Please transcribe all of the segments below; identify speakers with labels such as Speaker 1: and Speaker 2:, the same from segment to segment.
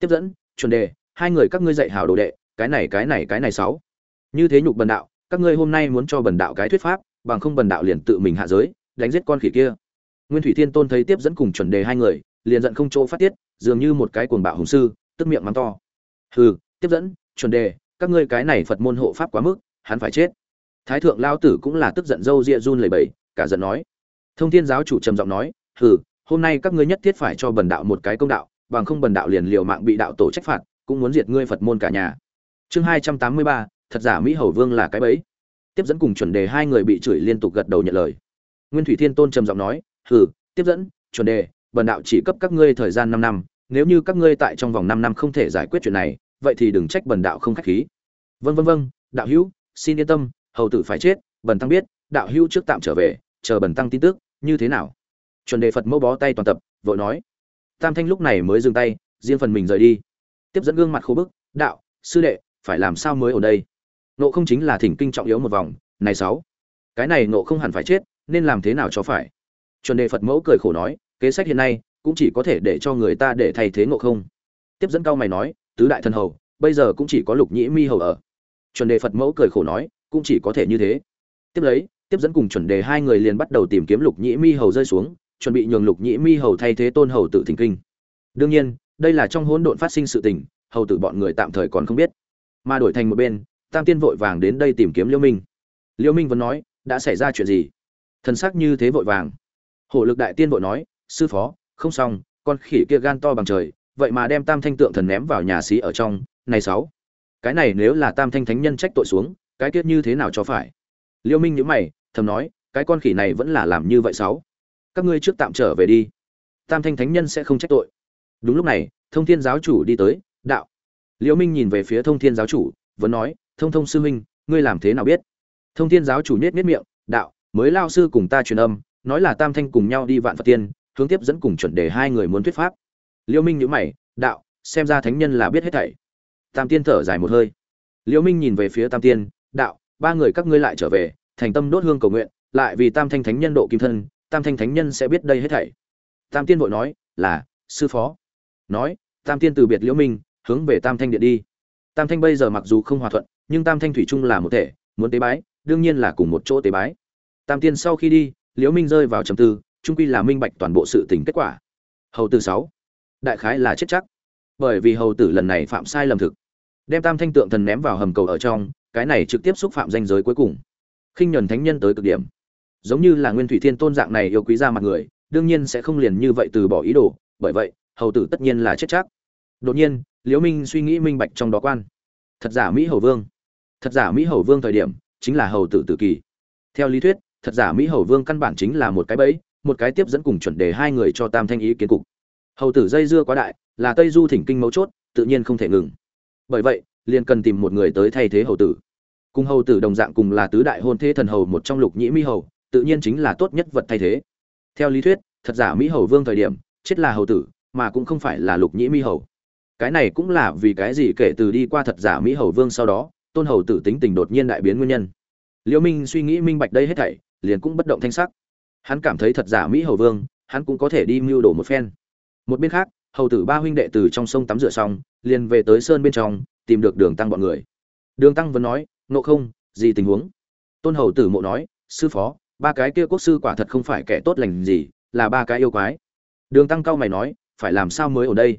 Speaker 1: tiếp dẫn, chuẩn đề, hai người các ngươi dạy hảo đồ đệ, cái này cái này cái này sáu. Như thế nhục bần đạo, các ngươi hôm nay muốn cho bần đạo cái thuyết pháp, bằng không bần đạo liền tự mình hạ giới, đánh giết con khỉ kia. Nguyên thủy thiên tôn thấy tiếp dẫn cùng chuẩn đề hai người, liền giận không chỗ phát tiết, dường như một cái cuồng bạo hùng sư, tức miệng mắng to. Hừ, tiếp dẫn, chuẩn đề, các ngươi cái này phật môn hộ pháp quá mức, hắn phải chết. Thái thượng lao tử cũng là tức giận dâu ria run lẩy bẩy, cả giận nói. Thông thiên giáo chủ trầm giọng nói, hừ, hôm nay các ngươi nhất thiết phải cho bần đạo một cái công đạo bằng không bần đạo liền liều mạng bị đạo tổ trách phạt cũng muốn diệt ngươi phật môn cả nhà. Chương hai trăm tám mươi ba thật giả mỹ hầu vương là cái bẫy. Tiếp dẫn cùng chuẩn đề hai người bị chửi liên tục gật đầu nhận lời. Nguyên thủy thiên tôn trầm giọng nói hừ tiếp dẫn chuẩn đề bần đạo chỉ cấp các ngươi thời gian năm năm nếu như các ngươi tại trong vòng năm năm không thể giải quyết chuyện này vậy thì đừng trách bần đạo không khách khí. Vâng vâng vâng, đạo hữu xin yên tâm hầu tử phải chết bần tăng biết đạo hữu trước tạm trở về chờ bần tăng tin tức như thế nào? Chuẩn đề phật mâu bó tay toàn tập vội nói tam thanh lúc này mới dừng tay, riêng phần mình rời đi. Tiếp dẫn gương mặt khô bức, đạo, sư đệ, phải làm sao mới ở đây? Nộ không chính là thỉnh kinh trọng yếu một vòng. Này sáu, cái này nộ không hẳn phải chết, nên làm thế nào cho phải? Chuẩn đề phật mẫu cười khổ nói, kế sách hiện nay cũng chỉ có thể để cho người ta để thay thế ngộ không. Tiếp dẫn cao mày nói, tứ đại thần hầu, bây giờ cũng chỉ có lục nhĩ mi hầu ở. Chuẩn đề phật mẫu cười khổ nói, cũng chỉ có thể như thế. Tiếp lấy, tiếp dẫn cùng chuẩn đề hai người liền bắt đầu tìm kiếm lục nhĩ mi hầu rơi xuống chuẩn bị nhường lục nhĩ mi hầu thay thế tôn hầu tự thỉnh kinh. Đương nhiên, đây là trong hỗn độn phát sinh sự tình, hầu tử bọn người tạm thời còn không biết. Mà đổi thành một bên, tam tiên vội vàng đến đây tìm kiếm liêu minh. Liêu minh vẫn nói, đã xảy ra chuyện gì? Thần sắc như thế vội vàng. Hổ lực đại tiên vội nói, sư phó, không xong, con khỉ kia gan to bằng trời, vậy mà đem tam thanh tượng thần ném vào nhà xí ở trong, này sáu. Cái này nếu là tam thanh thánh nhân trách tội xuống, cái tiết như thế nào cho phải? Liêu minh nhữ mày, thầm nói, cái con khỉ này vẫn là làm như vậy sáu các ngươi trước tạm trở về đi. Tam thanh thánh nhân sẽ không trách tội. Đúng lúc này, thông thiên giáo chủ đi tới, đạo. Liễu minh nhìn về phía thông thiên giáo chủ, vẫn nói, thông thông sư huynh ngươi làm thế nào biết? Thông thiên giáo chủ nhếch nhếch miệng, đạo, mới lao sư cùng ta truyền âm, nói là tam thanh cùng nhau đi vạn phật tiên, hướng tiếp dẫn cùng chuẩn đề hai người muốn thuyết pháp. Liễu minh nhíu mày, đạo, xem ra thánh nhân là biết hết thảy. Tam tiên thở dài một hơi. Liễu minh nhìn về phía tam tiên, đạo, ba người các ngươi lại trở về, thành tâm đốt hương cầu nguyện, lại vì tam thanh thánh nhân độ kim thân tam thanh thánh nhân sẽ biết đây hết thảy. Tam tiên vội nói, là, sư phó. Nói, tam tiên từ biệt liễu minh, hướng về tam thanh điện đi. Tam thanh bây giờ mặc dù không hòa thuận, nhưng tam thanh thủy chung là một thể, muốn tế bái, đương nhiên là cùng một chỗ tế bái. Tam tiên sau khi đi, liễu minh rơi vào trầm tư trung quy là minh bạch toàn bộ sự tình kết quả. Hầu tử sáu. Đại khái là chết chắc. Bởi vì hầu tử lần này phạm sai lầm thực. Đem tam thanh tượng thần ném vào hầm cầu ở trong, cái này trực tiếp xúc phạm danh giới cuối cùng. Khinh nhuần thánh nhân tới cực điểm giống như là nguyên thủy thiên tôn dạng này yêu quý ra mặt người, đương nhiên sẽ không liền như vậy từ bỏ ý đồ, bởi vậy, hầu tử tất nhiên là chết chắc. Đột nhiên, liễu minh suy nghĩ minh bạch trong đó quan. Thật giả mỹ hầu vương. Thật giả mỹ hầu vương thời điểm, chính là hầu tử tự kỳ. Theo lý thuyết, thật giả mỹ hầu vương căn bản chính là một cái bẫy, một cái tiếp dẫn cùng chuẩn đề hai người cho tam thanh ý kiến cục. Hầu tử dây dưa quá đại, là tây du thỉnh kinh mấu chốt, tự nhiên không thể ngừng. Bởi vậy, liền cần tìm một người tới thay thế hầu tử. Cùng hầu tử đồng dạng cùng là tứ đại hôn thế thần hầu một trong lục nhĩ mỹ hầu tự nhiên chính là tốt nhất vật thay thế. Theo lý thuyết, thật giả mỹ hầu vương thời điểm, chết là hầu tử, mà cũng không phải là lục nhĩ mỹ hầu. Cái này cũng là vì cái gì kể từ đi qua thật giả mỹ hầu vương sau đó, tôn hầu tử tính tình đột nhiên đại biến nguyên nhân. Liễu minh suy nghĩ minh bạch đây hết thảy, liền cũng bất động thanh sắc. Hắn cảm thấy thật giả mỹ hầu vương, hắn cũng có thể đi mưu đồ một phen. Một bên khác, hầu tử ba huynh đệ từ trong sông tắm rửa xong, liền về tới sơn bên trong, tìm được đường tăng bọn người. Đường tăng vẫn nói nộ không, gì tình huống? Tôn hầu tử mộ nói, sư phó ba cái kia quốc sư quả thật không phải kẻ tốt lành gì, là ba cái yêu quái. Đường tăng cao mày nói, phải làm sao mới ở đây?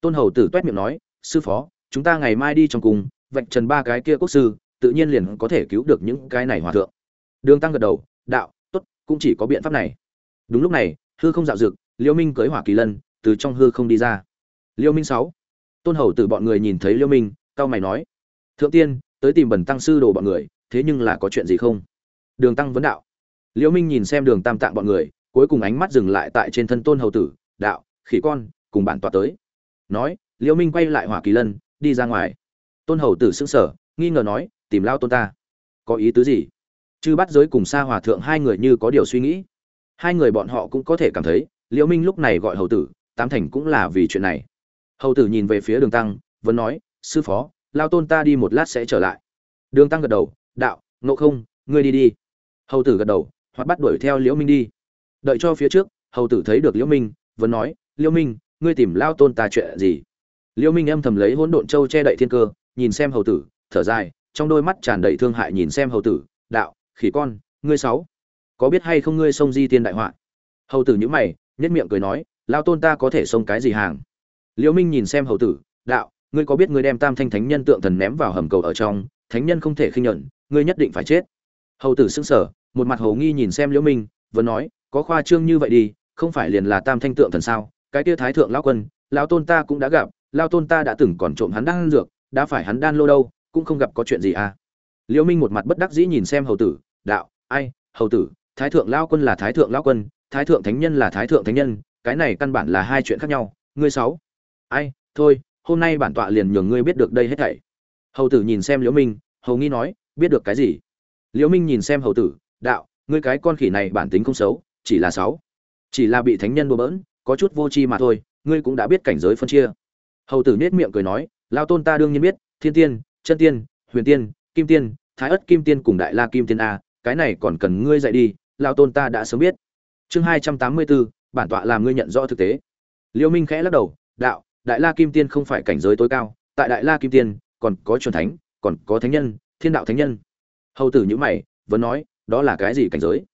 Speaker 1: Tôn hầu tử toét miệng nói, sư phó, chúng ta ngày mai đi trong cùng vạch trần ba cái kia quốc sư, tự nhiên liền có thể cứu được những cái này hòa thượng. Đường tăng gật đầu, đạo, tốt, cũng chỉ có biện pháp này. Đúng lúc này, hư không dạo dực liêu minh cưới hỏa kỳ lân, từ trong hư không đi ra. Liêu minh sáu. Tôn hầu tử bọn người nhìn thấy liêu minh cao mày nói, thượng tiên, tới tìm bẩn tăng sư đồ bọn người, thế nhưng là có chuyện gì không? Đường tăng vấn đạo Liễu minh nhìn xem đường tam tạng bọn người, cuối cùng ánh mắt dừng lại tại trên thân tôn hầu tử, đạo, khỉ con, cùng bản tọa tới. Nói, liễu minh quay lại hỏa kỳ lân, đi ra ngoài. Tôn hầu tử sững sờ, nghi ngờ nói, tìm lao tôn ta. Có ý tứ gì? Chư bắt giới cùng sa hòa thượng hai người như có điều suy nghĩ. Hai người bọn họ cũng có thể cảm thấy, liễu minh lúc này gọi hầu tử, tám thành cũng là vì chuyện này. Hầu tử nhìn về phía đường tăng, vẫn nói, sư phó, lao tôn ta đi một lát sẽ trở lại. Đường tăng gật đầu, đạo nộ không, ngươi đi đi. Hầu tử gật đầu hoặc bắt đuổi theo liễu minh đi. Đợi cho phía trước, hầu tử thấy được liễu minh, vẫn nói, liễu minh, ngươi tìm lao tôn ta chuyện gì? Liễu minh âm thầm lấy hỗn độn châu che đậy thiên cơ, nhìn xem hầu tử, thở dài, trong đôi mắt tràn đầy thương hại nhìn xem hầu tử, đạo, khỉ con, ngươi sáu, có biết hay không ngươi xông di tiên đại họa? Hầu tử nhíu mày nhất miệng cười nói, lao tôn ta có thể xông cái gì hàng? Liễu minh nhìn xem hầu tử, đạo, ngươi có biết ngươi đem tam thanh thánh nhân tượng thần ném vào hầm cầu ở trong, thánh nhân không thể khinh nhẫn ngươi nhất định phải chết. Hầu tử sững sờ một mặt hầu nghi nhìn xem liễu minh, vẫn nói, có khoa trương như vậy đi, không phải liền là tam thanh tượng thần sao? Cái kia thái thượng lão quân, lão tôn ta cũng đã gặp, lão tôn ta đã từng còn trộm hắn đan dược, đã phải hắn đan lô đâu, cũng không gặp có chuyện gì à? Liễu minh một mặt bất đắc dĩ nhìn xem hầu tử, đạo, ai, hầu tử, thái thượng lão quân là thái thượng lão quân, thái thượng thánh nhân là thái thượng thánh nhân, cái này căn bản là hai chuyện khác nhau, ngươi sáu. Ai, thôi, hôm nay bản tọa liền nhường ngươi biết được đây hết thảy. Hầu tử nhìn xem liễu minh, hầu nghi nói, biết được cái gì? Liễu minh nhìn xem hầu tử đạo, ngươi cái con khỉ này bản tính không xấu, chỉ là sáu. Chỉ là bị thánh nhân đùa bỡn, có chút vô tri mà thôi, ngươi cũng đã biết cảnh giới phân chia. Hầu tử nết miệng cười nói, lao tôn ta đương nhiên biết, thiên tiên, chân tiên, huyền tiên, kim tiên, thái ất kim tiên cùng đại la kim tiên a, cái này còn cần ngươi dạy đi, lao tôn ta đã sớm biết. Chương hai trăm tám mươi bốn bản tọa làm ngươi nhận rõ thực tế. Liêu minh khẽ lắc đầu, đạo, đại la kim tiên không phải cảnh giới tối cao, tại đại la kim tiên, còn có truyền thánh, còn có thánh nhân, thiên đạo thánh nhân. Hầu tử nhữ mày, vẫn nói đó là cái gì cảnh giới?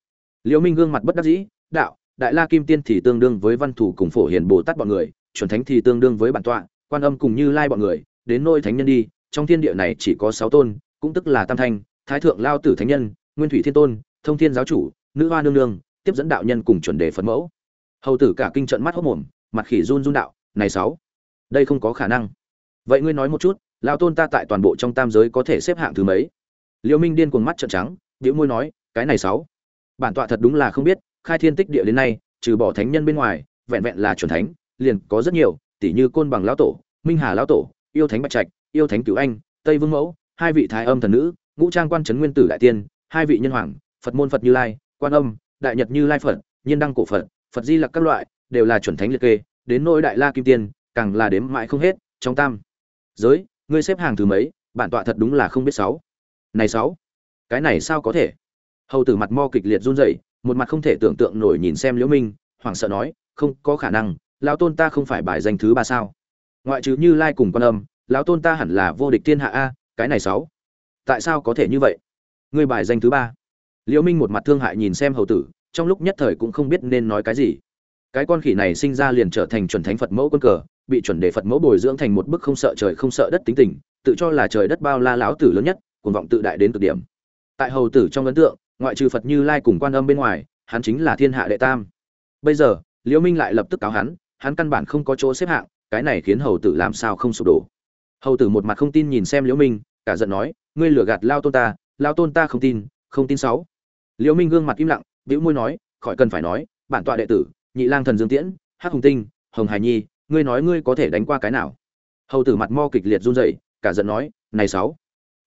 Speaker 1: Liễu minh gương mặt bất đắc dĩ, đạo, đại la kim tiên thì tương đương với văn thủ cùng phổ hiền bồ tát bọn người, chuẩn thánh thì tương đương với bản tọa, quan âm cùng như lai bọn người, đến nôi thánh nhân đi, trong thiên địa này chỉ có sáu tôn, cũng tức là tam thanh, thái thượng lao tử thánh nhân, nguyên thủy thiên tôn, thông thiên giáo chủ, nữ hoa nương nương, tiếp dẫn đạo nhân cùng chuẩn đề phấn mẫu. Hầu tử cả kinh trận mắt hốc mồm, mặt khỉ run run đạo, này sáu, đây không có khả năng. Vậy ngươi nói một chút, lao tôn ta tại toàn bộ trong tam giới có thể xếp hạng thứ mấy? Liễu minh điên cuồng mắt trợn trắng điệu môi nói cái này sáu. Bản tọa thật đúng là không biết, khai thiên tích địa đến nay, trừ bỏ thánh nhân bên ngoài, vẹn vẹn là chuẩn thánh, liền có rất nhiều tỷ như côn bằng lão tổ, minh hà lão tổ, yêu thánh bạch trạch, yêu thánh cửu anh, tây vương mẫu, hai vị thái âm thần nữ, ngũ trang quan trấn nguyên tử đại tiên, hai vị nhân hoàng, phật môn phật như lai, quan âm, đại nhật như lai phật, nhiên đăng cổ phật phật di lặc các loại, đều là chuẩn thánh liệt kê, đến nỗi đại la kim tiên, càng là đếm mãi không hết, trong tam. Giới, ngươi xếp hàng thứ mấy, bản tọa thật đúng là không biết sáu. Này sáu, cái này sao có thể? Hầu tử mặt mo kịch liệt run rẩy, một mặt không thể tưởng tượng nổi nhìn xem liễu minh, hoảng sợ nói, không, có khả năng, lão tôn ta không phải bài danh thứ ba sao? Ngoại trừ như lai cùng quan âm, lão tôn ta hẳn là vô địch thiên hạ a, cái này sáu. Tại sao có thể như vậy? Ngươi bài danh thứ ba. Liễu minh một mặt thương hại nhìn xem hầu tử, trong lúc nhất thời cũng không biết nên nói cái gì. Cái con khỉ này sinh ra liền trở thành chuẩn thánh phật mẫu quân cờ, bị chuẩn đề phật mẫu bồi dưỡng thành một bức không sợ trời không sợ đất tính tình, tự cho là trời đất bao la lão tử lớn nhất, cuồng vọng tự đại đến cực điểm. Tại hầu tử trong ấn tượng ngoại trừ phật như lai cùng quan âm bên ngoài, hắn chính là thiên hạ đệ tam. Bây giờ, liễu minh lại lập tức cáo hắn hắn căn bản không có chỗ xếp hạng, cái này khiến hầu tử làm sao không sụp đổ. Hầu tử một mặt không tin nhìn xem liễu minh, cả giận nói, ngươi lừa gạt lao tôn ta, lao tôn ta không tin không tin sáu. Liễu minh gương mặt im lặng, bĩu môi nói, khỏi cần phải nói, bản tọa đệ tử, nhị lang thần dương tiễn, hắc hùng tinh, hồng hải nhi, ngươi nói ngươi có thể đánh qua cái nào? Hầu tử mặt mo kịch liệt run rẩy, cả giận nói, này sáu,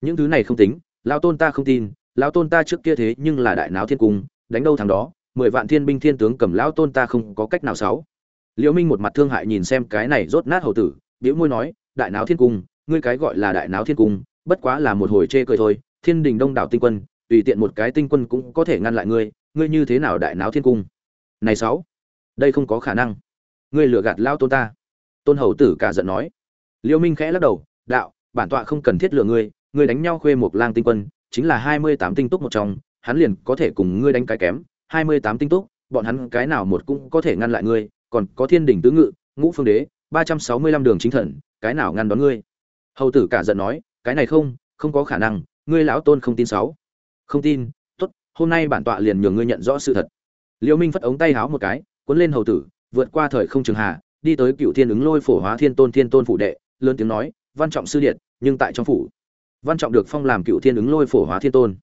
Speaker 1: những thứ này không tính, lao tôn ta không tin Lão tôn ta trước kia thế nhưng là đại náo thiên cung, đánh đâu thằng đó, mười vạn thiên binh thiên tướng cầm lão tôn ta không có cách nào sáu. Liễu minh một mặt thương hại nhìn xem cái này rốt nát hầu tử, bĩu môi nói, đại náo thiên cung, ngươi cái gọi là đại náo thiên cung, bất quá là một hồi chê cười thôi, thiên đình đông đảo tinh quân, tùy tiện một cái tinh quân cũng có thể ngăn lại ngươi ngươi như thế nào đại náo thiên cung? Này sáu, đây không có khả năng. Ngươi lừa gạt lão tôn ta. Tôn hầu tử cả giận nói. Liễu minh khẽ lắc đầu, đạo, bản tọa không cần thiết lừa ngươi ngươi đánh nhau khuê một lang tinh quân chính là hai mươi tám tinh túc một trong, hắn liền có thể cùng ngươi đánh cái kém, hai mươi tám tinh túc, bọn hắn cái nào một cũng có thể ngăn lại ngươi, còn có thiên đỉnh tứ ngự, ngũ phương đế, ba trăm sáu mươi lăm đường chính thần, cái nào ngăn đón ngươi? Hầu tử cả giận nói, cái này không không có khả năng, ngươi lão tôn không tin sáu. Không tin, tốt, hôm nay bản tọa liền nhường ngươi nhận rõ sự thật. Liễu minh phất ống tay háo một cái, cuốn lên hầu tử, vượt qua thời không trường hà, đi tới cựu thiên ứng lôi phổ hóa thiên tôn thiên tôn phủ đệ, lớn tiếng nói, văn trọng sư điện, nhưng tại trong phủ văn trọng được phong làm cựu thiên ứng lôi phổ hóa thiên tôn.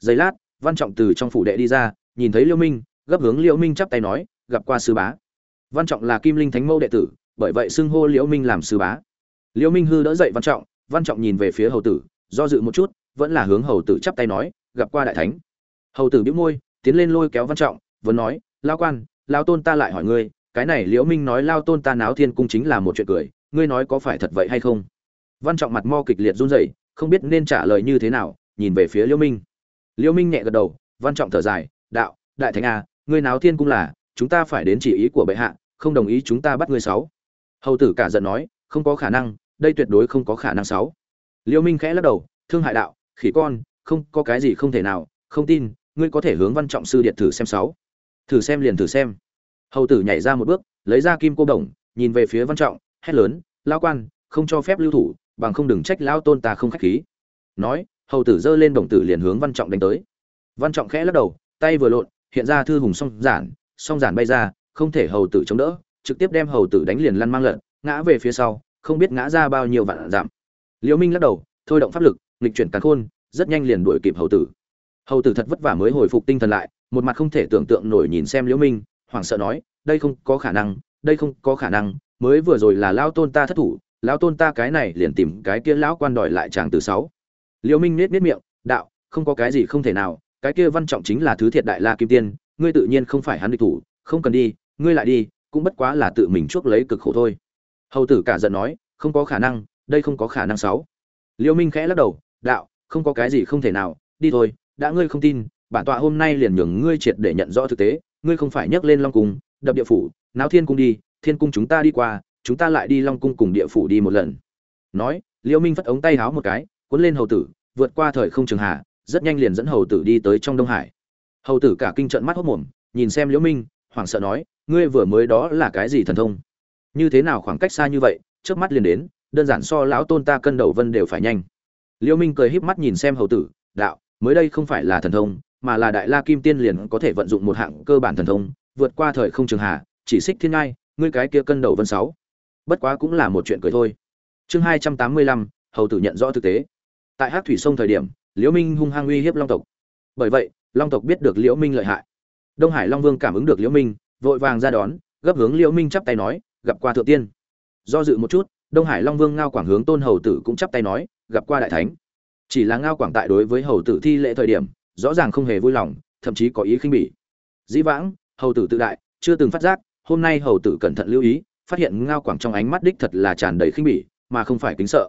Speaker 1: Giây lát, văn trọng từ trong phủ đệ đi ra, nhìn thấy liễu minh, gấp hướng liễu minh chắp tay nói, gặp qua sư bá. Văn trọng là kim linh thánh mẫu đệ tử, bởi vậy xưng hô liễu minh làm sư bá. Liễu minh hư đỡ dậy văn trọng văn trọng nhìn về phía hầu tử, do dự một chút, vẫn là hướng hầu tử chắp tay nói, gặp qua đại thánh. Hầu tử bĩu môi, tiến lên lôi kéo văn trọng, vẫn nói, lao quan, lao tôn ta lại hỏi ngươi, cái này liễu minh nói lao tôn ta náo thiên cung chính là một chuyện cười, ngươi nói có phải thật vậy hay không? Văn trọng mặt mo kịch liệt run rẩy không biết nên trả lời như thế nào, nhìn về phía liễu minh. Liễu minh nhẹ gật đầu, văn trọng thở dài, đạo, đại thánh a ngươi náo thiên cung là, chúng ta phải đến chỉ ý của bệ hạ, không đồng ý chúng ta bắt ngươi sáu. Hầu tử cả giận nói, không có khả năng, đây tuyệt đối không có khả năng sáu. Liêu minh khẽ lắc đầu, thương hại đạo, khỉ con, không, có cái gì không thể nào, không tin, ngươi có thể hướng văn trọng sư điện thử xem sáu. Thử xem liền thử xem. Hầu tử nhảy ra một bước, lấy ra kim cô đồng, nhìn về phía văn trọng, hét lớn, lao quan, không cho phép lưu thủ bằng không đừng trách lao tôn ta không khách khí. Nói, hầu tử giơ lên đồng tử liền hướng văn trọng đánh tới. Văn trọng khẽ lắc đầu, tay vừa lộn, hiện ra thư hùng song giản song giản bay ra, không thể hầu tử chống đỡ, trực tiếp đem hầu tử đánh liền lăn mang lật ngã về phía sau, không biết ngã ra bao nhiêu vạn giảm liễu minh lắc đầu, thôi động pháp lực, nghịch chuyển càn khôn, rất nhanh liền đuổi kịp hầu tử. Hầu tử thật vất vả mới hồi phục tinh thần lại, một mặt không thể tưởng tượng nổi nhìn xem liễu minh, hoảng sợ nói, đây không có khả năng, đây không có khả năng, mới vừa rồi là lão tôn ta thất thủ lão tôn ta cái này liền tìm cái kia lão quan đòi lại chàng từ sáu. Liêu minh nết nết miệng, đạo, không có cái gì không thể nào, cái kia văn trọng chính là thứ thiệt đại la kim tiên, ngươi tự nhiên không phải hắn địch thủ, không cần đi, ngươi lại đi, cũng bất quá là tự mình chuốc lấy cực khổ thôi. Hầu tử cả giận nói, không có khả năng, đây không có khả năng sáu. Liêu minh khẽ lắc đầu, đạo, không có cái gì không thể nào, đi thôi, đã ngươi không tin, bản tọa hôm nay liền nhường ngươi triệt để nhận rõ thực tế, ngươi không phải nhấc lên long cung, đập địa phủ, náo thiên cung đi, thiên cung chúng ta đi qua chúng ta lại đi long cung cùng địa phủ đi một lần. Nói, liễu minh phất ống tay háo một cái, cuốn lên hầu tử, vượt qua thời không trường hạ rất nhanh liền dẫn hầu tử đi tới trong đông hải. Hầu tử cả kinh trận mắt hốt mồm, nhìn xem liễu minh, hoảng sợ nói, ngươi vừa mới đó là cái gì thần thông? Như thế nào khoảng cách xa như vậy? Trước mắt liền đến, đơn giản so lão tôn ta cân đầu vân đều phải nhanh. Liễu minh cười híp mắt nhìn xem hầu tử, đạo, mới đây không phải là thần thông, mà là đại la kim tiên liền có thể vận dụng một hạng cơ bản thần thông, vượt qua thời không trường hạ chỉ xích thiên ngai, ngươi cái kia cân đầu vân sáu bất quá cũng là một chuyện cười thôi. Chương hai trăm tám mươi lăm, hầu tử nhận rõ thực tế. Tại hát thủy sông thời điểm, liễu minh hung hăng uy hiếp long tộc. Bởi vậy, long tộc biết được liễu minh lợi hại. Đông hải long vương cảm ứng được liễu minh, vội vàng ra đón, gấp hướng liễu minh chắp tay nói, gặp qua thượng tiên. Do dự một chút, đông hải long vương ngao quảng hướng tôn hầu tử cũng chắp tay nói, gặp qua đại thánh. Chỉ là ngao quảng tại đối với hầu tử thi lễ thời điểm, rõ ràng không hề vui lòng, thậm chí có ý khinh bỉ. Dĩ vãng, hầu tử tự đại, chưa từng phát giác, hôm nay hầu tử cẩn thận lưu ý phát hiện ngao quảng trong ánh mắt đích thật là tràn đầy khinh bỉ, mà không phải kính sợ.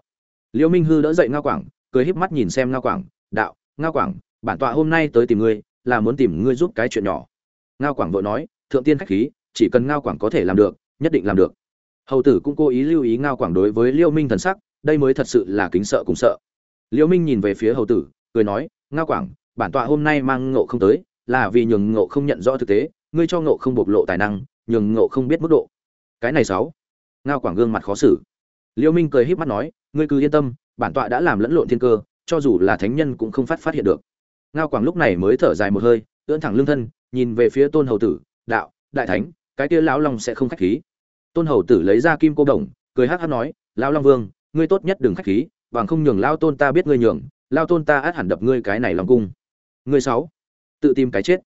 Speaker 1: Liễu minh hư đỡ dậy ngao quảng, cười híp mắt nhìn xem ngao quảng, đạo, ngao quảng, bản tọa hôm nay tới tìm ngươi, là muốn tìm ngươi giúp cái chuyện nhỏ. Ngao quảng vội nói, thượng tiên khách khí, chỉ cần ngao quảng có thể làm được, nhất định làm được. Hầu tử cũng cố ý lưu ý ngao quảng đối với liêu minh thần sắc, đây mới thật sự là kính sợ cùng sợ. Liêu minh nhìn về phía hầu tử, cười nói, ngao quảng, bản tọa hôm nay mang ngộ không tới, là vì nhường ngộ không nhận rõ thực tế, ngươi cho ngộ không bộc lộ tài năng, nhường ngộ không biết mức độ cái này sáu. Ngao quảng gương mặt khó xử. Liêu minh cười híp mắt nói, ngươi cứ yên tâm, bản tọa đã làm lẫn lộn thiên cơ, cho dù là thánh nhân cũng không phát phát hiện được. Ngao quảng lúc này mới thở dài một hơi, ưỡn thẳng lưng thân, nhìn về phía tôn hầu tử, đạo, đại thánh, cái kia lão long sẽ không khách khí. Tôn hầu tử lấy ra kim cô đồng, cười hắc hắc nói, lão long vương, ngươi tốt nhất đừng khách khí, bằng không nhường lao tôn ta biết ngươi nhường lao tôn ta át hẳn đập ngươi cái này lòng cung. Ngươi sáu, tự tìm cái chết.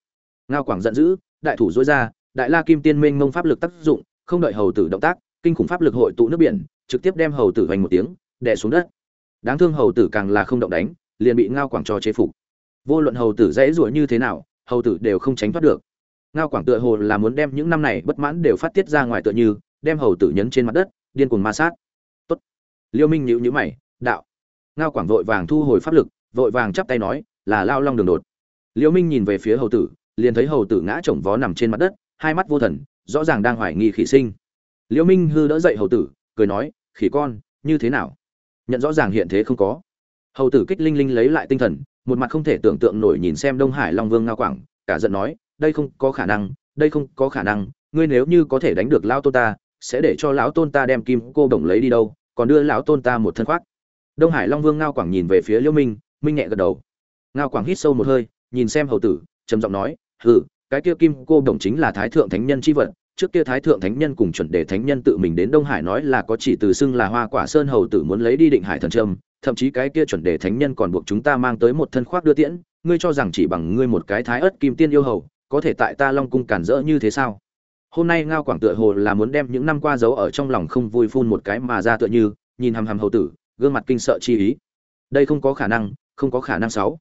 Speaker 1: Ngao quảng giận dữ, đại thủ dối ra, đại la kim tiên minh mông pháp lực tác dụng không đợi hầu tử động tác, kinh khủng pháp lực hội tụ nước biển, trực tiếp đem hầu tử vành một tiếng, đè xuống đất. Đáng thương hầu tử càng là không động đánh, liền bị ngao quảng cho chế phục. Vô luận hầu tử dễ ruổi như thế nào, hầu tử đều không tránh thoát được. Ngao quảng tựa hồ là muốn đem những năm này bất mãn đều phát tiết ra ngoài tựa như, đem hầu tử nhấn trên mặt đất, điên cuồng ma sát. Tốt. Liêu minh nhíu nhíu mày, đạo. Ngao quảng vội vàng thu hồi pháp lực, vội vàng chắp tay nói, là lao long đường đột. Liêu minh nhìn về phía hầu tử, liền thấy hầu tử ngã chồng vó nằm trên mặt đất, hai mắt vô thần rõ ràng đang hoài nghi khỉ sinh. Liễu minh hư đỡ dậy hầu tử, cười nói, khỉ con, như thế nào? Nhận rõ ràng hiện thế không có. Hầu tử kích linh linh lấy lại tinh thần, một mặt không thể tưởng tượng nổi nhìn xem đông hải long vương ngao quảng, cả giận nói, đây không có khả năng, đây không có khả năng, ngươi nếu như có thể đánh được lão tôn ta, sẽ để cho lão tôn ta đem kim cô đồng lấy đi đâu, còn đưa lão tôn ta một thân khoác. Đông hải long vương ngao quảng nhìn về phía liễu minh minh nhẹ gật đầu. Ngao quảng hít sâu một hơi, nhìn xem hầu tử, trầm giọng nói, hừ cái kia kim cô đồng chính là thái thượng thánh nhân chi vật, trước kia thái thượng thánh nhân cùng chuẩn đề thánh nhân tự mình đến đông hải nói là có chỉ từ xưng là hoa quả sơn hầu tử muốn lấy đi định hải thần trâm, thậm chí cái kia chuẩn đề thánh nhân còn buộc chúng ta mang tới một thân khoác đưa tiễn, ngươi cho rằng chỉ bằng ngươi một cái thái ớt kim tiên yêu hầu, có thể tại ta long cung cản rỡ như thế sao? Hôm nay ngao quảng tựa hồ là muốn đem những năm qua giấu ở trong lòng không vui phun một cái mà ra tựa như, nhìn hằm hằm hầu tử, gương mặt kinh sợ chi ý. Đây không có khả năng, không có khả năng sáu.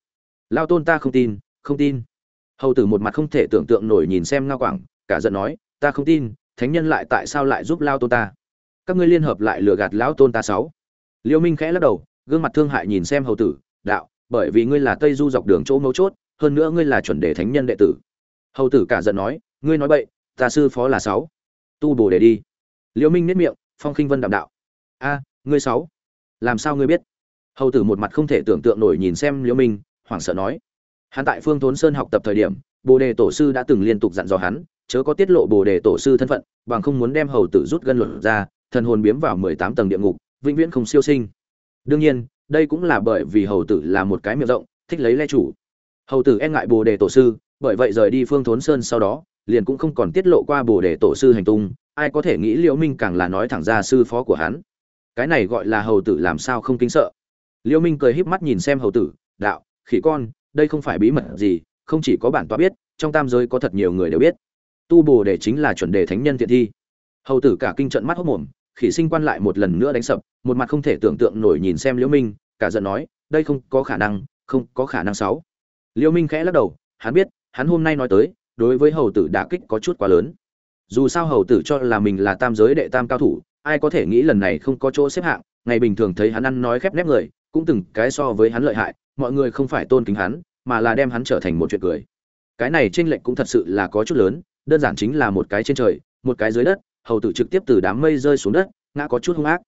Speaker 1: Lao tôn ta không tin không tin hầu tử một mặt không thể tưởng tượng nổi nhìn xem ngao quảng, cả giận nói, ta không tin, thánh nhân lại tại sao lại giúp lao tôn ta? Các ngươi liên hợp lại lừa gạt lão tôn ta sáu. Liêu minh khẽ lắc đầu, gương mặt thương hại nhìn xem hầu tử, đạo, bởi vì ngươi là tây du dọc đường chỗ mấu chốt, hơn nữa ngươi là chuẩn đề thánh nhân đệ tử. Hầu tử cả giận nói, ngươi nói bậy, ta sư phó là sáu. Tu bổ để đi. Liêu minh nết miệng, phong khinh vân đạm đạo, a, ngươi sáu, làm sao ngươi biết? Hầu tử một mặt không thể tưởng tượng nổi nhìn xem liễu minh, hoảng sợ nói hắn tại phương thốn sơn học tập thời điểm, bồ đề tổ sư đã từng liên tục dặn dò hắn, chớ có tiết lộ bồ đề tổ sư thân phận, bằng không muốn đem hầu tử rút gân luận ra, thần hồn biếm vào mười tám tầng địa ngục, vĩnh viễn không siêu sinh. Đương nhiên, đây cũng là bởi vì hầu tử là một cái miệng rộng, thích lấy le chủ. Hầu tử e ngại bồ đề tổ sư, bởi vậy rời đi phương thốn sơn sau đó, liền cũng không còn tiết lộ qua bồ đề tổ sư hành tung, ai có thể nghĩ liễu minh càng là nói thẳng ra sư phó của hắn. Cái này gọi là hầu tử làm sao không kính sợ. Liễu minh cười híp mắt nhìn xem hầu tử, đạo, khỉ con đây không phải bí mật gì, không chỉ có bản tọa biết, trong tam giới có thật nhiều người đều biết. Tu bồ đề chính là chuẩn đề thánh nhân thiện thi. Hầu tử cả kinh trận mắt hốc mồm, khỉ sinh quan lại một lần nữa đánh sập, một mặt không thể tưởng tượng nổi nhìn xem liễu minh, cả giận nói, đây không có khả năng, không có khả năng sáu. Liễu minh khẽ lắc đầu, hắn biết, hắn hôm nay nói tới, đối với hầu tử đả kích có chút quá lớn. Dù sao hầu tử cho là mình là tam giới đệ tam cao thủ, ai có thể nghĩ lần này không có chỗ xếp hạng, ngày bình thường thấy hắn ăn nói khép nép người, cũng từng cái so với hắn lợi hại mọi người không phải tôn kính hắn, mà là đem hắn trở thành một chuyện cười. Cái này trên lệnh cũng thật sự là có chút lớn, đơn giản chính là một cái trên trời, một cái dưới đất, hầu tử trực tiếp từ đám mây rơi xuống đất, ngã có chút hung ác.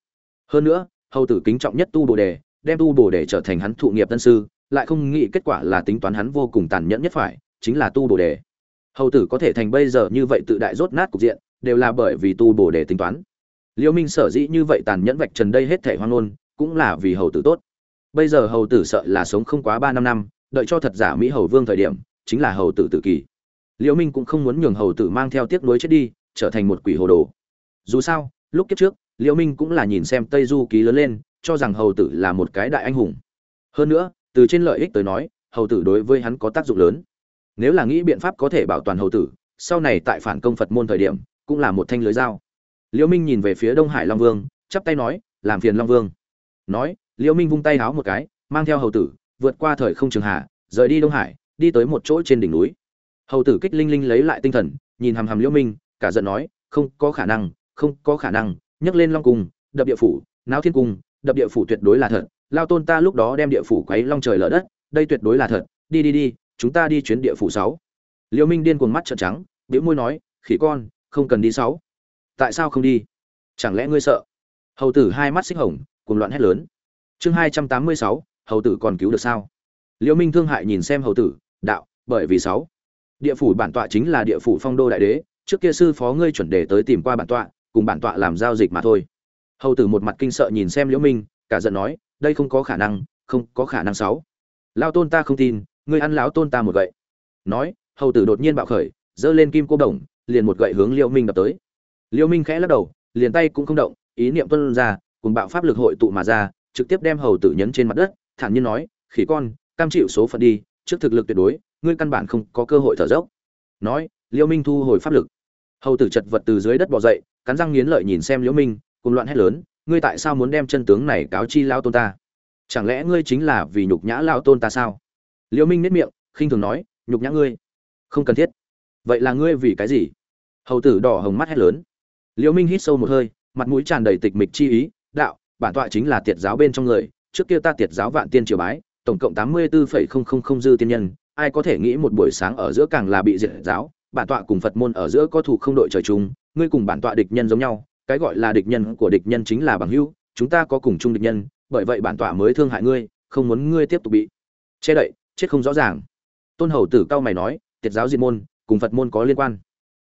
Speaker 1: Hơn nữa, hầu tử kính trọng nhất tu bồ đề, đem tu bồ đề trở thành hắn thụ nghiệp tân sư, lại không nghĩ kết quả là tính toán hắn vô cùng tàn nhẫn nhất phải, chính là tu bồ đề. Hầu tử có thể thành bây giờ như vậy tự đại rốt nát cục diện, đều là bởi vì tu bồ đề tính toán. Liêu minh sở dĩ như vậy tàn nhẫn vạch trần đây hết thể hoang ngôn, cũng là vì hầu tử tốt bây giờ hầu tử sợ là sống không quá ba năm năm, đợi cho thật giả mỹ hầu vương thời điểm, chính là hầu tử tự kỷ. Liễu minh cũng không muốn nhường hầu tử mang theo tiếc nuối chết đi, trở thành một quỷ hồ đồ. Dù sao, lúc kiếp trước, liễu minh cũng là nhìn xem tây du ký lớn lên, cho rằng hầu tử là một cái đại anh hùng. Hơn nữa, từ trên lợi ích tới nói, hầu tử đối với hắn có tác dụng lớn. Nếu là nghĩ biện pháp có thể bảo toàn hầu tử, sau này tại phản công phật môn thời điểm, cũng là một thanh lưới dao. Liễu minh nhìn về phía đông hải long vương, chắp tay nói, làm phiền long vương. Nói liễu minh vung tay háo một cái, mang theo hầu tử, vượt qua thời không trường hạ rời đi đông hải, đi tới một chỗ trên đỉnh núi. Hầu tử kích linh linh lấy lại tinh thần, nhìn hàm hàm liễu minh, cả giận nói, không có khả năng, không có khả năng, nhấc lên long cung, đập địa phủ, náo thiên cung, đập địa phủ tuyệt đối là thật, lao tôn ta lúc đó đem địa phủ quấy long trời lở đất, đây tuyệt đối là thật, đi đi đi, chúng ta đi chuyến địa phủ sáu. Liễu minh điên cuồng mắt trợn trắng, bĩu môi nói, khỉ con, không cần đi sáu. Tại sao không đi? Chẳng lẽ ngươi sợ? Hầu tử hai mắt xích hồng, cuồng loạn hét lớn chương hai trăm tám mươi sáu, hầu tử còn cứu được sao? Liễu minh thương hại nhìn xem hầu tử, đạo, bởi vì sáu. Địa phủ bản tọa chính là địa phủ phong đô đại đế, trước kia sư phó ngươi chuẩn đề tới tìm qua bản tọa, cùng bản tọa làm giao dịch mà thôi. Hầu tử một mặt kinh sợ nhìn xem liễu minh, cả giận nói, đây không có khả năng, không có khả năng sáu. Lao tôn ta không tin, ngươi ăn lão tôn ta một gậy. Nói, hầu tử đột nhiên bạo khởi, giơ lên kim cô đồng, liền một gậy hướng liễu minh đập tới. Liễu minh khẽ lắc đầu, liền tay cũng không động, ý niệm tuân ra, cùng bạo pháp lực hội tụ mà ra trực tiếp đem hầu tử nhấn trên mặt đất, thản nhiên nói, khỉ con, cam chịu số phận đi, trước thực lực tuyệt đối, ngươi căn bản không có cơ hội thở dốc. Nói, liễu minh thu hồi pháp lực. Hầu tử chật vật từ dưới đất bò dậy, cắn răng nghiến lợi nhìn xem liễu minh cùng loạn hét lớn, ngươi tại sao muốn đem chân tướng này cáo chi lao tôn ta? Chẳng lẽ ngươi chính là vì nhục nhã lao tôn ta sao? Liễu minh nét miệng, khinh thường nói, nhục nhã ngươi? Không cần thiết. Vậy là ngươi vì cái gì? Hầu tử đỏ hồng mắt hét lớn. Liễu minh hít sâu một hơi, mặt mũi tràn đầy tịch mịch chi ý, đạo bản tọa chính là tiệt giáo bên trong người, trước kia ta tiệt giáo vạn tiên triều bái, tổng cộng tám mươi bốn dư tiên nhân, ai có thể nghĩ một buổi sáng ở giữa càng là bị diệt giáo, bản tọa cùng phật môn ở giữa có thủ không đội trời chung, ngươi cùng bản tọa địch nhân giống nhau, cái gọi là địch nhân của địch nhân chính là bằng hữu, chúng ta có cùng chung địch nhân, bởi vậy bản tọa mới thương hại ngươi, không muốn ngươi tiếp tục bị che đậy, chết không rõ ràng. Tôn hầu tử cao mày nói, tiệt giáo diệt môn, cùng phật môn có liên quan.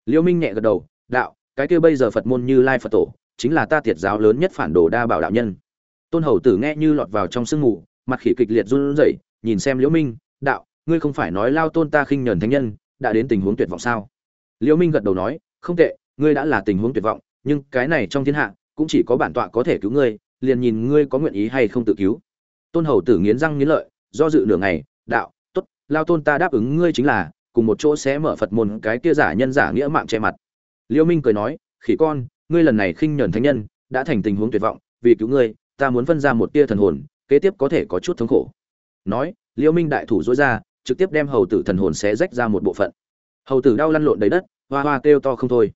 Speaker 1: Liễu minh nhẹ gật đầu, đạo, cái kia bây giờ phật môn như lai phật tổ chính là ta tiệt giáo lớn nhất phản đồ đa bảo đạo nhân. Tôn hầu tử nghe như lọt vào trong sương mù, mặt khỉ kịch liệt run rẩy, nhìn xem liễu minh, đạo, ngươi không phải nói lao tôn ta khinh nhẫn thánh nhân, đã đến tình huống tuyệt vọng sao? Liễu minh gật đầu nói, không tệ, ngươi đã là tình huống tuyệt vọng, nhưng cái này trong thiên hạ, cũng chỉ có bản tọa có thể cứu ngươi, liền nhìn ngươi có nguyện ý hay không tự cứu. Tôn hầu tử nghiến răng nghiến lợi, do dự nửa ngày, đạo, tốt, lao tôn ta đáp ứng ngươi chính là, cùng một chỗ sẽ mở phật môn cái kia giả nhân giả nghĩa mạng che mặt. Liễu minh cười nói, khỉ con ngươi lần này khinh nhẫn thánh nhân, đã thành tình huống tuyệt vọng, vì cứu ngươi, ta muốn phân ra một tia thần hồn, kế tiếp có thể có chút thống khổ. Nói liễu minh đại thủ duỗi ra, trực tiếp đem hầu tử thần hồn xé rách ra một bộ phận. Hầu tử đau lăn lộn đầy đất, hoa hoa kêu to không thôi.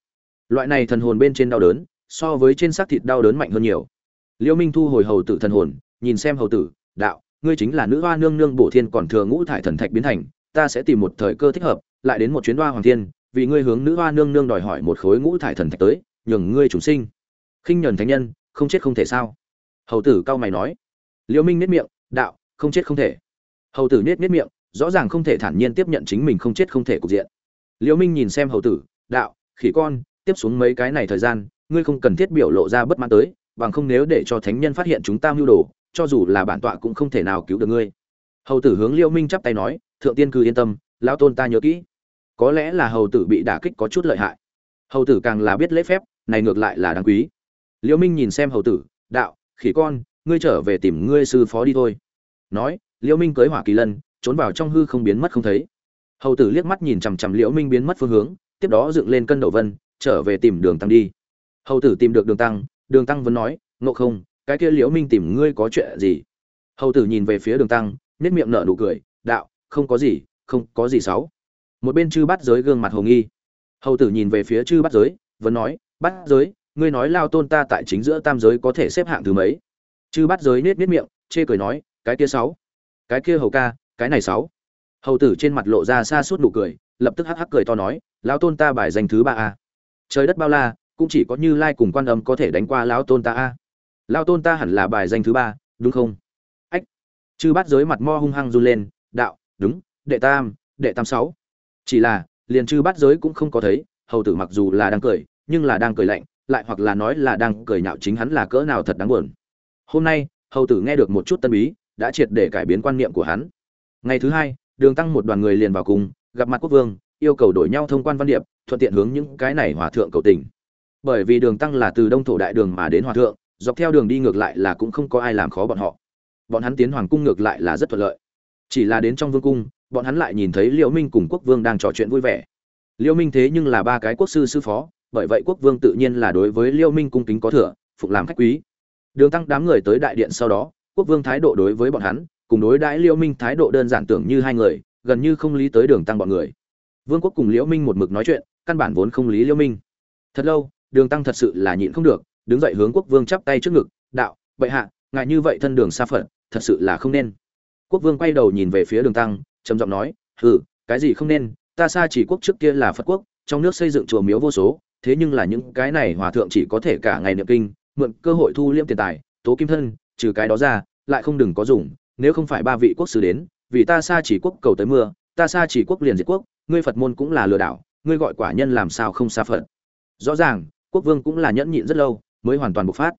Speaker 1: Loại này thần hồn bên trên đau đớn, so với trên xác thịt đau đớn mạnh hơn nhiều. Liễu minh thu hồi hầu tử thần hồn, nhìn xem hầu tử, đạo, ngươi chính là nữ hoa nương nương bổ thiên còn thừa ngũ thải thần thạch biến thành, ta sẽ tìm một thời cơ thích hợp, lại đến một chuyến hoa hoàng thiên, vì ngươi hướng nữ hoa nương nương đòi hỏi một khối ngũ thải thần thạch tới nhường ngươi chúng sinh. Khinh nhẫn thánh nhân, không chết không thể sao? Hầu tử cao mày nói. Liễu minh nết miệng, đạo, không chết không thể. Hầu tử nết nết miệng, rõ ràng không thể thản nhiên tiếp nhận chính mình không chết không thể cục diện. Liễu minh nhìn xem hầu tử, đạo, khỉ con, tiếp xuống mấy cái này thời gian, ngươi không cần thiết biểu lộ ra bất mãn tới, bằng không nếu để cho thánh nhân phát hiện chúng ta mưu đồ, cho dù là bản tọa cũng không thể nào cứu được ngươi. Hầu tử hướng liễu minh chắp tay nói, thượng tiên cứ yên tâm, lão tôn ta nhớ kỹ. Có lẽ là hầu tử bị đả kích có chút lợi hại. Hầu tử càng là biết lễ phép này ngược lại là đáng quý. Liễu minh nhìn xem hầu tử, đạo, khỉ con, ngươi trở về tìm ngươi sư phó đi thôi. Nói, liễu minh cưới hỏa kỳ lân, trốn vào trong hư không biến mất không thấy. Hầu tử liếc mắt nhìn chằm chằm liễu minh biến mất phương hướng, tiếp đó dựng lên cân đầu vân, trở về tìm đường tăng đi. Hầu tử tìm được đường tăng đường tăng vẫn nói, ngộ không, cái kia liễu minh tìm ngươi có chuyện gì? Hầu tử nhìn về phía đường tăng nét miệng nở nụ cười, đạo, không có gì, không có gì xấu. Một bên chư bắt giới gương mặt hồ nghi. Hầu tử nhìn về phía chư bắt giới, vẫn nói bắt giới, ngươi nói lao tôn ta tại chính giữa tam giới có thể xếp hạng thứ mấy? Chư bắt giới nết nết miệng, chê cười nói, cái kia sáu. Cái kia hầu ca, cái này sáu. Hầu tử trên mặt lộ ra xa suốt nụ cười, lập tức hắc hắc cười to nói lão tôn ta bài danh thứ ba a. Trời đất bao la, cũng chỉ có như lai cùng quan âm có thể đánh qua lão tôn ta a. Lão tôn ta hẳn là bài danh thứ ba, đúng không? Ách. Chư bắt giới mặt mo hung hăng run lên, đạo, đúng, đệ tam đệ tam sáu. Chỉ là, liền chư bắt giới cũng không có thấy, hầu tử mặc dù là đang cười nhưng là đang cười lạnh, lại hoặc là nói là đang cười nhạo chính hắn là cỡ nào thật đáng buồn. Hôm nay, hầu tử nghe được một chút tân bí, đã triệt để cải biến quan niệm của hắn. Ngày thứ hai, đường tăng một đoàn người liền vào cùng, gặp mặt quốc vương, yêu cầu đổi nhau thông quan văn điệp, thuận tiện hướng những cái này hòa thượng cầu tình. Bởi vì đường tăng là từ đông thổ đại đường mà đến hòa thượng, dọc theo đường đi ngược lại là cũng không có ai làm khó bọn họ. Bọn hắn tiến hoàng cung ngược lại là rất thuận lợi. Chỉ là đến trong vương cung, bọn hắn lại nhìn thấy liễu minh cùng quốc vương đang trò chuyện vui vẻ. Liễu minh thế nhưng là ba cái quốc sư sư phó bởi vậy quốc vương tự nhiên là đối với liêu minh cung kính có thừa, phục làm khách quý. Đường tăng đám người tới đại điện sau đó, quốc vương thái độ đối với bọn hắn, cùng đối đãi liêu minh thái độ đơn giản tưởng như hai người, gần như không lý tới đường tăng bọn người. Vương quốc cùng liễu minh một mực nói chuyện, căn bản vốn không lý liễu minh. Thật lâu, đường tăng thật sự là nhịn không được, đứng dậy hướng quốc vương chắp tay trước ngực, đạo, bệ hạ, ngài như vậy thân đường xa phận, thật sự là không nên. Quốc vương quay đầu nhìn về phía đường tăng, trầm giọng nói, hừ, cái gì không nên, ta xa chỉ quốc trước kia là phật quốc, trong nước xây dựng chùa miếu vô số thế nhưng là những cái này hòa thượng chỉ có thể cả ngày niệm kinh, mượn cơ hội thu liễm tiền tài, tố kim thân, trừ cái đó ra, lại không đừng có dùng, nếu không phải ba vị quốc sư đến, vì ta xa chỉ quốc cầu tới mưa, ta xa chỉ quốc liền diệt quốc, ngươi phật môn cũng là lừa đảo, ngươi gọi quả nhân làm sao không xa phật. Rõ ràng, quốc vương cũng là nhẫn nhịn rất lâu, mới hoàn toàn bộc phát.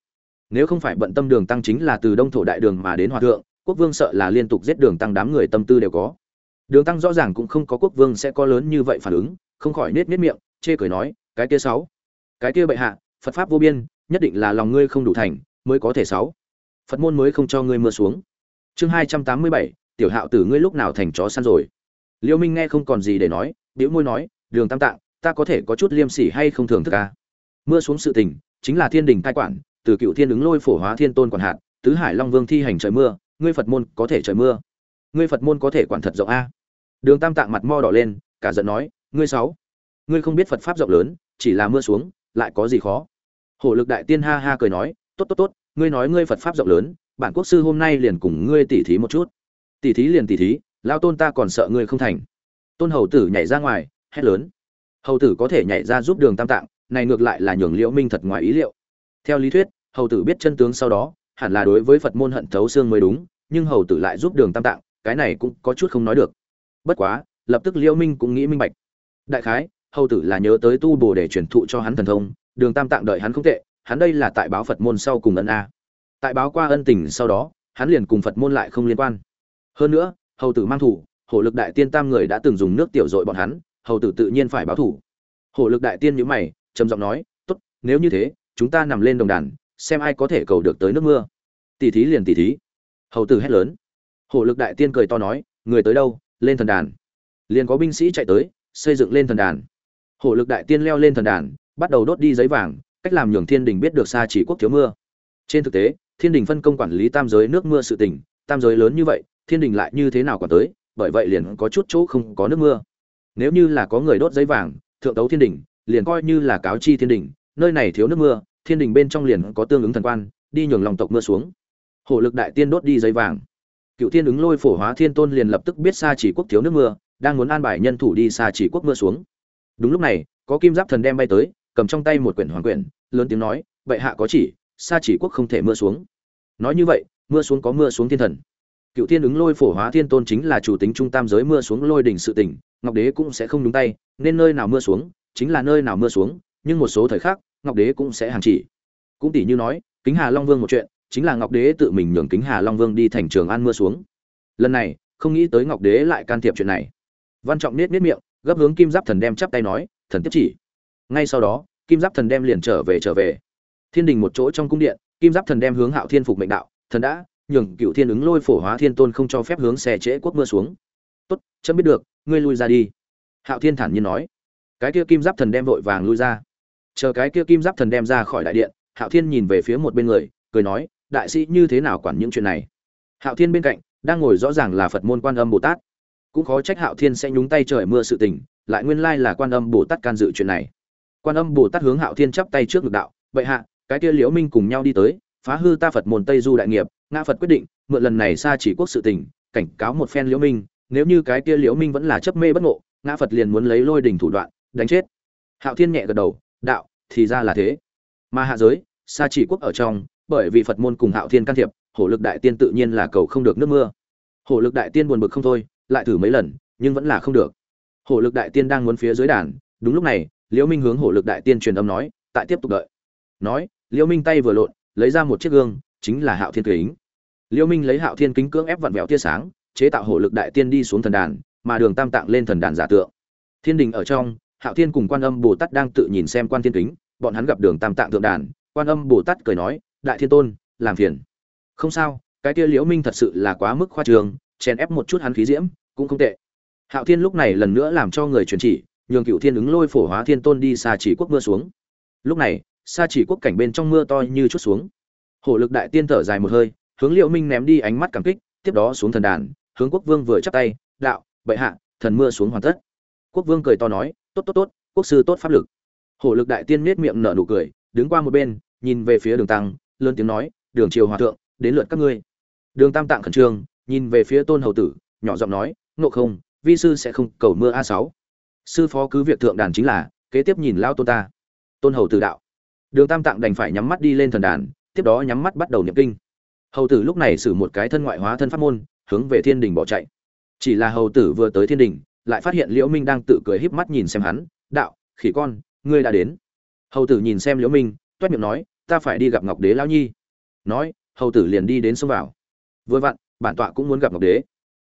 Speaker 1: Nếu không phải bận tâm đường tăng chính là từ đông thổ đại đường mà đến hòa thượng, quốc vương sợ là liên tục giết đường tăng đám người tâm tư đều có. Đường tăng rõ ràng cũng không có quốc vương sẽ có lớn như vậy phản ứng, không khỏi nết nết miệng, chê cười nói cái kia sáu. Cái kia bệ hạ, phật pháp vô biên, nhất định là lòng ngươi không đủ thành, mới có thể sáu. Phật môn mới không cho ngươi mưa xuống. Chương hai trăm tám mươi bảy, tiểu hạo tử ngươi lúc nào thành chó săn rồi? Liêu minh nghe không còn gì để nói biểu môi nói, đường tam tạng, ta có thể có chút liêm sỉ hay không thường thức ca mưa xuống sự tình, chính là thiên đình cai quản, từ cựu thiên ứng lôi phổ hóa thiên tôn quản hạt, tứ hải long vương thi hành trời mưa, ngươi phật môn có thể trời mưa. Ngươi phật môn có thể quản thật rộng a. Đường tam tạng mặt mo đỏ lên, cả giận nói, ngươi sáu. Ngươi không biết phật pháp rộng lớn chỉ là mưa xuống, lại có gì khó? Hổ lực đại tiên ha ha cười nói, tốt tốt tốt, ngươi nói ngươi phật pháp rộng lớn, bản quốc sư hôm nay liền cùng ngươi tỉ thí một chút. Tỉ thí liền tỉ thí, lao tôn ta còn sợ ngươi không thành. Tôn hầu tử nhảy ra ngoài, hét lớn. Hầu tử có thể nhảy ra giúp đường tam tạng, này ngược lại là nhường liễu minh thật ngoài ý liệu. Theo lý thuyết, hầu tử biết chân tướng sau đó, hẳn là đối với phật môn hận thấu xương mới đúng, nhưng hầu tử lại giúp đường tam tạng, cái này cũng có chút không nói được. Bất quá, lập tức liễu minh cũng nghĩ minh bạch. Đại khái hầu tử là nhớ tới tu bồ để truyền thụ cho hắn thần thông, đường tam tạng đợi hắn không tệ, hắn đây là tại báo phật môn sau cùng ân a. Tại báo qua ân tình sau đó, hắn liền cùng phật môn lại không liên quan. Hơn nữa, hầu tử mang thủ, hổ lực đại tiên tam người đã từng dùng nước tiểu dội bọn hắn, hầu tử tự nhiên phải báo thủ. Hổ lực đại tiên nhíu mày, trầm giọng nói, tốt, nếu như thế, chúng ta nằm lên đồng đàn, xem ai có thể cầu được tới nước mưa. Tỷ thí liền tỷ thí. Hầu tử hét lớn. Hổ lực đại tiên cười to nói, người tới đâu? Lên thần đàn. Liền có binh sĩ chạy tới, xây dựng lên thần đàn hổ lực đại tiên leo lên thần đàn, bắt đầu đốt đi giấy vàng, cách làm nhường thiên đình biết được xa chỉ quốc thiếu mưa. Trên thực tế, thiên đình phân công quản lý tam giới nước mưa sự tình, tam giới lớn như vậy, thiên đình lại như thế nào quản tới, bởi vậy liền có chút chỗ không có nước mưa. Nếu như là có người đốt giấy vàng, thượng tấu thiên đình, liền coi như là cáo chi thiên đình, nơi này thiếu nước mưa, thiên đình bên trong liền có tương ứng thần quan, đi nhường lòng tộc mưa xuống. Hổ lực đại tiên đốt đi giấy vàng. Cựu thiên ứng lôi phổ hóa thiên tôn liền lập tức biết xa chỉ quốc thiếu nước mưa, đang muốn an bài nhân thủ đi xa chỉ quốc mưa xuống đúng lúc này, có kim giáp thần đem bay tới, cầm trong tay một quyển hoàng quyển, lớn tiếng nói, bệ hạ có chỉ xa chỉ quốc không thể mưa xuống. Nói như vậy, mưa xuống có mưa xuống thiên thần. Cựu thiên ứng lôi phổ hóa thiên tôn chính là chủ tính trung tam giới mưa xuống lôi đỉnh sự tỉnh ngọc đế cũng sẽ không đúng tay, nên nơi nào mưa xuống, chính là nơi nào mưa xuống, nhưng một số thời khắc, ngọc đế cũng sẽ hàng chỉ. Cũng tỷ như nói, kính hà long vương một chuyện, chính là ngọc đế tự mình nhường kính hà long vương đi thành trường an mưa xuống. Lần này, không nghĩ tới ngọc đế lại can thiệp chuyện này. Văn trọng nết nết miệng gấp hướng kim giáp thần đem chắp tay nói, thần tiếp chỉ. Ngay sau đó, kim giáp thần đem liền trở về trở về. Thiên đình một chỗ trong cung điện, kim giáp thần đem hướng hạo thiên phục mệnh đạo, thần đã, nhường cựu thiên ứng lôi phổ hóa thiên tôn không cho phép hướng xe trễ quốc mưa xuống. Tốt, chấm biết được, ngươi lui ra đi. Hạo thiên thản nhiên nói. Cái kia kim giáp thần đem vội vàng lui ra. Chờ cái kia kim giáp thần đem ra khỏi đại điện, hạo thiên nhìn về phía một bên người, cười nói, đại sĩ như thế nào quản những chuyện này? Hạo thiên bên cạnh, đang ngồi rõ ràng là phật môn quan âm bồ tát cũng khó trách hạo thiên sẽ nhúng tay trời mưa sự tình, lại nguyên lai là quan âm bồ tát can dự chuyện này. Quan âm bồ tát hướng hạo thiên chắp tay trước ngực đạo vậy hạ, cái kia liễu minh cùng nhau đi tới, phá hư ta phật môn tây du đại nghiệp, ngã phật quyết định, mượn lần này xa chỉ quốc sự tình, cảnh cáo một phen liễu minh, nếu như cái kia liễu minh vẫn là chấp mê bất ngộ, ngã phật liền muốn lấy lôi đỉnh thủ đoạn, đánh chết. Hạo thiên nhẹ gật đầu, đạo, thì ra là thế. Mà hạ giới, xa chỉ quốc ở trong, bởi vì phật môn cùng hạo thiên can thiệp, hổ lực đại tiên tự nhiên là cầu không được nước mưa. Hổ lực đại tiên buồn bực không thôi lại thử mấy lần, nhưng vẫn là không được. Hổ lực đại tiên đang muốn phía dưới đàn, đúng lúc này, liễu minh hướng hổ lực đại tiên truyền âm nói, tại tiếp tục đợi. Nói, liễu minh tay vừa lộn, lấy ra một chiếc gương, chính là hạo thiên kính. Liễu minh lấy hạo thiên kính cưỡng ép vặn vẹo tia sáng, chế tạo hổ lực đại tiên đi xuống thần đàn, mà đường tam tạng lên thần đàn giả tượng. Thiên đình ở trong, hạo thiên cùng quan âm bồ tát đang tự nhìn xem quan thiên kính, bọn hắn gặp đường tam tạng thượng đàn, quan âm bồ tát cười nói, đại thiên tôn, làm phiền. Không sao, cái kia liễu minh thật sự là quá mức khoa trường chèn ép một chút hắn khí diễm cũng không tệ. Hạo thiên lúc này lần nữa làm cho người truyền chỉ, nhường cựu thiên ứng lôi phổ hóa thiên tôn đi xa chỉ quốc mưa xuống. Lúc này xa chỉ quốc cảnh bên trong mưa to như chút xuống. Hổ lực đại tiên thở dài một hơi, hướng liễu minh ném đi ánh mắt cảm kích, tiếp đó xuống thần đàn, hướng quốc vương vừa chắp tay, đạo, bệ hạ, thần mưa xuống hoàn tất. Quốc vương cười to nói, tốt tốt tốt, quốc sư tốt pháp lực. Hổ lực đại tiên nết miệng nở nụ cười, đứng qua một bên, nhìn về phía đường tăng, lớn tiếng nói, đường triều hòa thượng, đến lượt các ngươi. Đường tam tạng khẩn trương, nhìn về phía tôn hầu tử, nhỏ giọng nói ngộ không, vi sư sẽ không cầu mưa a sáu. Sư phó cứ việc thượng đàn chính là, kế tiếp nhìn lao tôn ta. Tôn hầu tử đạo. Đường tam tạng đành phải nhắm mắt đi lên thần đàn, tiếp đó nhắm mắt bắt đầu niệm kinh. Hầu tử lúc này xử một cái thân ngoại hóa thân pháp môn, hướng về thiên đình bỏ chạy. Chỉ là hầu tử vừa tới thiên đình, lại phát hiện liễu minh đang tự cười híp mắt nhìn xem hắn, đạo, khỉ con, ngươi đã đến. Hầu tử nhìn xem liễu minh, toét miệng nói, ta phải đi gặp ngọc đế lão nhi. Nói, hầu tử liền đi đến xông vào. Vừa vặn, bản tọa cũng muốn gặp ngọc đế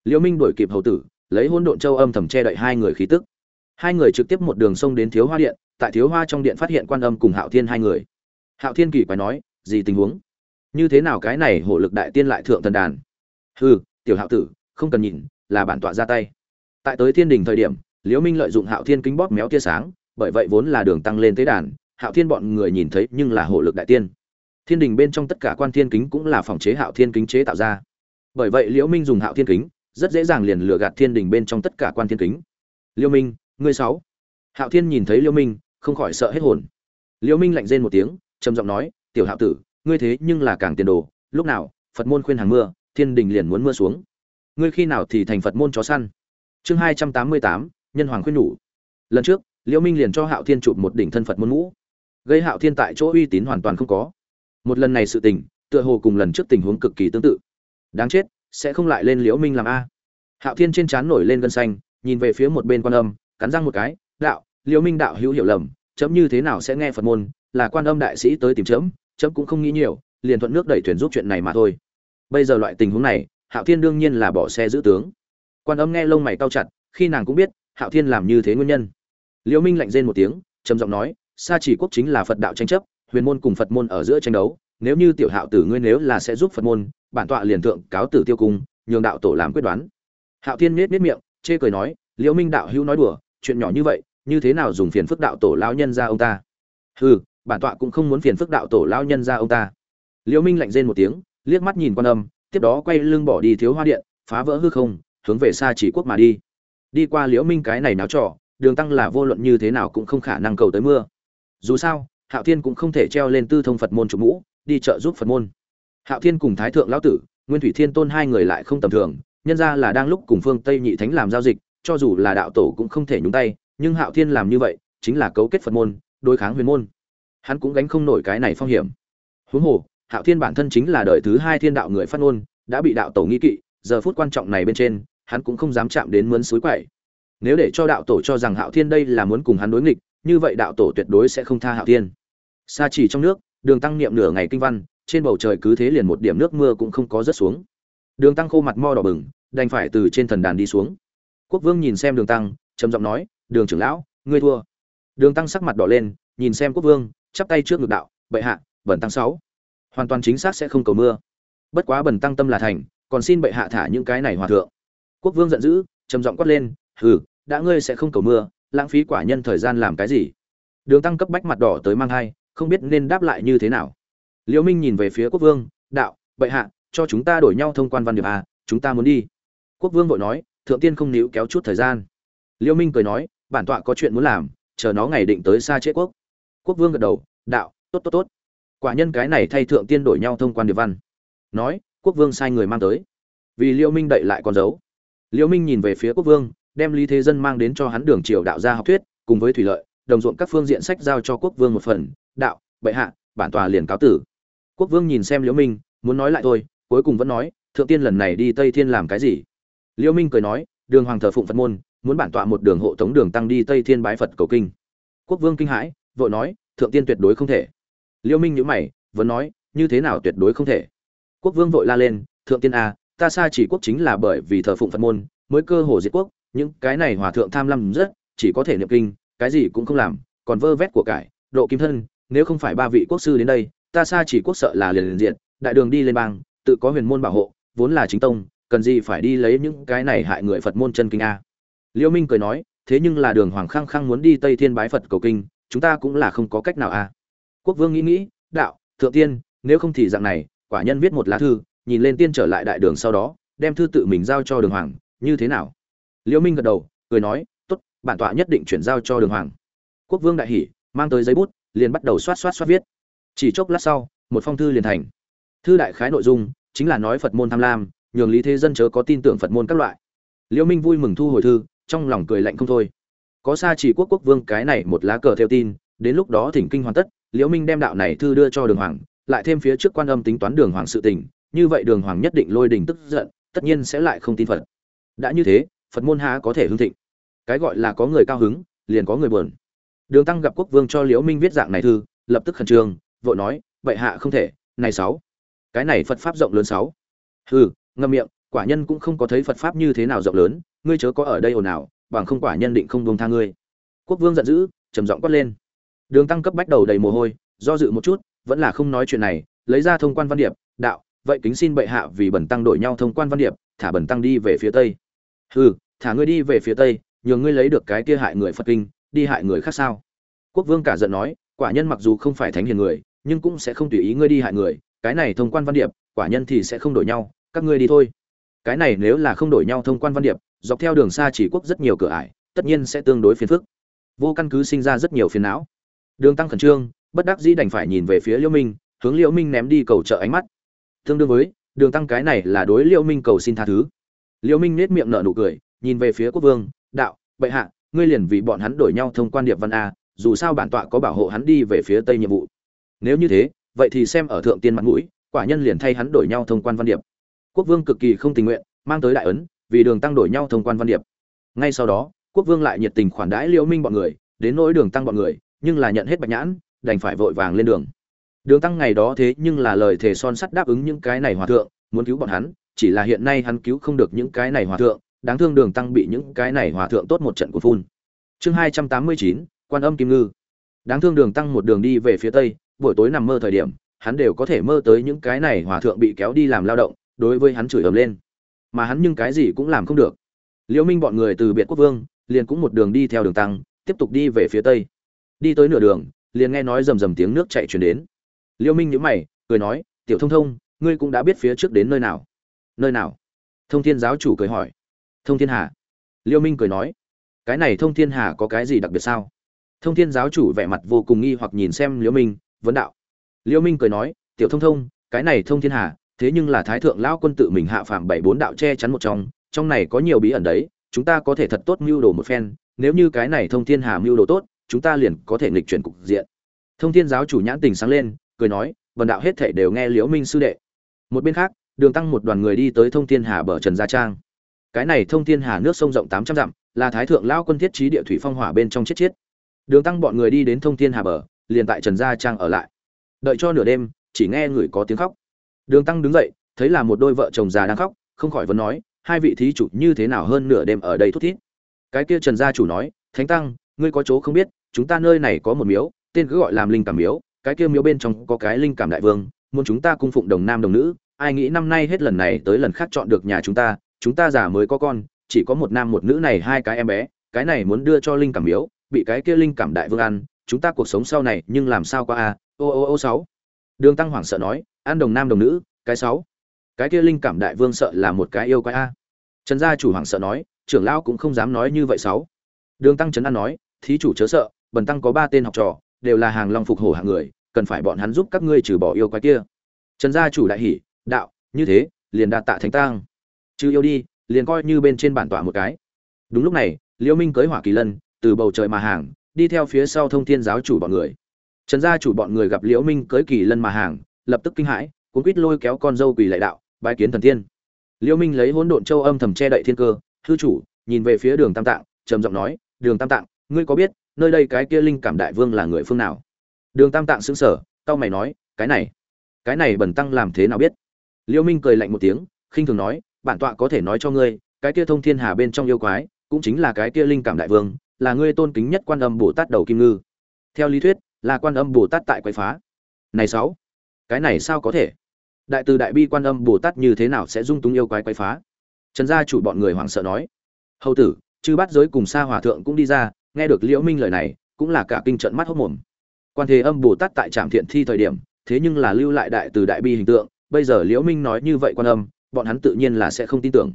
Speaker 1: liễu minh đuổi kịp hầu tử, lấy hỗn độn châu âm thầm che đậy hai người khí tức. Hai người trực tiếp một đường sông đến thiếu hoa điện, tại thiếu hoa trong điện phát hiện quan âm cùng hạo thiên hai người. Hạo thiên kỳ quái nói, gì tình huống? Như thế nào cái này hộ lực đại tiên lại thượng thần đàn? Hừ, tiểu hạo tử, không cần nhìn, là bản tọa ra tay. Tại tới thiên đình thời điểm, liễu minh lợi dụng hạo thiên kính bóp méo tia sáng, bởi vậy vốn là đường tăng lên tế đàn, hạo thiên bọn người nhìn thấy nhưng là hộ lực đại tiên. Thiên đình bên trong tất cả quan thiên kính cũng là phòng chế hạo thiên kính chế tạo ra. Bởi vậy liễu minh dùng hạo thiên kính rất dễ dàng liền lừa gạt thiên đình bên trong tất cả quan thiên kính. Liêu minh, ngươi sáu. Hạo thiên nhìn thấy Liêu minh, không khỏi sợ hết hồn. Liêu minh lạnh rên một tiếng, trầm giọng nói, tiểu hạo tử, ngươi thế nhưng là càng tiền đồ, lúc nào, phật môn khuyên hàng mưa, thiên đình liền muốn mưa xuống. Ngươi khi nào thì thành phật môn chó săn? Chương hai trăm tám mươi tám, nhân hoàng khuyên nhủ. Lần trước liễu minh liền cho hạo thiên chụp một đỉnh thân phật môn mũ. Gây hạo thiên tại chỗ uy tín hoàn toàn không có. Một lần này sự tình, tựa hồ cùng lần trước tình huống cực kỳ tương tự. Đáng chết sẽ không lại lên liễu minh làm a. Hạo thiên trên trán nổi lên gân xanh, nhìn về phía một bên quan âm, cắn răng một cái, đạo, liễu minh đạo hữu hiểu lầm, chấm như thế nào sẽ nghe phật môn, là quan âm đại sĩ tới tìm chấm chấm cũng không nghĩ nhiều, liền thuận nước đẩy thuyền giúp chuyện này mà thôi. Bây giờ loại tình huống này, hạo thiên đương nhiên là bỏ xe giữ tướng. Quan âm nghe lông mày cau chặt, khi nàng cũng biết, hạo thiên làm như thế nguyên nhân. Liễu minh lạnh rên một tiếng, trầm giọng nói, sa chỉ quốc chính là phật đạo tranh chấp, huyền môn cùng phật môn ở giữa tranh đấu, nếu như tiểu hạo tử ngươi nếu là sẽ giúp phật môn bản tọa liền thượng cáo tử tiêu cung, nhường đạo tổ làm quyết đoán. Hạo thiên nết nết miệng, chê cười nói, liễu minh đạo hữu nói đùa, chuyện nhỏ như vậy, như thế nào dùng phiền phức đạo tổ lão nhân ra ông ta? Hừ, bản tọa cũng không muốn phiền phức đạo tổ lão nhân ra ông ta. Liễu minh lạnh rên một tiếng, liếc mắt nhìn quan âm, tiếp đó quay lưng bỏ đi thiếu hoa điện, phá vỡ hư không, hướng về xa chỉ quốc mà đi. Đi qua liễu minh cái này náo trò, đường tăng là vô luận như thế nào cũng không khả năng cầu tới mưa. Dù sao, hạo thiên cũng không thể treo lên tư thông phật môn chủ mũ, đi chợ giúp phật môn hạo thiên cùng thái thượng lão tử, nguyên thủy thiên tôn hai người lại không tầm thường, nhân ra là đang lúc cùng phương tây nhị thánh làm giao dịch, cho dù là đạo tổ cũng không thể nhúng tay, nhưng hạo thiên làm như vậy, chính là cấu kết phật môn, đối kháng huyền môn. Hắn cũng gánh không nổi cái này phong hiểm. Huống hồ, hạo thiên bản thân chính là đời thứ hai thiên đạo người phát ngôn, đã bị đạo tổ nghi kỵ, giờ phút quan trọng này bên trên, hắn cũng không dám chạm đến mướn suối quậy. Nếu để cho đạo tổ cho rằng hạo thiên đây là muốn cùng hắn đối nghịch, như vậy đạo tổ tuyệt đối sẽ không tha hạo thiên. Xa chỉ trong nước, đường tăng niệm nửa ngày kinh văn trên bầu trời cứ thế liền một điểm nước mưa cũng không có rớt xuống. Đường tăng khô mặt mo đỏ bừng, đành phải từ trên thần đàn đi xuống. Quốc vương nhìn xem đường tăng, trầm giọng nói, đường trưởng lão, ngươi thua. Đường tăng sắc mặt đỏ lên, nhìn xem quốc vương, chắp tay trước ngực đạo, bệ hạ bẩn tăng sáu, hoàn toàn chính xác sẽ không cầu mưa. Bất quá bẩn tăng tâm là thành, còn xin bệ hạ thả những cái này hòa thượng. Quốc vương giận dữ, trầm giọng quát lên, hừ, đã ngươi sẽ không cầu mưa, lãng phí quả nhân thời gian làm cái gì? Đường tăng cấp bách mặt đỏ tới mang hai không biết nên đáp lại như thế nào liễu minh nhìn về phía quốc vương, đạo, bệ hạ, cho chúng ta đổi nhau thông quan văn điệp à chúng ta muốn đi. Quốc vương vội nói, thượng tiên không níu kéo chút thời gian. Liễu minh cười nói, bản tọa có chuyện muốn làm, chờ nó ngày định tới xa chế quốc. Quốc vương gật đầu, đạo, tốt tốt tốt. Quả nhân cái này thay thượng tiên đổi nhau thông quan điệp văn. Nói, quốc vương sai người mang tới. Vì liễu minh đậy lại con dấu. Liễu minh nhìn về phía quốc vương, đem lý thế dân mang đến cho hắn đường triều đạo gia học thuyết, cùng với thủy lợi, đồng ruộng các phương diện sách giao cho quốc vương một phần. Đạo, bệ hạ, bản tòa liền cáo tử quốc vương nhìn xem liễu minh, muốn nói lại thôi, cuối cùng vẫn nói, thượng tiên lần này đi tây thiên làm cái gì? Liễu minh cười nói, đường hoàng thờ phụng phật môn, muốn bản tọa một đường hộ tống đường tăng đi tây thiên bái phật cầu kinh. Quốc vương kinh hãi, vội nói, thượng tiên tuyệt đối không thể. Liễu minh nhíu mày, vẫn nói, như thế nào tuyệt đối không thể? Quốc vương vội la lên, thượng tiên a ta xa chỉ quốc chính là bởi vì thờ phụng phật môn, mới cơ hồ diệt quốc, những cái này hòa thượng tham lam rất, chỉ có thể niệm kinh, cái gì cũng không làm, còn vơ vét của cải, độ kim thân, nếu không phải ba vị quốc sư đến đây ta xa chỉ quốc sợ là liền liền diện đại đường đi lên bang, tự có huyền môn bảo hộ, vốn là chính tông, cần gì phải đi lấy những cái này hại người phật môn chân kinh a? Liêu minh cười nói, thế nhưng là đường hoàng khăng khăng muốn đi tây thiên bái phật cầu kinh, chúng ta cũng là không có cách nào a. Quốc vương nghĩ nghĩ, đạo, thượng tiên, nếu không thì dạng này, quả nhân viết một lá thư, nhìn lên tiên trở lại đại đường sau đó, đem thư tự mình giao cho đường hoàng, như thế nào? Liễu minh gật đầu, cười nói, tốt, bản tọa nhất định chuyển giao cho đường hoàng. Quốc vương đại hỉ, mang tới giấy bút, liền bắt đầu xoát xoát xoát viết chỉ chốc lát sau, một phong thư liền thành. Thư đại khái nội dung chính là nói phật môn tham lam, nhường lý thế dân chớ có tin tưởng phật môn các loại. Liễu minh vui mừng thu hồi thư, trong lòng cười lạnh không thôi. Có xa chỉ quốc quốc vương cái này một lá cờ theo tin, đến lúc đó thỉnh kinh hoàn tất liễu minh đem đạo này thư đưa cho đường hoàng, lại thêm phía trước quan âm tính toán đường hoàng sự tình, như vậy đường hoàng nhất định lôi đình tức giận, tất nhiên sẽ lại không tin phật. Đã như thế, phật môn há có thể hưng thịnh? Cái gọi là có người cao hứng, liền có người buồn. Đường tăng gặp quốc vương cho liễu minh viết dạng này thư, lập tức khẩn trương vội nói, vậy hạ không thể, này sáu, cái này phật pháp rộng lớn sáu. Hừ ngậm miệng, quả nhân cũng không có thấy phật pháp như thế nào rộng lớn, ngươi chớ có ở đây ồn ào, bằng không quả nhân định không buông tha ngươi. Quốc vương giận dữ, trầm giọng quát lên. Đường tăng cấp bách đầu đầy mồ hôi, do dự một chút, vẫn là không nói chuyện này, lấy ra thông quan văn điệp, đạo, vậy kính xin bệ hạ vì bẩn tăng đổi nhau thông quan văn điệp, thả bẩn tăng đi về phía tây. Hừ, thả ngươi đi về phía tây, nhường ngươi lấy được cái kia hại người phật kinh, đi hại người khác sao? Quốc vương cả giận nói quả nhân mặc dù không phải thánh hiền người, nhưng cũng sẽ không tùy ý ngươi đi hại người, cái này thông quan văn điệp, quả nhân thì sẽ không đổi nhau, các ngươi đi thôi. Cái này nếu là không đổi nhau thông quan văn điệp, dọc theo đường xa chỉ quốc rất nhiều cửa ải, tất nhiên sẽ tương đối phiền phức. Vô căn cứ sinh ra rất nhiều phiền não. Đường tăng khẩn trương, bất đắc dĩ đành phải nhìn về phía liễu minh, hướng liễu minh ném đi cầu trợ ánh mắt. Tương đương với, đường tăng cái này là đối liễu minh cầu xin tha thứ. Liễu minh nét miệng nở nụ cười, nhìn về phía quốc vương, đạo, bệ hạ, ngươi liền vì bọn hắn đổi nhau thông quan điệp văn a dù sao bản tọa có bảo hộ hắn đi về phía tây nhiệm vụ. Nếu như thế, vậy thì xem ở thượng tiên mặt mũi, quả nhân liền thay hắn đổi nhau thông quan văn điệp. Quốc vương cực kỳ không tình nguyện, mang tới đại ấn, vì đường tăng đổi nhau thông quan văn điệp. Ngay sau đó, quốc vương lại nhiệt tình khoản đãi liễu minh bọn người, đến nỗi đường tăng bọn người, nhưng là nhận hết bạch nhãn, đành phải vội vàng lên đường. Đường tăng ngày đó thế nhưng là lời thề son sắt đáp ứng những cái này hòa thượng, muốn cứu bọn hắn, chỉ là hiện nay hắn cứu không được những cái này hòa thượng, đáng thương đường tăng bị những cái này hòa thượng tốt một trận của phun. Chương hai trăm tám mươi chín quan âm kim ngư. Đáng thương đường tăng một đường đi về phía tây, buổi tối nằm mơ thời điểm, hắn đều có thể mơ tới những cái này hòa thượng bị kéo đi làm lao động, đối với hắn chửi ầm lên. Mà hắn nhưng cái gì cũng làm không được. Liễu minh bọn người từ biệt quốc vương, liền cũng một đường đi theo đường tăng, tiếp tục đi về phía tây. Đi tới nửa đường, liền nghe nói rầm rầm tiếng nước chảy truyền đến. Liễu minh nhíu mày, cười nói, tiểu thông thông, ngươi cũng đã biết phía trước đến nơi nào. Nơi nào? Thông thiên giáo chủ cười hỏi. Thông thiên hà. Liễu minh cười nói, cái này thông thiên hà có cái gì đặc biệt sao? Thông thiên giáo chủ vẻ mặt vô cùng nghi hoặc nhìn xem liễu minh, vấn đạo. Liễu minh cười nói, tiểu thông thông, cái này thông thiên hà, thế nhưng là thái thượng lão quân tự mình hạ phàm bảy bốn đạo che chắn một trong trong này có nhiều bí ẩn đấy, chúng ta có thể thật tốt mưu đồ một phen, nếu như cái này thông thiên hà mưu đồ tốt, chúng ta liền có thể nghịch chuyển cục diện. Thông thiên giáo chủ nhãn tình sáng lên, cười nói, vần đạo hết thể đều nghe liễu minh sư đệ. Một bên khác, đường tăng một đoàn người đi tới thông thiên hà bờ trần gia trang. Cái này thông thiên hà nước sông rộng tám trăm dặm, là thái thượng lao quân thiết trí địa thủy phong hỏa bên trong chết chết đường tăng bọn người đi đến thông thiên hà bờ, liền tại trần gia trang ở lại. Đợi cho nửa đêm, chỉ nghe người có tiếng khóc. Đường tăng đứng dậy, thấy là một đôi vợ chồng già đang khóc, không khỏi vẫn nói, hai vị thí chủ như thế nào hơn nửa đêm ở đây thút thít? Cái kia trần gia chủ nói, thánh tăng, ngươi có chỗ không biết, chúng ta nơi này có một miếu, tên cứ gọi làm linh cảm miếu, cái kia miếu bên trong có cái linh cảm đại vương, muốn chúng ta cung phụng đồng nam đồng nữ, ai nghĩ năm nay hết lần này tới lần khác chọn được nhà chúng ta chúng ta già mới có con, chỉ có một nam một nữ này hai cái em bé, cái này muốn đưa cho linh cảm miếu bị cái kia linh cảm đại vương ăn, chúng ta cuộc sống sau này nhưng làm sao qua a? Ô ô ô, sáu. Đường tăng hoảng sợ nói ăn đồng nam đồng nữ, cái sáu. Cái kia linh cảm đại vương sợ là một cái yêu quái a. Trần gia chủ hoảng sợ nói, trưởng lão cũng không dám nói như vậy sáu. Đường tăng trấn an nói, thí chủ chớ sợ, bần tăng có ba tên học trò, đều là hàng long phục hổ hạng người, cần phải bọn hắn giúp các ngươi trừ bỏ yêu quái kia. Trần gia chủ đại hỉ, đạo, như thế, liền đạt tạ thánh tang. Trừ yêu đi, liền coi như bên trên bản tọa một cái. Đúng lúc này liễu minh cưới hỏa kỳ lân từ bầu trời mà hàng, đi theo phía sau thông thiên giáo chủ bọn người. Trần gia chủ bọn người gặp liễu minh cưới kỳ lân mà hàng, lập tức kinh hãi, cuốn quýt lôi kéo con dâu quỳ lại đạo, bái kiến thần tiên. Liễu minh lấy hỗn độn châu âm thầm che đậy thiên cơ thư chủ, nhìn về phía đường tam tạng, trầm giọng nói, đường tam tạng, ngươi có biết, nơi đây cái kia linh cảm đại vương là người phương nào? Đường tam tạng sững sờ tao mày nói, cái này cái này bẩn tăng làm thế nào biết? Liễu minh cười lạnh một tiếng, khinh thường nói, bản tọa có thể nói cho ngươi, cái kia thông thiên hà bên trong yêu quái, cũng chính là cái kia linh cảm đại vương là ngươi tôn kính nhất quan âm bồ tát đầu kim ngư. Theo lý thuyết, là quan âm bồ tát tại quái phá. Này sáu, cái này sao có thể? Đại từ đại bi quan âm bồ tát như thế nào sẽ dung túng yêu quái quái phá? Trần gia chủ bọn người hoảng sợ nói. Hầu tử, chư bát giới cùng sa hòa thượng cũng đi ra, nghe được liễu minh lời này, cũng là cả kinh trận mắt hốc mồm. Quan thế âm bồ tát tại trạm thiện thi thời điểm, thế nhưng là lưu lại đại từ đại bi hình tượng, bây giờ liễu minh nói như vậy quan âm, bọn hắn tự nhiên là sẽ không tin tưởng.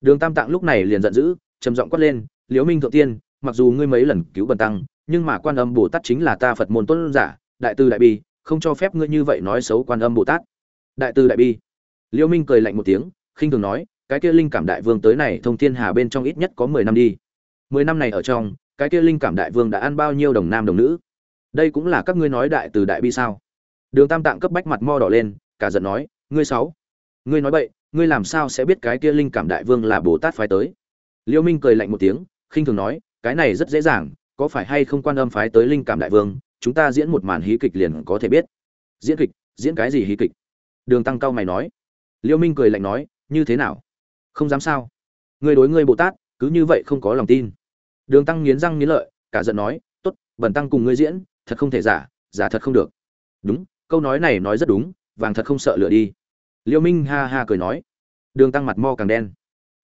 Speaker 1: Đường tam tạng lúc này liền giận dữ, trầm giọng quát lên, liễu minh thượng tiên mặc dù ngươi mấy lần cứu bần tăng, nhưng mà quan âm bồ tát chính là ta phật môn tôn giả, đại từ đại bi, không cho phép ngươi như vậy nói xấu quan âm bồ tát. Đại từ đại bi. Liêu minh cười lạnh một tiếng, khinh thường nói, cái kia linh cảm đại vương tới này thông thiên hà bên trong ít nhất có mười năm đi. Mười năm này ở trong, cái kia linh cảm đại vương đã ăn bao nhiêu đồng nam đồng nữ? Đây cũng là các ngươi nói đại từ đại bi sao? Đường tam tạng cấp bách mặt mo đỏ lên, cả giận nói, ngươi sáu, ngươi nói bậy, ngươi làm sao sẽ biết cái kia linh cảm đại vương là bồ tát phái tới? Liêu minh cười lạnh một tiếng, khinh thường nói cái này rất dễ dàng, có phải hay không quan âm phái tới linh cảm đại vương, chúng ta diễn một màn hí kịch liền có thể biết. Diễn kịch? Diễn cái gì hí kịch? Đường tăng cao mày nói. Liêu minh cười lạnh nói, như thế nào? Không dám sao. Người đối ngươi bồ tát, cứ như vậy không có lòng tin. Đường tăng nghiến răng nghiến lợi, cả giận nói, tốt, bần tăng cùng ngươi diễn, thật không thể giả giả thật không được. Đúng, câu nói này nói rất đúng, vàng thật không sợ lửa đi. Liêu minh ha ha cười nói. Đường tăng mặt mo càng đen.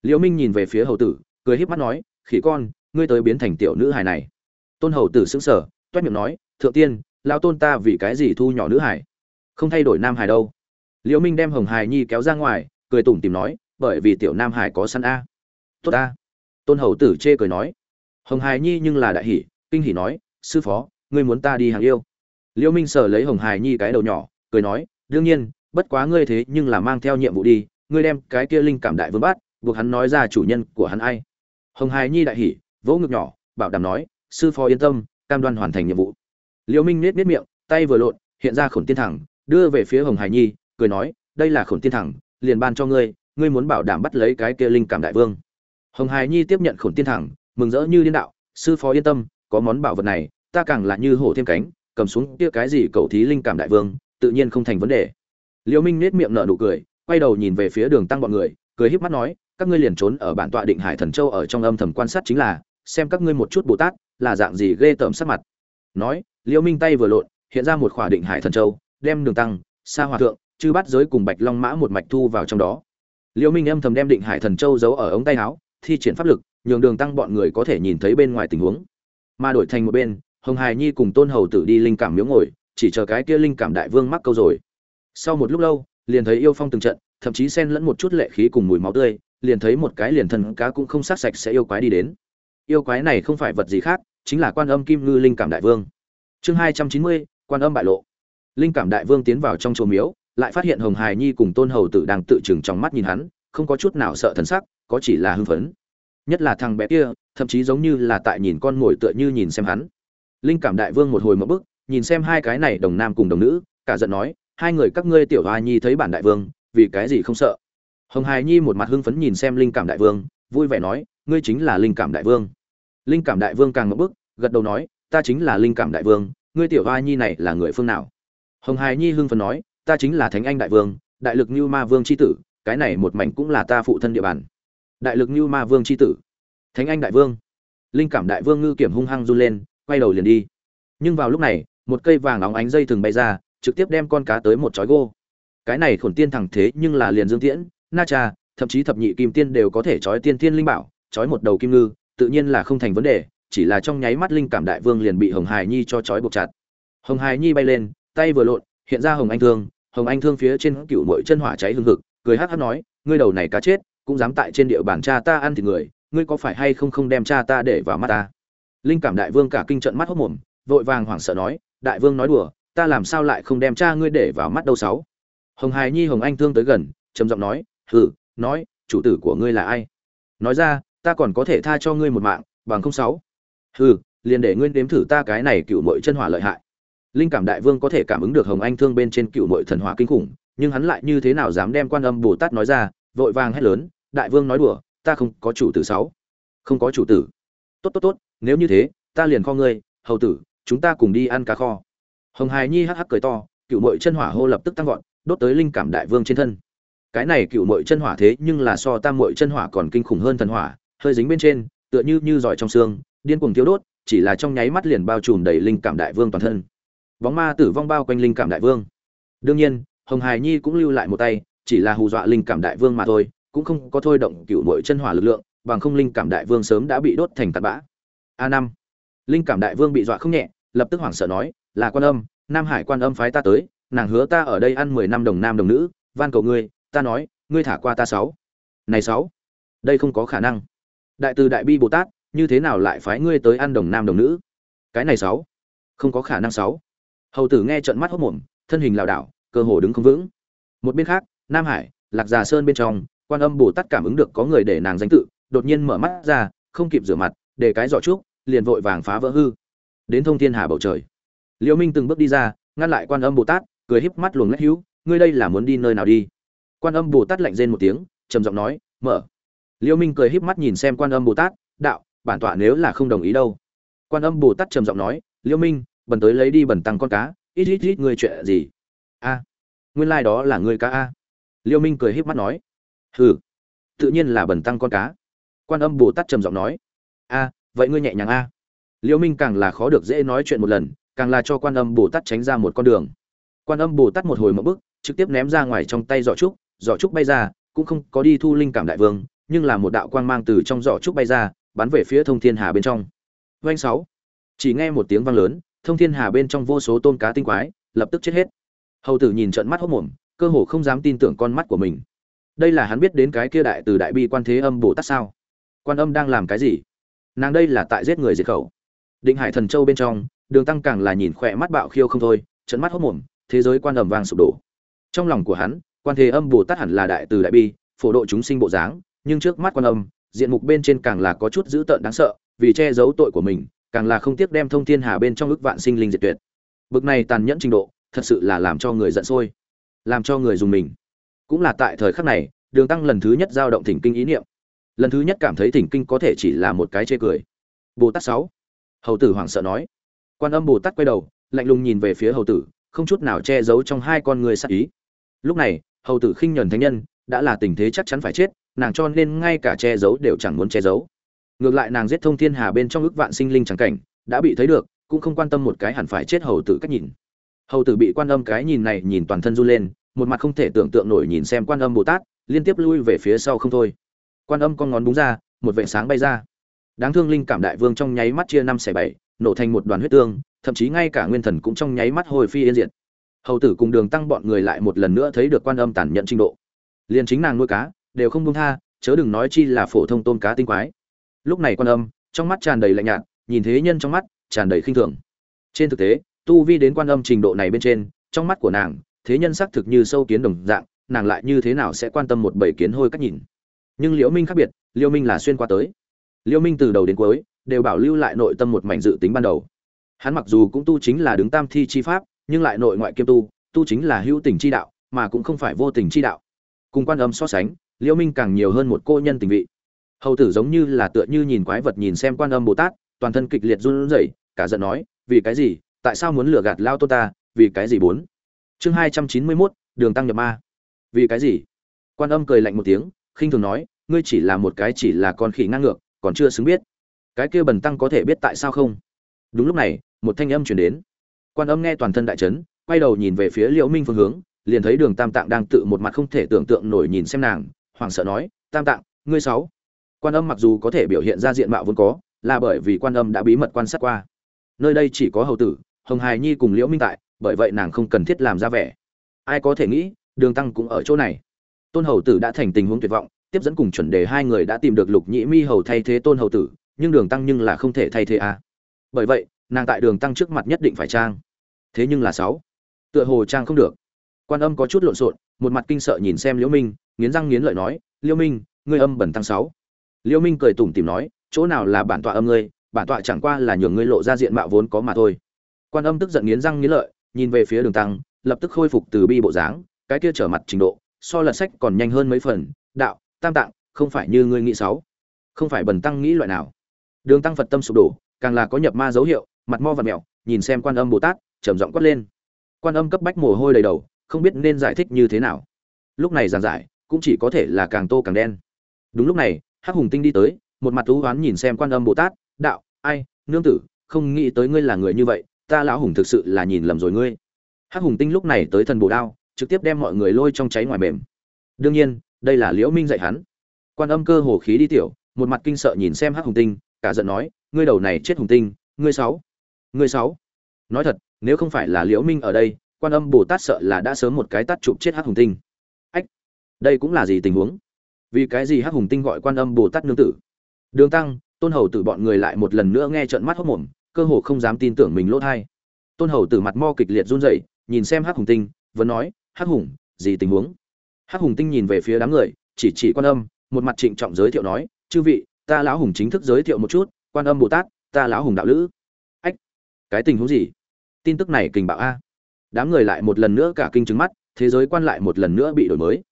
Speaker 1: Liêu minh nhìn về phía hầu tử, cười híp mắt nói, khỉ con ngươi tới biến thành tiểu nữ hài này. Tôn hầu tử sững sờ toét miệng nói thượng tiên lão tôn ta vì cái gì thu nhỏ nữ hài? Không thay đổi nam hài đâu. Liễu minh đem hồng hài nhi kéo ra ngoài cười tủm tìm nói bởi vì tiểu nam hài có săn a. Tốt a tôn hầu tử chê cười nói. Hồng hài nhi nhưng là đại hỉ kinh hỉ nói sư phó ngươi muốn ta đi hàng yêu? Liễu minh sờ lấy hồng hài nhi cái đầu nhỏ cười nói đương nhiên bất quá ngươi thế nhưng là mang theo nhiệm vụ đi ngươi đem cái kia linh cảm đại vương bát, buộc hắn nói ra chủ nhân của hắn ai? Hồng hài nhi đại hỉ vỗ ngực nhỏ, bảo đảm nói, sư phó yên tâm, cam đoan hoàn thành nhiệm vụ. Liễu minh nết nết miệng, tay vừa lộn, hiện ra khổn tiên thẳng, đưa về phía hồng Hải nhi, cười nói, đây là khổn tiên thẳng, liền ban cho ngươi ngươi muốn bảo đảm bắt lấy cái kia linh cảm đại vương. Hồng Hải nhi tiếp nhận khổn tiên thẳng, mừng rỡ như điên đạo, sư phó yên tâm, có món bảo vật này, ta càng là như hổ thêm cánh, cầm xuống kia cái gì cầu thí linh cảm đại vương, tự nhiên không thành vấn đề. Liễu minh nết miệng nở nụ cười, quay đầu nhìn về phía đường tăng bọn người, cười híp mắt nói, các ngươi liền trốn ở bản tọa định hải thần châu ở trong âm thầm quan sát chính là xem các ngươi một chút bồ tát, là dạng gì ghê tởm sắc mặt. Nói liễu minh tay vừa lộn, hiện ra một khỏa định hải thần châu, đem đường tăng, sa hòa thượng, chư bắt giới cùng bạch long mã một mạch thu vào trong đó. Liễu minh âm thầm đem định hải thần châu giấu ở ống tay áo, thi triển pháp lực, nhường đường tăng bọn người có thể nhìn thấy bên ngoài tình huống. Mà đổi thành một bên, hồng hài nhi cùng tôn hầu tử đi linh cảm miếu ngồi, chỉ chờ cái kia linh cảm đại vương mắc câu rồi. Sau một lúc lâu, liền thấy yêu phong từng trận, thậm chí xen lẫn một chút lệ khí cùng mùi máu tươi, liền thấy một cái liền thần cá cũng không sát sạch sẽ yêu quái đi đến yêu quái này không phải vật gì khác, chính là quan âm kim ngư linh cảm đại vương. Chương hai trăm chín mươi, quan âm bại lộ. Linh cảm đại vương tiến vào trong chùa miếu, lại phát hiện hồng hài nhi cùng tôn hầu tử đang tự chừng trong mắt nhìn hắn, không có chút nào sợ thần sắc, có chỉ là hưng phấn. Nhất là thằng bé kia, thậm chí giống như là tại nhìn con ngồi tựa như nhìn xem hắn. Linh cảm đại vương một hồi một bức nhìn xem hai cái này đồng nam cùng đồng nữ, cả giận nói, hai người các ngươi tiểu hoa nhi thấy bản đại vương, vì cái gì không sợ? Hồng hài nhi một mặt hưng phấn nhìn xem linh cảm đại vương vui vẻ nói, ngươi chính là linh cảm đại vương. Linh cảm đại vương càng ngậm bức gật đầu nói, ta chính là linh cảm đại vương, ngươi tiểu hoa nhi này là người phương nào? Hồng hài nhi hưng phấn nói, ta chính là thánh anh đại vương, đại lực như ma vương c h i tử, cái này một mảnh cũng là ta phụ thân địa bàn. Đại lực như ma vương c h i tử. Thánh anh đại vương. Linh cảm đại vương ngư kiểm hung hăng run lên, quay đầu liền đi. Nhưng vào lúc này, một cây vàng óng ánh dây thường bay ra, trực tiếp đem con cá tới một chói gô. Cái này khổn tiên thẳng thế nhưng là liền dương tiễn, na cha thậm chí thập nhị kim tiên đều có thể trói tiên tiên linh bảo, trói một đầu kim ngư, tự nhiên là không thành vấn đề, chỉ là trong nháy mắt linh cảm đại vương liền bị hồng hải nhi cho trói buộc chặt. Hồng hải nhi bay lên, tay vừa lộn, hiện ra hồng anh thương, hồng anh thương phía trên cựu muội chân hỏa cháy hừng hực, cười hắc hắc nói, ngươi đầu này cá chết, cũng dám tại trên địa bàn cha ta ăn thịt người, ngươi có phải hay không không đem cha ta để vào mắt ta? Linh cảm đại vương cả kinh trận mắt hốt mồm, vội vàng hoảng sợ nói, đại vương nói đùa, ta làm sao lại không đem cha ngươi để vào mắt đâu sáu? Hồng hải nhi hồng anh thương tới gần, trầm giọng nói, hừ nói, chủ tử của ngươi là ai? Nói ra, ta còn có thể tha cho ngươi một mạng, bằng không sáu. Hừ, liền để ngươi đếm thử ta cái này cựu mội chân hỏa lợi hại. Linh cảm đại vương có thể cảm ứng được hồng anh thương bên trên cựu mội thần hỏa kinh khủng, nhưng hắn lại như thế nào dám đem quan âm bồ tát nói ra, vội vàng hét lớn, đại vương nói đùa, ta không có chủ tử sáu. Không có chủ tử. Tốt tốt tốt, nếu như thế, ta liền kho ngươi, hầu tử, chúng ta cùng đi ăn cá kho. Hồng hài nhi hắc hắc cười to, cựu mội chân hỏa hô lập tức tăng vọt, đốt tới linh cảm đại vương trên thân cái này cựu mội chân hỏa thế nhưng là so tam mội chân hỏa còn kinh khủng hơn thần hỏa, hơi dính bên trên, tựa như như giỏi trong xương, điên cuồng thiếu đốt, chỉ là trong nháy mắt liền bao trùm đầy linh cảm đại vương toàn thân. Bóng ma tử vong bao quanh linh cảm đại vương. Đương nhiên, hồng hài nhi cũng lưu lại một tay, chỉ là hù dọa linh cảm đại vương mà thôi, cũng không có thôi động cựu mội chân hỏa lực lượng, bằng không linh cảm đại vương sớm đã bị đốt thành tạt bã. A năm. Linh cảm đại vương bị dọa không nhẹ, lập tức hoảng sợ nói, là quan âm, nam hải quan âm phái ta tới, nàng hứa ta ở đây ăn mười năm đồng nam đồng nữ, van cầu ngươi ta nói, ngươi thả qua ta sáu. Này sáu, đây không có khả năng. Đại từ đại bi bồ tát, như thế nào lại phái ngươi tới ăn đồng nam đồng nữ? Cái này sáu, không có khả năng sáu. Hầu tử nghe trận mắt hốt mồm, thân hình lảo đảo, cơ hồ đứng không vững. Một bên khác, nam hải, lạc già sơn bên trong, quan âm bồ tát cảm ứng được có người để nàng danh tự, đột nhiên mở mắt ra, không kịp rửa mặt, để cái giỏ trúc, liền vội vàng phá vỡ hư. Đến thông thiên hà bầu trời. Liễu minh từng bước đi ra, ngăn lại quan âm bồ tát, cười híp mắt luồng lách hữu, ngươi đây là muốn đi nơi nào đi? Quan âm bồ tát lạnh rên một tiếng, trầm giọng nói, mở. Liêu minh cười híp mắt nhìn xem quan âm bồ tát, đạo, bản tọa nếu là không đồng ý đâu. Quan âm bồ tát trầm giọng nói, Liêu minh, bần tới lấy đi bần tăng con cá, ít ít ít ngươi chuyện gì? A, nguyên lai like đó là ngươi cá a. Liêu minh cười híp mắt nói, hừ, tự nhiên là bần tăng con cá. Quan âm bồ tát trầm giọng nói, a, vậy ngươi nhẹ nhàng a. Liêu minh càng là khó được dễ nói chuyện một lần, càng là cho quan âm bồ tát tránh ra một con đường. Quan âm bồ tát một hồi một bước, trực tiếp ném ra ngoài trong tay giỏ trúc giỏ trúc bay ra, cũng không có đi thu linh cảm đại vương, nhưng là một đạo quang mang từ trong giỏ trúc bay ra, bắn về phía thông thiên hà bên trong. Doanh sáu. Chỉ nghe một tiếng vang lớn, thông thiên hà bên trong vô số tôm cá tinh quái, lập tức chết hết. Hầu tử nhìn trận mắt hốc mồm, cơ hồ không dám tin tưởng con mắt của mình. Đây là hắn biết đến cái kia đại từ đại bi quan thế âm bồ tát sao? Quan âm đang làm cái gì? Nàng đây là tại giết người diệt khẩu. Định hải thần châu bên trong, đường tăng càng là nhìn khỏe mắt bạo khiêu không thôi trận mắt hốc mồm, thế giới quan ầm vang sụp đổ. Trong lòng của hắn quan thế âm, bồ tát hẳn là đại từ đại bi, phổ độ chúng sinh bộ dáng, nhưng trước mắt quan âm, diện mục bên trên càng là có chút dữ tợn đáng sợ, vì che giấu tội của mình, càng là không tiếc đem thông thiên hà bên trong ức vạn sinh linh diệt tuyệt. Bực này tàn nhẫn trình độ, thật sự là làm cho người giận sôi, làm cho người dùng mình. Cũng là tại thời khắc này, đường tăng lần thứ nhất giao động thỉnh kinh ý niệm. Lần thứ nhất cảm thấy thỉnh kinh có thể chỉ là một cái chê cười. Bồ tát sáu. Hầu tử hoảng sợ nói. Quan âm bồ tát quay đầu, lạnh lùng nhìn về phía hầu tử, không chút nào che giấu trong hai con người sắc ý. Lúc này hầu tử khinh nhẫn thánh nhân, đã là tình thế chắc chắn phải chết, nàng cho nên ngay cả che giấu đều chẳng muốn che giấu. Ngược lại nàng giết thông thiên hà bên trong ức vạn sinh linh chẳng cảnh, đã bị thấy được, cũng không quan tâm một cái hẳn phải chết hầu tử cách nhìn. Hầu tử bị quan âm cái nhìn này nhìn toàn thân run lên, một mặt không thể tưởng tượng nổi nhìn xem quan âm bồ tát, liên tiếp lui về phía sau không thôi. Quan âm con ngón búng ra, một vệ sáng bay ra. Đáng thương linh cảm đại vương trong nháy mắt chia năm xẻ bảy, nổ thành một đoàn huyết tương, thậm chí ngay cả nguyên thần cũng trong nháy mắt hồi phi yên diệt hầu tử cùng đường tăng bọn người lại một lần nữa thấy được quan âm tàn nhẫn trình độ. Liền chính nàng nuôi cá, đều không buông tha, chớ đừng nói chi là phổ thông tôm cá tinh quái. Lúc này quan âm, trong mắt tràn đầy lạnh nhạt, nhìn thế nhân trong mắt, tràn đầy khinh thường. Trên thực tế, tu vi đến quan âm trình độ này bên trên, trong mắt của nàng, thế nhân xác thực như sâu kiến đồng dạng, nàng lại như thế nào sẽ quan tâm một bầy kiến hôi cách nhìn. Nhưng liễu minh khác biệt liễu minh là xuyên qua tới. Liễu minh từ đầu đến cuối, đều bảo lưu lại nội tâm một mảnh dự tính ban đầu. Hắn mặc dù cũng tu chính là đứng tam thi chi pháp nhưng lại nội ngoại kiêm tu tu chính là hữu tình chi đạo mà cũng không phải vô tình chi đạo. Cùng quan âm so sánh liễu minh càng nhiều hơn một cô nhân tình vị. Hầu tử giống như là tựa như nhìn quái vật nhìn xem quan âm bồ tát toàn thân kịch liệt run rẩy cả giận nói vì cái gì? Tại sao muốn lừa gạt lao tôn ta? Vì cái gì bốn? Chương hai trăm chín mươi 291, đường tăng nhập ma. Vì cái gì? Quan âm cười lạnh một tiếng khinh thường nói ngươi chỉ là một cái chỉ là con khỉ ngang ngược còn chưa xứng biết. Cái kia bần tăng có thể biết tại sao không? Đúng lúc này một thanh âm truyền đến quan âm nghe toàn thân đại chấn, quay đầu nhìn về phía liễu minh phương hướng, liền thấy đường tam tạng đang tự một mặt không thể tưởng tượng nổi nhìn xem nàng, hoảng sợ nói, tam tạng, ngươi sáu. Quan âm mặc dù có thể biểu hiện ra diện mạo vốn có, là bởi vì quan âm đã bí mật quan sát qua. Nơi đây chỉ có hầu tử, hồng hài nhi cùng liễu minh tại, bởi vậy nàng không cần thiết làm ra vẻ. Ai có thể nghĩ, đường tăng cũng ở chỗ này. Tôn hầu tử đã thành tình huống tuyệt vọng, tiếp dẫn cùng chuẩn đề hai người đã tìm được lục nhĩ mi hầu thay thế tôn hầu tử, nhưng đường tăng nhưng là không thể thay thế a. À. bởi vậy nàng tại đường tăng trước mặt nhất định phải trang. Thế nhưng là sáu. Tựa hồ trang không được. Quan âm có chút lộn xộn, một mặt kinh sợ nhìn xem liễu minh, nghiến răng nghiến lợi nói, liễu minh, ngươi âm bẩn tăng sáu. Liễu minh cười tủm tỉm nói, chỗ nào là bản tọa âm ngươi, bản tọa chẳng qua là nhường ngươi lộ ra diện mạo vốn có mà thôi. Quan âm tức giận nghiến răng nghiến lợi, nhìn về phía đường tăng, lập tức khôi phục từ bi bộ dáng, cái kia trở mặt trình độ, so lật sách còn nhanh hơn mấy phần, đạo, tam tạng, không phải như ngươi nghĩ sáu. Không phải bẩn tăng nghĩ loại nào. Đường tăng phật tâm sụp đổ, càng là có nhập ma dấu hiệu mặt mo và mẹo, nhìn xem quan âm bồ tát, trầm giọng quát lên. Quan âm cấp bách mồ hôi đầy đầu, không biết nên giải thích như thế nào. Lúc này giảng giải, cũng chỉ có thể là càng tô càng đen. Đúng lúc này, hắc hùng tinh đi tới, một mặt thú oán nhìn xem quan âm bồ tát, đạo, ai, nương tử, không nghĩ tới ngươi là người như vậy, ta lão hùng thực sự là nhìn lầm rồi ngươi. Hắc hùng tinh lúc này tới thần bồ đao, trực tiếp đem mọi người lôi trong cháy ngoài mềm. Đương nhiên, đây là liễu minh dạy hắn. Quan âm cơ hồ khí đi tiểu, một mặt kinh sợ nhìn xem hắc hùng tinh, cả giận nói, ngươi đầu này chết hùng tinh, ngươi sáu. Người sáu. Nói thật, nếu không phải là liễu minh ở đây, quan âm bồ tát sợ là đã sớm một cái tát chụp chết hắc hùng tinh. Ách, đây cũng là gì tình huống? Vì cái gì hắc hùng tinh gọi quan âm bồ tát nương tử? Đường tăng, tôn hầu tử bọn người lại một lần nữa nghe trợn mắt hốt mồm cơ hồ không dám tin tưởng mình lỗ thai. Tôn hầu tử mặt mo kịch liệt run rẩy, nhìn xem hắc hùng tinh, vẫn nói, hắc hùng, gì tình huống? Hắc hùng tinh nhìn về phía đám người, chỉ chỉ quan âm, một mặt trịnh trọng giới thiệu nói, chư vị, ta lão hùng chính thức giới thiệu một chút, quan âm bồ tát, ta lão hùng đạo lữ cái tình huống gì? Tin tức này kình bạo a. Đám người lại một lần nữa cả kinh trứng mắt, thế giới quan lại một lần nữa bị đổi mới.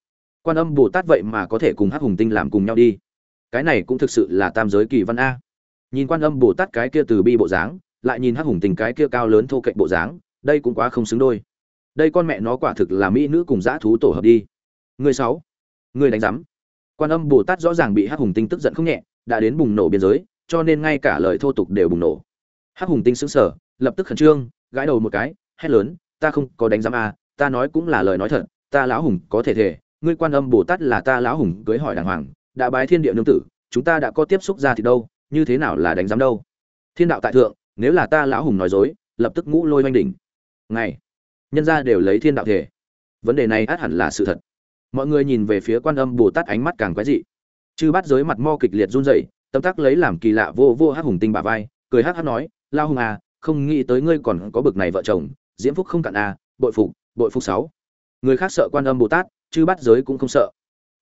Speaker 1: Quan âm bồ tát vậy mà có thể cùng hắc hùng tinh làm cùng nhau đi. Cái này cũng thực sự là tam giới kỳ văn a. Nhìn quan âm bồ tát cái kia từ bi bộ dáng, lại nhìn hắc hùng tình cái kia cao lớn thô cạnh bộ dáng, đây cũng quá không xứng đôi. Đây con mẹ nó quả thực là mỹ nữ cùng dã thú tổ hợp đi. Người sáu, người đánh giám. Quan âm bồ tát rõ ràng bị hắc hùng tinh tức giận không nhẹ, đã đến bùng nổ biên giới, cho nên ngay cả lời thô tục đều bùng nổ. Hắc hùng tinh sững sờ lập tức khẩn trương, gãi đầu một cái, hét lớn, ta không có đánh giám a, ta nói cũng là lời nói thật, ta lão hùng có thể thể, ngươi quan âm bồ tát là ta lão hùng cưới hỏi đàng hoàng, đã bái thiên địa nương tử, chúng ta đã có tiếp xúc ra thì đâu, như thế nào là đánh giám đâu? Thiên đạo tại thượng, nếu là ta lão hùng nói dối, lập tức ngũ lôi oanh đỉnh. Ngày, nhân ra đều lấy thiên đạo thể. Vấn đề này át hẳn là sự thật. Mọi người nhìn về phía quan âm bồ tát ánh mắt càng quái dị. Chư bắt giới mặt mo kịch liệt run rẩy, tâm tác lấy làm kỳ lạ vô vô hát hùng tinh bà vai, cười hát hát nói lao hùng à không nghĩ tới ngươi còn có bực này vợ chồng, diễm phúc không cạn à bội phục bội phục sáu. Người khác sợ quan âm bồ tát, chư bát giới cũng không sợ.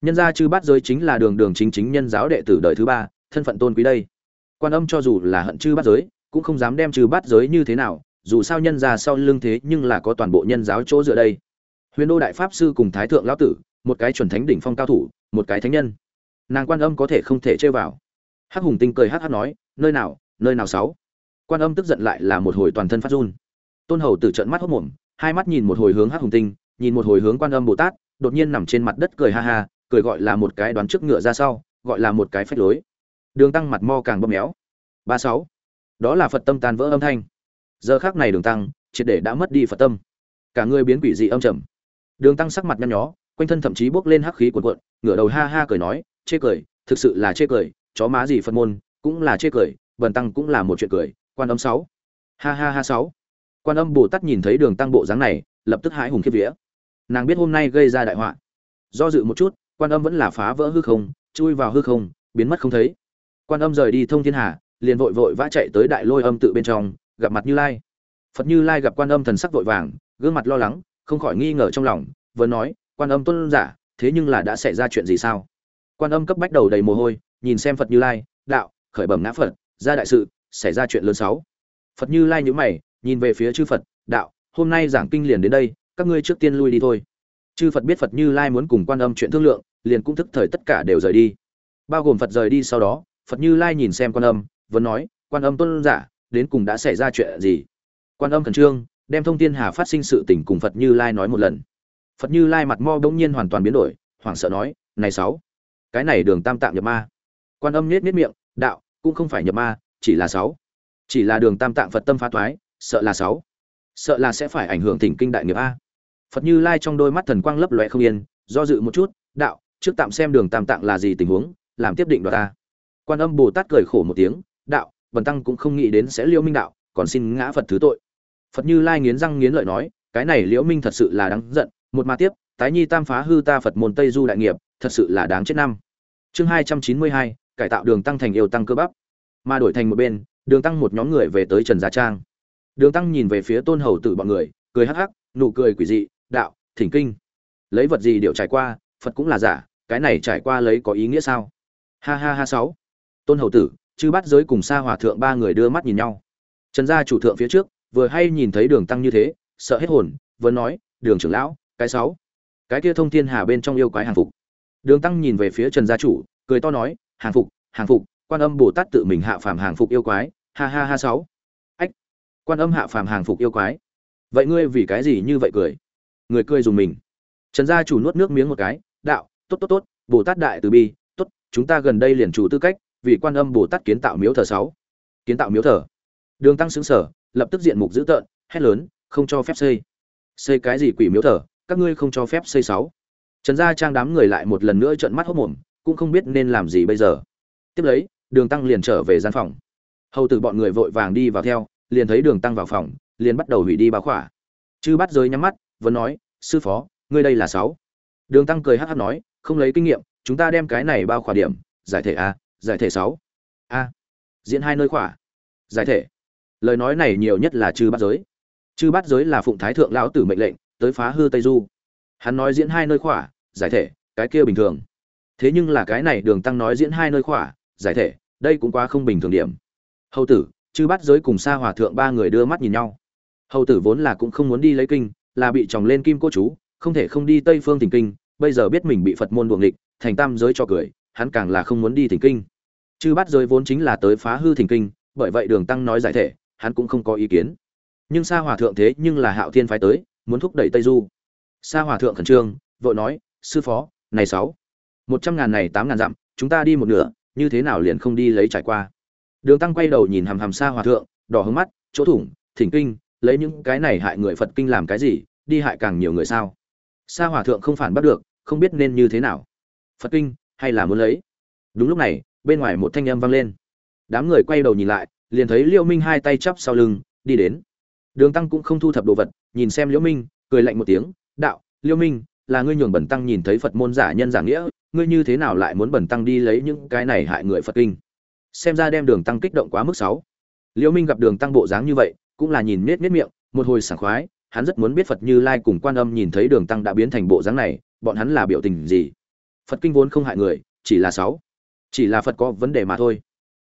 Speaker 1: Nhân ra chư bát giới chính là đường đường chính chính nhân giáo đệ tử đời thứ ba, thân phận tôn quý đây. Quan âm cho dù là hận chư bát giới, cũng không dám đem chư bát giới như thế nào, dù sao nhân ra sau lưng thế nhưng là có toàn bộ nhân giáo chỗ dựa đây. Huyền đô đại pháp sư cùng thái thượng lão tử, một cái chuẩn thánh đỉnh phong cao thủ, một cái thánh nhân. Nàng quan âm có thể không thể chơi vào. Hắc hùng tinh cười hắc hắc nói, nơi nào nơi nào sáu? Quan âm tức giận lại là một hồi toàn thân phát run. Tôn hầu tử trận mắt hốc mồm, hai mắt nhìn một hồi hướng hắc hùng tinh, nhìn một hồi hướng quan âm bồ tát, đột nhiên nằm trên mặt đất cười ha ha, cười gọi là một cái đoán trước ngựa ra sau, gọi là một cái phách lối. Đường tăng mặt mo càng bơm méo. Ba sáu. Đó là phật tâm tan vỡ âm thanh. Giờ khác này đường tăng, triệt để đã mất đi phật tâm. Cả người biến quỷ dị âm trầm. Đường tăng sắc mặt nhăn nhó, quanh thân thậm chí bốc lên hắc khí cuộn cuộn, ngửa đầu ha ha cười nói, chê cười, thực sự là chê cười, chó má gì phật môn, cũng là chê cười bần tăng cũng là một chuyện cười quan âm sáu. Ha ha ha sáu. Quan âm bồ tát nhìn thấy đường tăng bộ dáng này, lập tức hãi hùng khiếp vía. Nàng biết hôm nay gây ra đại họa. Do dự một chút, quan âm vẫn là phá vỡ hư không, chui vào hư không, biến mất không thấy. Quan âm rời đi thông thiên hà, liền vội vội vã chạy tới đại lôi âm tự bên trong, gặp mặt như lai. Phật như lai gặp quan âm thần sắc vội vàng, gương mặt lo lắng, không khỏi nghi ngờ trong lòng, vừa nói, quan âm tuân giả, thế nhưng là đã xảy ra chuyện gì sao? Quan âm cấp bách đầu đầy mồ hôi, nhìn xem phật như lai, đạo, khởi bẩm ngã phật, ra đại sự xảy ra chuyện lớn sáu. Phật như lai nhíu mày, nhìn về phía chư phật, đạo, hôm nay giảng kinh liền đến đây, các ngươi trước tiên lui đi thôi. Chư phật biết phật như lai muốn cùng quan âm chuyện thương lượng, liền cũng thức thời tất cả đều rời đi. Bao gồm phật rời đi sau đó, phật như lai nhìn xem quan âm, vẫn nói, quan âm tuân giả, đến cùng đã xảy ra chuyện gì? Quan âm khẩn trương, đem thông tin hà phát sinh sự tình cùng phật như lai nói một lần. Phật như lai mặt mo bỗng nhiên hoàn toàn biến đổi, hoảng sợ nói, này sáu, cái này đường tam tạng nhập ma. Quan âm nhếch nhếch miệng, đạo, cũng không phải nhập ma chỉ là sáu. Chỉ là đường tam tạng phật tâm phá thoái, sợ là sáu. Sợ là sẽ phải ảnh hưởng thỉnh kinh đại nghiệp a. Phật như lai trong đôi mắt thần quang lấp lóe không yên, do dự một chút, đạo, trước tạm xem đường tam tạng là gì tình huống, làm tiếp định đoạt ta quan âm bồ tát cười khổ một tiếng, đạo, bần tăng cũng không nghĩ đến sẽ liễu minh đạo, còn xin ngã phật thứ tội. Phật như lai nghiến răng nghiến lợi nói, cái này liễu minh thật sự là đáng giận, một ma tiếp, tái nhi tam phá hư ta phật môn tây du đại nghiệp, thật sự là đáng chết năm. Chương hai trăm chín mươi hai, cải tạo đường tăng thành yêu tăng cơ bắp mà đổi thành một bên, đường tăng một nhóm người về tới trần gia trang. Đường tăng nhìn về phía tôn hầu tử bọn người, cười hắc hắc, nụ cười quỷ dị, đạo, thỉnh kinh. Lấy vật gì điệu trải qua? Phật cũng là giả, cái này trải qua lấy có ý nghĩa sao? Ha ha ha sáu. Tôn hầu tử, chư bắt giới cùng xa hòa thượng ba người đưa mắt nhìn nhau. Trần gia chủ thượng phía trước, vừa hay nhìn thấy đường tăng như thế, sợ hết hồn, vẫn nói, đường trưởng lão, cái sáu. Cái kia thông thiên hà bên trong yêu quái hàng phục. Đường tăng nhìn về phía trần gia chủ, cười to nói, hàng phục hàng phục quan âm bồ tát tự mình hạ phàm hàng phục yêu quái, ha ha ha sáu. Ách, quan âm hạ phàm hàng phục yêu quái. Vậy ngươi vì cái gì như vậy cười? Người cười dùng mình. Trần gia chủ nuốt nước miếng một cái, đạo, tốt tốt tốt, bồ tát đại từ bi, tốt, chúng ta gần đây liền chủ tư cách, vì quan âm bồ tát kiến tạo miếu thờ sáu. Kiến tạo miếu thờ. Đường tăng xứng sở lập tức diện mục dữ tợn, hét lớn, không cho phép xây. Xây cái gì quỷ miếu thờ, các ngươi không cho phép xây sáu. Trần gia trang đám người lại một lần nữa trợn mắt hốc mồm, cũng không biết nên làm gì bây giờ. Tiếp lấy đường tăng liền trở về gian phòng. Hầu tử bọn người vội vàng đi vào theo, liền thấy đường tăng vào phòng, liền bắt đầu hủy đi báo khỏa. Chư bắt giới nhắm mắt, vẫn nói, sư phó, ngươi đây là sáu. Đường tăng cười hát hát nói, không lấy kinh nghiệm, chúng ta đem cái này bao khỏa điểm, giải thể a, giải thể sáu. A, diễn hai nơi khỏa. Giải thể. Lời nói này nhiều nhất là chư bắt giới. Chư bắt giới là phụng thái thượng lão tử mệnh lệnh, tới phá hư tây du. Hắn nói diễn hai nơi khỏa, giải thể, cái kia bình thường. Thế nhưng là cái này đường tăng nói diễn hai nơi khỏa giải thể, đây cũng quá không bình thường điểm. Hầu tử, chư bắt giới cùng xa hòa thượng ba người đưa mắt nhìn nhau. Hầu tử vốn là cũng không muốn đi lấy kinh, là bị chồng lên kim cô chú, không thể không đi tây phương thỉnh kinh, bây giờ biết mình bị phật môn buồng địch thành tam giới cho cười, hắn càng là không muốn đi thỉnh kinh. Chư bắt giới vốn chính là tới phá hư thỉnh kinh, bởi vậy đường tăng nói giải thể, hắn cũng không có ý kiến. Nhưng sa hòa thượng thế nhưng là hạo thiên phái tới, muốn thúc đẩy tây du. Sa hòa thượng khẩn trương, vội nói, sư phó, này sáu, một trăm ngàn này tám ngàn dặm, chúng ta đi một nửa như thế nào liền không đi lấy trải qua. Đường tăng quay đầu nhìn hàm hàm xa hòa thượng, đỏ hướng mắt, chỗ thủng, thỉnh kinh, lấy những cái này hại người phật kinh làm cái gì, đi hại càng nhiều người sao? Xa hòa thượng không phản bắt được, không biết nên như thế nào. Phật kinh, hay là muốn lấy? Đúng lúc này, bên ngoài một thanh âm vang lên. Đám người quay đầu nhìn lại, liền thấy liễu minh hai tay chắp sau lưng, đi đến. Đường tăng cũng không thu thập đồ vật, nhìn xem liễu minh, cười lạnh một tiếng, đạo, liễu minh, là ngươi nhường bẩn tăng nhìn thấy phật môn giả nhân giả nghĩa ngươi như thế nào lại muốn bẩn tăng đi lấy những cái này hại người phật kinh? Xem ra đem đường tăng kích động quá mức sáu liễu minh gặp đường tăng bộ dáng như vậy, cũng là nhìn nết nết miệng, một hồi sảng khoái, hắn rất muốn biết phật như lai cùng quan âm nhìn thấy đường tăng đã biến thành bộ dáng này, bọn hắn là biểu tình gì? Phật kinh vốn không hại người, chỉ là sáu chỉ là phật có vấn đề mà thôi.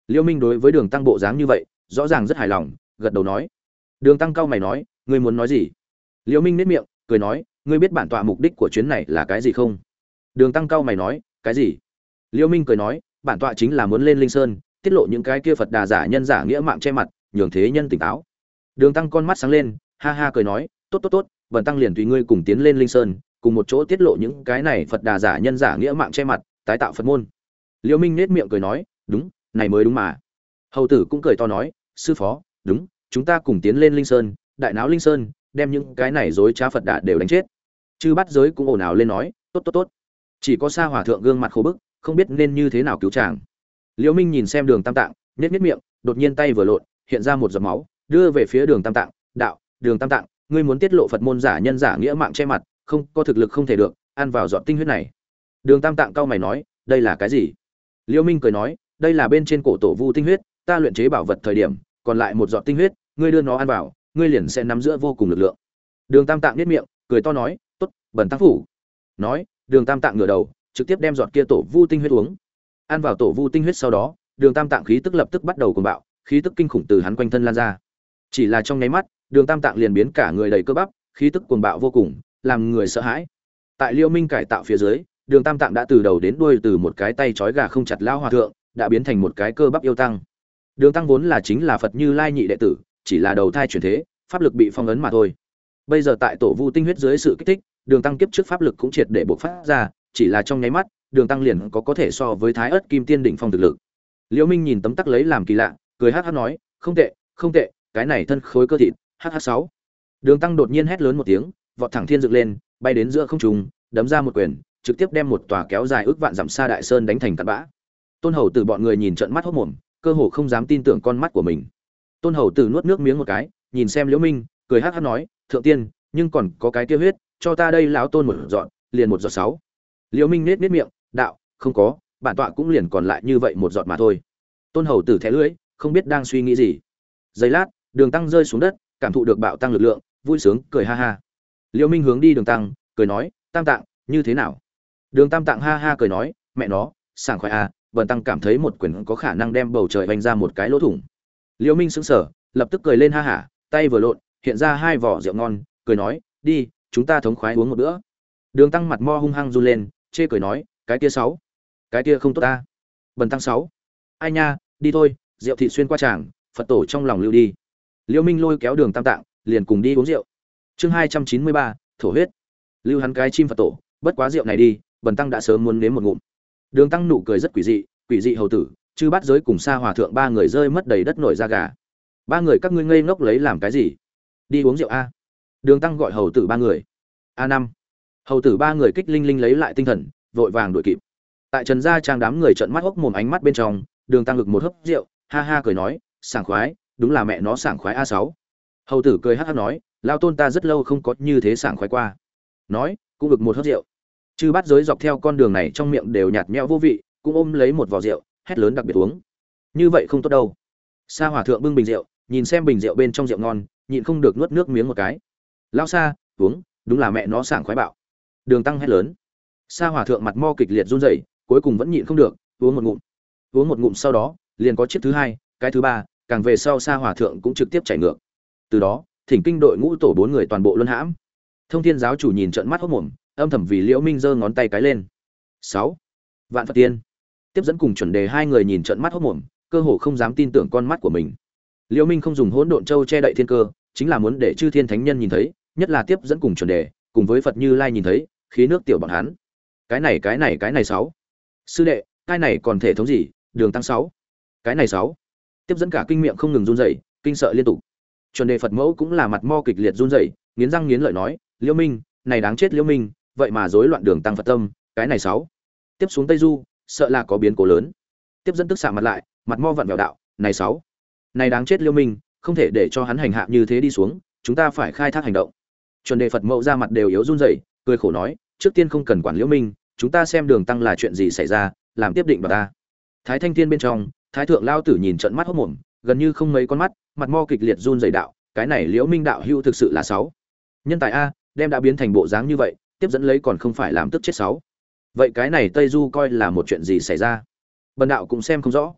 Speaker 1: Liễu minh đối với đường tăng bộ dáng như vậy, rõ ràng rất hài lòng, gật đầu nói. Đường tăng cao mày nói, ngươi muốn nói gì? Liễu minh nết miệng, cười nói, ngươi biết bản tọa mục đích của chuyến này là cái gì không? Đường tăng cao mày nói, cái gì? Liêu minh cười nói, bản tọa chính là muốn lên linh sơn, tiết lộ những cái kia phật đà giả nhân giả nghĩa mạng che mặt, nhường thế nhân tỉnh táo. Đường tăng con mắt sáng lên, ha ha cười nói, tốt tốt tốt bần tăng liền tùy ngươi cùng tiến lên linh sơn, cùng một chỗ tiết lộ những cái này phật đà giả nhân giả nghĩa mạng che mặt, tái tạo phật môn. Liêu minh nết miệng cười nói, đúng, này mới đúng mà. Hầu tử cũng cười to nói, sư phó, đúng, chúng ta cùng tiến lên linh sơn, đại náo linh sơn, đem những cái này dối trá phật đà đều đánh chết. Chư bắt giới cũng ồn ào lên nói, tốt tốt tốt chỉ có sa hòa thượng gương mặt khô bức, không biết nên như thế nào cứu chàng. Liễu minh nhìn xem đường tam tạng, nhếch nhếch miệng, đột nhiên tay vừa lộn, hiện ra một giọt máu, đưa về phía đường tam tạng, đạo, đường tam tạng, ngươi muốn tiết lộ phật môn giả nhân giả nghĩa mạng che mặt, không, có thực lực không thể được, ăn vào giọt tinh huyết này. Đường tam tạng cao mày nói, đây là cái gì? Liễu minh cười nói, đây là bên trên cổ tổ vu tinh huyết, ta luyện chế bảo vật thời điểm, còn lại một giọt tinh huyết, ngươi đưa nó ăn vào, ngươi liền sẽ nắm giữa vô cùng lực lượng. Đường tam tạng nhếch miệng, cười to nói, tốt bẩn tăng phủ nói, đường tam tạng ngửa đầu, trực tiếp đem giọt kia tổ vu tinh huyết uống. Ăn vào tổ vu tinh huyết sau đó, đường tam tạng khí tức lập tức bắt đầu cuồng bạo, khí tức kinh khủng từ hắn quanh thân lan ra. Chỉ là trong nháy mắt, đường tam tạng liền biến cả người đầy cơ bắp, khí tức cuồng bạo vô cùng, làm người sợ hãi. Tại liêu minh cải tạo phía dưới, đường tam tạng đã từ đầu đến đuôi từ một cái tay trói gà không chặt lao hòa thượng, đã biến thành một cái cơ bắp yêu tăng. Đường tăng vốn là chính là phật như lai nhị đệ tử, chỉ là đầu thai chuyển thế, pháp lực bị phong ấn mà thôi. Bây giờ tại tổ vu tinh huyết dưới sự kích thích đường tăng kiếp trước pháp lực cũng triệt để bộc phát ra, chỉ là trong nháy mắt, đường tăng liền có có thể so với thái ớt kim tiên đỉnh phong thực lực. Liễu minh nhìn tấm tắc lấy làm kỳ lạ, cười hắt hắt nói, không tệ không tệ, cái này thân khối cơ thịt hh sáu. Đường tăng đột nhiên hét lớn một tiếng, vọt thẳng thiên dựng lên, bay đến giữa không trung, đấm ra một quyền, trực tiếp đem một tòa kéo dài ước vạn dặm xa đại sơn đánh thành cát bã. Tôn hầu tử bọn người nhìn trận mắt hốc mồm, cơ hồ không dám tin tưởng con mắt của mình. Tôn hầu tử nuốt nước miếng một cái, nhìn xem liễu minh, cười hắt hắt nói, thượng tiên, nhưng còn có cái kia huyết cho ta đây lão tôn một dọn, liền một giọt sáu. Liễu minh nết nết miệng, đạo, không có, bản tọa cũng liền còn lại như vậy một giọt mà thôi. Tôn hầu tử thẻ lưỡi, không biết đang suy nghĩ gì. Giây lát, đường tăng rơi xuống đất, cảm thụ được bạo tăng lực lượng, vui sướng, cười ha ha. Liễu minh hướng đi đường tăng, cười nói, tam tạng, như thế nào? Đường tam tạng ha ha cười nói, mẹ nó, sảng khoái à bần tăng cảm thấy một quyền có khả năng đem bầu trời vành ra một cái lỗ thủng. Liễu minh sững sờ, lập tức cười lên ha hả tay vừa lộn, hiện ra hai vỏ rượu ngon, cười nói, đi chúng ta thống khoái uống một bữa. Đường tăng mặt mo hung hăng run lên, chê cười nói, cái kia sáu, cái kia không tốt ta. Bần tăng sáu, ai nha, đi thôi, rượu thị xuyên qua tràng, phật tổ trong lòng lưu đi. Liễu minh lôi kéo đường tam tạng, liền cùng đi uống rượu. Chương hai trăm chín mươi ba, thổ huyết. Lưu hắn cái chim phật tổ, bất quá rượu này đi, bần tăng đã sớm muốn nếm một ngụm. Đường tăng nụ cười rất quỷ dị quỷ dị hầu tử, chư bắt giới cùng xa hòa thượng ba người rơi mất đầy đất nổi da gà. Ba người các ngươi ngây ngốc lấy làm cái gì? Đi uống rượu a đường tăng gọi hầu tử ba người. A năm. Hầu tử ba người kích linh linh lấy lại tinh thần, vội vàng đuổi kịp. Tại trần gia trang đám người trợn mắt hốc mồm ánh mắt bên trong, đường tăng ngực một hớp rượu, ha ha cười nói, sảng khoái, đúng là mẹ nó sảng khoái a sáu. Hầu tử cười hát hát nói, lao tôn ta rất lâu không có như thế sảng khoái qua. Nói, cũng ngực một hớp rượu. Chư bắt giới dọc theo con đường này trong miệng đều nhạt nhẽo vô vị, cũng ôm lấy một vò rượu, hét lớn đặc biệt uống. Như vậy không tốt đâu. Sa hòa thượng bưng bình rượu, nhìn xem bình rượu bên trong rượu ngon, nhịn không được nuốt nước miếng một cái lao xa uống, đúng là mẹ nó sảng khoái bạo. Đường tăng hét lớn. Sa hòa thượng mặt mo kịch liệt run rẩy, cuối cùng vẫn nhịn không được, uống một ngụm. Uống một ngụm sau đó, liền có chiếc thứ hai, cái thứ ba, càng về sau sa hòa thượng cũng trực tiếp chảy ngược. Từ đó, thỉnh kinh đội ngũ tổ bốn người toàn bộ luân hãm. Thông thiên giáo chủ nhìn trận mắt hốc mồm, âm thầm vì liễu minh giơ ngón tay cái lên. Sáu. Vạn phật tiên. Tiếp dẫn cùng chuẩn đề hai người nhìn trận mắt hốc mồm, cơ hồ không dám tin tưởng con mắt của mình. Liễu minh không dùng hỗn độn châu che đậy thiên cơ, chính là muốn để chư thiên thánh nhân nhìn thấy nhất là tiếp dẫn cùng chuẩn đề, cùng với phật như lai nhìn thấy, khí nước tiểu bọn hắn. Cái này cái này cái này sáu. Sư đệ, cái này còn thể thống gì? Đường tăng sáu. Cái này sáu. Tiếp dẫn cả kinh miệng không ngừng run rẩy, kinh sợ liên tục. Chuẩn đề phật mẫu cũng là mặt mo kịch liệt run rẩy, nghiến răng nghiến lợi nói liễu minh, này đáng chết liễu minh, vậy mà rối loạn đường tăng phật tâm, cái này sáu. Tiếp xuống tây du, sợ là có biến cố lớn. Tiếp dẫn tức xạ mặt lại, mặt mo vặn vẹo đạo, này sáu, này đáng chết liễu minh, không thể để cho hắn hành hạ như thế đi xuống, chúng ta phải khai thác hành động chuẩn đề phật mẫu ra mặt đều yếu run rẩy, cười khổ nói, trước tiên không cần quản liễu minh, chúng ta xem đường tăng là chuyện gì xảy ra, làm tiếp định vào ta. Thái thanh thiên bên trong, thái thượng lao tử nhìn trận mắt hốc mồm, gần như không mấy con mắt, mặt mo kịch liệt run rẩy đạo, cái này liễu minh đạo hưu thực sự là sáu. Nhân tài a, đem đã biến thành bộ dáng như vậy, tiếp dẫn lấy còn không phải làm tức chết sáu. Vậy cái này tây du coi là một chuyện gì xảy ra? Bần đạo cũng xem không rõ.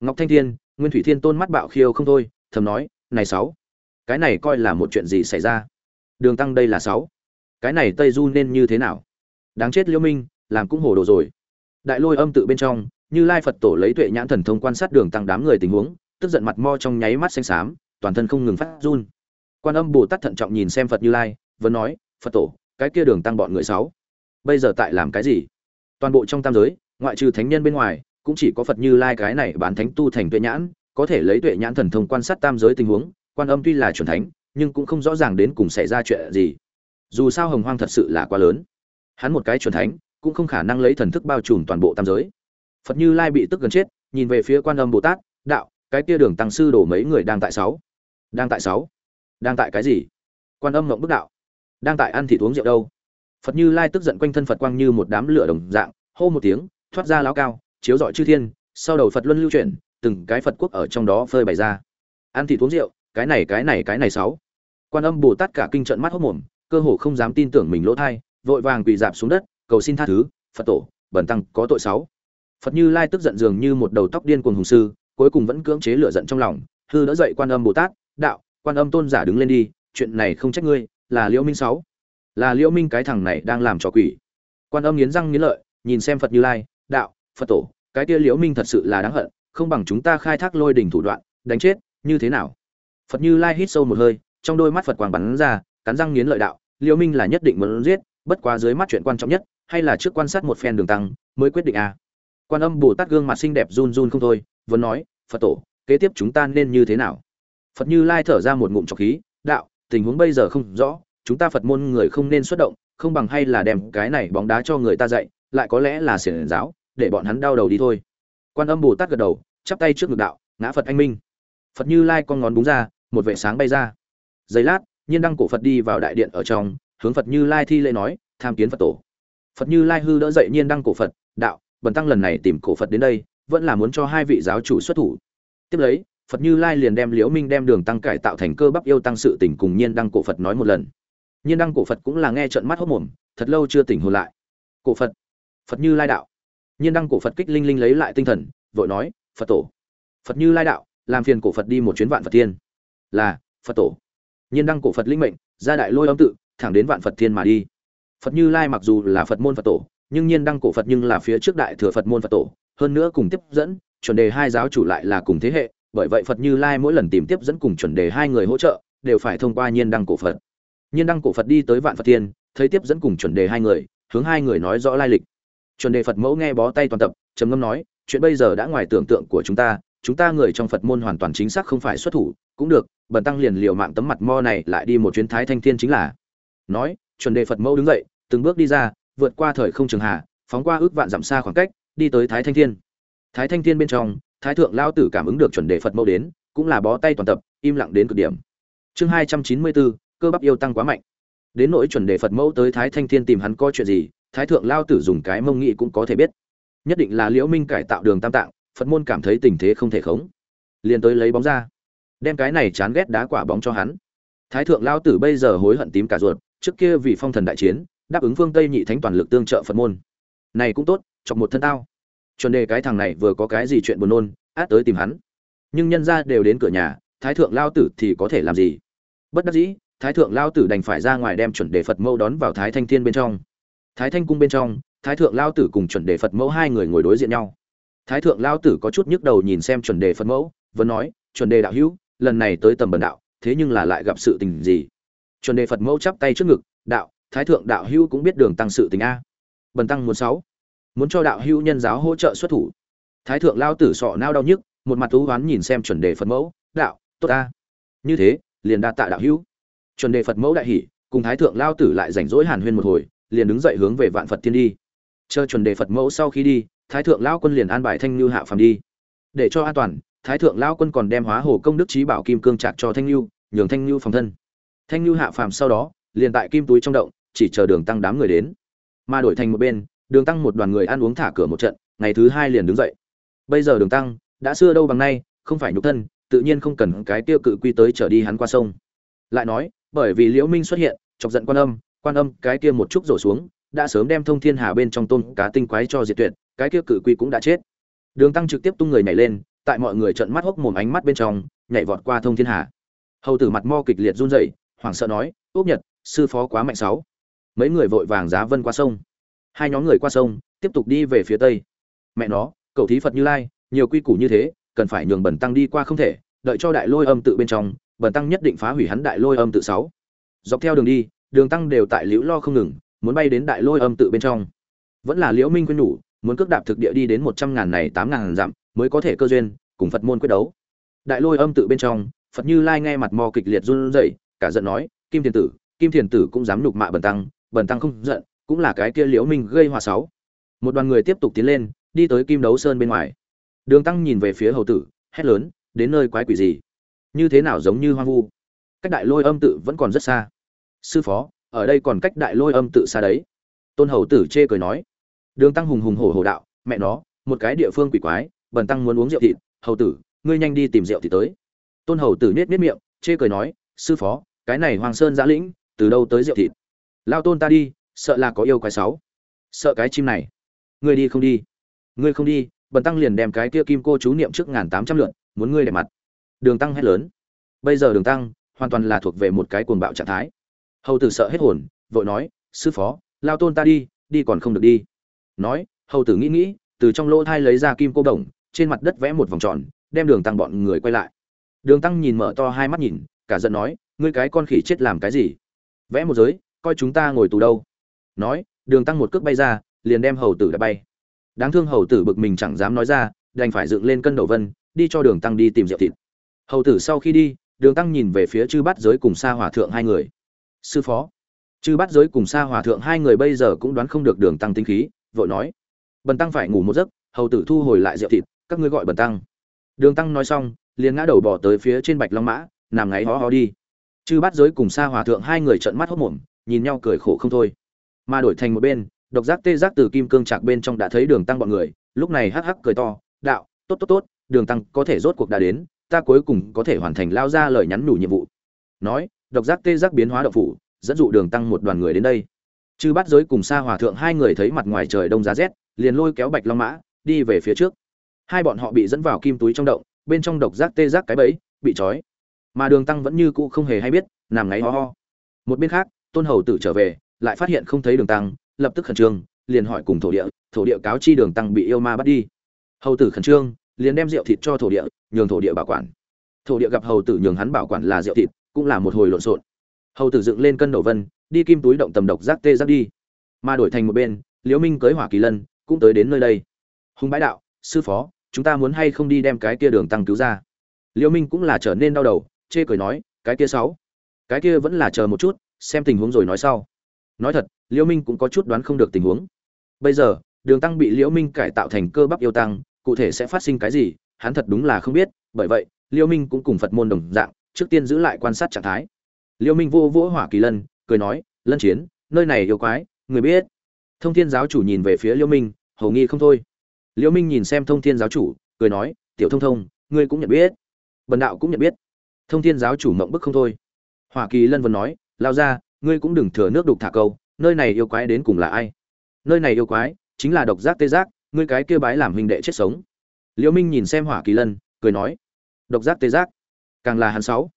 Speaker 1: Ngọc thanh thiên, nguyên thủy thiên tôn mắt bạo khiêu không thôi, thầm nói, này sáu, cái này coi là một chuyện gì xảy ra? Đường tăng đây là sáu. Cái này tây du nên như thế nào? Đáng chết liễu minh, làm cũng hồ đồ rồi. Đại lôi âm tự bên trong, như lai phật tổ lấy tuệ nhãn thần thông quan sát đường tăng đám người tình huống, tức giận mặt mo trong nháy mắt xanh xám, toàn thân không ngừng phát run. Quan âm bồ tát thận trọng nhìn xem phật như lai, vẫn nói, phật tổ, cái kia đường tăng bọn người sáu, bây giờ tại làm cái gì? Toàn bộ trong tam giới, ngoại trừ thánh nhân bên ngoài, cũng chỉ có phật như lai cái này bán thánh tu thành tuệ nhãn, có thể lấy tuệ nhãn thần thông quan sát tam giới tình huống, quan âm tuy là chuẩn thánh nhưng cũng không rõ ràng đến cùng xảy ra chuyện gì. Dù sao hồng hoang thật sự là quá lớn. Hắn một cái chuẩn thánh, cũng không khả năng lấy thần thức bao trùm toàn bộ tam giới. Phật như lai bị tức gần chết, nhìn về phía quan âm bồ tát, đạo, cái kia đường tăng sư đổ mấy người đang tại sáu? Đang tại sáu. Đang tại cái gì? Quan âm mộng bức đạo. Đang tại ăn thịt uống rượu đâu? Phật như lai tức giận quanh thân phật quang như một đám lửa đồng dạng, hô một tiếng, thoát ra láo cao, chiếu dọi chư thiên, sau đầu phật luân lưu chuyển, từng cái phật quốc ở trong đó phơi bày ra. Ăn thịt uống rượu, cái này cái này cái này sáu quan âm bồ tát cả kinh trận mắt hốc mồm, cơ hồ không dám tin tưởng mình lỗ thai, vội vàng quỳ dạp xuống đất, cầu xin tha thứ, phật tổ bẩn tăng, có tội sáu. Phật như lai tức giận dường như một đầu tóc điên cuồng hùng sư, cuối cùng vẫn cưỡng chế lửa giận trong lòng, hư đỡ dậy quan âm bồ tát, đạo, quan âm tôn giả đứng lên đi, chuyện này không trách ngươi, là liễu minh sáu. Là liễu minh cái thằng này đang làm trò quỷ. Quan âm nghiến răng nghiến lợi, nhìn xem phật như lai, đạo, phật tổ, cái kia liễu minh thật sự là đáng hận, không bằng chúng ta khai thác lôi đỉnh thủ đoạn, đánh chết, như thế nào? Phật như lai hít sâu một hơi trong đôi mắt phật quang bắn ra, cắn răng nghiến lợi đạo, Liêu minh là nhất định muốn giết, bất quá dưới mắt chuyện quan trọng nhất, hay là trước quan sát một phen đường tăng, mới quyết định a à. quan âm bồ tát gương mặt xinh đẹp run run không thôi vẫn nói, phật tổ, kế tiếp chúng ta nên như thế nào? Phật như lai thở ra một ngụm trọc khí, đạo, tình huống bây giờ không rõ, chúng ta phật môn người không nên xuất động, không bằng hay là đem cái này bóng đá cho người ta dạy, lại có lẽ là xiển giáo, để bọn hắn đau đầu đi thôi. Quan âm bồ tát gật đầu, chắp tay trước ngực đạo, ngã phật anh minh. Phật như lai con ngón búng ra, một vệ sáng bay ra giây lát, nhiên đăng cổ phật đi vào đại điện ở trong, hướng phật như lai thi lễ nói, tham kiến phật tổ. Phật như lai hư đỡ dậy nhiên đăng cổ phật, đạo, bần tăng lần này tìm cổ phật đến đây, vẫn là muốn cho hai vị giáo chủ xuất thủ. Tiếp lấy, phật như lai liền đem liễu minh đem đường tăng cải tạo thành cơ bắp yêu tăng sự tỉnh cùng nhiên đăng cổ phật nói một lần. Nhiên đăng cổ phật cũng là nghe trận mắt hốc mồm, thật lâu chưa tỉnh hồn lại. Cổ phật phật như lai đạo. Nhiên đăng cổ phật kích linh linh lấy lại tinh thần, vội nói, phật tổ, phật như lai đạo, làm phiền cổ phật đi một chuyến vạn phật tiên. là, phật tổ nhiên đăng cổ phật linh mệnh, ra đại lôi âm tự, thẳng đến vạn phật thiên mà đi. Phật như lai mặc dù là phật môn phật tổ, nhưng nhiên đăng cổ phật nhưng là phía trước đại thừa phật môn phật tổ, hơn nữa cùng tiếp dẫn, chuẩn đề hai giáo chủ lại là cùng thế hệ, bởi vậy phật như lai mỗi lần tìm tiếp dẫn cùng chuẩn đề hai người hỗ trợ, đều phải thông qua nhiên đăng cổ phật. Nhiên đăng cổ phật đi tới vạn phật thiên, thấy tiếp dẫn cùng chuẩn đề hai người, hướng hai người nói rõ lai lịch. Chuẩn đề phật mẫu nghe bó tay toàn tập, trầm ngâm nói, chuyện bây giờ đã ngoài tưởng tượng của chúng ta chúng ta người trong phật môn hoàn toàn chính xác không phải xuất thủ, cũng được, bần tăng liền liều mạng tấm mặt mo này lại đi một chuyến thái thanh thiên chính là. Nói, chuẩn đề phật mẫu đứng dậy, từng bước đi ra, vượt qua thời không trường hà phóng qua ước vạn dặm xa khoảng cách, đi tới thái thanh thiên. Thái thanh thiên bên trong, thái thượng lao tử cảm ứng được chuẩn đề phật mẫu đến, cũng là bó tay toàn tập, im lặng đến cực điểm. Chương hai trăm chín mươi bốn cơ bắp yêu tăng quá mạnh. Đến nỗi chuẩn đề phật mẫu tới thái thanh thiên tìm hắn có chuyện gì, thái thượng lao tử dùng cái mông nghị cũng có thể biết. Nhất định là liễu minh cải tạo đường tam tạng phật môn cảm thấy tình thế không thể khống. Liền tới lấy bóng ra. Đem cái này chán ghét đá quả bóng cho hắn. Thái thượng lao tử bây giờ hối hận tím cả ruột, trước kia vì phong thần đại chiến, đáp ứng phương tây nhị thánh toàn lực tương trợ phật môn. Này cũng tốt, chọc một thân tao. Chuẩn đề cái thằng này vừa có cái gì chuyện buồn nôn, át tới tìm hắn. Nhưng nhân ra đều đến cửa nhà, thái thượng lao tử thì có thể làm gì? Bất đắc dĩ, thái thượng lao tử đành phải ra ngoài đem chuẩn đề phật mẫu đón vào thái thanh thiên bên trong. Thái thanh cung bên trong, thái thượng lao tử cùng chuẩn đề phật mẫu hai người ngồi đối diện nhau thái thượng lao tử có chút nhức đầu nhìn xem chuẩn đề phật mẫu, vẫn nói, chuẩn đề đạo hữu, lần này tới tầm bần đạo, thế nhưng là lại gặp sự tình gì? Chuẩn đề phật mẫu chắp tay trước ngực, đạo, thái thượng đạo hữu cũng biết đường tăng sự tình a. Bần tăng muốn sáu, muốn cho đạo hữu nhân giáo hỗ trợ xuất thủ. Thái thượng lao tử sọ nao đau nhức, một mặt thú hoán nhìn xem chuẩn đề phật mẫu, đạo, tốt ta như thế, liền đa tạ đạo hữu. Chuẩn đề phật mẫu đại hỷ cùng thái thượng lao tử lại rảnh rỗi hàn huyên một hồi, liền đứng dậy hướng về vạn phật thiên đi. Chờ chuẩn đề phật mẫu sau khi đi thái thượng lao quân liền an bài thanh lưu hạ phàm đi. Để cho an toàn, thái thượng lao quân còn đem hóa hồ công đức trí bảo kim cương trạc cho thanh lưu nhường thanh lưu phòng thân. Thanh lưu hạ phàm sau đó, liền tại kim túi trong động, chỉ chờ đường tăng đám người đến. Mà đổi thành một bên, đường tăng một đoàn người ăn uống thả cửa một trận, ngày thứ hai liền đứng dậy. Bây giờ đường tăng, đã xưa đâu bằng nay, không phải nhục thân, tự nhiên không cần cái tiêu cự quy tới trở đi hắn qua sông. Lại nói, bởi vì liễu minh xuất hiện, chọc giận quan âm quan âm cái kia một chút rổ xuống, đã sớm đem thông thiên hà bên trong tôm cá tinh quái cho diệt tuyệt cái kia cự quy cũng đã chết. Đường tăng trực tiếp tung người nhảy lên, tại mọi người trợn mắt hốc mồm ánh mắt bên trong, nhảy vọt qua thông thiên hà. Hầu tử mặt mo kịch liệt run rẩy, hoảng sợ nói úp nhật, sư phó quá mạnh sáu. Mấy người vội vàng giá vân qua sông. Hai nhóm người qua sông, tiếp tục đi về phía tây. Mẹ nó cậu thí phật như lai, nhiều quy củ như thế, cần phải nhường bẩn tăng đi qua không thể, đợi cho đại lôi âm tự bên trong bẩn tăng nhất định phá hủy hắn đại lôi âm tự sáu. Dọc theo đường đi, đường tăng đều tại liễu lo không ngừng, muốn bay đến đại lôi âm tự bên trong. Vẫn là liễu minh quên nhủ muốn cước đạp thực địa đi đến một trăm ngàn này tám ngàn dặm mới có thể cơ duyên, cùng phật môn quyết đấu. Đại lôi âm tự bên trong, phật như lai nghe mặt mò kịch liệt run rẩy, cả giận nói, kim thiền tử, kim thiền tử cũng dám nhục mạ bần tăng bần tăng không giận, cũng là cái kia liễu minh gây hòa sáu một đoàn người tiếp tục tiến lên, đi tới kim đấu sơn bên ngoài. Đường tăng nhìn về phía hầu tử, hét lớn, đến nơi quái quỷ gì? Như thế nào giống như hoang vu? Cách đại lôi âm tự vẫn còn rất xa. Sư phó, ở đây còn cách đại lôi âm tự xa đấy. Tôn hầu tử chê cười nói đường tăng hùng hùng hổ hổ đạo, mẹ nó, một cái địa phương quỷ quái, bần tăng muốn uống rượu thịt, hầu tử, ngươi nhanh đi tìm rượu thì tới. Tôn hầu tử nết nết miệng, chê cười nói, sư phó, cái này hoàng sơn giã lĩnh, từ đâu tới rượu thịt? Lao tôn ta đi, sợ là có yêu quái sáu. Sợ cái chim này. Ngươi đi không đi. Ngươi không đi, bần tăng liền đem cái kia kim cô chú niệm trước ngàn tám trăm lượn, muốn ngươi đẹp mặt. Đường tăng hét lớn. Bây giờ đường tăng hoàn toàn là thuộc về một cái cuồng bạo trạng thái. Hầu tử sợ hết hồn, vội nói, sư phó, lao tôn ta đi đi còn không được đi nói, hầu tử nghĩ nghĩ, từ trong lỗ thai lấy ra kim cô đồng, trên mặt đất vẽ một vòng tròn, đem đường tăng bọn người quay lại. Đường tăng nhìn mở to hai mắt nhìn, cả giận nói, ngươi cái con khỉ chết làm cái gì? Vẽ một giới, coi chúng ta ngồi tù đâu? Nói, đường tăng một cước bay ra, liền đem hầu tử đã bay. Đáng thương hầu tử bực mình chẳng dám nói ra, đành phải dựng lên cân đầu vân, đi cho đường tăng đi tìm rượu thịt. Hầu tử sau khi đi, đường tăng nhìn về phía chư bát giới cùng sa hòa thượng hai người. Sư phó. Chư bát giới cùng sa hòa thượng hai người bây giờ cũng đoán không được đường tăng tinh khí vội nói, bần tăng phải ngủ một giấc, hầu tử thu hồi lại rượu thịt, các ngươi gọi bần tăng. Đường tăng nói xong, liền ngã đầu bỏ tới phía trên bạch long mã, nằm ngáy hó hó đi. Chư bát giới cùng sa hòa thượng hai người trợn mắt hốc mồm, nhìn nhau cười khổ không thôi. Mà đổi thành một bên, độc giác tê giác từ kim cương trạc bên trong đã thấy đường tăng bọn người, lúc này hắc hắc cười to, đạo, tốt tốt tốt, đường tăng có thể rốt cuộc đã đến, ta cuối cùng có thể hoàn thành lao ra lời nhắn nhủ nhiệm vụ. Nói, độc giác tê giác biến hóa độc phủ, dẫn dụ đường tăng một đoàn người đến đây chư bắt giới cùng xa hòa thượng hai người thấy mặt ngoài trời đông giá rét, liền lôi kéo bạch long mã, đi về phía trước. Hai bọn họ bị dẫn vào kim túi trong động, bên trong độc giác tê giác cái bẫy, bị trói. Mà đường tăng vẫn như cũ không hề hay biết, nằm ngáy ho ho. Một bên khác, tôn hầu tử trở về, lại phát hiện không thấy đường tăng, lập tức khẩn trương, liền hỏi cùng thổ địa thổ địa cáo chi đường tăng bị yêu ma bắt đi. Hầu tử khẩn trương, liền đem rượu thịt cho thổ địa, nhường thổ địa bảo quản. Thổ địa gặp hầu tử nhường hắn bảo quản là rượu thịt, cũng là một hồi lộn xộn. Hầu tử dựng lên cân đầu vân đi kim túi động tầm độc giác tê giác đi. Mà đổi thành một bên, liễu minh cưới hỏa kỳ lân, cũng tới đến nơi đây. Hùng bái đạo, sư phó, chúng ta muốn hay không đi đem cái kia đường tăng cứu ra? Liễu minh cũng là trở nên đau đầu, chê cười nói, cái kia sáu, cái kia vẫn là chờ một chút, xem tình huống rồi nói sau. Nói thật, liễu minh cũng có chút đoán không được tình huống. Bây giờ, đường tăng bị liễu minh cải tạo thành cơ bắp yêu tăng, cụ thể sẽ phát sinh cái gì, hắn thật đúng là không biết, bởi vậy, liễu minh cũng cùng phật môn đồng dạng, trước tiên giữ lại quan sát trạng thái. Liễu minh vô vỗ hỏa kỳ lân cười nói, lân chiến, nơi này yêu quái, người biết. Thông thiên giáo chủ nhìn về phía liễu minh, hầu nghi không thôi. Liễu minh nhìn xem thông thiên giáo chủ, cười nói, tiểu thông thông, ngươi cũng nhận biết. Bần đạo cũng nhận biết. Thông thiên giáo chủ mộng bức không thôi. Hỏa kỳ lân vân nói, lao ra, ngươi cũng đừng thừa nước đục thả câu, nơi này yêu quái đến cùng là ai? Nơi này yêu quái chính là độc giác tê giác, ngươi cái kia bái làm huynh đệ chết sống. Liễu minh nhìn xem hỏa kỳ lân, cười nói, độc giác tê giác, càng là hắn sáu.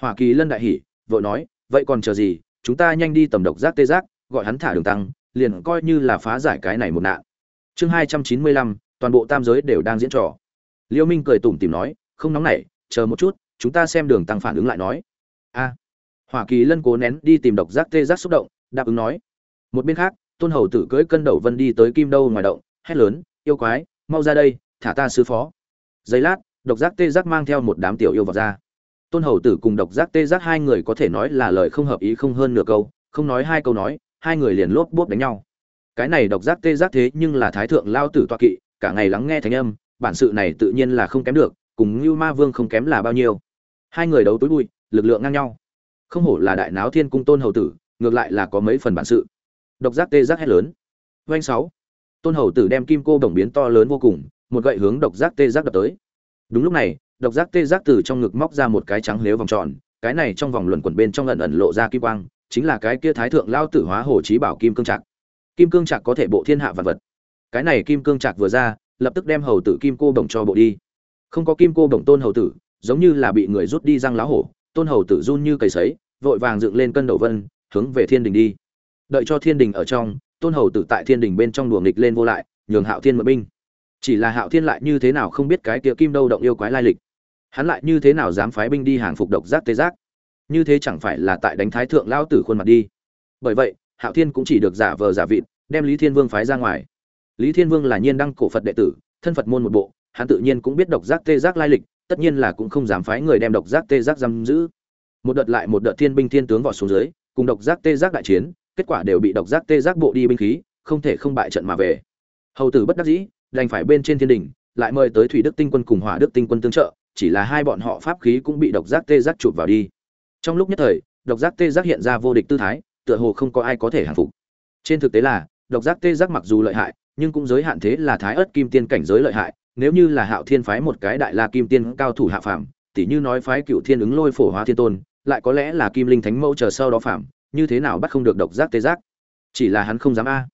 Speaker 1: Hỏa kỳ lân đại hỉ, vội nói, vậy còn chờ gì? Chúng ta nhanh đi tầm độc giác tê giác, gọi hắn thả đường tăng, liền coi như là phá giải cái này một nạn. Chương hai trăm chín mươi lăm, toàn bộ tam giới đều đang diễn trò. Liêu minh cười tủm tỉm nói, không nóng nảy, chờ một chút, chúng ta xem đường tăng phản ứng lại nói. A, hỏa kỳ lân cố nén đi tìm độc giác tê giác xúc động, đáp ứng nói. Một bên khác, tôn hầu tử cưỡi cân đầu vân đi tới kim đâu ngoài động, hét lớn, yêu quái, mau ra đây, thả ta sư phó. Giây lát, độc giác tê giác mang theo một đám tiểu yêu vào ra tôn hầu tử cùng độc giác tê giác hai người có thể nói là lời không hợp ý không hơn nửa câu, không nói hai câu nói, hai người liền lốp bốp đánh nhau. Cái này độc giác tê giác thế nhưng là thái thượng lao tử toa kỵ, cả ngày lắng nghe thanh âm, bản sự này tự nhiên là không kém được, cùng như ma vương không kém là bao nhiêu. Hai người đấu tối bụi, lực lượng ngang nhau. Không hổ là đại náo thiên cung tôn hầu tử, ngược lại là có mấy phần bản sự. Độc giác tê giác hét lớn. Doanh sáu. Tôn hầu tử đem kim cô đồng biến to lớn vô cùng, một gậy hướng độc giác tê giác đập tới. Đúng lúc này độc giác tê giác từ trong ngực móc ra một cái trắng lếu vòng tròn, cái này trong vòng luẩn quẩn bên trong lần ẩn lộ ra kim quang, chính là cái kia thái thượng lao tử hóa hồ chí bảo kim cương trạc. Kim cương trạc có thể bộ thiên hạ vật vật. Cái này kim cương trạc vừa ra, lập tức đem hầu tử kim cô đồng cho bộ đi. Không có kim cô đồng tôn hầu tử, giống như là bị người rút đi răng lá hổ, tôn hầu tử run như cầy sấy, vội vàng dựng lên cân đầu vân, hướng về thiên đình đi. Đợi cho thiên đình ở trong, tôn hầu tử tại thiên đình bên trong luồng nghịch lên vô lại, nhường hạo thiên mượn binh. Chỉ là hạo thiên lại như thế nào không biết cái kia kim đâu động yêu quái lai lịch hắn lại như thế nào dám phái binh đi hàng phục độc giác tê giác? Như thế chẳng phải là tại đánh thái thượng lao tử khuôn mặt đi. Bởi vậy, hạo thiên cũng chỉ được giả vờ giả vịt, đem lý thiên vương phái ra ngoài. Lý thiên vương là nhiên đăng cổ phật đệ tử, thân phật môn một bộ, hắn tự nhiên cũng biết độc giác tê giác lai lịch, tất nhiên là cũng không dám phái người đem độc giác tê giác giam giữ. Một đợt lại một đợt thiên binh thiên tướng vọt xuống dưới, cùng độc giác tê giác đại chiến, kết quả đều bị độc giác tê giác bộ đi binh khí, không thể không bại trận mà về. Hầu tử bất đắc dĩ, đành phải bên trên thiên đình, lại mời tới thủy đức tinh quân cùng hỏa đức tinh quân tương trợ chỉ là hai bọn họ pháp khí cũng bị độc giác tê giác chụp vào đi. Trong lúc nhất thời, độc giác tê giác hiện ra vô địch tư thái, tựa hồ không có ai có thể hàng phục. Trên thực tế là, độc giác tê giác mặc dù lợi hại, nhưng cũng giới hạn thế là thái ớt kim tiên cảnh giới lợi hại, nếu như là hạo thiên phái một cái đại la kim tiên cao thủ hạ phàm, tỉ như nói phái cựu thiên ứng lôi phổ hóa thiên tôn, lại có lẽ là kim linh thánh mẫu chờ sau đó phạm như thế nào bắt không được độc giác tê giác? Chỉ là hắn không dám a.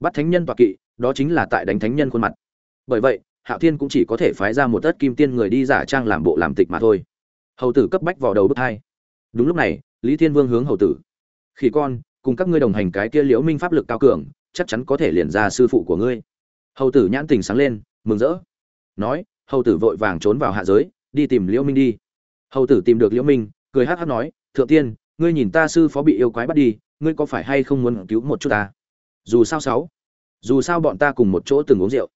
Speaker 1: Bắt thánh nhân tọa kỵ, đó chính là tại đánh thánh nhân khuôn mặt. Bởi vậy hạo thiên cũng chỉ có thể phái ra một tất kim tiên người đi giả trang làm bộ làm tịch mà thôi. Hầu tử cấp bách vào đầu bức hai. Đúng lúc này, lý thiên vương hướng hầu tử. Khỉ con, cùng các ngươi đồng hành cái kia liễu minh pháp lực cao cường, chắc chắn có thể liền ra sư phụ của ngươi. Hầu tử nhãn tình sáng lên, mừng rỡ. Nói, hầu tử vội vàng trốn vào hạ giới, đi tìm liễu minh đi. Hầu tử tìm được liễu minh, cười hát hát nói, thượng tiên, ngươi nhìn ta sư phó bị yêu quái bắt đi, ngươi có phải hay không muốn cứu một chút ta? Dù sao sáu. Dù sao bọn ta cùng một chỗ từng uống rượu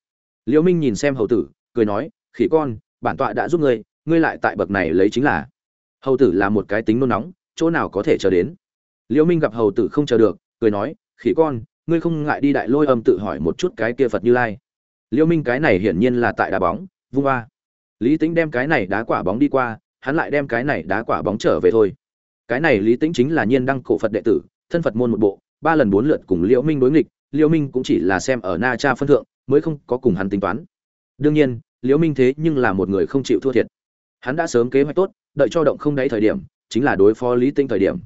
Speaker 1: liễu minh nhìn xem hầu tử, cười nói, khỉ con, bản tọa đã giúp ngươi ngươi lại tại bậc này lấy chính là. Hầu tử là một cái tính nôn nóng, chỗ nào có thể chờ đến? Liễu minh gặp hầu tử không chờ được, cười nói, khỉ con, ngươi không ngại đi đại lôi âm tự hỏi một chút cái kia phật như lai? Liễu minh cái này hiển nhiên là tại đá bóng, vung ba lý tính đem cái này đá quả bóng đi qua, hắn lại đem cái này đá quả bóng trở về thôi. Cái này lý tính chính là nhiên đăng cổ phật đệ tử, thân phật môn một bộ, ba lần bốn lượt cùng liễu minh đối nghịch, liễu minh cũng chỉ là xem ở na cha phân thượng mới không có cùng hắn tính toán. Đương nhiên, liễu minh thế nhưng là một người không chịu thua thiệt. Hắn đã sớm kế hoạch tốt, đợi cho động không đáy thời điểm, chính là đối phó lý Tinh thời điểm.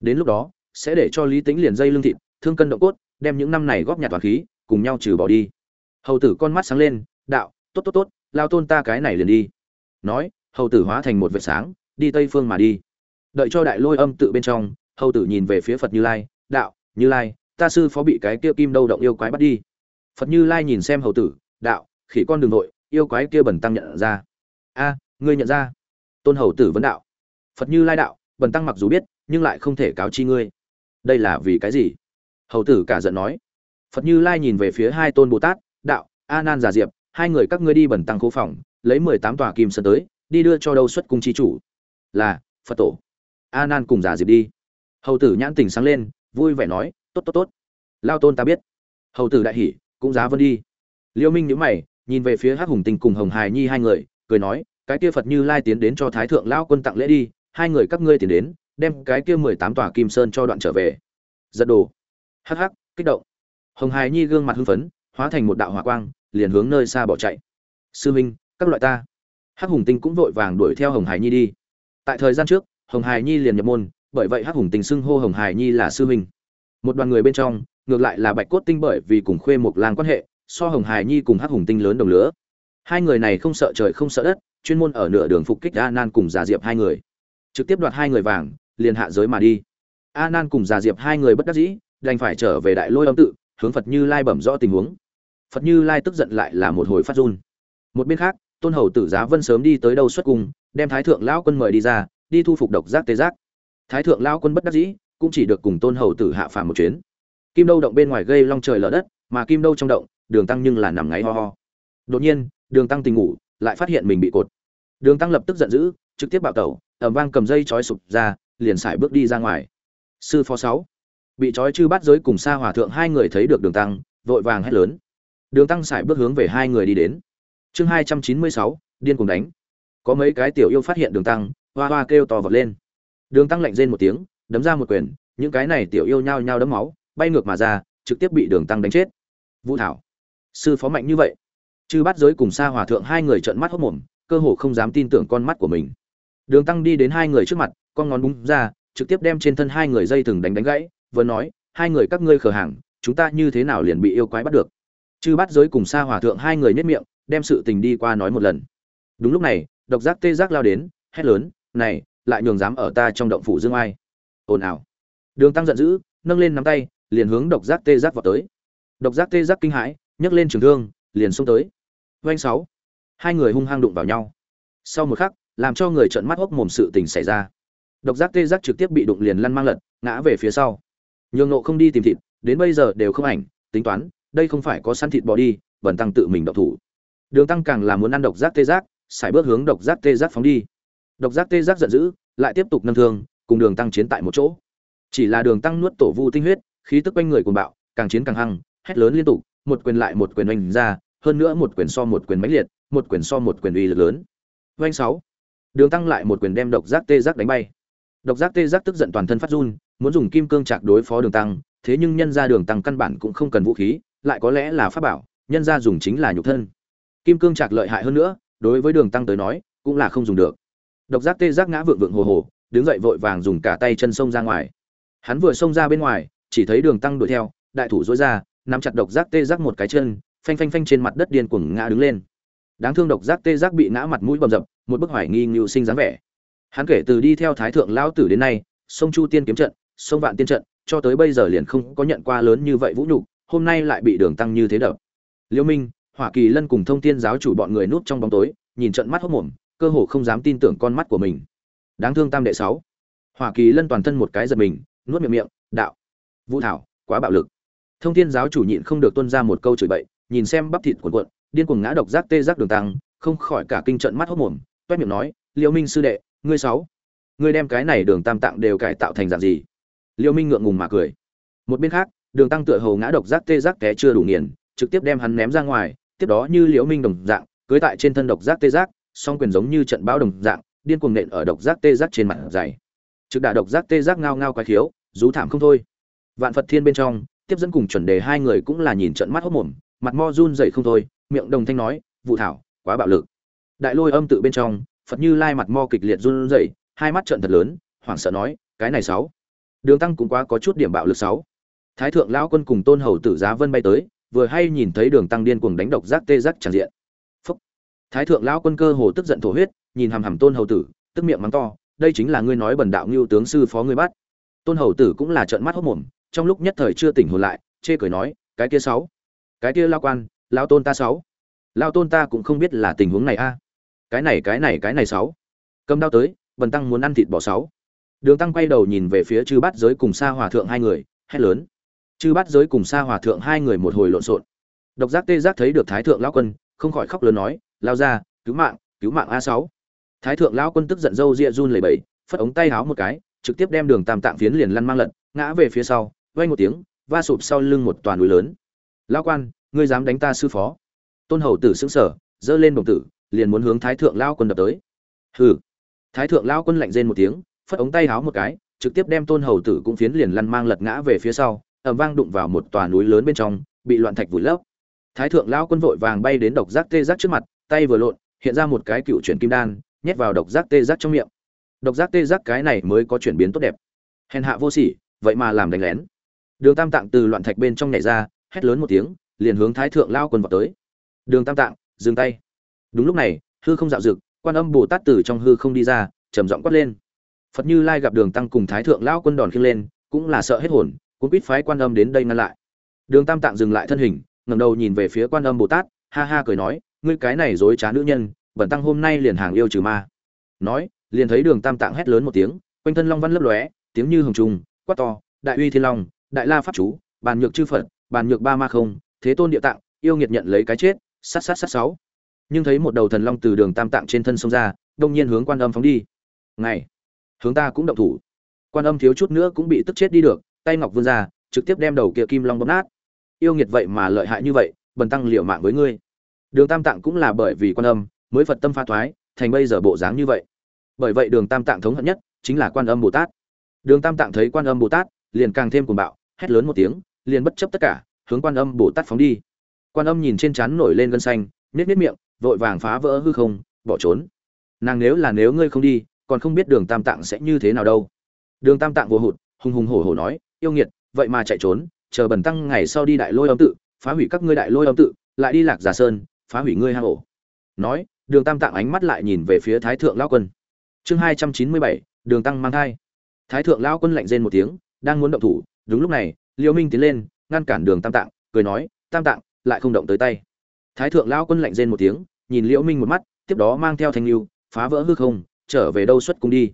Speaker 1: Đến lúc đó, sẽ để cho lý tính liền dây lưng thịt, thương cân động cốt, đem những năm này góp nhặt toàn khí, cùng nhau trừ bỏ đi. Hầu tử con mắt sáng lên, đạo, tốt tốt tốt, lao tôn ta cái này liền đi. Nói, hầu tử hóa thành một vệt sáng, đi tây phương mà đi. Đợi cho đại lôi âm tự bên trong, hầu tử nhìn về phía phật như lai, đạo, như lai, ta sư phó bị cái kia kim đâu động yêu quái bắt đi phật như lai nhìn xem hầu tử, đạo, khỉ con đường nội, yêu quái kia bẩn tăng nhận ra. A, ngươi nhận ra? Tôn hầu tử vấn đạo. Phật như lai đạo bẩn tăng mặc dù biết, nhưng lại không thể cáo chi ngươi. Đây là vì cái gì? Hầu tử cả giận nói. Phật như lai nhìn về phía hai tôn bồ tát, đạo, a nan giả diệp, hai người các ngươi đi bẩn tăng khố phòng, lấy mười tám tòa kim sơn tới, đi đưa cho đâu xuất cung chi chủ. Là, phật tổ. A nan cùng giả diệp đi. Hầu tử nhãn tình sáng lên, vui vẻ nói, tốt tốt tốt. Lao tôn ta biết. Hầu tử đại hỉ cũng giá vân đi. Liêu minh nhíu mày, nhìn về phía hắc hùng tinh cùng hồng hài nhi hai người, cười nói, cái kia phật như lai tiến đến cho thái thượng lão quân tặng lễ đi, hai người các ngươi tiến đến, đem cái kia mười tám tòa kim sơn cho đoạn trở về. Giật đồ. Hắc hắc, kích động. Hồng hài nhi gương mặt hưng phấn, hóa thành một đạo hỏa quang, liền hướng nơi xa bỏ chạy. Sư minh, các loại ta. Hắc hùng tinh cũng vội vàng đuổi theo hồng hài nhi đi. Tại thời gian trước, hồng hài nhi liền nhập môn, bởi vậy hắc hùng tinh xưng hô hồng hài nhi là sư minh. Một đoàn người bên trong ngược lại là bạch cốt tinh bởi vì cùng khuê một lang quan hệ, so hồng hài nhi cùng hắc hùng tinh lớn đồng lứa. Hai người này không sợ trời không sợ đất, chuyên môn ở nửa đường phục kích a nan cùng giả diệp hai người. Trực tiếp đoạt hai người vàng, liền hạ giới mà đi. A nan cùng giả diệp hai người bất đắc dĩ, đành phải trở về đại lôi âm tự, hướng phật như lai bẩm rõ tình huống. Phật như lai tức giận lại là một hồi phát run. Một bên khác, tôn hầu tử giá vân sớm đi tới đâu xuất cung, đem thái thượng lão quân mời đi ra, đi thu phục độc giác tê giác. Thái thượng lão quân bất đắc dĩ, cũng chỉ được cùng tôn hầu tử hạ phàm một chuyến kim đâu động bên ngoài gây long trời lở đất, mà kim đâu trong động, đường tăng nhưng là nằm ngáy ho ho. Đột nhiên, đường tăng tình ngủ, lại phát hiện mình bị cột. Đường tăng lập tức giận dữ, trực tiếp bạo tẩu ẩm vang cầm dây trói sụp ra, liền sải bước đi ra ngoài. Sư phó sáu. Bị trói chư bắt giới cùng xa hòa thượng hai người thấy được đường tăng, vội vàng hét lớn. Đường tăng sải bước hướng về hai người đi đến. Chương hai trăm chín mươi sáu, điên cùng đánh. Có mấy cái tiểu yêu phát hiện đường tăng, hoa hoa kêu to vật lên. Đường tăng lạnh rên một tiếng, đấm ra một quyền, những cái này tiểu yêu nhao nhao đấm máu bay ngược mà ra, trực tiếp bị đường tăng đánh chết. Vũ thảo, sư phó mạnh như vậy, chư bắt giới cùng xa hòa thượng hai người trợn mắt hốc mồm, cơ hồ không dám tin tưởng con mắt của mình. Đường tăng đi đến hai người trước mặt, con ngón búng ra, trực tiếp đem trên thân hai người dây thừng đánh đánh gãy, vừa nói, hai người các ngươi khờ hàng, chúng ta như thế nào liền bị yêu quái bắt được? Chư bắt giới cùng xa hòa thượng hai người nhất miệng, đem sự tình đi qua nói một lần. Đúng lúc này, độc giác tê giác lao đến, hét lớn, này, lại nhường dám ở ta trong động phủ dương ai ồn ào. Đường tăng giận dữ, nâng lên nắm tay liền hướng độc giác tê giác vào tới. Độc giác tê giác kinh hãi, nhấc lên trường thương, liền xông tới. Doanh sáu. Hai người hung hăng đụng vào nhau. Sau một khắc, làm cho người trợn mắt hốc mồm sự tình xảy ra. Độc giác tê giác trực tiếp bị đụng liền lăn mang lật, ngã về phía sau. Nhường nộ không đi tìm thịt, đến bây giờ đều không ảnh, tính toán, đây không phải có săn thịt bỏ đi vần tăng tự mình độc thủ. Đường tăng càng là muốn ăn độc giác tê giác xài bước hướng độc giác tê giác phóng đi. Độc giác tê giác giận dữ, lại tiếp tục nâng thương, cùng đường tăng chiến tại một chỗ. Chỉ là đường tăng nuốt tổ vu tinh huyết khí tức quanh người cuồng bạo, càng chiến càng hăng, hét lớn liên tục, một quyền lại một quyền oanh ra, hơn nữa một quyền so một quyền mãnh liệt, một quyền so một quyền uy lực lớn. Oanh sáu. Đường tăng lại một quyền đem độc giác tê giác đánh bay. Độc giác tê giác tức giận toàn thân phát run, muốn dùng kim cương chạc đối phó đường tăng, thế nhưng nhân ra đường tăng căn bản cũng không cần vũ khí, lại có lẽ là pháp bảo, nhân ra dùng chính là nhục thân. Kim cương chạc lợi hại hơn nữa, đối với đường tăng tới nói, cũng là không dùng được. Độc giác tê giác ngã vượng vượng hồ hồ, đứng dậy vội vàng dùng cả tay chân xông ra ngoài. Hắn vừa xông ra bên ngoài chỉ thấy đường tăng đuổi theo, đại thủ dối ra, nắm chặt độc giác tê giác một cái chân, phanh phanh phanh trên mặt đất điên cuồng ngã đứng lên. Đáng thương độc giác tê giác bị ngã mặt mũi bầm dập, một bức hoài nghi ngưu sinh dáng vẻ. Hắn kể từ đi theo thái thượng lão tử đến nay, sông chu tiên kiếm trận, sông vạn tiên trận, cho tới bây giờ liền không có nhận qua lớn như vậy vũ nhục, hôm nay lại bị đường tăng như thế đập. Liễu minh, hỏa kỳ lân cùng thông tiên giáo chủ bọn người núp trong bóng tối, nhìn trận mắt hốc mồm, cơ hồ không dám tin tưởng con mắt của mình. Đáng thương tam đệ sáu. Hỏa kỳ lân toàn thân một cái giật mình, nuốt miệng miệng, đạo vũ thảo, quá bạo lực. Thông thiên giáo chủ nhịn không được tuân ra một câu chửi bậy, nhìn xem bắp thịt cuộn cuộn, điên cuồng ngã độc giác tê giác đường tăng, không khỏi cả kinh trận mắt hốc mồm, toét miệng nói liễu minh sư đệ, ngươi sáu, ngươi đem cái này đường tam tạng đều cải tạo thành dạng gì? Liễu minh ngượng ngùng mà cười. Một bên khác, đường tăng tựa hồ ngã độc giác tê giác té chưa đủ nghiền, trực tiếp đem hắn ném ra ngoài, tiếp đó như liễu minh đồng dạng, cưới tại trên thân độc giác tê giác, song quyền giống như trận bão đồng dạng, điên cuồng nện ở độc giác tê giác trên mặt dày. Trực đả độc giác tê giác ngao ngao quái khiếu, rú thảm không thôi vạn phật thiên bên trong, tiếp dẫn cùng chuẩn đề hai người cũng là nhìn trận mắt hốc mồm, mặt mo run dậy không thôi, miệng đồng thanh nói vụ thảo, quá bạo lực. Đại lôi âm tự bên trong, phật như lai mặt mo kịch liệt run dậy hai mắt trợn thật lớn, hoảng sợ nói, cái này sáu. Đường tăng cũng quá có chút điểm bạo lực sáu. Thái thượng lão quân cùng tôn hầu tử giá vân bay tới, vừa hay nhìn thấy đường tăng điên cuồng đánh độc giác tê giác tràn diện. Phúc. thái thượng lão quân cơ hồ tức giận thổ huyết, nhìn hằm hằm tôn hầu tử, tức miệng mắng to, đây chính là ngươi nói bần đạo ngưu tướng sư phó ngươi bắt. Tôn hầu tử cũng là trợn mắt hốt mồm trong lúc nhất thời chưa tỉnh hồn lại, chê cười nói, cái kia sáu, cái kia lao quan, lao tôn ta sáu, lao tôn ta cũng không biết là tình huống này a. Cái này cái này cái này sáu. Cầm đao tới, bần tăng muốn ăn thịt bò sáu. Đường tăng quay đầu nhìn về phía chư bát giới cùng sa hòa thượng hai người, hét lớn. Chư bát giới cùng sa hòa thượng hai người một hồi lộn xộn. Độc giác tê giác thấy được thái thượng lão quân, không khỏi khóc lớn nói, lao ra, cứu mạng cứu mạng a sáu. Thái thượng lão quân tức giận râu ria run lẩy bẩy, phất ống tay háo một cái, trực tiếp đem đường tam tạng phiến liền lăn mang lật, ngã về phía sau vang một tiếng, va sụp sau lưng một toàn núi lớn. Lão quan, ngươi dám đánh ta sư phó? Tôn hầu tử sững sờ, giơ lên đồng tử, liền muốn hướng thái thượng lão quân đập tới. Hừ. Thái thượng lão quân lạnh rên một tiếng, phất ống tay háo một cái, trực tiếp đem tôn hầu tử cũng phiến liền lăn mang lật ngã về phía sau, ầm vang đụng vào một tòa núi lớn bên trong, bị loạn thạch vùi lấp. Thái thượng lão quân vội vàng bay đến độc giác tê giác trước mặt, tay vừa lộn, hiện ra một cái cựu chuyển kim đan, nhét vào độc giác tê giác trong miệng. Độc giác tê giác cái này mới có chuyển biến tốt đẹp. Hèn hạ vô sỉ, vậy mà làm đánh lén đường tam tạng từ loạn thạch bên trong nhảy ra, hét lớn một tiếng, liền hướng thái thượng lao quân vào tới. Đường tam tạng, dừng tay. Đúng lúc này, hư không dạo dực quan âm bồ tát từ trong hư không đi ra, trầm giọng quát lên. Phật như lai gặp đường tăng cùng thái thượng lao quân đòn khiêng lên, cũng là sợ hết hồn cũng quýt phái quan âm đến đây ngăn lại. Đường tam tạng dừng lại thân hình, ngẩng đầu nhìn về phía quan âm bồ tát, ha ha cười nói, ngươi cái này dối trá nữ nhân bẩn tăng hôm nay liền hàng yêu trừ ma. Nói, liền thấy đường tam tạng hét lớn một tiếng, quanh thân long văn lấp lóe, tiếng như hồng trùng, quát to, đại uy thiên long đại la pháp chú, bàn nhược chư phật, bàn nhược ba ma không, thế tôn địa tạng, yêu nghiệt nhận lấy cái chết, sát sát sát sáu. Nhưng thấy một đầu thần long từ đường tam tạng trên thân sông ra, đông nhiên hướng quan âm phóng đi. Ngày, hướng ta cũng động thủ. Quan âm thiếu chút nữa cũng bị tức chết đi được, tay ngọc vươn ra, trực tiếp đem đầu kia kim long bóp nát. Yêu nghiệt vậy mà lợi hại như vậy, bần tăng liệu mạng với ngươi. Đường tam tạng cũng là bởi vì quan âm mới phật tâm pha thoái, thành bây giờ bộ dáng như vậy. Bởi vậy đường tam tạng thống hận nhất chính là quan âm bồ tát. Đường tam tạng thấy quan âm bồ tát, liền càng thêm cuồng bạo hét lớn một tiếng, liền bất chấp tất cả, hướng quan âm bồ tát phóng đi. Quan âm nhìn trên trán nổi lên gân xanh nết nết miệng, vội vàng phá vỡ hư không, bỏ trốn. Nàng nếu là nếu ngươi không đi, còn không biết đường tam tạng sẽ như thế nào đâu. Đường tam tạng vô hụt, hùng hùng hổ hổ nói, yêu nghiệt, vậy mà chạy trốn, chờ bần tăng ngày sau đi đại lôi âm tự, phá hủy các ngươi đại lôi âm tự, lại đi lạc giả sơn, phá hủy ngươi hang ổ. Nói, đường tam tạng ánh mắt lại nhìn về phía thái thượng lao quân. Chương hai trăm chín mươi bảy, đường tăng mang thai. Thái thượng lao quân lạnh rên một tiếng, đang muốn động thủ đúng lúc này, liêu minh tiến lên, ngăn cản đường tam tạng, cười nói, tam tạng, lại không động tới tay. Thái thượng lao quân lạnh rên một tiếng, nhìn liễu minh một mắt, tiếp đó mang theo thanh lưu, phá vỡ hư không, trở về đâu xuất cung đi.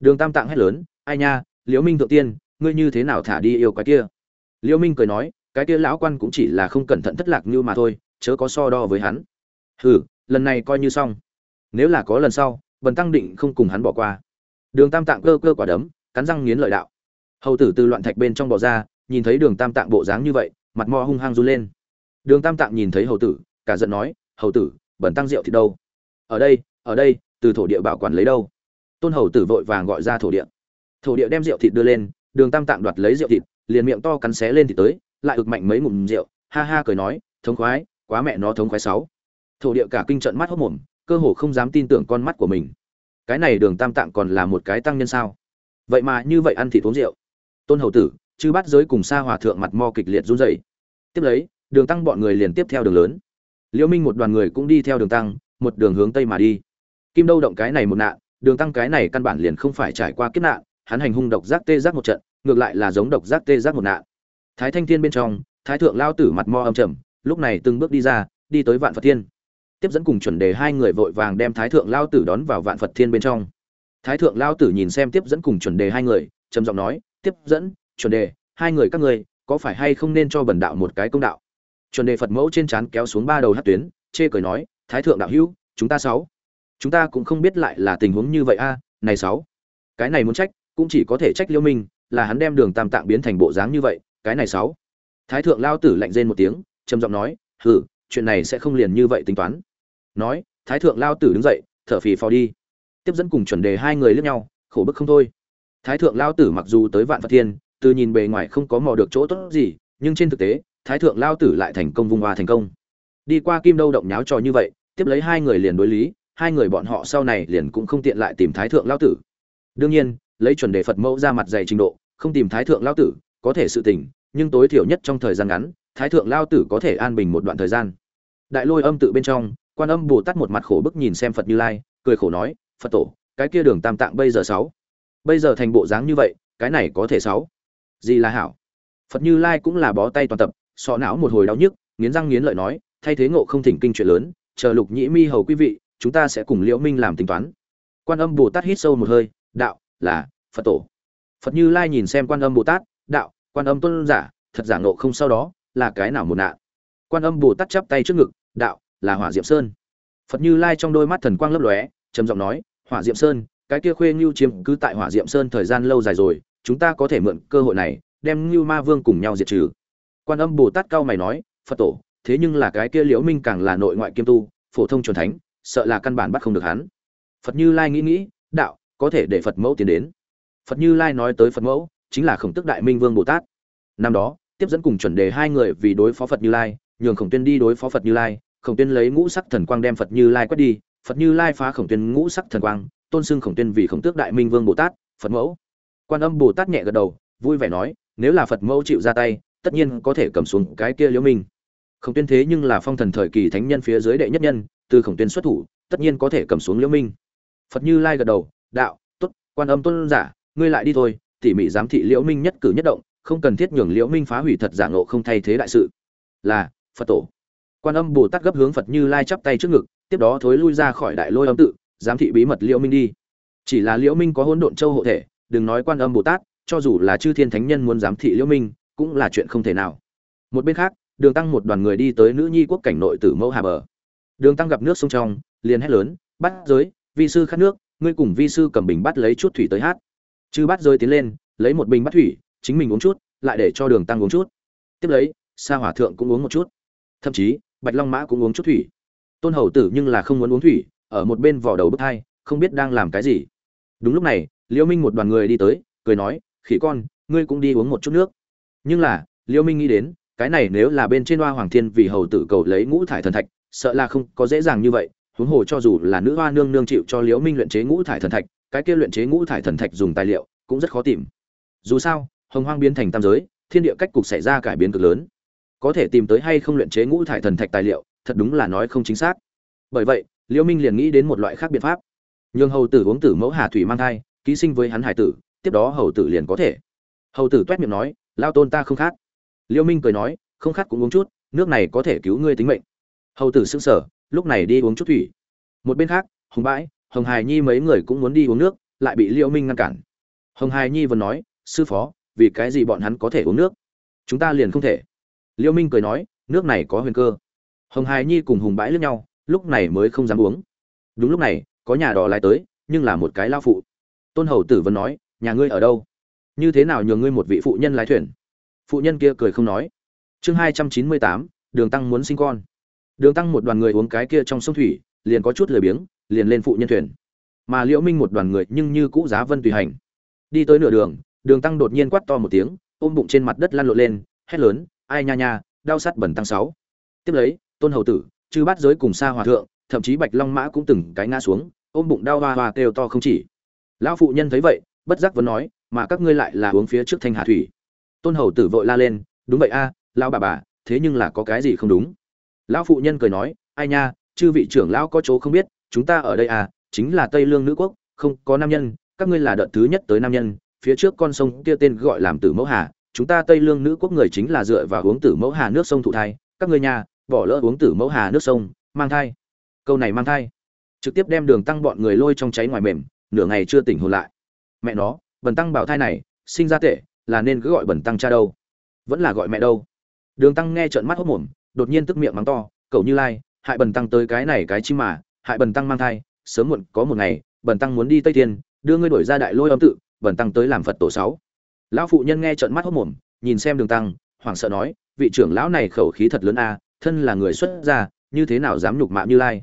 Speaker 1: Đường tam tạng hét lớn, ai nha, liễu minh thượng tiên, ngươi như thế nào thả đi yêu cái kia? Liễu minh cười nói, cái kia lão quan cũng chỉ là không cẩn thận thất lạc như mà thôi, chớ có so đo với hắn. Hừ, lần này coi như xong. Nếu là có lần sau, bần tăng định không cùng hắn bỏ qua. Đường tam tạng cơ cơ quả đấm, cắn răng nghiến lợi đạo hầu tử từ loạn thạch bên trong bò ra, nhìn thấy đường tam tạng bộ dáng như vậy, mặt mò hung hăng run lên. Đường tam tạng nhìn thấy hầu tử, cả giận nói, hầu tử, bẩn tăng rượu thì đâu? Ở đây ở đây, từ thổ địa bảo quản lấy đâu? Tôn hầu tử vội vàng gọi ra thổ địa. Thổ địa đem rượu thịt đưa lên, đường tam tạng đoạt lấy rượu thịt, liền miệng to cắn xé lên thì tới, lại ực mạnh mấy ngụm rượu, ha ha cười nói, thống khoái, quá mẹ nó thống khoái sáu. Thổ địa cả kinh trận mắt hốt mồm, cơ hồ không dám tin tưởng con mắt của mình. Cái này đường tam tạng còn là một cái tăng nhân sao? Vậy mà như vậy ăn thịt uống rượu tôn hầu tử, chư bắt giới cùng xa hòa thượng mặt mo kịch liệt run rẩy. Tiếp lấy, đường tăng bọn người liền tiếp theo đường lớn. Liễu minh một đoàn người cũng đi theo đường tăng, một đường hướng tây mà đi. Kim đâu động cái này một nạn, đường tăng cái này căn bản liền không phải trải qua kiếp nạn, hắn hành hung độc giác tê giác một trận, ngược lại là giống độc giác tê giác một nạn. Thái thanh thiên bên trong, thái thượng lao tử mặt mo âm trầm, lúc này từng bước đi ra, đi tới vạn phật thiên. Tiếp dẫn cùng chuẩn đề hai người vội vàng đem thái thượng lao tử đón vào vạn phật thiên bên trong. Thái thượng lao tử nhìn xem tiếp dẫn cùng chuẩn đề hai người, trầm giọng nói tiếp dẫn, chuẩn đề, hai người các ngươi, có phải hay không nên cho bần đạo một cái công đạo? Chuẩn đề phật mẫu trên trán kéo xuống ba đầu hát tuyến, chê cười nói, thái thượng đạo hữu, chúng ta sáu, chúng ta cũng không biết lại là tình huống như vậy a, này sáu. Cái này muốn trách, cũng chỉ có thể trách liêu minh, là hắn đem đường tam tạng biến thành bộ dáng như vậy, cái này sáu. Thái thượng lao tử lạnh rên một tiếng, trầm giọng nói, hừ, chuyện này sẽ không liền như vậy tính toán. Nói, thái thượng lao tử đứng dậy, thở phì phò đi. Tiếp dẫn cùng chuẩn đề hai người lướt nhau, khổ bức không thôi thái thượng lao tử mặc dù tới vạn phật thiên, từ nhìn bề ngoài không có mò được chỗ tốt gì, nhưng trên thực tế, thái thượng lao tử lại thành công vung hoa thành công. Đi qua kim đâu động nháo trò như vậy, tiếp lấy hai người liền đối lý, hai người bọn họ sau này liền cũng không tiện lại tìm thái thượng lao tử. Đương nhiên, lấy chuẩn đề phật mẫu ra mặt dày trình độ, không tìm thái thượng lao tử, có thể sự tình, nhưng tối thiểu nhất trong thời gian ngắn, thái thượng lao tử có thể an bình một đoạn thời gian. Đại lôi âm tự bên trong, quan âm bồ tát một mặt khổ bức nhìn xem phật như lai, cười khổ nói, phật tổ, cái kia đường tam tạng bây giờ sáu bây giờ thành bộ dáng như vậy, cái này có thể sáu. Gì là hảo? Phật như lai cũng là bó tay toàn tập, sọ não một hồi đau nhức, nghiến răng nghiến lợi nói, thay thế ngộ không thỉnh kinh chuyện lớn, chờ lục nhĩ mi hầu quý vị, chúng ta sẽ cùng liễu minh làm tính toán. Quan âm bồ tát hít sâu một hơi, đạo, là, phật tổ. Phật như lai nhìn xem quan âm bồ tát, đạo, quan âm tôn giả, thật giả ngộ không sau đó, là cái nào một nạn? Quan âm bồ tát chắp tay trước ngực, đạo, là hỏa diệm sơn. Phật như lai trong đôi mắt thần quang lấp lóe, trầm giọng nói, hỏa diệm sơn cái kia khuê ngưu chiếm cứ tại hỏa diệm sơn thời gian lâu dài rồi, chúng ta có thể mượn cơ hội này, đem ngưu ma vương cùng nhau diệt trừ. Quan âm bồ tát cao mày nói, phật tổ, thế nhưng là cái kia liễu minh càng là nội ngoại kiêm tu, phổ thông truyền thánh, sợ là căn bản bắt không được hắn. Phật như lai nghĩ nghĩ, đạo, có thể để phật mẫu tiến đến. Phật như lai nói tới phật mẫu, chính là khổng tức đại minh vương bồ tát. Năm đó, tiếp dẫn cùng chuẩn đề hai người vì đối phó phật như lai, nhường khổng tuyên đi đối phó phật như lai, khổng tuyên lấy ngũ sắc thần quang đem phật như lai quét đi phật như lai phá khổng tuyên ngũ sắc thần quang, tôn xưng khổng tuyên vì khổng tước đại minh vương bồ tát, phật mẫu. Quan âm bồ tát nhẹ gật đầu, vui vẻ nói, nếu là phật mẫu chịu ra tay, tất nhiên có thể cầm xuống cái kia liễu minh. Khổng tuyên thế nhưng là phong thần thời kỳ thánh nhân phía dưới đệ nhất nhân, từ khổng tuyên xuất thủ, tất nhiên có thể cầm xuống liễu minh. Phật như lai gật đầu, đạo, tốt, quan âm tôn giả, ngươi lại đi thôi, tỉ mỉ giám thị liễu minh nhất cử nhất động, không cần thiết nhường liễu minh phá hủy thật giả ngộ không thay thế đại sự. Là, phật tổ. Quan âm bồ tát gấp hướng phật như lai chắp tay trước ngực tiếp đó thối lui ra khỏi đại lôi âm tự, giám thị bí mật liễu minh đi. Chỉ là liễu minh có hỗn độn châu hộ thể, đừng nói quan âm bồ tát, cho dù là chư thiên thánh nhân muốn giám thị liễu minh, cũng là chuyện không thể nào. Một bên khác, đường tăng một đoàn người đi tới nữ nhi quốc cảnh nội tử mẫu hà bờ. Đường tăng gặp nước sông trong, liền hét lớn, bắt giới, vi sư khát nước, ngươi cùng vi sư cầm bình bắt lấy chút thủy tới hát. Chư bắt rơi tiến lên, lấy một bình bắt thủy, chính mình uống chút, lại để cho đường tăng uống chút. Tiếp lấy, sa hỏa thượng cũng uống một chút. Thậm chí, bạch long mã cũng uống chút thủy tôn hầu tử nhưng là không muốn uống thủy, ở một bên vỏ đầu bức thai, không biết đang làm cái gì. Đúng lúc này, liễu minh một đoàn người đi tới, cười nói, khỉ con, ngươi cũng đi uống một chút nước. Nhưng là, liễu minh nghĩ đến, cái này nếu là bên trên hoa hoàng thiên vì hầu tử cầu lấy ngũ thải thần thạch, sợ là không có dễ dàng như vậy. Huống hồ cho dù là nữ hoa nương nương chịu cho liễu minh luyện chế ngũ thải thần thạch, cái kia luyện chế ngũ thải thần thạch dùng tài liệu cũng rất khó tìm. Dù sao, hồng hoang biến thành tam giới, thiên địa cách cục xảy ra cải biến cực lớn. Có thể tìm tới hay không luyện chế ngũ thải thần thạch tài liệu thật đúng là nói không chính xác. Bởi vậy liễu minh liền nghĩ đến một loại khác biện pháp. Nhường hầu tử uống tử mẫu hà thủy mang thai, ký sinh với hắn hải tử, tiếp đó hầu tử liền có thể. Hầu tử toét miệng nói, lao tôn ta không khát. Liễu minh cười nói, không khát cũng uống chút, nước này có thể cứu ngươi tính mệnh. Hầu tử sững sờ, lúc này đi uống chút thủy. Một bên khác, hồng bãi, hồng Hải nhi mấy người cũng muốn đi uống nước, lại bị liễu minh ngăn cản. Hồng Hải nhi vẫn nói, sư phó, vì cái gì bọn hắn có thể uống nước? Chúng ta liền không thể. Liễu minh cười nói, nước này có huyền cơ hồng hài nhi cùng hùng bãi lướt nhau, lúc này mới không dám uống. Đúng lúc này, có nhà đò lái tới, nhưng là một cái lao phụ. Tôn hầu tử vẫn nói, nhà ngươi ở đâu? Như thế nào nhường ngươi một vị phụ nhân lái thuyền? Phụ nhân kia cười không nói. Chương hai trăm chín mươi tám, đường tăng muốn sinh con. Đường tăng một đoàn người uống cái kia trong sông thủy, liền có chút lười biếng, liền lên phụ nhân thuyền. Mà liễu minh một đoàn người nhưng như cũ giá vân tùy hành. Đi tới nửa đường đường tăng đột nhiên quát to một tiếng, ôm bụng trên mặt đất lăn lộn lên, hét lớn, ai nha nha, đau sắt bẩn tăng sáu. Tiếp lấy tôn hầu tử, chư bát giới cùng xa hòa thượng, thậm chí bạch long mã cũng từng cái ngã xuống, ôm bụng đau hoa hoa kêu to không chỉ. Lão phụ nhân thấy vậy, bất giác vẫn nói, mà các ngươi lại là uống phía trước thanh hà thủy. Tôn hầu tử vội la lên, đúng vậy a, lão bà bà, thế nhưng là có cái gì không đúng? Lão phụ nhân cười nói, ai nha, chư vị trưởng lão có chỗ không biết, chúng ta ở đây à chính là tây lương nữ quốc, không có nam nhân, các ngươi là đợt thứ nhất tới nam nhân, phía trước con sông kia tên gọi làm tử mẫu hà, chúng ta tây lương nữ quốc người chính là dựa vào uống tử mẫu hà nước sông thụ thai, các ngươi nhà bỏ lỡ uống tử mẫu hà nước sông, mang thai. Câu này mang thai. Trực tiếp đem đường tăng bọn người lôi trong cháy ngoài mềm, nửa ngày chưa tỉnh hồn lại. Mẹ nó, bần tăng bảo thai này, sinh ra tệ, là nên cứ gọi bần tăng cha đâu. Vẫn là gọi mẹ đâu. Đường tăng nghe trợn mắt hốc mồm, đột nhiên tức miệng mắng to cậu như lai, hại bần tăng tới cái này cái chi mà, hại bần tăng mang thai, sớm muộn có một ngày, bần tăng muốn đi tây thiên, đưa ngươi đổi ra đại lôi âm tự, bần tăng tới làm phật tổ sáu. Lão phụ nhân nghe trợn mắt hốc mồm, nhìn xem đường tăng, hoảng sợ nói, vị trưởng lão này khẩu khí thật lớn a thân là người xuất gia, như thế nào dám nhục mạ như lai?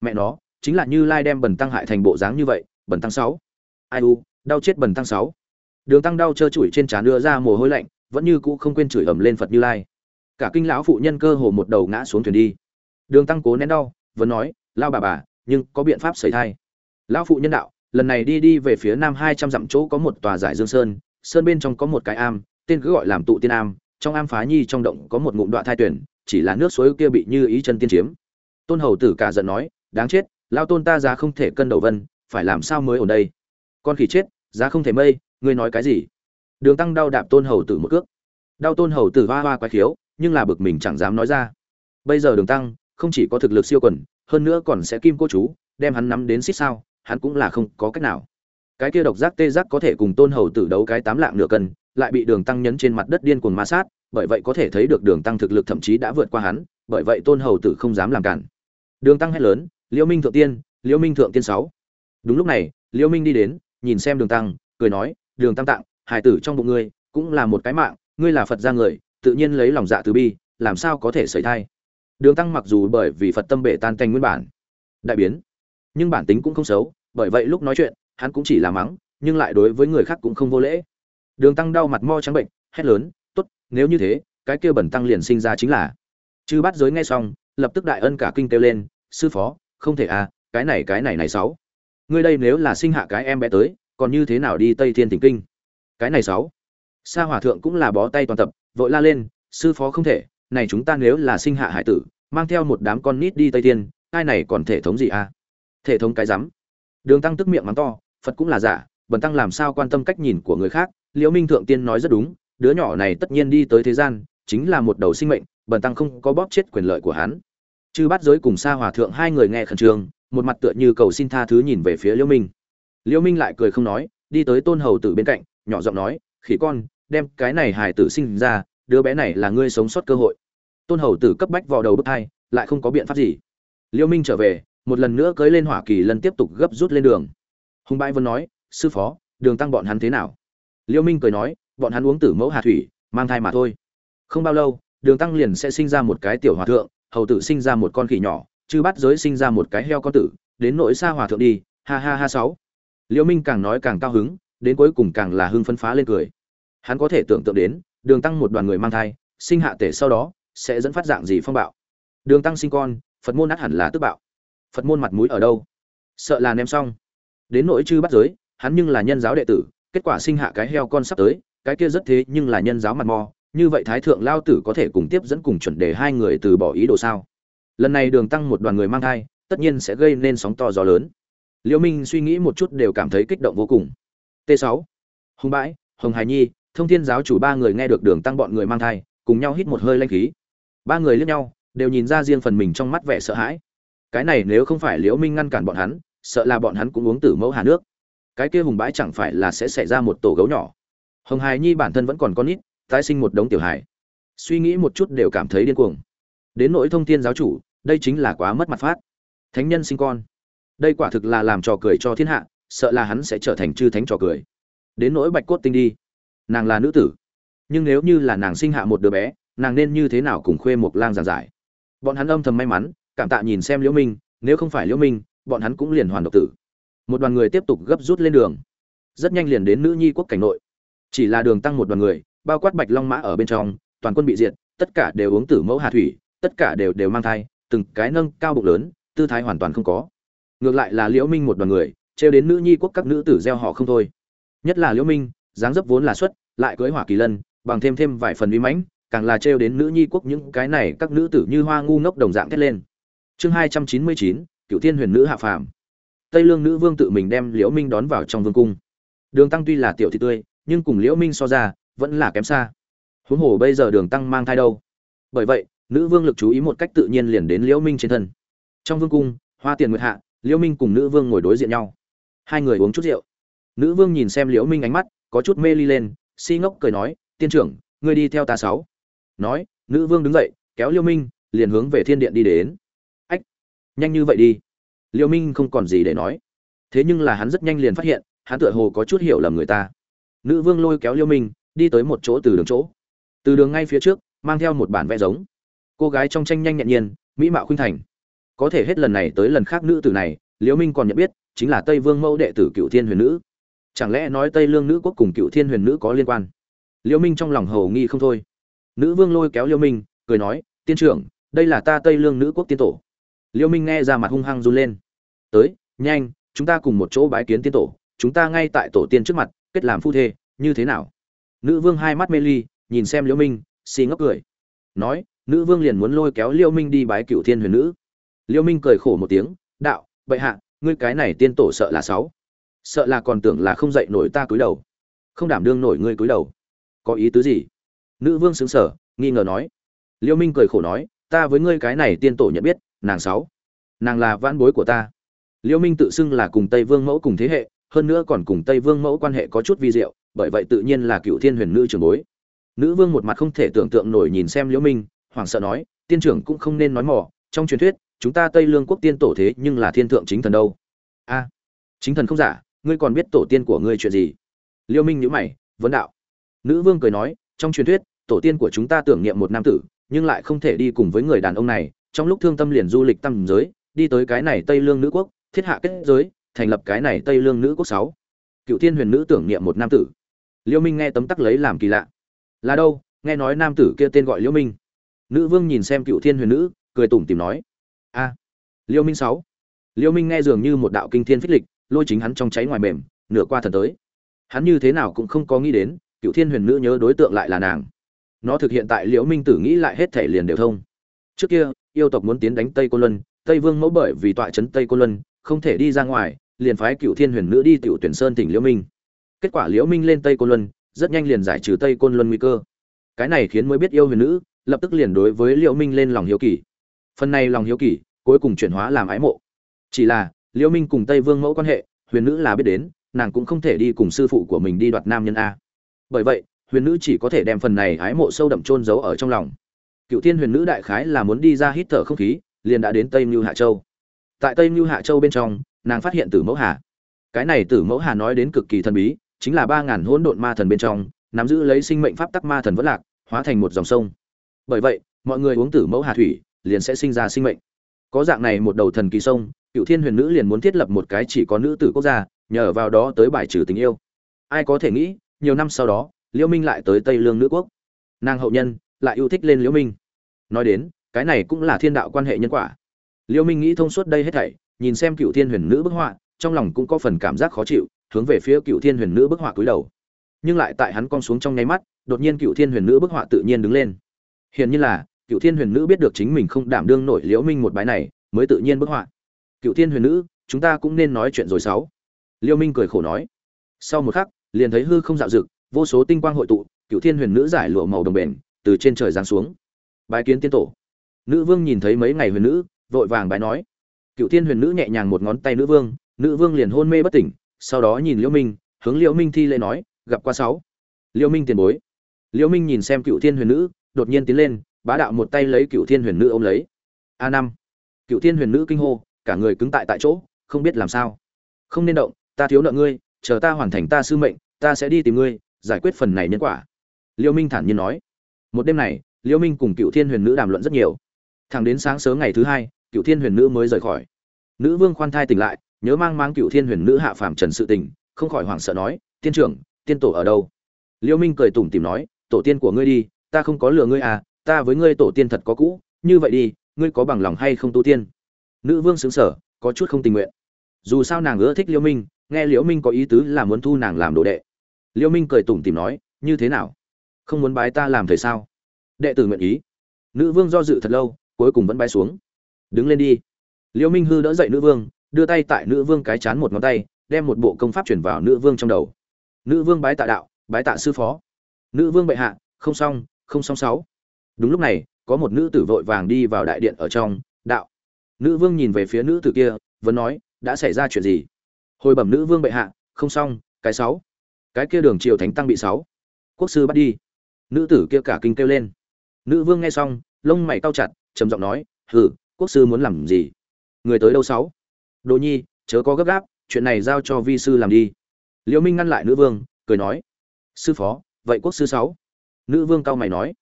Speaker 1: Mẹ nó, chính là như lai đem bần tăng hại thành bộ dáng như vậy, bần tăng sáu. Ai u, đau chết bần tăng sáu. Đường tăng đau trơ trụi trên trán đưa ra mồ hôi lạnh, vẫn như cũ không quên chửi ầm lên phật như lai. Cả kinh lão phụ nhân cơ hồ một đầu ngã xuống thuyền đi. Đường tăng cố nén đau, vẫn nói, lao bà bà, nhưng có biện pháp sẩy thai. Lão phụ nhân đạo, lần này đi đi về phía nam hai trăm dặm chỗ có một tòa giải dương sơn sơn bên trong có một cái am, tên cứ gọi làm tụ tiên am, trong am phá nhi trong động có một ngụm đoạn thai tuyển chỉ là nước suối kia bị như ý chân tiên chiếm. Tôn hầu tử cả giận nói, đáng chết lao tôn ta giá không thể cân đầu vân, phải làm sao mới ở đây? Con khỉ chết, giá không thể mây, ngươi nói cái gì? Đường tăng đau đạp tôn hầu tử một cước. Đau tôn hầu tử hoa hoa quái khiếu, nhưng là bực mình chẳng dám nói ra. Bây giờ đường tăng không chỉ có thực lực siêu quần, hơn nữa còn sẽ kim cô chú, đem hắn nắm đến xích sao, hắn cũng là không có cách nào cái kia độc giác tê giác có thể cùng tôn hầu tử đấu cái tám lạng nửa cân, lại bị đường tăng nhấn trên mặt đất điên cuồng ma sát, bởi vậy có thể thấy được đường tăng thực lực thậm chí đã vượt qua hắn, bởi vậy tôn hầu tử không dám làm cản. Đường tăng hét lớn, liễu minh thượng tiên, liễu minh thượng tiên sáu. Đúng lúc này, liễu minh đi đến, nhìn xem đường tăng, cười nói, đường tăng tạng hải tử trong bụng ngươi cũng là một cái mạng, ngươi là phật gia người, tự nhiên lấy lòng dạ từ bi, làm sao có thể xảy thai? Đường tăng mặc dù bởi vì phật tâm bể tan canh nguyên bản, đại biến, nhưng bản tính cũng không xấu, bởi vậy lúc nói chuyện hắn cũng chỉ là mắng, nhưng lại đối với người khác cũng không vô lễ. Đường tăng đau mặt mo trắng bệnh, hét lớn, tốt, nếu như thế, cái kia bẩn tăng liền sinh ra chính là. Chư bắt giới nghe xong, lập tức đại ân cả kinh kêu lên, sư phó, không thể à cái này cái này này sáu. Ngươi đây nếu là sinh hạ cái em bé tới, còn như thế nào đi tây thiên thỉnh kinh? Cái này sáu. Sa hòa thượng cũng là bó tay toàn tập, vội la lên, sư phó không thể, này chúng ta nếu là sinh hạ hải tử, mang theo một đám con nít đi tây thiên, ai này còn thể thống gì à? Thể thống cái rắm. Đường tăng tức miệng mắng to phật cũng là giả, bần tăng làm sao quan tâm cách nhìn của người khác? Liễu minh thượng tiên nói rất đúng, đứa nhỏ này tất nhiên đi tới thế gian, chính là một đầu sinh mệnh, bần tăng không có bóp chết quyền lợi của hắn. Chư Bát giới cùng sa hòa thượng hai người nghe khẩn trương, một mặt tựa như cầu xin tha thứ nhìn về phía liễu minh. Liễu minh lại cười không nói, đi tới tôn hầu tử bên cạnh, nhỏ giọng nói, khỉ con, đem cái này hài tử sinh ra, đứa bé này là ngươi sống sót cơ hội. Tôn hầu tử cấp bách vào đầu bức thai lại không có biện pháp gì. Liễu minh trở về, một lần nữa cưới lên hỏa kỳ, lần tiếp tục gấp rút lên đường hùng bãi vân nói, sư phó, đường tăng bọn hắn thế nào? Liêu minh cười nói, bọn hắn uống tử mẫu hà thủy, mang thai mà thôi. Không bao lâu, đường tăng liền sẽ sinh ra một cái tiểu hòa thượng, hầu tử sinh ra một con khỉ nhỏ, chư bắt giới sinh ra một cái heo con tử, đến nỗi xa hòa thượng đi, ha ha ha sáu. Liêu minh càng nói càng cao hứng, đến cuối cùng càng là hưng phấn phá lên cười. Hắn có thể tưởng tượng đến, đường tăng một đoàn người mang thai, sinh hạ tể sau đó, sẽ dẫn phát dạng gì phong bạo. Đường tăng sinh con, phật môn át hẳn là tức bạo. Phật môn mặt mũi ở đâu? Sợ là ném xong đến nỗi chư bắt giới, hắn nhưng là nhân giáo đệ tử, kết quả sinh hạ cái heo con sắp tới, cái kia rất thế nhưng là nhân giáo mặt mò, như vậy thái thượng lao tử có thể cùng tiếp dẫn cùng chuẩn đề hai người từ bỏ ý đồ sao? Lần này đường tăng một đoàn người mang thai, tất nhiên sẽ gây nên sóng to gió lớn. Liễu minh suy nghĩ một chút đều cảm thấy kích động vô cùng. T 6 hùng bãi, hồng hải nhi, thông thiên giáo chủ ba người nghe được đường tăng bọn người mang thai, cùng nhau hít một hơi lanh khí. Ba người liếc nhau, đều nhìn ra riêng phần mình trong mắt vẻ sợ hãi. Cái này nếu không phải liễu minh ngăn cản bọn hắn sợ là bọn hắn cũng uống tử mẫu hà nước. Cái kia hùng bãi chẳng phải là sẽ xảy ra một tổ gấu nhỏ. Hồng hải nhi bản thân vẫn còn con nít, tái sinh một đống tiểu hải suy nghĩ một chút đều cảm thấy điên cuồng. Đến nỗi thông thiên giáo chủ, đây chính là quá mất mặt phát. Thánh nhân sinh con. Đây quả thực là làm trò cười cho thiên hạ, sợ là hắn sẽ trở thành chư thánh trò cười. Đến nỗi bạch cốt tinh đi. Nàng là nữ tử. Nhưng nếu như là nàng sinh hạ một đứa bé, nàng nên như thế nào cùng khuê một lang giảng giải? Bọn hắn âm thầm may mắn, cảm tạ nhìn xem liễu minh, nếu không phải liễu minh bọn hắn cũng liền hoàn độc tử. Một đoàn người tiếp tục gấp rút lên đường. Rất nhanh liền đến nữ nhi quốc cảnh nội. Chỉ là đường tăng một đoàn người, bao quát bạch long mã ở bên trong, toàn quân bị diệt, tất cả đều uống tử mẫu hà thủy, tất cả đều đều mang thai, từng cái nâng cao bụng lớn, tư thái hoàn toàn không có. Ngược lại là liễu minh một đoàn người treo đến nữ nhi quốc các nữ tử gieo họ không thôi. Nhất là liễu minh, dáng dấp vốn là xuất, lại cưới hỏa kỳ lân, bằng thêm thêm vài phần uy mãnh, càng là treo đến nữ nhi quốc những cái này các nữ tử như hoa ngu ngốc đồng dạng thét lên. Chương hai trăm chín mươi chín cựu thiên huyền nữ hạ phàm. Tây lương nữ vương tự mình đem liễu minh đón vào trong vương cung. Đường tăng tuy là tiểu thị tươi, nhưng cùng liễu minh so ra, vẫn là kém xa. Huống hồ bây giờ đường tăng mang thai đâu? Bởi vậy, nữ vương lực chú ý một cách tự nhiên liền đến liễu minh trên thân. Trong vương cung, hoa tiền nguyệt hạ, liễu minh cùng nữ vương ngồi đối diện nhau. Hai người uống chút rượu. Nữ vương nhìn xem liễu minh ánh mắt, có chút mê ly lên, si ngốc cười nói, tiên trưởng, ngươi đi theo ta sáu. Nói, nữ vương đứng dậy, kéo liễu minh, liền hướng về thiên điện đi đến nhanh như vậy đi. Liêu minh không còn gì để nói. Thế nhưng là hắn rất nhanh liền phát hiện, hắn tựa hồ có chút hiểu lầm người ta. Nữ vương lôi kéo liêu minh, đi tới một chỗ từ đường chỗ. Từ đường ngay phía trước, mang theo một bản vẽ giống. Cô gái trong tranh nhanh nhẹn nhiên, mỹ mạo khuynh thành. Có thể hết lần này tới lần khác nữ tử này, liêu minh còn nhận biết, chính là tây vương mẫu đệ tử cựu thiên huyền nữ. Chẳng lẽ nói tây lương nữ quốc cùng cựu thiên huyền nữ có liên quan? Liêu minh trong lòng hầu nghi không thôi. Nữ vương lôi kéo liêu minh, cười nói, tiên trưởng, đây là ta tây lương nữ quốc tiên tổ liễu minh nghe ra mặt hung hăng run lên. Tới, nhanh, chúng ta cùng một chỗ bái kiến tiên tổ, chúng ta ngay tại tổ tiên trước mặt, kết làm phu thê, như thế nào? Nữ vương hai mắt mê ly, nhìn xem liễu minh, xì ngốc cười. Nói, nữ vương liền muốn lôi kéo liễu minh đi bái cựu thiên huyền nữ. Liễu minh cười khổ một tiếng, đạo, bệ hạ, ngươi cái này tiên tổ sợ là sáu. Sợ là còn tưởng là không dậy nổi ta cúi đầu. Không đảm đương nổi ngươi cúi đầu. Có ý tứ gì? Nữ vương sững sờ, nghi ngờ nói. Liễu minh cười khổ nói, ta với ngươi cái này tiên tổ nhận biết nàng sáu. Nàng là vãn bối của ta. Liễu minh tự xưng là cùng tây vương mẫu cùng thế hệ, hơn nữa còn cùng tây vương mẫu quan hệ có chút vi diệu, bởi vậy tự nhiên là cựu thiên huyền nữ trưởng bối. Nữ vương một mặt không thể tưởng tượng nổi nhìn xem liễu minh, hoảng sợ nói, tiên trưởng cũng không nên nói mỏ trong truyền thuyết, chúng ta tây lương quốc tiên tổ thế nhưng là thiên thượng chính thần đâu. A, chính thần không giả, ngươi còn biết tổ tiên của ngươi chuyện gì? Liễu minh nhíu mày, vấn đạo. Nữ vương cười nói, trong truyền thuyết, tổ tiên của chúng ta tưởng niệm một nam tử, nhưng lại không thể đi cùng với người đàn ông này trong lúc thương tâm liền du lịch tâm giới, đi tới cái này tây lương nữ quốc, thiết hạ kết giới, thành lập cái này tây lương nữ quốc sáu. Cựu thiên huyền nữ tưởng niệm một nam tử. Liễu minh nghe tấm tắc lấy làm kỳ lạ. Là đâu? Nghe nói nam tử kia tên gọi liễu minh. Nữ vương nhìn xem cựu thiên huyền nữ, cười tủm tìm nói. A liễu minh sáu. Liễu minh nghe dường như một đạo kinh thiên phích lịch, lôi chính hắn trong cháy ngoài mềm, nửa qua thần tới. Hắn như thế nào cũng không có nghĩ đến, cựu thiên huyền nữ nhớ đối tượng lại là nàng. Nó thực hiện tại liễu minh tử nghĩ lại hết thể liền đều thông. Trước kia yêu tộc muốn tiến đánh tây côn luân, tây vương mẫu bởi vì tọa trấn tây côn luân, không thể đi ra ngoài, liền phái cựu thiên huyền nữ đi tiểu tuyển sơn tỉnh liễu minh. Kết quả liễu minh lên tây côn luân, rất nhanh liền giải trừ tây côn luân nguy cơ. Cái này khiến mới biết yêu huyền nữ, lập tức liền đối với liễu minh lên lòng hiếu kỳ. Phần này lòng hiếu kỳ, cuối cùng chuyển hóa làm ái mộ. Chỉ là, liễu minh cùng tây vương mẫu quan hệ, huyền nữ là biết đến, nàng cũng không thể đi cùng sư phụ của mình đi đoạt nam nhân a. Bởi vậy, huyền nữ chỉ có thể đem phần này ái mộ sâu đậm chôn giấu ở trong lòng cựu thiên huyền nữ đại khái là muốn đi ra hít thở không khí, liền đã đến tây mưu hạ châu. Tại tây mưu hạ châu bên trong, nàng phát hiện tử mẫu hà. Cái này tử mẫu hà nói đến cực kỳ thần bí, chính là ba ngàn hỗn độn ma thần bên trong, nắm giữ lấy sinh mệnh pháp tắc ma thần vẫn lạc, hóa thành một dòng sông. Bởi vậy, mọi người uống tử mẫu hà thủy, liền sẽ sinh ra sinh mệnh. Có dạng này một đầu thần kỳ sông, cựu thiên huyền nữ liền muốn thiết lập một cái chỉ có nữ tử quốc gia, nhờ vào đó tới bài trừ tình yêu. Ai có thể nghĩ, nhiều năm sau đó liễu minh lại tới tây lương nữ quốc. Nàng hậu nhân lại yêu thích lên liễu minh. Nói đến, cái này cũng là thiên đạo quan hệ nhân quả. Liễu minh nghĩ thông suốt đây hết thảy, nhìn xem cựu thiên huyền nữ bức họa, trong lòng cũng có phần cảm giác khó chịu, hướng về phía cựu thiên huyền nữ bức họa cúi đầu. Nhưng lại tại hắn cong xuống trong nháy mắt, đột nhiên cựu thiên huyền nữ bức họa tự nhiên đứng lên. Hiển nhiên là cựu thiên huyền nữ biết được chính mình không đảm đương nổi liễu minh một bái này, mới tự nhiên bức họa. Cựu thiên huyền nữ, chúng ta cũng nên nói chuyện rồi sáu. Liễu minh cười khổ nói. Sau một khắc, liền thấy hư không dạo dực vô số tinh quang hội tụ cựu thiên huyền nữ giải lụa màu đồng bền từ trên trời giáng xuống. Bái kiến tiên tổ. Nữ vương nhìn thấy mấy ngày huyền nữ, vội vàng bái nói. Cựu thiên huyền nữ nhẹ nhàng một ngón tay nữ vương nữ vương liền hôn mê bất tỉnh, sau đó nhìn liễu minh, hướng liễu minh thi lễ nói, gặp qua sáu. Liễu minh tiền bối. Liễu minh nhìn xem cựu thiên huyền nữ, đột nhiên tiến lên, bá đạo một tay lấy cựu thiên huyền nữ ôm lấy. A năm. Cựu thiên huyền nữ kinh hô, cả người cứng tại tại chỗ, không biết làm sao. Không nên động, ta thiếu nợ ngươi, chờ ta hoàn thành ta sư mệnh, ta sẽ đi tìm ngươi, giải quyết phần này nhân quả. Liễu minh thản nhiên nói một đêm này, liễu minh cùng cựu thiên huyền nữ đàm luận rất nhiều. Thẳng đến sáng sớm ngày thứ hai, cựu thiên huyền nữ mới rời khỏi. Nữ vương khoan thai tỉnh lại, nhớ mang mang cựu thiên huyền nữ hạ phàm trần sự tình, không khỏi hoảng sợ nói, tiên trưởng, tiên tổ ở đâu? Liêu minh cười tủm tỉm nói, tổ tiên của ngươi đi, ta không có lừa ngươi à ta với ngươi tổ tiên thật có cũ, như vậy đi, ngươi có bằng lòng hay không tu tiên? Nữ vương sững sở có chút không tình nguyện. Dù sao nàng ưa thích liêu minh, nghe liễu minh có ý tứ là muốn thu nàng làm đồ đệ. Liễu minh cười tủm tỉm nói, như thế nào? Không muốn bái ta làm thầy sao? Đệ tử nguyện ý. Nữ vương do dự thật lâu, cuối cùng vẫn bái xuống. Đứng lên đi. Liễu minh hư đỡ dậy nữ vương, đưa tay tại nữ vương cái chán một ngón tay, đem một bộ công pháp chuyển vào nữ vương trong đầu. Nữ vương bái tạ đạo, bái tạ sư phó. Nữ vương bệ hạ, không xong không xong sáu. Đúng lúc này, có một nữ tử vội vàng đi vào đại điện ở trong, đạo. Nữ vương nhìn về phía nữ tử kia, vẫn nói, đã xảy ra chuyện gì? Hồi bẩm nữ vương bệ hạ, không xong, cái sáu. Cái kia đường triều thánh tăng bị sáu. Quốc sư bắt đi nữ tử kia cả kinh kêu lên. Nữ vương nghe xong, lông mày cau chặt, trầm giọng nói, hừ, quốc sư muốn làm gì? Người tới đâu sáu? Đồ nhi, chớ có gấp gáp, chuyện này giao cho vi sư làm đi. Liễu minh ngăn lại nữ vương, cười nói, sư phó, vậy quốc sư sáu? Nữ vương cao mày nói,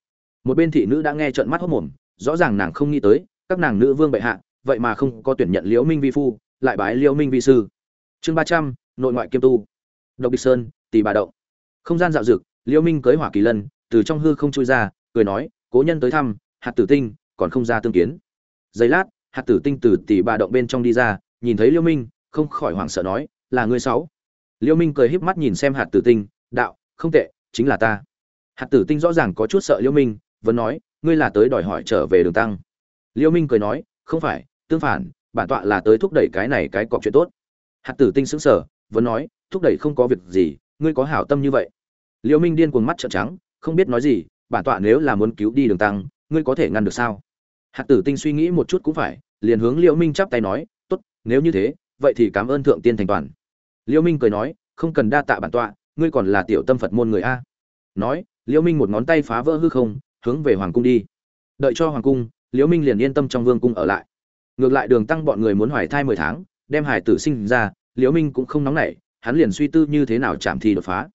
Speaker 1: một bên thị nữ đã nghe trợn mắt hốt mồm, rõ ràng nàng không nghĩ tới, các nàng nữ vương bệ hạ, vậy mà không có tuyển nhận liễu minh vi phu, lại bái liễu minh vi sư. Chương ba trăm, nội ngoại kiêm tu. Độc địch sơn tỷ bà động. Không gian dạo dực, liễu minh cưới hỏa kỳ lân từ trong hư không chui ra, cười nói, cố nhân tới thăm, hạt tử tinh, còn không ra tương kiến. Giây lát, hạt tử tinh từ tỷ bà động bên trong đi ra, nhìn thấy liêu minh, không khỏi hoảng sợ nói, là ngươi sáu? Liêu minh cười híp mắt nhìn xem hạt tử tinh, đạo, không tệ, chính là ta. Hạt tử tinh rõ ràng có chút sợ liêu minh, vẫn nói, ngươi là tới đòi hỏi trở về đường tăng. Liêu minh cười nói, không phải, tương phản, bản tọa là tới thúc đẩy cái này cái cọc chuyện tốt. Hạt tử tinh sững sờ, vẫn nói, thúc đẩy không có việc gì, ngươi có hảo tâm như vậy. Liêu minh điên cuồng mắt trợn trắng không biết nói gì, bản tọa nếu là muốn cứu đi đường tăng, ngươi có thể ngăn được sao? Hạt tử tinh suy nghĩ một chút cũng phải, liền hướng liễu minh chắp tay nói, tốt, nếu như thế, vậy thì cảm ơn thượng tiên thành toàn. Liễu minh cười nói, không cần đa tạ bản tọa, ngươi còn là tiểu tâm phật môn người a. Nói, liễu minh một ngón tay phá vỡ hư không, hướng về hoàng cung đi. Đợi cho hoàng cung, liễu minh liền yên tâm trong vương cung ở lại. Ngược lại đường tăng bọn người muốn hoài thai mười tháng, đem hải tử sinh ra, liễu minh cũng không nóng nảy, hắn liền suy tư như thế nào chạm thì đột phá.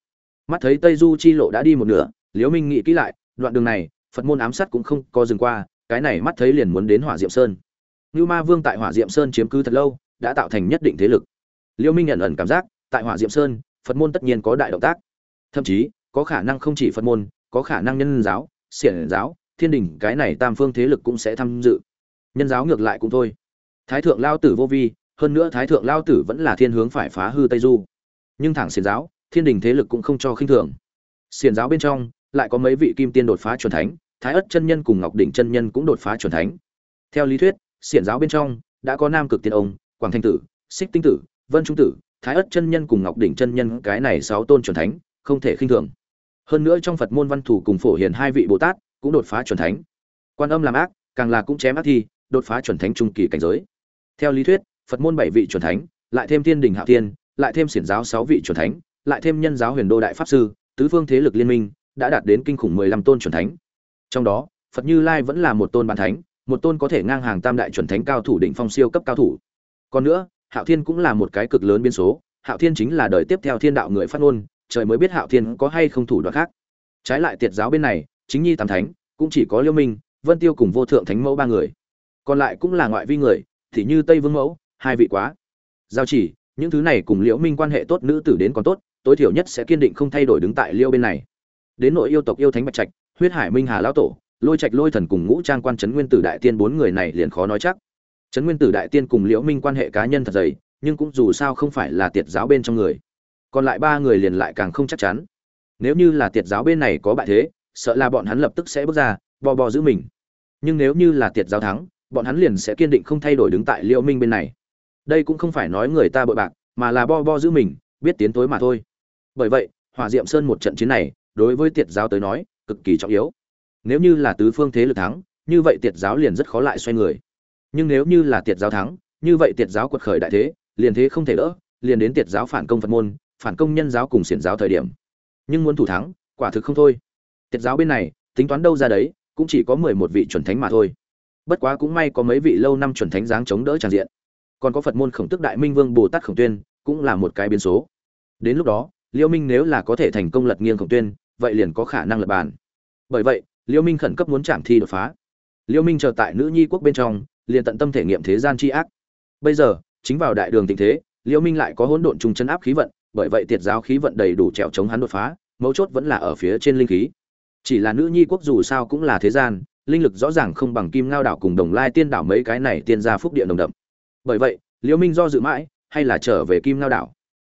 Speaker 1: Mắt thấy tây du chi lộ đã đi một nửa liễu minh nghĩ kỹ lại, đoạn đường này, phật môn ám sát cũng không có dừng qua, cái này mắt thấy liền muốn đến hỏa diệm sơn. Như ma vương tại hỏa diệm sơn chiếm cứ thật lâu, đã tạo thành nhất định thế lực. Liễu minh nhận ẩn cảm giác, tại hỏa diệm sơn, phật môn tất nhiên có đại động tác. Thậm chí, có khả năng không chỉ phật môn, có khả năng nhân giáo, xiển giáo, thiên đình, cái này tam phương thế lực cũng sẽ tham dự. Nhân giáo ngược lại cũng thôi. Thái thượng lao tử vô vi, hơn nữa thái thượng lao tử vẫn là thiên hướng phải phá hư tây du. Nhưng thẳng xiển giáo, thiên đình thế lực cũng không cho khinh thường. Xiển giáo bên trong lại có mấy vị kim tiên đột phá chuẩn thánh, thái ất chân nhân cùng ngọc đỉnh chân nhân cũng đột phá chuẩn thánh. Theo lý thuyết, xiển giáo bên trong đã có nam cực tiên ông, quảng thanh tử, xích tinh tử, vân trung tử, thái ất chân nhân cùng ngọc đỉnh chân nhân, cái này sáu tôn chuẩn thánh, không thể khinh thường. Hơn nữa trong phật môn văn thủ cùng phổ hiền hai vị bồ tát cũng đột phá chuẩn thánh. Quan âm làm ác, càng là cũng chém ác thi, đột phá chuẩn thánh trung kỳ cảnh giới. Theo lý thuyết, phật môn bảy vị chuẩn thánh, lại thêm thiên đình hạ tiên lại thêm xiển giáo sáu vị chuẩn thánh, lại thêm nhân giáo huyền đô đại pháp sư, tứ phương thế lực liên minh đã đạt đến kinh khủng mười lăm tôn chuẩn thánh. Trong đó, phật như lai vẫn là một tôn bản thánh, một tôn có thể ngang hàng tam đại chuẩn thánh cao thủ đỉnh phong siêu cấp cao thủ. Còn nữa, hạo thiên cũng là một cái cực lớn biến số, hạo thiên chính là đời tiếp theo thiên đạo người phát ngôn, trời mới biết hạo thiên có hay không thủ đoạn khác. Trái lại tiệt giáo bên này, chính nhi tam thánh, cũng chỉ có liêu minh, vân tiêu cùng vô thượng thánh mẫu ba người. Còn lại cũng là ngoại vi người, thì như tây vương mẫu, hai vị quá. Giao chỉ, những thứ này cùng liễu minh quan hệ tốt nữ tử đến còn tốt, tối thiểu nhất sẽ kiên định không thay đổi đứng tại liêu bên này đến nội yêu tộc yêu thánh bạch trạch, huyết hải minh hà lão tổ, lôi trạch lôi thần cùng ngũ trang quan trấn nguyên tử đại tiên bốn người này liền khó nói chắc. Trấn nguyên tử đại tiên cùng liễu minh quan hệ cá nhân thật dày, nhưng cũng dù sao không phải là tiệt giáo bên trong người. Còn lại ba người liền lại càng không chắc chắn. Nếu như là tiệt giáo bên này có bại thế, sợ là bọn hắn lập tức sẽ bước ra bò bò giữ mình. Nhưng nếu như là tiệt giáo thắng, bọn hắn liền sẽ kiên định không thay đổi đứng tại liễu minh bên này. Đây cũng không phải nói người ta bội bạc, mà là bo bo giữ mình, biết tiến tối mà thôi. Bởi vậy, hỏa diệm sơn một trận chiến này đối với tiệt giáo tới nói, cực kỳ trọng yếu. Nếu như là tứ phương thế lực thắng, như vậy tiệt giáo liền rất khó lại xoay người. Nhưng nếu như là tiệt giáo thắng, như vậy tiệt giáo quật khởi đại thế, liền thế không thể đỡ, liền đến tiệt giáo phản công phật môn, phản công nhân giáo cùng xiển giáo thời điểm. Nhưng muốn thủ thắng, quả thực không thôi. Tiệt giáo bên này, tính toán đâu ra đấy, cũng chỉ có mười một vị chuẩn thánh mà thôi. Bất quá cũng may có mấy vị lâu năm chuẩn thánh dáng chống đỡ tràn diện. Còn có phật môn khổng tức đại minh vương bồ tát khổng tuyên, cũng là một cái biến số. Đến lúc đó, liêu minh nếu là có thể thành công lật nghiêng khổng tuyên vậy liền có khả năng lập bàn. Bởi vậy, liêu minh khẩn cấp muốn chạm thi đột phá. Liêu minh chờ tại nữ nhi quốc bên trong, liền tận tâm thể nghiệm thế gian chi ác. Bây giờ, chính vào đại đường tình thế, liêu minh lại có hỗn độn trùng chân áp khí vận, bởi vậy tiệt giáo khí vận đầy đủ trèo chống hắn đột phá, mấu chốt vẫn là ở phía trên linh khí. Chỉ là nữ nhi quốc dù sao cũng là thế gian, linh lực rõ ràng không bằng kim ngao đảo cùng đồng lai tiên đảo mấy cái này tiên gia phúc địa đồng đậm. Bởi vậy, liêu minh do dự mãi, hay là trở về kim ngao đảo?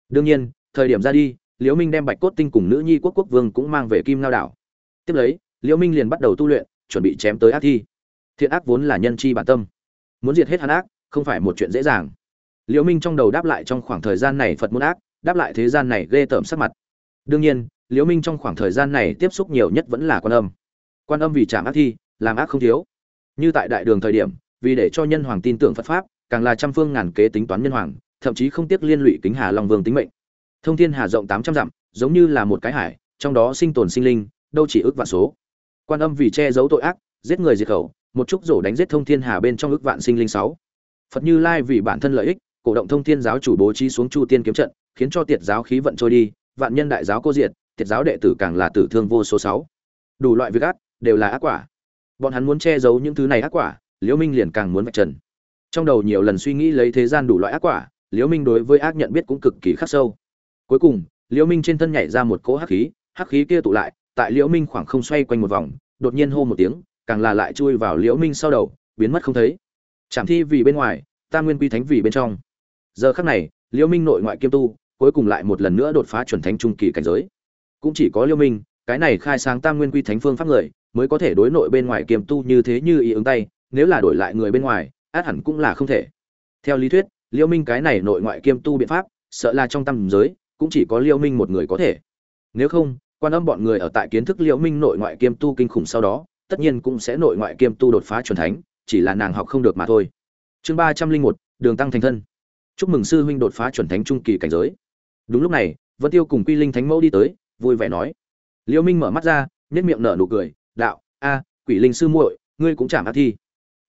Speaker 1: Đương nhiên, thời điểm ra đi liễu minh đem bạch cốt tinh cùng nữ nhi quốc quốc vương cũng mang về kim ngao đảo. Tiếp lấy, liễu minh liền bắt đầu tu luyện, chuẩn bị chém tới ác thi. Thiện ác vốn là nhân chi bản tâm. Muốn diệt hết hắn ác, không phải một chuyện dễ dàng. Liễu minh trong đầu đáp lại trong khoảng thời gian này phật muốn ác, đáp lại thế gian này ghê tởm sắc mặt. Đương nhiên, liễu minh trong khoảng thời gian này tiếp xúc nhiều nhất vẫn là quan âm. Quan âm vì chạm ác thi, làm ác không thiếu. Như tại đại đường thời điểm, vì để cho nhân hoàng tin tưởng phật pháp, càng là trăm phương ngàn kế tính toán nhân hoàng, thậm chí không tiếc liên lụy kính hà long vương tính mệnh thông thiên hà rộng tám trăm dặm, giống như là một cái hải, trong đó sinh tồn sinh linh, đâu chỉ ước vạn số. Quan âm vì che giấu tội ác, giết người diệt khẩu, một chút rổ đánh giết thông thiên hà bên trong ước vạn sinh linh sáu. Phật như lai vì bản thân lợi ích, cổ động thông thiên giáo chủ bố trí xuống chu tiên kiếm trận, khiến cho tiệt giáo khí vận trôi đi, vạn nhân đại giáo cô diệt, tiệt giáo đệ tử càng là tử thương vô số sáu. Đủ loại việc ác, đều là ác quả. Bọn hắn muốn che giấu những thứ này ác quả, liễu minh liền càng muốn vạch trần. Trong đầu nhiều lần suy nghĩ lấy thế gian đủ loại ác quả, liễu minh đối với ác nhận biết cũng cực kỳ khắc sâu cuối cùng, liễu minh trên thân nhảy ra một cỗ hắc khí hắc khí kia tụ lại, tại liễu minh khoảng không xoay quanh một vòng, đột nhiên hô một tiếng, càng là lại chui vào liễu minh sau đầu, biến mất không thấy. Chạm thi vì bên ngoài, ta nguyên quy thánh vì bên trong. Giờ khắc này, liễu minh nội ngoại kiêm tu, cuối cùng lại một lần nữa đột phá chuẩn thánh trung kỳ cảnh giới. Cũng chỉ có liễu minh, cái này khai sáng tam nguyên quy thánh phương pháp người, mới có thể đối nội bên ngoài kiêm tu như thế như ý ứng tay, nếu là đổi lại người bên ngoài, át hẳn cũng là không thể. Theo lý thuyết, liễu minh cái này nội ngoại kiêm tu biện pháp, sợ là trong tam giới cũng chỉ có liêu minh một người có thể. Nếu không, quan âm bọn người ở tại kiến thức liễu minh nội ngoại kiêm tu kinh khủng sau đó, tất nhiên cũng sẽ nội ngoại kiêm tu đột phá chuẩn thánh, chỉ là nàng học không được mà thôi. Chương ba trăm linh một, đường tăng thành thân. Chúc mừng sư huynh đột phá chuẩn thánh trung kỳ cảnh giới. Đúng lúc này, vân tiêu cùng quy linh thánh mẫu đi tới, vui vẻ nói. Liễu minh mở mắt ra nhất miệng nở nụ cười, đạo, a, quỷ linh sư muội, ngươi cũng chạm ác thi.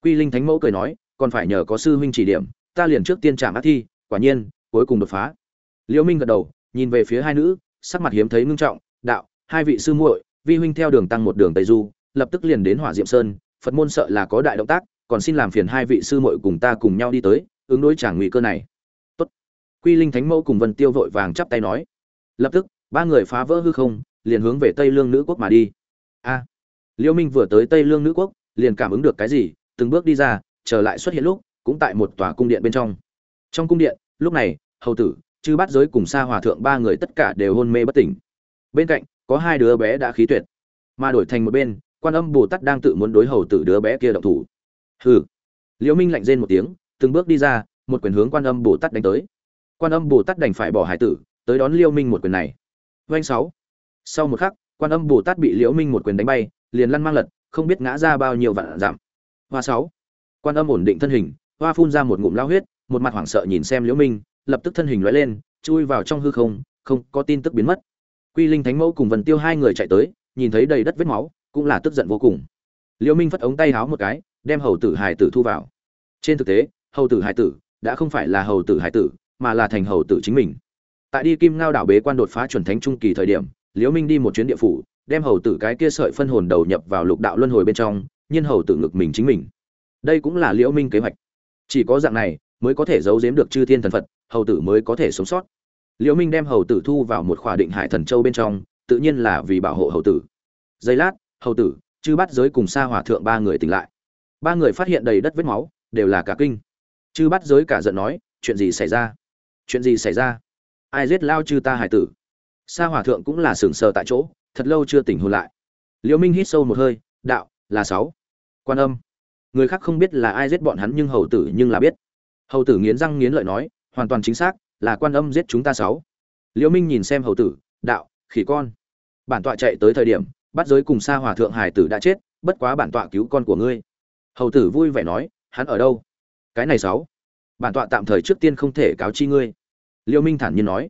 Speaker 1: Quy linh thánh mẫu cười nói, còn phải nhờ có sư huynh chỉ điểm, ta liền trước tiên chạm ác thi, quả nhiên, cuối cùng đột phá. Liễu minh gật đầu nhìn về phía hai nữ, sắc mặt hiếm thấy ngưng trọng, đạo, hai vị sư muội, vi huynh theo đường tăng một đường tây du, lập tức liền đến hỏa diệm sơn, phật môn sợ là có đại động tác, còn xin làm phiền hai vị sư muội cùng ta cùng nhau đi tới, ứng đối trả nguy cơ này. Tốt. Quy linh thánh mẫu cùng vân tiêu vội vàng chắp tay nói. Lập tức, ba người phá vỡ hư không, liền hướng về tây lương nữ quốc mà đi. A, liêu minh vừa tới tây lương nữ quốc, liền cảm ứng được cái gì, từng bước đi ra trở lại xuất hiện lúc, cũng tại một tòa cung điện bên trong. Trong cung điện, lúc này, hầu tử chư bát giới cùng xa hòa thượng ba người tất cả đều hôn mê bất tỉnh. Bên cạnh, có hai đứa bé đã khí tuyệt. Mà đổi thành một bên, quan âm bồ tát đang tự muốn đối hầu tử đứa bé kia động thủ. Hừ. Liễu minh lạnh rên một tiếng, từng bước đi ra, một quyền hướng quan âm bồ tát đánh tới. Quan âm bồ tát đành phải bỏ hải tử, tới đón liễu minh một quyền này. Doanh sáu. Sau một khắc, quan âm bồ tát bị liễu minh một quyền đánh bay, liền lăn mang lật, không biết ngã ra bao nhiêu vạn giảm hoa sáu. Quan âm ổn định thân hình, hoa phun ra một ngụm lao huyết, một mặt hoảng sợ nhìn xem liễu minh lập tức thân hình lóe lên, chui vào trong hư không không có tin tức biến mất. Quy linh thánh mẫu cùng Vân tiêu hai người chạy tới, nhìn thấy đầy đất vết máu, cũng là tức giận vô cùng. Liễu minh phất ống tay háo một cái, đem hầu tử hải tử thu vào. Trên thực tế, hầu tử hải tử đã không phải là hầu tử hải tử, mà là thành hầu tử chính mình. Tại đi kim ngao đảo bế quan đột phá chuẩn thánh trung kỳ thời điểm, liễu minh đi một chuyến địa phủ, đem hầu tử cái kia sợi phân hồn đầu nhập vào lục đạo luân hồi bên trong, nhiên hầu tử ngực mình chính mình. Đây cũng là liễu minh kế hoạch. Chỉ có dạng này, mới có thể giấu giếm được chư thiên thần phật hầu tử mới có thể sống sót. Liễu minh đem hầu tử thu vào một khỏa định hải thần châu bên trong, tự nhiên là vì bảo hộ hầu tử. Giây lát, hầu tử, chư bắt giới cùng Sa hòa thượng ba người tỉnh lại. Ba người phát hiện đầy đất vết máu, đều là cả kinh. Chư bắt giới cả giận nói, chuyện gì xảy ra? Chuyện gì xảy ra? Ai giết lao chư ta hải tử? Sa hòa thượng cũng là sừng sờ tại chỗ, thật lâu chưa tỉnh hồn lại. Liễu minh hít sâu một hơi, đạo, là sáu. Quan âm. Người khác không biết là ai giết bọn hắn nhưng hầu tử nhưng là biết. Hầu tử nghiến răng nghiến lợi nói hoàn toàn chính xác là quan âm giết chúng ta sáu. Liễu minh nhìn xem hầu tử, đạo, khỉ con. Bản tọa chạy tới thời điểm, bắt giới cùng sa hòa thượng hải tử đã chết, bất quá bản tọa cứu con của ngươi. Hầu tử vui vẻ nói, hắn ở đâu? Cái này sáu. Bản tọa tạm thời trước tiên không thể cáo chi ngươi. Liễu minh thản nhiên nói.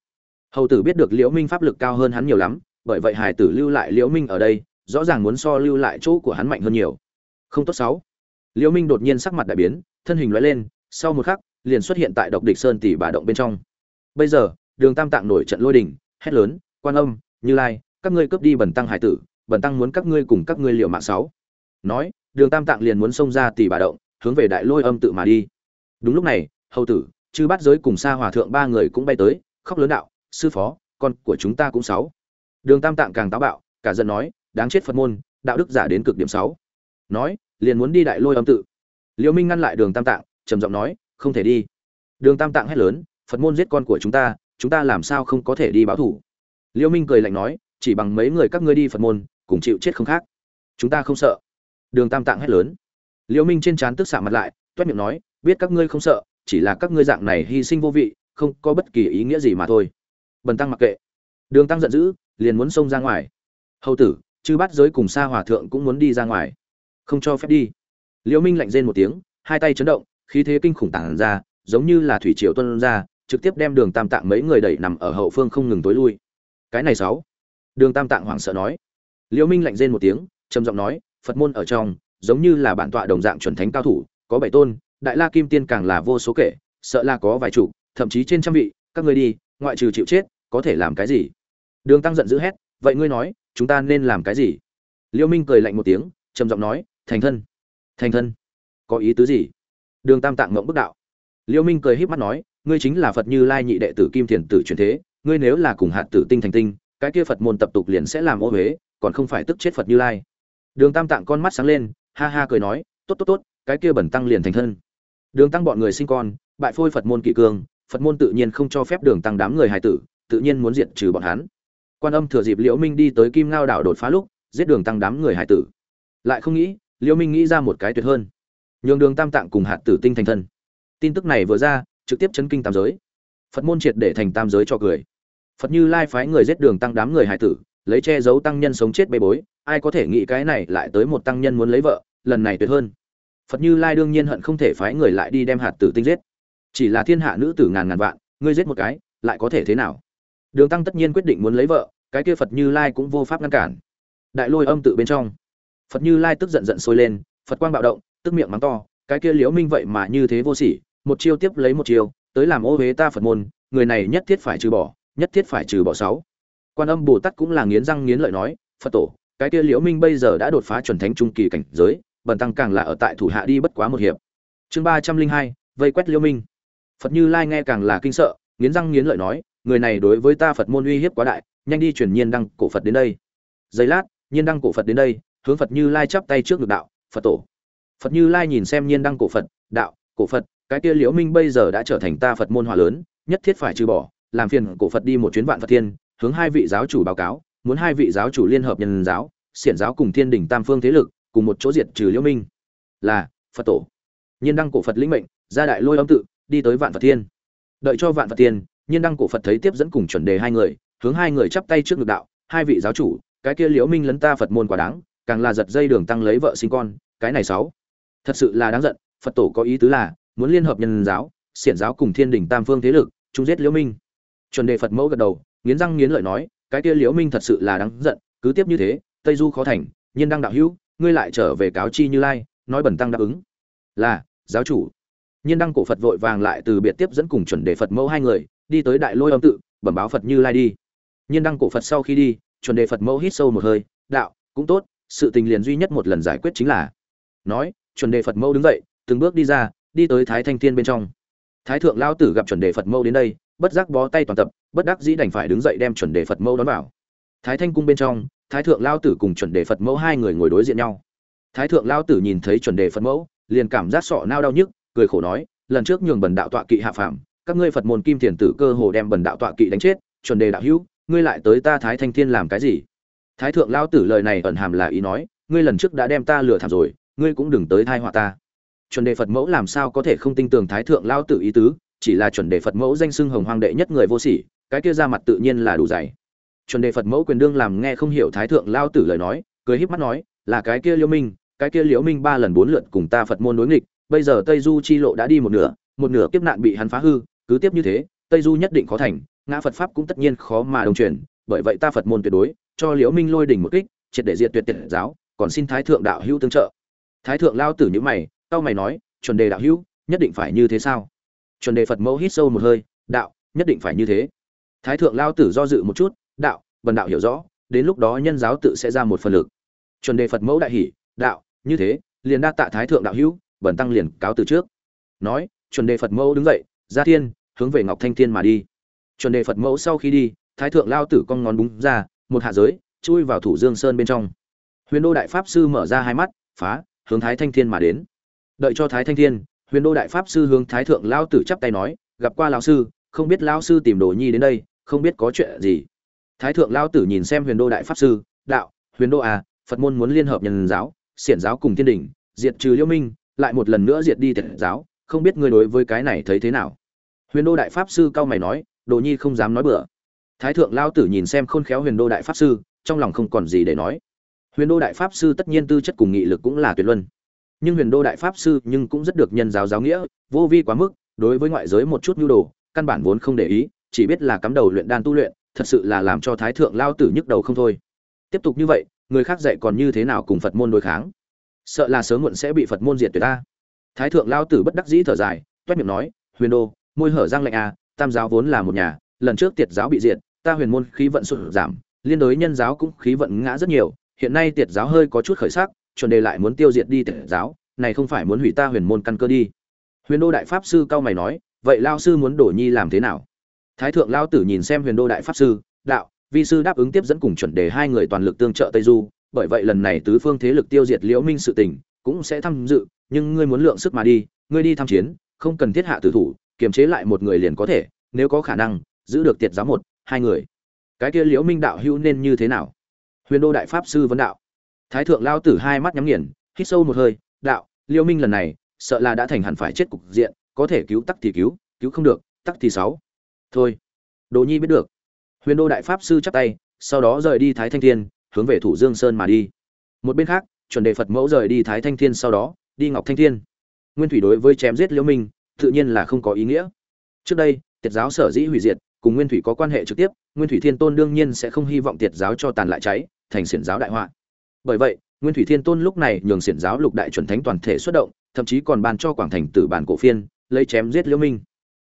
Speaker 1: Hầu tử biết được liễu minh pháp lực cao hơn hắn nhiều lắm, bởi vậy hải tử lưu lại liễu minh ở đây, rõ ràng muốn so lưu lại chỗ của hắn mạnh hơn nhiều. Không tốt sáu. Liễu minh đột nhiên sắc mặt đại biến, thân hình lóe lên, sau một khắc liền xuất hiện tại độc địch sơn tỷ bà động bên trong. Bây giờ, đường tam tạng nổi trận lôi đình, hét lớn, quan âm, như lai, các ngươi cướp đi bẩn tăng hải tử, bẩn tăng muốn các ngươi cùng các ngươi liều mạng sáu. Nói, đường tam tạng liền muốn xông ra tỷ bà động, hướng về đại lôi âm tự mà đi. Đúng lúc này, hầu tử, chư bát giới cùng xa hòa thượng ba người cũng bay tới, khóc lớn đạo, sư phó, con của chúng ta cũng sáu. Đường tam tạng càng táo bạo, cả giận nói, đáng chết phật môn, đạo đức giả đến cực điểm sáu. Nói, liền muốn đi đại lôi âm tự. Liễu minh ngăn lại đường tam tạng, trầm giọng nói không thể đi. Đường tam tạng hét lớn, phật môn giết con của chúng ta chúng ta làm sao không có thể đi báo thủ? Liêu minh cười lạnh nói, chỉ bằng mấy người các ngươi đi phật môn, cùng chịu chết không khác. Chúng ta không sợ. Đường tam tạng hét lớn. Liêu minh trên trán tức xạ mặt lại, toét miệng nói, biết các ngươi không sợ, chỉ là các ngươi dạng này hy sinh vô vị, không có bất kỳ ý nghĩa gì mà thôi. Bần tăng mặc kệ. Đường tăng giận dữ, liền muốn xông ra ngoài. Hầu tử, chư bắt giới cùng xa hòa thượng cũng muốn đi ra ngoài. Không cho phép đi. Liễu minh lạnh rên một tiếng, hai tay chấn động khí thế kinh khủng tản ra, giống như là thủy triều tuôn ra, trực tiếp đem đường tam tạng mấy người đẩy nằm ở hậu phương không ngừng tối lui. Cái này sáu. Đường tam tạng hoảng sợ nói. Liễu minh lạnh rên một tiếng, trầm giọng nói, phật môn ở trong, giống như là bản tọa đồng dạng chuẩn thánh cao thủ, có bảy tôn, đại la kim tiên càng là vô số kể, sợ là có vài chủ thậm chí trên trăm vị, các ngươi đi, ngoại trừ chịu chết, có thể làm cái gì? Đường tăng giận dữ hét, vậy ngươi nói, chúng ta nên làm cái gì? Liễu minh cười lạnh một tiếng, trầm giọng nói, thành thân thành thân, có ý tứ gì? Đường tam tạng ngậm bức đạo. Liễu minh cười híp mắt nói, ngươi chính là phật như lai nhị đệ tử kim thiền tử truyền thế, ngươi nếu là cùng hạt tử tinh thành tinh, cái kia phật môn tập tục liền sẽ làm ô huế còn không phải tức chết phật như lai. Đường tam tạng con mắt sáng lên, ha ha cười nói, tốt tốt tốt, cái kia bẩn tăng liền thành thân. Đường tăng bọn người sinh con, bại phôi phật môn kỵ cương phật môn tự nhiên không cho phép đường tăng đám người hài tử, tự nhiên muốn diệt trừ bọn hắn. Quan âm thừa dịp liễu minh đi tới kim ngao đảo đột phá lúc, giết đường tăng đám người hài tử. Lại không nghĩ, liễu minh nghĩ ra một cái tuyệt hơn nhường đường tam tạng cùng hạt tử tinh thành thân. Tin tức này vừa ra, trực tiếp chấn kinh tam giới. Phật môn triệt để thành tam giới cho cười. Phật như lai phái người giết đường tăng đám người hải tử, lấy che giấu tăng nhân sống chết bê bối, ai có thể nghĩ cái này lại tới một tăng nhân muốn lấy vợ, lần này tuyệt hơn. Phật như lai đương nhiên hận không thể phái người lại đi đem hạt tử tinh giết. Chỉ là thiên hạ nữ tử ngàn ngàn vạn, ngươi giết một cái, lại có thể thế nào? Đường tăng tất nhiên quyết định muốn lấy vợ, cái kia phật như lai cũng vô pháp ngăn cản. Đại lôi âm tự bên trong. Phật như lai tức giận giận sôi lên, phật quang bạo động tức miệng mắng to, cái kia liễu minh vậy mà như thế vô sỉ, một chiêu tiếp lấy một chiêu, tới làm ô huế ta phật môn, người này nhất thiết phải trừ bỏ, nhất thiết phải trừ bỏ sáu. Quan âm bồ tát cũng là nghiến răng nghiến lợi nói, phật tổ, cái kia liễu minh bây giờ đã đột phá chuẩn thánh trung kỳ cảnh giới, bần tăng càng là ở tại thủ hạ đi bất quá một hiệp. Chương ba trăm linh hai, vây quét liễu minh. Phật như lai nghe càng là kinh sợ, nghiến răng nghiến lợi nói, người này đối với ta phật môn uy hiếp quá đại, nhanh đi chuyển nhiên đăng cổ phật đến đây. Giây lát, nhiên đăng cổ phật đến đây, hướng phật như lai chắp tay trước ngực đạo, phật tổ phật như lai nhìn xem nhiên đăng cổ phật, đạo, cổ phật, cái kia liễu minh bây giờ đã trở thành ta phật môn hòa lớn, nhất thiết phải trừ bỏ, làm phiền cổ phật đi một chuyến vạn phật thiên, hướng hai vị giáo chủ báo cáo, muốn hai vị giáo chủ liên hợp nhân giáo, xiển giáo cùng thiên đình tam phương thế lực, cùng một chỗ diệt trừ liễu minh. Là, phật tổ. Nhiên đăng cổ phật lĩnh mệnh, ra đại lôi âm tự, đi tới vạn phật thiên. Đợi cho vạn phật thiên, nhiên đăng cổ phật thấy tiếp dẫn cùng chuẩn đề hai người, hướng hai người chắp tay trước ngực đạo, hai vị giáo chủ, cái kia liễu minh lấn ta phật môn quá đáng, càng là giật dây đường tăng lấy vợ sinh con, cái này sáu thật sự là đáng giận, phật tổ có ý tứ là muốn liên hợp nhân giáo, xiển giáo cùng thiên đình tam phương thế lực, chung giết liễu minh. Chuẩn đề phật mẫu gật đầu, nghiến răng nghiến lợi nói, cái kia liễu minh thật sự là đáng giận, cứ tiếp như thế, tây du khó thành, nhiên đăng đạo hữu, ngươi lại trở về cáo chi như lai, nói bẩn tăng đáp ứng. Là, giáo chủ. Nhiên đăng cổ phật vội vàng lại từ biệt tiếp dẫn cùng chuẩn đề phật mẫu hai người, đi tới đại lôi âm tự, bẩm báo phật như lai đi. Nhiên đăng cổ phật sau khi đi, chuẩn đề phật mẫu hít sâu một hơi, đạo, cũng tốt, sự tình liền duy nhất một lần giải quyết chính là, nói chuẩn đề phật mẫu đứng dậy, từng bước đi ra, đi tới thái thanh thiên bên trong. Thái thượng lao tử gặp chuẩn đề phật mẫu đến đây, bất giác bó tay toàn tập, bất đắc dĩ đành phải đứng dậy đem chuẩn đề phật mẫu đón vào. Thái thanh cung bên trong, thái thượng lao tử cùng chuẩn đề phật mẫu hai người ngồi đối diện nhau. Thái thượng lao tử nhìn thấy chuẩn đề phật mẫu, liền cảm giác sọ nao đau nhức, cười khổ nói, lần trước nhường bần đạo tọa kỵ hạ phàm, các ngươi phật môn kim thiền tử cơ hồ đem bần đạo tọa kỵ đánh chết, chuẩn đề đạo hữu, ngươi lại tới ta thái thanh thiên làm cái gì? Thái thượng lao tử lời này ẩn hàm là ý nói, ngươi lần trước đã đem ta lừa thảm rồi ngươi cũng đừng tới thai họa ta. Chuẩn đề phật mẫu làm sao có thể không tin tưởng thái thượng lao tử ý tứ, chỉ là chuẩn đề phật mẫu danh xưng hồng hoàng đệ nhất người vô sỉ, cái kia ra mặt tự nhiên là đủ dày. Chuẩn đề phật mẫu quyền đương làm nghe không hiểu thái thượng lao tử lời nói, cười híp mắt nói, là cái kia liễu minh, cái kia liễu minh ba lần bốn lượt cùng ta phật môn đối nghịch, bây giờ tây du chi lộ đã đi một nửa một nửa kiếp nạn bị hắn phá hư, cứ tiếp như thế, tây du nhất định khó thành, ngã phật pháp cũng tất nhiên khó mà đồng truyền, bởi vậy ta phật môn tuyệt đối, cho liễu minh lôi đỉnh một kích, triệt để diệt tuyệt tiệt giáo, còn xin thái thượng đạo hữu tương trợ thái thượng lao tử nhữ mày tao mày nói, chuẩn đề đạo hữu, nhất định phải như thế sao? Chuẩn đề phật mẫu hít sâu một hơi, đạo, nhất định phải như thế. Thái thượng lao tử do dự một chút, đạo vần đạo hiểu rõ, đến lúc đó nhân giáo tự sẽ ra một phần lực. Chuẩn đề phật mẫu đại hỷ đạo, như thế, liền đa tạ thái thượng đạo hữu, bần tăng liền cáo từ trước. Nói, chuẩn đề phật mẫu đứng dậy, ra thiên, hướng về ngọc thanh thiên mà đi. Chuẩn đề phật mẫu sau khi đi, thái thượng lao tử cong ngón búng ra, một hạ giới, chui vào thủ dương sơn bên trong. Huyền đô đại pháp sư mở ra hai mắt, phá hướng thái thanh thiên mà đến. Đợi cho thái thanh thiên, huyền đô đại pháp sư hướng thái thượng lao tử chắp tay nói, gặp qua lão sư, không biết lão sư tìm đồ nhi đến đây, không biết có chuyện gì. Thái thượng lao tử nhìn xem huyền đô đại pháp sư, đạo, huyền đô à phật môn muốn liên hợp nhân giáo, xiển giáo cùng thiên đình, diệt trừ liễu minh, lại một lần nữa diệt đi thiện giáo, không biết ngươi đối với cái này thấy thế nào. Huyền đô đại pháp sư cao mày nói, đồ nhi không dám nói bừa. Thái thượng lao tử nhìn xem khôn khéo huyền đô đại pháp sư, trong lòng không còn gì để nói huyền đô đại pháp sư tất nhiên tư chất cùng nghị lực cũng là tuyệt luân. Nhưng huyền đô đại pháp sư nhưng cũng rất được nhân giáo giáo nghĩa, vô vi quá mức, đối với ngoại giới một chút nhu đồ, căn bản vốn không để ý, chỉ biết là cắm đầu luyện đan tu luyện, thật sự là làm cho thái thượng lao tử nhức đầu không thôi. Tiếp tục như vậy, người khác dạy còn như thế nào cùng phật môn đối kháng? Sợ là sớm muộn sẽ bị phật môn diệt tuyệt ta. Thái thượng lao tử bất đắc dĩ thở dài, toét miệng nói, huyền đô, môi hở răng lạnh à tam giáo vốn là một nhà, lần trước tiệt giáo bị diệt, ta huyền môn khí vận sụt giảm, liên đối nhân giáo cũng khí vận ngã rất nhiều hiện nay tiệt giáo hơi có chút khởi sắc, chuẩn đề lại muốn tiêu diệt đi tiệt giáo, này không phải muốn hủy ta huyền môn căn cơ đi. Huyền đô đại pháp sư cao mày nói, vậy lao sư muốn đổ nhi làm thế nào? Thái thượng lao tử nhìn xem huyền đô đại pháp sư, đạo, vi sư đáp ứng tiếp dẫn cùng chuẩn đề hai người toàn lực tương trợ tây du, bởi vậy lần này tứ phương thế lực tiêu diệt liễu minh sự tình, cũng sẽ tham dự, nhưng ngươi muốn lượng sức mà đi, ngươi đi tham chiến, không cần thiết hạ tử thủ, kiềm chế lại một người liền có thể, nếu có khả năng, giữ được tiệt giáo một, hai người. Cái kia liễu minh đạo hữu nên như thế nào? Huyền đô đại pháp sư vấn đạo. Thái thượng lao tử hai mắt nhắm nghiền, hít sâu một hơi, đạo, Liêu minh lần này, sợ là đã thành hẳn phải chết cục diện, có thể cứu tắc thì cứu cứu không được, tắc thì sáu. Thôi đồ nhi biết được. Huyền đô đại pháp sư chắp tay, sau đó rời đi thái thanh thiên, hướng về thủ dương sơn mà đi. Một bên khác, chuẩn đề phật mẫu rời đi thái thanh thiên sau đó, đi ngọc thanh thiên. Nguyên thủy đối với chém giết liễu minh, tự nhiên là không có ý nghĩa. Trước đây, tiệt giáo sở dĩ hủy diệt cùng nguyên thủy có quan hệ trực tiếp, nguyên thủy thiên tôn đương nhiên sẽ không hy vọng tiệt giáo cho tàn lại cháy, thành xiển giáo đại họa. Bởi vậy, nguyên thủy thiên tôn lúc này nhường xiển giáo lục đại chuẩn thánh toàn thể xuất động, thậm chí còn ban cho quảng thành tử bản cổ phiên, lấy chém giết liễu minh.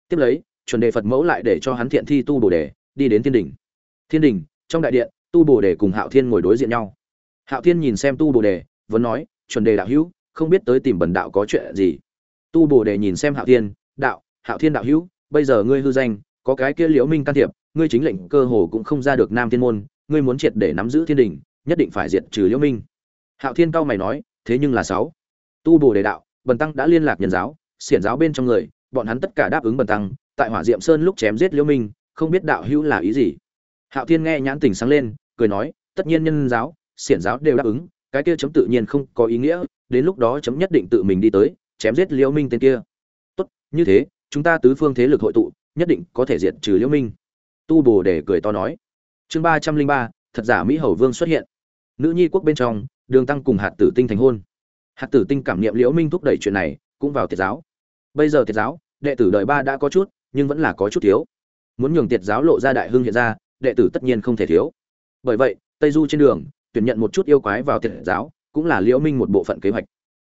Speaker 1: Tiếp lấy, chuẩn đề phật mẫu lại để cho hắn thiện thi tu bồ đề, đi đến thiên đình. Thiên đình, trong đại điện, tu bồ đề cùng hạo thiên ngồi đối diện nhau. Hạo thiên nhìn xem tu bồ đề, vẫn nói, chuẩn đề đạo hữu, không biết tới tìm bần đạo có chuyện gì? Tu bồ đề nhìn xem hạo thiên, đạo, hạo thiên đạo hữu, bây giờ ngươi hư danh có cái kia liễu minh can thiệp, ngươi chính lệnh cơ hồ cũng không ra được nam thiên môn, ngươi muốn triệt để nắm giữ thiên đình, nhất định phải diệt trừ liễu minh. Hạo thiên cao mày nói, thế nhưng là sáu. Tu bồ đề đạo, bần tăng đã liên lạc nhân giáo, xiển giáo bên trong người, bọn hắn tất cả đáp ứng bần tăng, tại hỏa diệm sơn lúc chém giết liễu minh, không biết đạo hữu là ý gì. Hạo thiên nghe nhãn tình sáng lên, cười nói, tất nhiên nhân giáo, xiển giáo đều đáp ứng, cái kia chấm tự nhiên không có ý nghĩa, đến lúc đó chấm nhất định tự mình đi tới, chém giết liễu minh tên kia. Tốt, như thế, chúng ta tứ phương thế lực hội tụ nhất định có thể diệt trừ liễu minh. Tu bồ để cười to nói. Chương ba trăm linh ba, thật giả mỹ hầu vương xuất hiện. Nữ nhi quốc bên trong, đường tăng cùng hạt tử tinh thành hôn. Hạt tử tinh cảm nghiệm liễu minh thúc đẩy chuyện này, cũng vào tiệt giáo. Bây giờ tiệt giáo, đệ tử đời ba đã có chút, nhưng vẫn là có chút thiếu. Muốn nhường tiệt giáo lộ ra đại hưng hiện ra, đệ tử tất nhiên không thể thiếu. Bởi vậy, tây du trên đường, tuyển nhận một chút yêu quái vào tiệt giáo, cũng là liễu minh một bộ phận kế hoạch.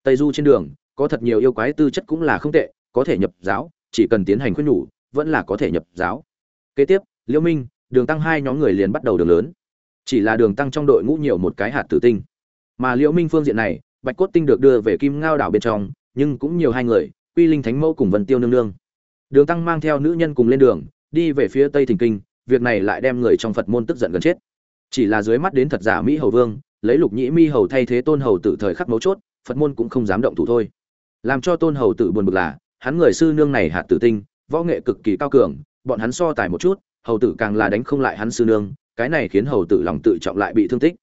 Speaker 1: Tây du trên đường, có thật nhiều yêu quái tư chất cũng là không tệ, có thể nhập giáo, chỉ cần tiến hành khuyên nhủ vẫn là có thể nhập giáo. Kế tiếp, liễu minh, đường tăng hai nhóm người liền bắt đầu đường lớn. Chỉ là đường tăng trong đội ngũ nhiều một cái hạt tử tinh. Mà liễu minh phương diện này, bạch cốt tinh được đưa về kim ngao đảo bên trong, nhưng cũng nhiều hai người, quy linh thánh mẫu cùng vân tiêu nương nương. Đường tăng mang theo nữ nhân cùng lên đường, đi về phía tây thỉnh kinh, việc này lại đem người trong phật môn tức giận gần chết. Chỉ là dưới mắt đến thật giả mỹ hầu vương, lấy lục nhĩ mi hầu thay thế tôn hầu tử thời khắc mấu chốt, phật môn cũng không dám động thủ thôi. Làm cho tôn hầu tử buồn bực là, hắn người sư nương này hạt tử tinh võ nghệ cực kỳ cao cường, bọn hắn so tài một chút, hầu tử càng là đánh không lại hắn sư nương, cái này khiến hầu tử lòng tự trọng lại bị thương tích.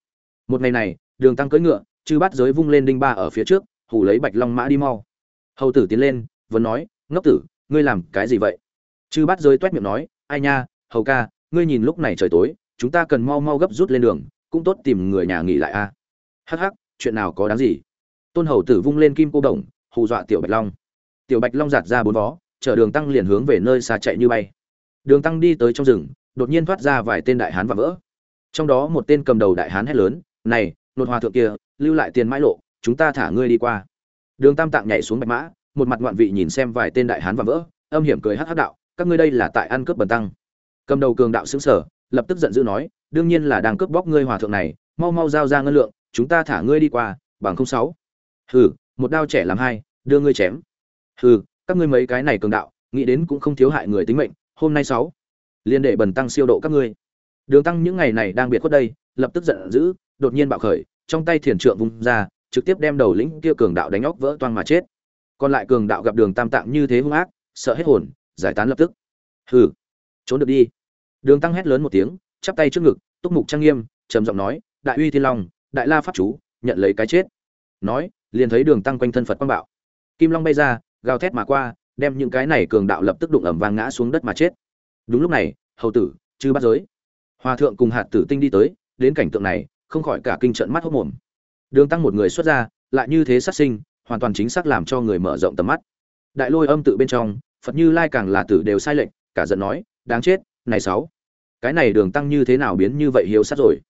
Speaker 1: Một ngày này, đường tăng cưỡi ngựa, chư bắt giới vung lên đinh ba ở phía trước, hù lấy bạch long mã đi mau. Hầu tử tiến lên, vẫn nói, ngốc tử, ngươi làm cái gì vậy? Chư bắt giới toét miệng nói, ai nha, hầu ca, ngươi nhìn lúc này trời tối, chúng ta cần mau mau gấp rút lên đường, cũng tốt tìm người nhà nghỉ lại a. Hắc hắc, chuyện nào có đáng gì? Tôn hầu tử vung lên kim cô đồng, hù dọa tiểu bạch long. Tiểu bạch long giạt ra bốn vó chở đường tăng liền hướng về nơi xa chạy như bay. Đường tăng đi tới trong rừng, đột nhiên thoát ra vài tên đại hán và vỡ. Trong đó một tên cầm đầu đại hán hét lớn, này, nột hòa thượng kia, lưu lại tiền mãi lộ, chúng ta thả ngươi đi qua. Đường tam tạng nhảy xuống bạch mã, một mặt ngoạn vị nhìn xem vài tên đại hán và vỡ, âm hiểm cười hắc hắc đạo, các ngươi đây là tại ăn cướp bần tăng. Cầm đầu cường đạo xứng sở lập tức giận dữ nói, đương nhiên là đang cướp bóc ngươi hòa thượng này, mau mau giao ra ngân lượng, chúng ta thả ngươi đi qua, bằng không sáu. Hừ, một đao trẻ làm hai, đưa ngươi chém. Hừ các ngươi mấy cái này cường đạo, nghĩ đến cũng không thiếu hại người tính mệnh, hôm nay sáu liên đệ bần tăng siêu độ các ngươi. Đường tăng những ngày này đang biệt khuất đây, lập tức giận dữ, đột nhiên bạo khởi, trong tay thiền trượng vung ra, trực tiếp đem đầu lĩnh kia cường đạo đánh óc vỡ toang mà chết. Còn lại cường đạo gặp đường tam tạng như thế hung ác, sợ hết hồn, giải tán lập tức. Hừ, trốn được đi. Đường tăng hét lớn một tiếng, chắp tay trước ngực, túc mục trang nghiêm, trầm giọng nói, đại uy thiên long, đại la pháp chú, nhận lấy cái chết. Nói, liền thấy đường tăng quanh thân phật quang bạo. Kim long bay ra gào thét mà qua, đem những cái này cường đạo lập tức đụng ẩm vang ngã xuống đất mà chết. Đúng lúc này, hầu tử, chư bắt giới. Hòa thượng cùng hạt tử tinh đi tới, đến cảnh tượng này, không khỏi cả kinh trận mắt hốc mồm. Đường tăng một người xuất ra, lại như thế sát sinh, hoàn toàn chính xác làm cho người mở rộng tầm mắt. Đại lôi âm tự bên trong, phật như lai càng là tử đều sai lệnh cả giận nói, đáng chết, này sáu, cái này đường tăng như thế nào biến như vậy hiếu sát rồi?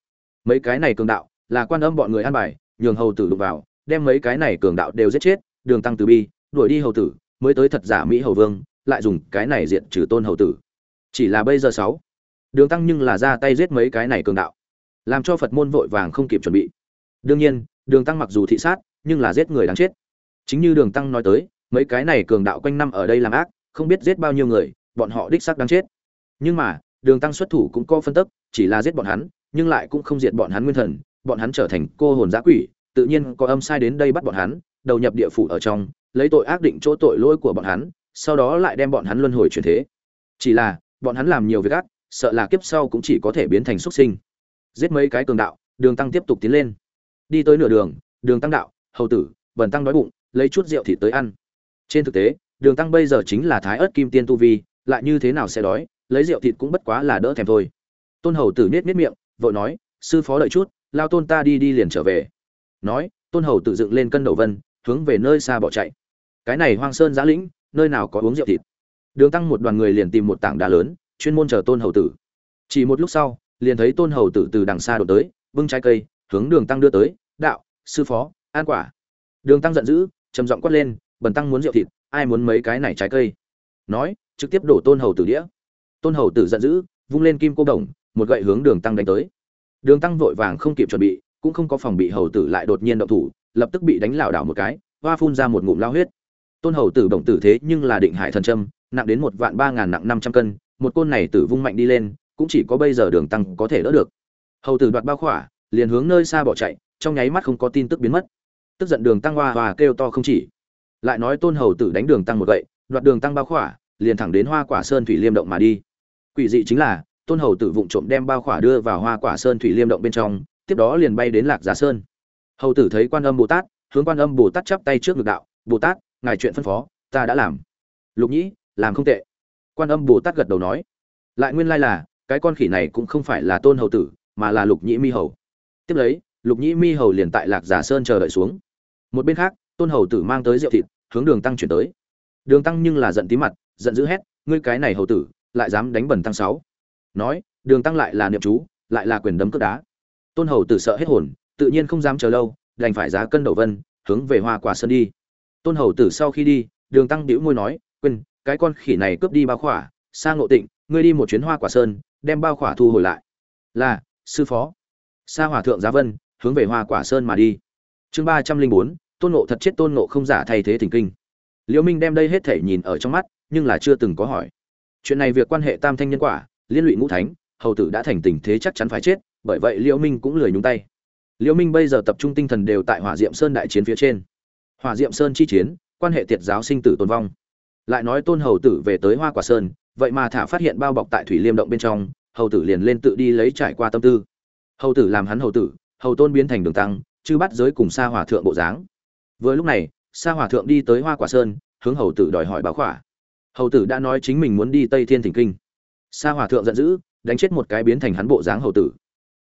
Speaker 1: Mấy cái này cường đạo, là quan âm bọn người an bài, nhường hầu tử đụng vào, đem mấy cái này cường đạo đều giết chết, đường tăng từ bi đuổi đi hầu tử, mới tới thật giả mỹ hầu vương, lại dùng cái này diện trừ tôn hầu tử. Chỉ là bây giờ sáu, đường tăng nhưng là ra tay giết mấy cái này cường đạo, làm cho phật môn vội vàng không kịp chuẩn bị. Đương nhiên, đường tăng mặc dù thị sát, nhưng là giết người đáng chết. Chính như đường tăng nói tới, mấy cái này cường đạo quanh năm ở đây làm ác, không biết giết bao nhiêu người, bọn họ đích xác đáng chết. Nhưng mà, đường tăng xuất thủ cũng có phân tức, chỉ là giết bọn hắn, nhưng lại cũng không diệt bọn hắn nguyên thần, bọn hắn trở thành cô hồn giã quỷ, tự nhiên có âm sai đến đây bắt bọn hắn, đầu nhập địa phủ ở trong lấy tội ác định chỗ tội lỗi của bọn hắn, sau đó lại đem bọn hắn luân hồi chuyển thế. Chỉ là, bọn hắn làm nhiều việc ác, sợ là kiếp sau cũng chỉ có thể biến thành xuất sinh. Giết mấy cái cường đạo, đường tăng tiếp tục tiến lên. Đi tới nửa đường đường tăng đạo, hầu tử, bần tăng đói bụng, lấy chút rượu thịt tới ăn. Trên thực tế, đường tăng bây giờ chính là thái ớt kim tiên tu vi, lại như thế nào sẽ đói, lấy rượu thịt cũng bất quá là đỡ thèm thôi. Tôn hầu tử nết nết miệng, vội nói, sư phó đợi chút, lao tôn ta đi đi liền trở về. Nói, tôn hầu tử dựng lên cân đầu vân, hướng về nơi xa bỏ chạy cái này hoang sơn giã lĩnh, nơi nào có uống rượu thịt. Đường tăng một đoàn người liền tìm một tảng đá lớn, chuyên môn chờ tôn hầu tử. Chỉ một lúc sau, liền thấy tôn hầu tử từ đằng xa đổ tới vưng trái cây, hướng đường tăng đưa tới, đạo, sư phó, an quả. Đường tăng giận dữ, trầm giọng quát lên, bần tăng muốn rượu thịt, ai muốn mấy cái này trái cây? Nói, trực tiếp đổ tôn hầu tử đĩa. Tôn hầu tử giận dữ, vung lên kim cô đồng, một gậy hướng đường tăng đánh tới. Đường tăng vội vàng không kịp chuẩn bị, cũng không có phòng bị hầu tử lại đột nhiên động thủ, lập tức bị đánh lảo đảo một cái, hoa phun ra một ngụm lao huyết tôn hầu tử bổng tử thế nhưng là định hải thần trâm nặng đến một vạn ba ngàn nặng năm trăm cân, một côn này tử vung mạnh đi lên, cũng chỉ có bây giờ đường tăng có thể đỡ được. Hầu tử đoạt bao khỏa, liền hướng nơi xa bỏ chạy, trong nháy mắt không có tin tức biến mất. Tức giận đường tăng hoa hoa kêu to không chỉ. Lại nói tôn hầu tử đánh đường tăng một gậy, đoạt đường tăng bao khỏa, liền thẳng đến hoa quả sơn thủy liêm động mà đi. Quỷ dị chính là, tôn hầu tử vụng trộm đem bao khỏa đưa vào hoa quả sơn thủy liêm động bên trong, tiếp đó liền bay đến lạc giá sơn. Hầu tử thấy quan âm bồ tát, hướng quan âm bồ tát chắp tay trước ngực đạo, bồ tát ngài chuyện phân phó, ta đã làm. Lục nhĩ, làm không tệ. Quan âm bồ tát gật đầu nói. Lại nguyên lai là, cái con khỉ này cũng không phải là tôn hầu tử, mà là lục nhĩ mi hầu. Tiếp lấy, lục nhĩ mi hầu liền tại lạc giả sơn chờ đợi xuống. Một bên khác, tôn hầu tử mang tới rượu thịt, hướng đường tăng chuyển tới. Đường tăng nhưng là giận tí mặt, giận dữ hét, ngươi cái này hầu tử, lại dám đánh bẩn tăng sáu. Nói, đường tăng lại là niệm chú, lại là quyền đấm cướp đá. Tôn hầu tử sợ hết hồn, tự nhiên không dám chờ lâu, đành phải giá cân đầu vân, hướng về hoa quả sơn đi tôn hầu tử sau khi đi, đường tăng đĩu môi nói, quên, cái con khỉ này cướp đi bao khỏa, sang ngộ tịnh, ngươi đi một chuyến hoa quả sơn, đem bao khỏa thu hồi lại. Là, sư phó. Sa hòa thượng giá vân, hướng về hoa quả sơn mà đi. Chương ba trăm linh bốn, tôn nộ thật chết tôn nộ không giả thay thế thỉnh kinh. Liễu minh đem đây hết thể nhìn ở trong mắt, nhưng là chưa từng có hỏi. Chuyện này việc quan hệ tam thanh nhân quả, liên lụy ngũ thánh, hầu tử đã thành tình thế chắc chắn phải chết, bởi vậy liễu minh cũng lười nhúng tay. Liễu minh bây giờ tập trung tinh thần đều tại hỏa diệm sơn đại chiến phía trên hỏa diệm sơn chi chiến, quan hệ tiệt giáo sinh tử tồn vong. Lại nói tôn hầu tử về tới hoa quả sơn, vậy mà thả phát hiện bao bọc tại thủy liêm động bên trong, hầu tử liền lên tự đi lấy trải qua tâm tư. Hầu tử làm hắn hầu tử, hầu tôn biến thành đường tăng, chư bắt giới cùng sa hòa thượng bộ dáng. Vừa lúc này, sa hòa thượng đi tới hoa quả sơn, hướng hầu tử đòi hỏi báo khỏa. Hầu tử đã nói chính mình muốn đi tây thiên thỉnh kinh. Sa hòa thượng giận dữ, đánh chết một cái biến thành hắn bộ dáng hầu tử.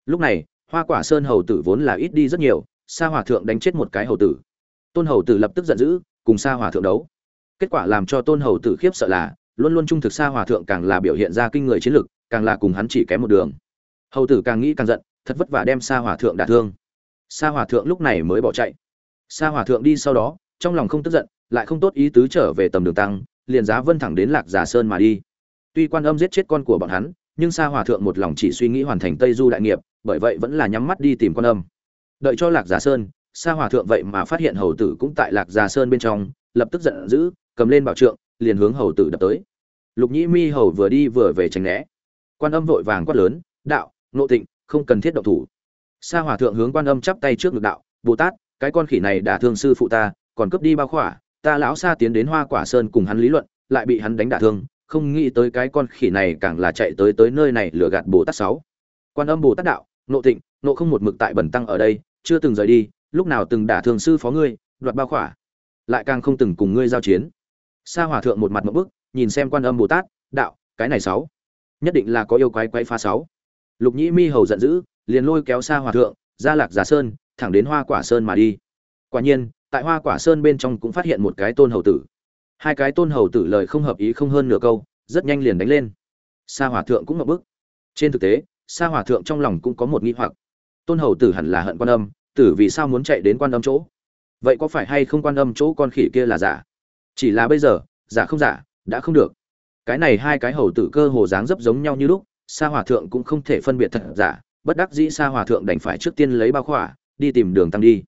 Speaker 1: Lúc này, hoa quả sơn hầu tử vốn là ít đi rất nhiều, sa hòa thượng đánh chết một cái hầu tử tôn hầu tử lập tức giận dữ, cùng sa hòa thượng đấu. Kết quả làm cho tôn hầu tử khiếp sợ là, luôn luôn trung thực sa hòa thượng càng là biểu hiện ra kinh người chiến lực, càng là cùng hắn chỉ kém một đường. Hầu tử càng nghĩ càng giận, thật vất vả đem sa hòa thượng đả thương. Sa hòa thượng lúc này mới bỏ chạy. Sa hòa thượng đi sau đó, trong lòng không tức giận, lại không tốt ý tứ trở về tầm đường tăng, liền giá vân thẳng đến lạc giả sơn mà đi. Tuy quan âm giết chết con của bọn hắn, nhưng sa hòa thượng một lòng chỉ suy nghĩ hoàn thành tây du đại nghiệp, bởi vậy vẫn là nhắm mắt đi tìm quan âm. Đợi cho lạc giả sơn sa hòa thượng vậy mà phát hiện hầu tử cũng tại lạc gia sơn bên trong, lập tức giận dữ, cầm lên bảo trượng, liền hướng hầu tử đập tới. Lục nhĩ mi hầu vừa đi vừa về tránh né. Quan âm vội vàng quát lớn, đạo nộ tịnh, không cần thiết động thủ. Sa hòa thượng hướng quan âm chắp tay trước ngực đạo, bồ tát, cái con khỉ này đã thương sư phụ ta, còn cướp đi bao khỏa, ta lão sa tiến đến hoa quả sơn cùng hắn lý luận, lại bị hắn đánh đả thương, không nghĩ tới cái con khỉ này càng là chạy tới tới nơi này lừa gạt bồ tát sáu. Quan âm bồ tát đạo nộ tịnh nộ không một mực tại bẩn tăng ở đây, chưa từng rời đi lúc nào từng đả thường sư phó ngươi, đoạt bao khỏa. Lại càng không từng cùng ngươi giao chiến. Sa hòa thượng một mặt một bức, nhìn xem quan âm bồ tát, đạo, cái này sáu. Nhất định là có yêu quái quái pha sáu. Lục nhĩ mi hầu giận dữ, liền lôi kéo sa hòa thượng, ra lạc giả sơn, thẳng đến hoa quả sơn mà đi. Quả nhiên, tại hoa quả sơn bên trong cũng phát hiện một cái tôn hầu tử. Hai cái tôn hầu tử lời không hợp ý không hơn nửa câu, rất nhanh liền đánh lên. Sa hòa thượng cũng ngập bức. Trên thực tế, sa hòa thượng trong lòng cũng có một nghi hoặc. Tôn hầu tử hẳn là hận quan âm tử vì sao muốn chạy đến quan âm chỗ? Vậy có phải hay không quan âm chỗ con khỉ kia là giả? Chỉ là bây giờ, giả không giả, đã không được. Cái này hai cái hầu tử cơ hồ dáng dấp giống nhau như lúc, sa hòa thượng cũng không thể phân biệt thật giả, bất đắc dĩ sa hòa thượng đành phải trước tiên lấy bao khỏa, đi tìm đường tăng đi.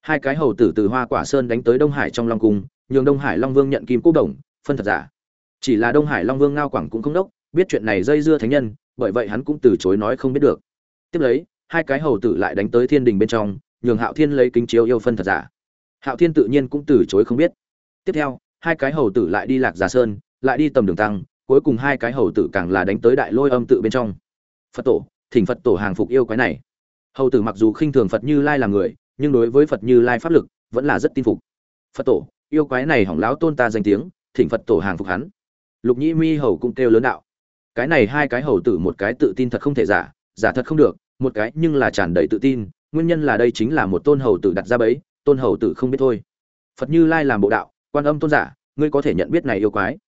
Speaker 1: Hai cái hầu tử từ hoa quả sơn đánh tới đông hải trong long cung, nhường đông hải long vương nhận kim cố đồng, phân thật giả. Chỉ là đông hải long vương ngao quảng cũng không đốc, biết chuyện này dây dưa thánh nhân, bởi vậy hắn cũng từ chối nói không biết được. Tiếp lấy, hai cái hầu tử lại đánh tới thiên đình bên trong nhường hạo thiên lấy kính chiếu yêu phân thật giả. Hạo thiên tự nhiên cũng từ chối không biết. Tiếp theo, hai cái hầu tử lại đi lạc giả sơn, lại đi tầm đường tăng, cuối cùng hai cái hầu tử càng là đánh tới đại lôi âm tự bên trong. Phật tổ, thỉnh phật tổ hàng phục yêu quái này. Hầu tử mặc dù khinh thường phật như lai là người, nhưng đối với phật như lai pháp lực, vẫn là rất tin phục. Phật tổ, yêu quái này hỏng lão tôn ta danh tiếng, thỉnh phật tổ hàng phục hắn. Lục nhĩ mi hầu cũng kêu lớn đạo. Cái này hai cái hầu tử một cái tự tin thật không thể giả giả thật không được, một cái nhưng là tràn đầy tự tin nguyên nhân là đây chính là một tôn hầu tử đặt ra bẫy, tôn hầu tử không biết thôi. Phật như lai làm bộ đạo, quan âm tôn giả, ngươi có thể nhận biết này yêu quái.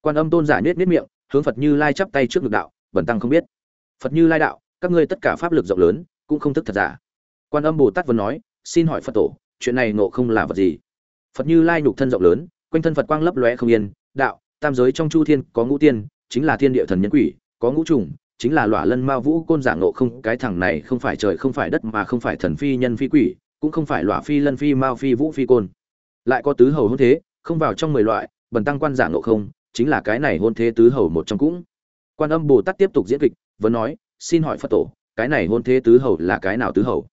Speaker 1: Quan âm tôn giả nhếch nhếch miệng, hướng phật như lai chắp tay trước ngực đạo bẩn tăng không biết. Phật như lai đạo, các ngươi tất cả pháp lực rộng lớn, cũng không thức thật giả. Quan âm bồ tát vẫn nói, xin hỏi phật tổ, chuyện này nộ không là vật gì? Phật như lai nhục thân rộng lớn, quanh thân phật quang lấp lóe không yên, đạo, tam giới trong chu thiên có ngũ tiên, chính là thiên địa thần nhân quỷ, có ngũ trùng chính là lỏa lân ma vũ côn giảng nộ không, cái thằng này không phải trời không phải đất mà không phải thần phi nhân phi quỷ, cũng không phải lỏa phi lân phi mao phi vũ phi côn. Lại có tứ hầu hôn thế, không vào trong mười loại, bần tăng quan giảng nộ không, chính là cái này hôn thế tứ hầu một trong cũng. Quan âm bồ tát tiếp tục diễn kịch, vẫn nói, xin hỏi phật tổ, cái này hôn thế tứ hầu là cái nào tứ hầu?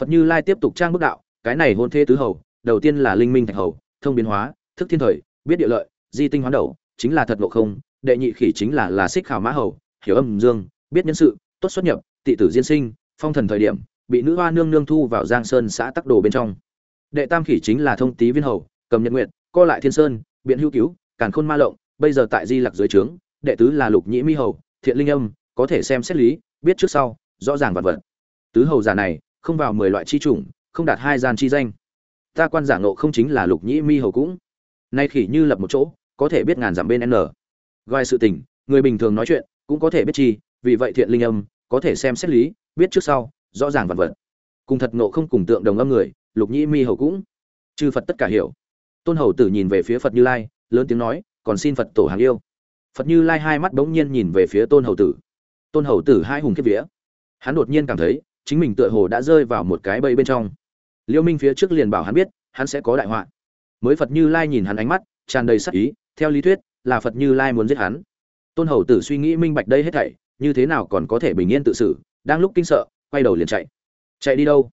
Speaker 1: Phật như lai tiếp tục trang bức đạo, cái này hôn thế tứ hầu, đầu tiên là linh minh thạch hầu, thông biến hóa, thức thiên thời, biết địa lợi, di tinh hoán đầu, chính là thật ngộ không, đệ nhị khỉ chính là là xích khảo mã hầu hiểu âm dương, biết nhân sự, tốt xuất nhập, tị tử diên sinh, phong thần thời điểm, bị nữ hoa nương nương thu vào giang sơn xã tắc đồ bên trong. Đệ tam khỉ chính là thông tý viên hầu, cầm nhật nguyện co lại thiên sơn, biện hữu cứu, càn khôn ma lộng, bây giờ tại di lặc dưới trướng, đệ tứ là lục nhĩ mi hầu, thiện linh âm, có thể xem xét lý, biết trước sau, rõ ràng vật vật. Tứ hầu giả này, không vào mười loại chi chủng, không đạt hai gian chi danh. Ta quan giả ngộ không chính là lục nhĩ mi hầu cũng. Nay khỉ như lập một chỗ, có thể biết ngàn giảm bên n. Gọi sự tình, người bình thường nói chuyện cũng có thể biết chi, vì vậy thiện linh âm, có thể xem xét lý, biết trước sau, rõ ràng vật vật. Cùng thật ngộ không cùng tượng đồng âm người, lục nhĩ mi hầu cũng. Chư phật tất cả hiểu. Tôn hầu tử nhìn về phía phật như lai, lớn tiếng nói, còn xin phật tổ hàng yêu. Phật như lai hai mắt bỗng nhiên nhìn về phía tôn hầu tử. Tôn hầu tử hai hùng kiếp vía. Hắn đột nhiên cảm thấy, chính mình tựa hồ đã rơi vào một cái bẫy bên trong. Liêu minh phía trước liền bảo hắn biết, hắn sẽ có đại họa. Mới phật như lai nhìn hắn ánh mắt, tràn đầy sắc ý, theo lý thuyết, là phật như lai muốn giết hắn tôn hầu tử suy nghĩ minh bạch đây hết thảy, như thế nào còn có thể bình yên tự xử, đang lúc kinh sợ, quay đầu liền chạy. Chạy đi đâu?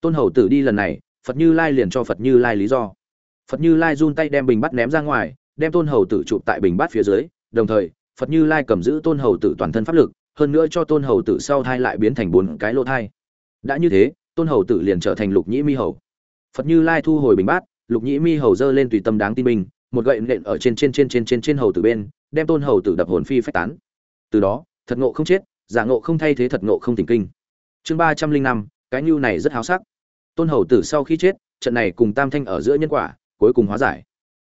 Speaker 1: Tôn hầu tử đi lần này, phật như lai liền cho phật như lai lý do. Phật như lai run tay đem bình bắt ném ra ngoài, đem tôn hầu tử chụp tại bình bát phía dưới, đồng thời, phật như lai cầm giữ tôn hầu tử toàn thân pháp lực, hơn nữa cho tôn hầu tử sau thai lại biến thành bốn cái lỗ thai. Đã như thế, tôn hầu tử liền trở thành lục nhĩ mi hầu. Phật như lai thu hồi bình bát, lục nhĩ mi hầu dơ lên tùy tâm đáng tin bình, một gậy nện ở trên trên trên trên trên trên hầu tử bên đem tôn hầu tử đập hồn phi phách tán. Từ đó, thật ngộ không chết, giả ngộ không thay thế thật ngộ không tỉnh kinh. Chương ba trăm linh năm, cái nhu này rất háo sắc. Tôn hầu tử sau khi chết, trận này cùng tam thanh ở giữa nhân quả, cuối cùng hóa giải.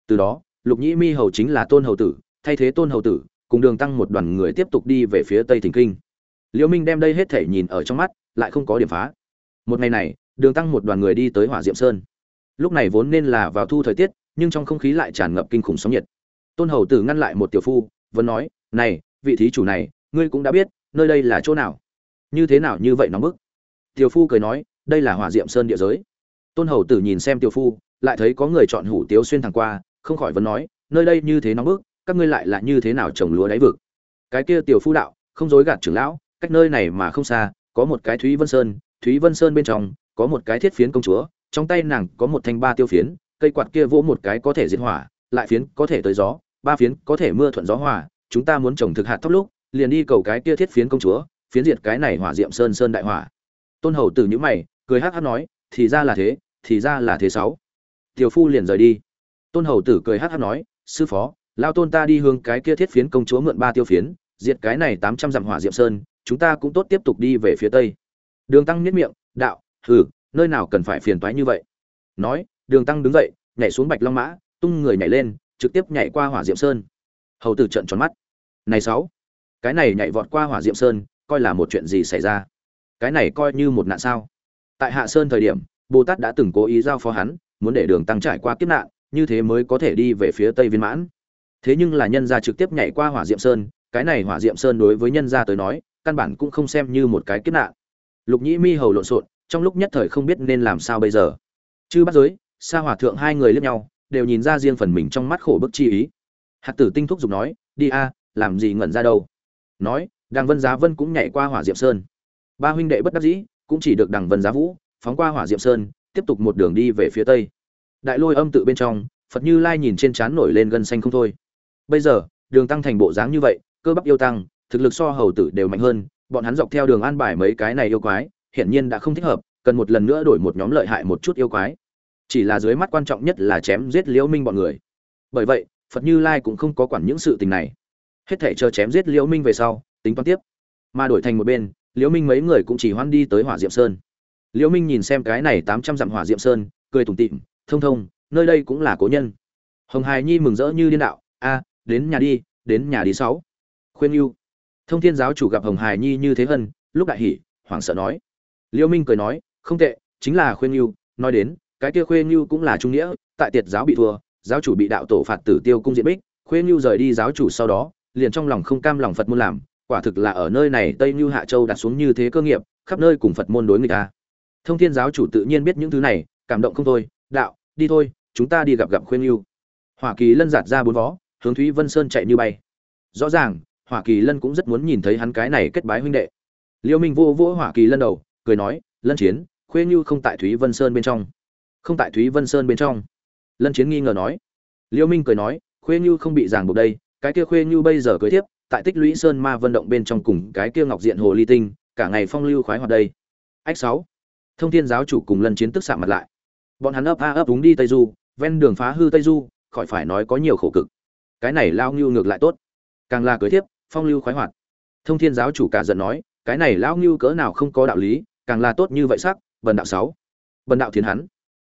Speaker 1: Từ đó, lục nhĩ mi hầu chính là tôn hầu tử, thay thế tôn hầu tử, cùng đường tăng một đoàn người tiếp tục đi về phía tây thỉnh kinh. Liễu minh đem đây hết thể nhìn ở trong mắt, lại không có điểm phá. Một ngày này, đường tăng một đoàn người đi tới hỏa diệm sơn. Lúc này vốn nên là vào thu thời tiết, nhưng trong không khí lại tràn ngập kinh khủng sóng nhiệt tôn hầu tử ngăn lại một tiểu phu, vẫn nói, này, vị thí chủ này, ngươi cũng đã biết, nơi đây là chỗ nào? Như thế nào như vậy nóng bức? Tiểu phu cười nói, đây là hỏa diệm sơn địa giới. Tôn hầu tử nhìn xem tiểu phu, lại thấy có người chọn hủ tiếu xuyên thẳng qua, không khỏi vẫn nói, nơi đây như thế nóng bức, các ngươi lại là như thế nào trồng lúa đáy vực? Cái kia tiểu phu đạo, không dối gạt trưởng lão, cách nơi này mà không xa, có một cái thúy vân sơn, thúy vân sơn bên trong, có một cái thiết phiến công chúa, trong tay nàng có một thanh ba tiêu phiến, cây quạt kia vỗ một cái có thể diệt hỏa, lại phiến có thể tới gió ba phiến có thể mưa thuận gió hòa, chúng ta muốn trồng thực hạt thóc lúc, liền đi cầu cái kia thiết phiến công chúa, phiến diệt cái này hỏa diệm sơn sơn đại hỏa. Tôn hầu từ những mày, cười hát hát nói, thì ra là thế, thì ra là thế sáu. Tiểu phu liền rời đi. Tôn hầu tử cười hát hát nói, sư phó, lao tôn ta đi hướng cái kia thiết phiến công chúa mượn ba tiêu phiến, diệt cái này tám trăm dặm hỏa diệm sơn, chúng ta cũng tốt tiếp tục đi về phía tây. Đường tăng nhất miệng, đạo, hừ, nơi nào cần phải phiền toái như vậy? Nói, đường tăng đứng dậy, nhảy xuống bạch long mã, tung người nhảy lên trực tiếp nhảy qua hỏa diệm sơn. Hầu tử trận tròn mắt. Này sáu, cái này nhảy vọt qua hỏa diệm sơn, coi là một chuyện gì xảy ra? Cái này coi như một nạn sao? Tại hạ sơn thời điểm, bồ tát đã từng cố ý giao phó hắn, muốn để đường tăng trải qua kiếp nạn, như thế mới có thể đi về phía tây viên mãn. Thế nhưng là nhân gia trực tiếp nhảy qua hỏa diệm sơn, cái này hỏa diệm sơn đối với nhân gia tới nói, căn bản cũng không xem như một cái kiếp nạn. Lục nhĩ mi hầu lộn xộn, trong lúc nhất thời không biết nên làm sao bây giờ. Chư bắt giới, sa hòa thượng hai người liếc nhau đều nhìn ra riêng phần mình trong mắt khổ bức chi ý. Hạt tử tinh thúc giục nói, đi a, làm gì ngẩn ra đâu? Nói, đằng vân giá vân cũng nhảy qua hỏa diệm sơn. Ba huynh đệ bất đắc dĩ, cũng chỉ được đằng vân giá vũ phóng qua hỏa diệm sơn, tiếp tục một đường đi về phía tây. Đại lôi âm tự bên trong, phật như lai nhìn trên trán nổi lên gân xanh không thôi. Bây giờ, đường tăng thành bộ dáng như vậy, cơ bắp yêu tăng, thực lực so hầu tử đều mạnh hơn, bọn hắn dọc theo đường an bài mấy cái này yêu quái, hiển nhiên đã không thích hợp, cần một lần nữa đổi một nhóm lợi hại một chút yêu quái chỉ là dưới mắt quan trọng nhất là chém giết liễu minh bọn người. Bởi vậy, phật như lai cũng không có quản những sự tình này. Hết thể chờ chém giết liễu minh về sau, tính toán tiếp. Mà đổi thành một bên, liễu minh mấy người cũng chỉ hoan đi tới hỏa diệm sơn. Liễu minh nhìn xem cái này tám trăm dặm hỏa diệm sơn, cười tủm tỉm, thông thông, nơi đây cũng là cố nhân. Hồng hài nhi mừng rỡ như điên đạo, a, đến nhà đi, đến nhà đi sáu. Khuyên yêu thông thiên giáo chủ gặp hồng hài nhi như thế hân, lúc đại hỉ, hoảng sợ nói. Liễu minh cười nói, không tệ, chính là khuyên yêu nói đến cái kia khuyên như cũng là trung nghĩa, tại tiệt giáo bị thua, giáo chủ bị đạo tổ phạt tử tiêu cung diện bích khuyên như rời đi giáo chủ sau đó, liền trong lòng không cam lòng phật môn làm, quả thực là ở nơi này tây như hạ châu đặt xuống như thế cơ nghiệp, khắp nơi cùng phật môn đối người ta. Thông thiên giáo chủ tự nhiên biết những thứ này, cảm động không thôi, đạo, đi thôi, chúng ta đi gặp gặp khuyên như hoa kỳ lân giạt ra bốn vó, hướng thúy vân sơn chạy như bay. Rõ ràng hoa kỳ lân cũng rất muốn nhìn thấy hắn cái này kết bái huynh đệ. Liêu minh vô vỗ hoa kỳ lân đầu, cười nói, lân chiến, khuê như không tại thúy vân sơn bên trong không tại thúy vân sơn bên trong. Lân chiến nghi ngờ nói. Liêu minh cười nói, khuê như không bị ràng buộc đây, cái kia khuê như bây giờ cưới tiếp tại tích lũy sơn ma vân động bên trong cùng cái kia ngọc diện hồ ly tinh, cả ngày phong lưu khoái hoạt đây. Ách sáu. Thông thiên giáo chủ cùng lân chiến tức xạ mặt lại. Bọn hắn ấp a ấp đúng đi tây du, ven đường phá hư tây du, khỏi phải nói có nhiều khổ cực. Cái này lao ngưu ngược lại tốt. Càng là cưới tiếp phong lưu khoái hoạt. Thông thiên giáo chủ cả giận nói, cái này lao ngưu cỡ nào không có đạo lý, càng là tốt như vậy sắc, bần đạo sáu. Bần đạo thiến hắn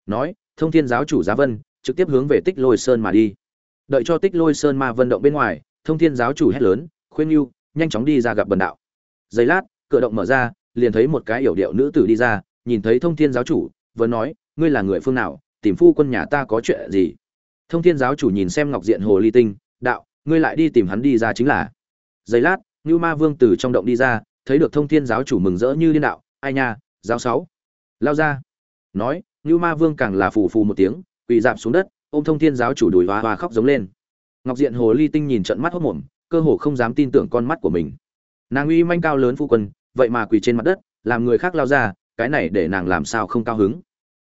Speaker 1: nói, thông thiên giáo chủ giá vân, trực tiếp hướng về tích lôi sơn mà đi. Đợi cho tích lôi sơn ma vân động bên ngoài, thông thiên giáo chủ hét lớn, khuyên nhu nhanh chóng đi ra gặp bần đạo. Giây lát, cửa động mở ra, liền thấy một cái yểu điệu nữ tử đi ra, nhìn thấy thông thiên giáo chủ, vừa nói, ngươi là người phương nào? Tìm phu quân nhà ta có chuyện gì? Thông thiên giáo chủ nhìn xem ngọc diện hồ ly tinh, đạo, ngươi lại đi tìm hắn đi ra chính là. Giây lát như ma vương từ trong động đi ra, thấy được thông thiên giáo chủ mừng rỡ như liên đạo, ai nha, giáo sáu. Lao ra, nói Nưu ma vương càng là phù phù một tiếng quỳ dạp xuống đất ôm thông thiên giáo chủ đùi hoa hoa khóc giống lên. Ngọc diện hồ ly tinh nhìn trận mắt hốt mồm cơ hồ không dám tin tưởng con mắt của mình. Nàng uy manh cao lớn phu quân vậy mà quỳ trên mặt đất làm người khác lao ra cái này để nàng làm sao không cao hứng?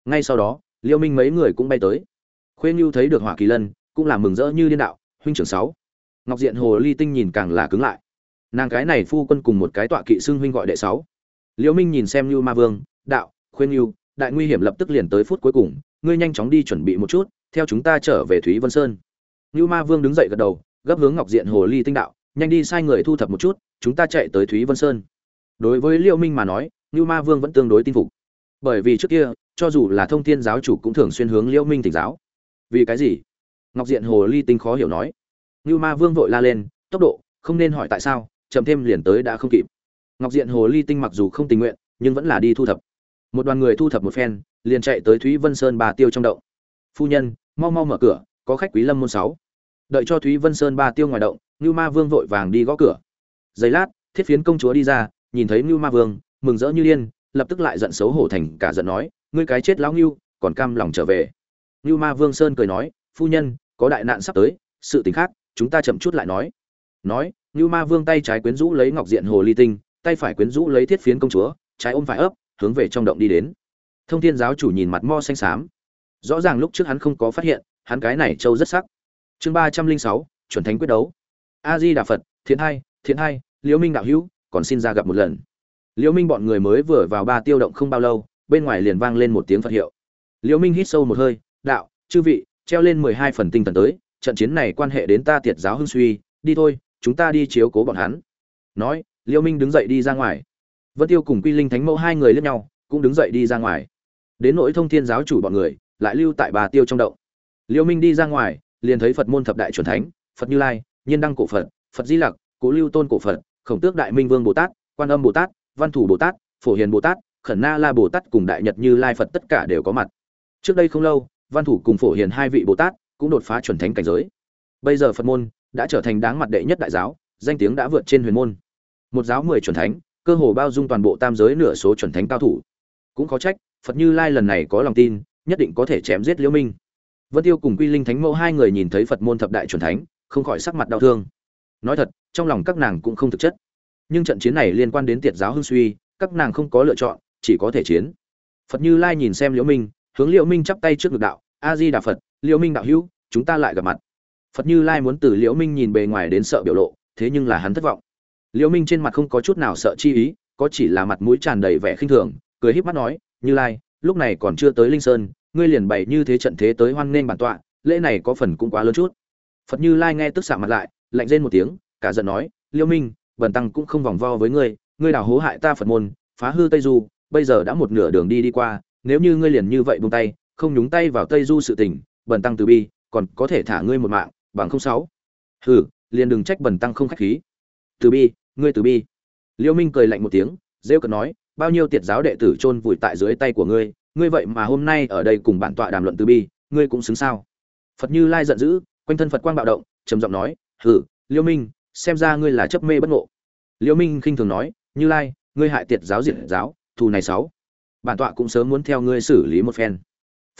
Speaker 1: Ngay sau đó liêu minh mấy người cũng bay tới. Khuyên Nưu thấy được hỏa kỳ lân cũng là mừng rỡ như điên đạo huynh trưởng sáu. Ngọc diện hồ ly tinh nhìn càng là cứng lại. Nàng cái này phu quân cùng một cái tọa kỵ xưng huynh gọi đệ sáu. Liêu minh nhìn xem Nưu ma vương đạo khuyên Nưu, đại nguy hiểm lập tức liền tới phút cuối cùng, ngươi nhanh chóng đi chuẩn bị một chút, theo chúng ta trở về thúy vân sơn. Như ma vương đứng dậy gật đầu, gấp hướng ngọc diện hồ ly tinh đạo, nhanh đi sai người thu thập một chút, chúng ta chạy tới thúy vân sơn. Đối với liêu minh mà nói như ma vương vẫn tương đối tin phục. Bởi vì trước kia, cho dù là thông thiên giáo chủ cũng thường xuyên hướng liêu minh tỉnh giáo. Vì cái gì? Ngọc diện hồ ly tinh khó hiểu nói. Như ma vương vội la lên, tốc độ, không nên hỏi tại sao, chậm thêm liền tới đã không kịp. Ngọc diện hồ ly tinh mặc dù không tình nguyện, nhưng vẫn là đi thu thập một đoàn người thu thập một phen, liền chạy tới thúy vân sơn bà tiêu trong động. Phu nhân, mau mau mở cửa, có khách quý lâm môn sáu. Đợi cho thúy vân sơn ba tiêu ngoài động, ngưu ma vương vội vàng đi gõ cửa. Giây lát, thiết phiến công chúa đi ra, nhìn thấy ngưu ma vương, mừng rỡ như điên, lập tức lại giận xấu hổ thành cả giận nói, ngươi cái chết lão ngưu, còn cam lòng trở về. Ngưu ma vương sơn cười nói, phu nhân, có đại nạn sắp tới, sự tình khác, chúng ta chậm chút lại nói. Nói, ngưu ma vương tay trái quyến rũ lấy ngọc diện hồ ly tinh, tay phải quyến rũ lấy thiết phiến công chúa, trái ôm phải ấp hướng về trong động đi đến. Thông thiên giáo chủ nhìn mặt mo xanh xám. Rõ ràng lúc trước hắn không có phát hiện, hắn cái này trâu rất sắc. Chương ba trăm linh sáu, chuẩn thánh quyết đấu. A di đà phật, thiện hai thiện hai liễu minh đạo hữu, còn xin ra gặp một lần. Liễu minh bọn người mới vừa vào ba tiêu động không bao lâu, bên ngoài liền vang lên một tiếng phật hiệu. Liễu minh hít sâu một hơi, đạo, chư vị, treo lên mười hai phần tinh thần tới, trận chiến này quan hệ đến ta tiệt giáo hưng suy, đi thôi, chúng ta đi chiếu cố bọn hắn. Nói, liễu minh đứng dậy đi ra ngoài vân tiêu cùng quy linh thánh mẫu hai người liếc nhau, cũng đứng dậy đi ra ngoài. Đến nỗi thông thiên giáo chủ bọn người, lại lưu tại bà tiêu trong động. Liêu minh đi ra ngoài, liền thấy phật môn thập đại chuẩn thánh, phật như lai, nhiên đăng cổ phật phật di lặc, cố lưu tôn cổ phật, khổng tước đại minh vương bồ tát, quan âm bồ tát, văn thủ bồ tát, phổ hiền bồ tát, khẩn na la bồ tát cùng đại nhật như lai phật tất cả đều có mặt. Trước đây không lâu, văn thủ cùng phổ hiền hai vị bồ tát cũng đột phá chuẩn thánh cảnh giới. Bây giờ phật môn đã trở thành đáng mặt đệ nhất đại giáo, danh tiếng đã vượt trên huyền môn. Một giáo mười chuẩn thánh cơ hồ bao dung toàn bộ tam giới nửa số chuẩn thánh cao thủ. Cũng có trách, phật như lai lần này có lòng tin, nhất định có thể chém giết liễu minh. Vân tiêu cùng quy linh thánh mẫu hai người nhìn thấy phật môn thập đại chuẩn thánh, không khỏi sắc mặt đau thương. Nói thật, trong lòng các nàng cũng không thực chất. Nhưng trận chiến này liên quan đến tiệt giáo hưng suy, các nàng không có lựa chọn, chỉ có thể chiến. Phật như lai nhìn xem liễu minh, hướng liễu minh chắp tay trước ngực đạo, a di đà phật, liễu minh đạo hữu, chúng ta lại gặp mặt. Phật như lai muốn từ liễu minh nhìn bề ngoài đến sợ biểu lộ, thế nhưng là hắn thất vọng liễu minh trên mặt không có chút nào sợ chi ý, có chỉ là mặt mũi tràn đầy vẻ khinh thường, cười híp mắt nói, như lai, lúc này còn chưa tới linh sơn, ngươi liền bày như thế trận thế tới hoan nghênh bản tọa, lễ này có phần cũng quá lớn chút. Phật như lai nghe tức xạ mặt lại, lạnh rên một tiếng, cả giận nói, liễu minh, bần tăng cũng không vòng vo với ngươi ngươi đào hố hại ta phật môn, phá hư tây du, bây giờ đã một nửa đường đi đi qua, nếu như ngươi liền như vậy buông tay, không nhúng tay vào tây du sự tình, bần tăng từ bi, còn có thể thả ngươi một mạng, bằng không sáu. Hừ, liền đừng trách bần tăng không khách khí. Từ bi ngươi từ bi. Liêu minh cười lạnh một tiếng, rêu cợt nói, bao nhiêu tiệt giáo đệ tử chôn vùi tại dưới tay của ngươi ngươi vậy mà hôm nay ở đây cùng bản tọa đàm luận từ bi, ngươi cũng xứng sao? Phật như lai giận dữ, quanh thân phật quang bạo động, trầm giọng nói, hừ, liêu minh, xem ra ngươi là chấp mê bất ngộ. Liêu minh khinh thường nói, như lai, ngươi hại tiệt giáo diệt giáo, thù này sáu. Bản tọa cũng sớm muốn theo ngươi xử lý một phen.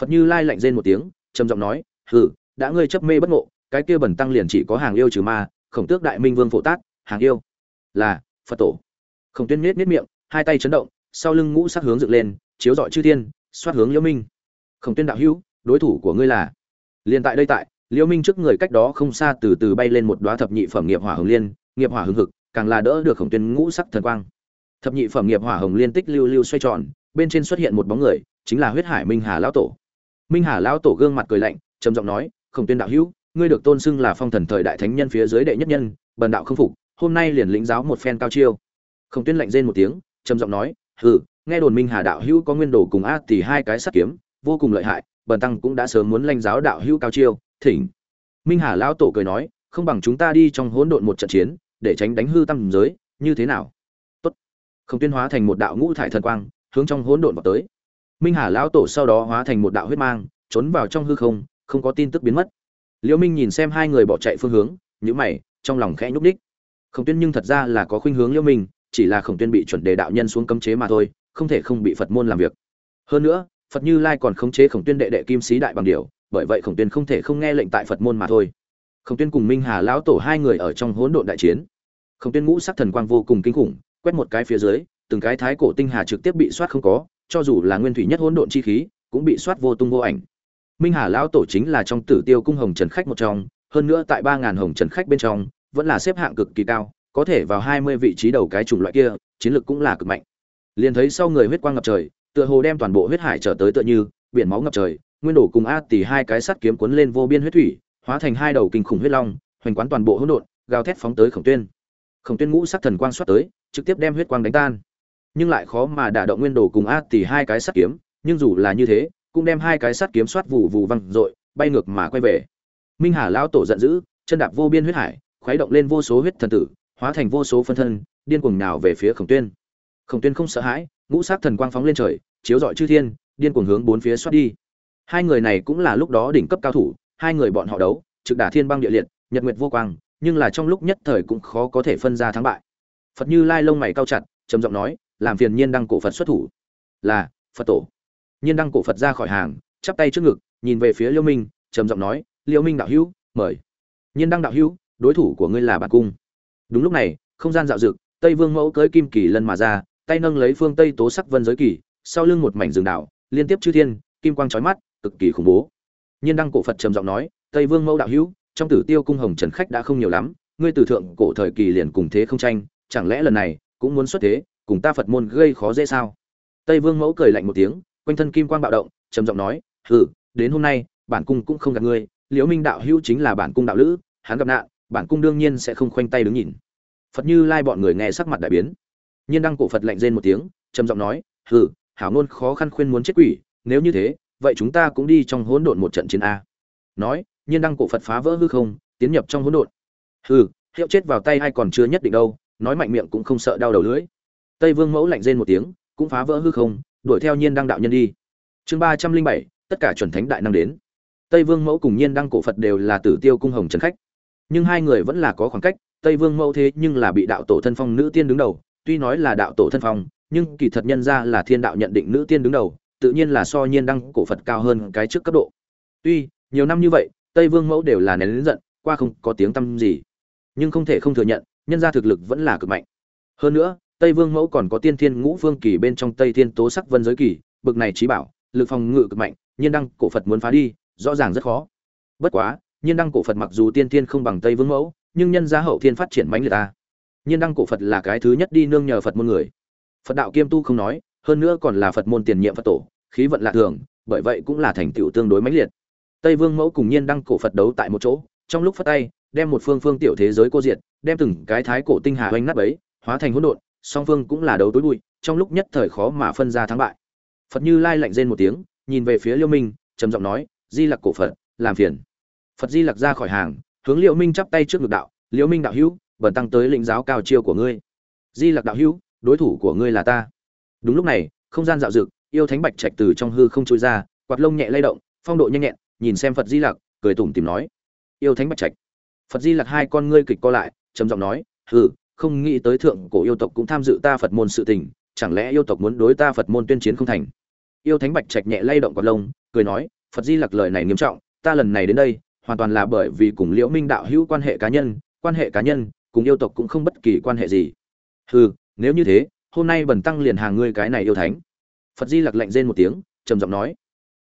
Speaker 1: Phật như lai lạnh rên một tiếng, trầm giọng nói, hừ, đã ngươi chấp mê bất ngộ, cái kia bẩn tăng liền chỉ có hàng yêu trừ ma, khổng tước đại minh vương phổ tác hàng yêu là phật tổ khổng tuyên miết miết miệng hai tay chấn động sau lưng ngũ sắc hướng dựng lên chiếu dọi chư thiên xoát hướng liễu minh khổng tuyên đạo hữu đối thủ của ngươi là liền tại đây tại liễu minh trước người cách đó không xa từ từ bay lên một đóa thập nhị phẩm nghiệp hỏa hồng liên nghiệp hỏa hưng hực càng là đỡ được khổng tuyên ngũ sắc thần quang thập nhị phẩm nghiệp hỏa hồng liên tích lưu lưu xoay tròn bên trên xuất hiện một bóng người chính là huyết hải minh hà lão tổ minh hà lão tổ gương mặt cười lạnh trầm giọng nói khổng tuyên đạo hữu ngươi được tôn xưng là phong thần thời đại thánh nhân phía dưới đệ nhất nhân bần đạo không phục hôm nay liền lĩnh giáo một phen cao chiêu. Khổng tuyên lạnh rên một tiếng, trầm giọng nói, hừ, nghe đồn minh hà đạo hữu có nguyên đồ cùng a tỷ hai cái sắt kiếm, vô cùng lợi hại, bần tăng cũng đã sớm muốn lãnh giáo đạo hữu cao chiêu, thỉnh. Minh hà lão tổ cười nói, không bằng chúng ta đi trong hỗn độn một trận chiến, để tránh đánh hư tâm giới, như thế nào? Tốt. Khổng tuyên hóa thành một đạo ngũ thải thần quang, hướng trong hỗn độn vào tới. Minh hà lão tổ sau đó hóa thành một đạo huyết mang, trốn vào trong hư không không có tin tức biến mất. Liễu minh nhìn xem hai người bỏ chạy phương hướng, nhíu mày, trong lòng khẽ nhúc đích khổng tuyên nhưng thật ra là có khuynh hướng liễu minh, chỉ là khổng tuyên bị chuẩn đề đạo nhân xuống cấm chế mà thôi, không thể không bị phật môn làm việc. Hơn nữa, phật như lai còn khống chế khổng tuyên đệ đệ kim sĩ đại bằng điều, bởi vậy khổng tuyên không thể không nghe lệnh tại phật môn mà thôi. Khổng tuyên cùng minh hà lão tổ hai người ở trong hỗn độn đại chiến. Khổng tuyên ngũ sắc thần quang vô cùng kinh khủng, quét một cái phía dưới, từng cái thái cổ tinh hà trực tiếp bị soát không có, cho dù là nguyên thủy nhất hỗn độn chi khí, cũng bị soát vô tung vô ảnh. Minh hà lão tổ chính là trong tử tiêu cung hồng trần khách một trong, hơn nữa tại ba ngàn hồng trần khách bên trong vẫn là xếp hạng cực kỳ cao có thể vào hai mươi vị trí đầu cái chủng loại kia chiến lược cũng là cực mạnh. Liền thấy sau người huyết quang ngập trời tựa hồ đem toàn bộ huyết hải trở tới tựa như biển máu ngập trời nguyên đổ cùng a tỷ hai cái sắt kiếm cuốn lên vô biên huyết thủy hóa thành hai đầu kinh khủng huyết long hoành quán toàn bộ hỗn độn gào thét phóng tới khổng tuyên. Khổng tuyên ngũ sắc thần quang xoát tới trực tiếp đem huyết quang đánh tan. Nhưng lại khó mà đả động nguyên đồ cùng a tỷ hai cái sắt kiếm nhưng dù là như thế cũng đem hai cái sắt kiếm xoát vụ vụ văng rọi, bay ngược mà quay về. Minh hà lão tổ giận dữ chân đạp vô biên huyết hải khuấy động lên vô số huyết thần tử, hóa thành vô số phân thân, điên cuồng nào về phía khổng tuyên. Khổng tuyên không sợ hãi, ngũ sắc thần quang phóng lên trời, chiếu rọi chư thiên, điên cuồng hướng bốn phía xoát đi. Hai người này cũng là lúc đó đỉnh cấp cao thủ, hai người bọn họ đấu, trực đả thiên băng địa liệt, nhật nguyệt vô quang, nhưng là trong lúc nhất thời cũng khó có thể phân ra thắng bại. Phật như lai lông mày cao chặt, trầm giọng nói, làm phiền nhiên đăng cổ phật xuất thủ. Là, phật tổ. Nhiên đăng cổ phật ra khỏi hàng, chắp tay trước ngực, nhìn về phía liêu minh, trầm giọng nói, liêu minh đạo hữu, mời. Nhiên đăng đạo hữu đối thủ của ngươi là bản cung. Đúng lúc này, không gian dạo dực tây vương mẫu cưới kim kỳ lân mà ra, tay nâng lấy phương tây tố sắc vân giới kỳ, sau lưng một mảnh rừng đảo, liên tiếp chư thiên, kim quang chói mắt, cực kỳ khủng bố. Nhiên đăng cổ phật trầm giọng nói, tây vương mẫu đạo hữu, trong tử tiêu cung hồng trần khách đã không nhiều lắm, ngươi từ thượng cổ thời kỳ liền cùng thế không tranh, chẳng lẽ lần này cũng muốn xuất thế, cùng ta phật môn gây khó dễ sao? Tây vương mẫu cười lạnh một tiếng, quanh thân kim quang bạo động, trầm giọng nói, hừ, đến hôm nay, bản cung cũng không gặp ngươi, liễu minh đạo hữu chính là bản cung đạo lữ, hắn gặp nạn bản cung đương nhiên sẽ không khoanh tay đứng nhìn. Phật như lai bọn người nghe sắc mặt đại biến. Nhiên đăng cổ phật lạnh rên một tiếng, trầm giọng nói, hừ, hảo ngôn khó khăn khuyên muốn chết quỷ, nếu như thế, vậy chúng ta cũng đi trong hỗn độn một trận chiến a. Nói, nhiên đăng cổ phật phá vỡ hư không, tiến nhập trong hỗn độn. Hừ, hiệu chết vào tay hay còn chưa nhất định đâu, nói mạnh miệng cũng không sợ đau đầu lưỡi. Tây vương mẫu lạnh rên một tiếng, cũng phá vỡ hư không, đuổi theo nhiên đăng đạo nhân đi. Chương ba trăm linh bảy, tất cả chuẩn thánh đại năng đến. Tây vương mẫu cùng nhiên đăng cổ phật đều là tử tiêu cung hồng trần khách nhưng hai người vẫn là có khoảng cách, tây vương mẫu thế nhưng là bị đạo tổ thân phong nữ tiên đứng đầu, tuy nói là đạo tổ thân phong, nhưng kỳ thật nhân ra là thiên đạo nhận định nữ tiên đứng đầu, tự nhiên là so nhiên đăng cổ phật cao hơn cái trước cấp độ. Tuy, nhiều năm như vậy, tây vương mẫu đều là nén lớn giận, qua không có tiếng tăm gì. Nhưng không thể không thừa nhận, nhân ra thực lực vẫn là cực mạnh. Hơn nữa, tây vương mẫu còn có tiên thiên ngũ vương kỳ bên trong tây thiên tố sắc vân giới kỳ, bực này trí bảo, lực phòng ngự cực mạnh, nhiên đăng cổ phật muốn phá đi, rõ ràng rất khó. Bất quá nhiên đăng cổ phật mặc dù tiên thiên không bằng tây vương mẫu, nhưng nhân gia hậu thiên phát triển mãnh liệt ta. Nhiên đăng cổ phật là cái thứ nhất đi nương nhờ phật môn người. Phật đạo kiêm tu không nói, hơn nữa còn là phật môn tiền nhiệm phật tổ, khí vận lạ thường, bởi vậy cũng là thành tựu tương đối mãnh liệt. Tây vương mẫu cùng nhiên đăng cổ phật đấu tại một chỗ, trong lúc phát tay, đem một phương phương tiểu thế giới cô diệt, đem từng cái thái cổ tinh hà oanh nát ấy hóa thành hỗn độn, song phương cũng là đấu tối bụi, trong lúc nhất thời khó mà phân ra thắng bại. Phật như lai lạnh rên một tiếng, nhìn về phía liêu minh, trầm giọng nói, di lặc cổ phật, làm phiền phật di lặc ra khỏi hàng, hướng Liễu minh chắp tay trước ngực đạo, Liễu minh đạo hữu, bần tăng tới lĩnh giáo cao chiêu của ngươi. Di lặc đạo hữu, đối thủ của ngươi là ta. Đúng lúc này, không gian dạo dực yêu thánh bạch trạch từ trong hư không trôi ra, quạt lông nhẹ lay động, phong độ nhanh nhẹn, nhìn xem phật di lặc, cười tủm tìm nói, yêu thánh bạch trạch. Phật di lặc hai con ngươi kịch co lại, trầm giọng nói, hừ, không nghĩ tới thượng cổ yêu tộc cũng tham dự ta phật môn sự tình, chẳng lẽ yêu tộc muốn đối ta phật môn tuyên chiến không thành? Yêu thánh bạch trạch nhẹ lay động quạt lông, cười nói, phật di lặc lời này nghiêm trọng, ta lần này đến đây hoàn toàn là bởi vì cùng liễu minh đạo hữu quan hệ cá nhân, quan hệ cá nhân, cùng yêu tộc cũng không bất kỳ quan hệ gì. Hừ, nếu như thế, hôm nay bần tăng liền hàng ngươi cái này yêu thánh. Phật di lặc lạnh rên một tiếng, trầm giọng nói.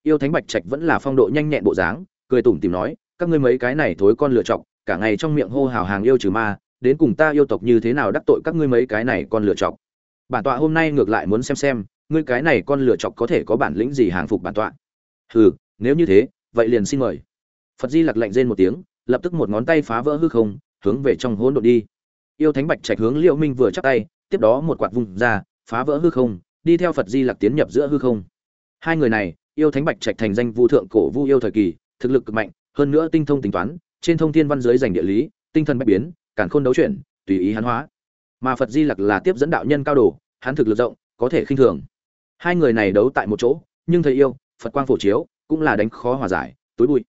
Speaker 1: Yêu thánh bạch trạch vẫn là phong độ nhanh nhẹn bộ dáng, cười tủm tỉm nói, các ngươi mấy cái này thối con lựa chọc, cả ngày trong miệng hô hào hàng yêu trừ ma, đến cùng ta yêu tộc như thế nào đắc tội các ngươi mấy cái này con lựa chọc? Bản tọa hôm nay ngược lại muốn xem xem, ngươi cái này con lựa chọc có thể có bản lĩnh gì hàng phục bản tọa? Hừ, nếu như thế, vậy liền xin mời phật di lặc lạnh rên một tiếng, lập tức một ngón tay phá vỡ hư không, hướng về trong hỗn độn đi. Yêu thánh bạch trạch hướng liễu minh vừa chắp tay, tiếp đó một quạt vung ra, phá vỡ hư không, đi theo phật di lặc tiến nhập giữa hư không. Hai người này, yêu thánh bạch trạch thành danh vu thượng cổ vu yêu thời kỳ, thực lực cực mạnh, hơn nữa tinh thông tính toán, trên thông thiên văn giới giành địa lý, tinh thần bách biến cản khôn đấu chuyển, tùy ý hắn hóa. Mà phật di lặc là tiếp dẫn đạo nhân cao đồ, hắn thực lực rộng, có thể khinh thường. Hai người này đấu tại một chỗ, nhưng thầy yêu, phật quang phổ chiếu, cũng là đánh khó hòa giải túi bụi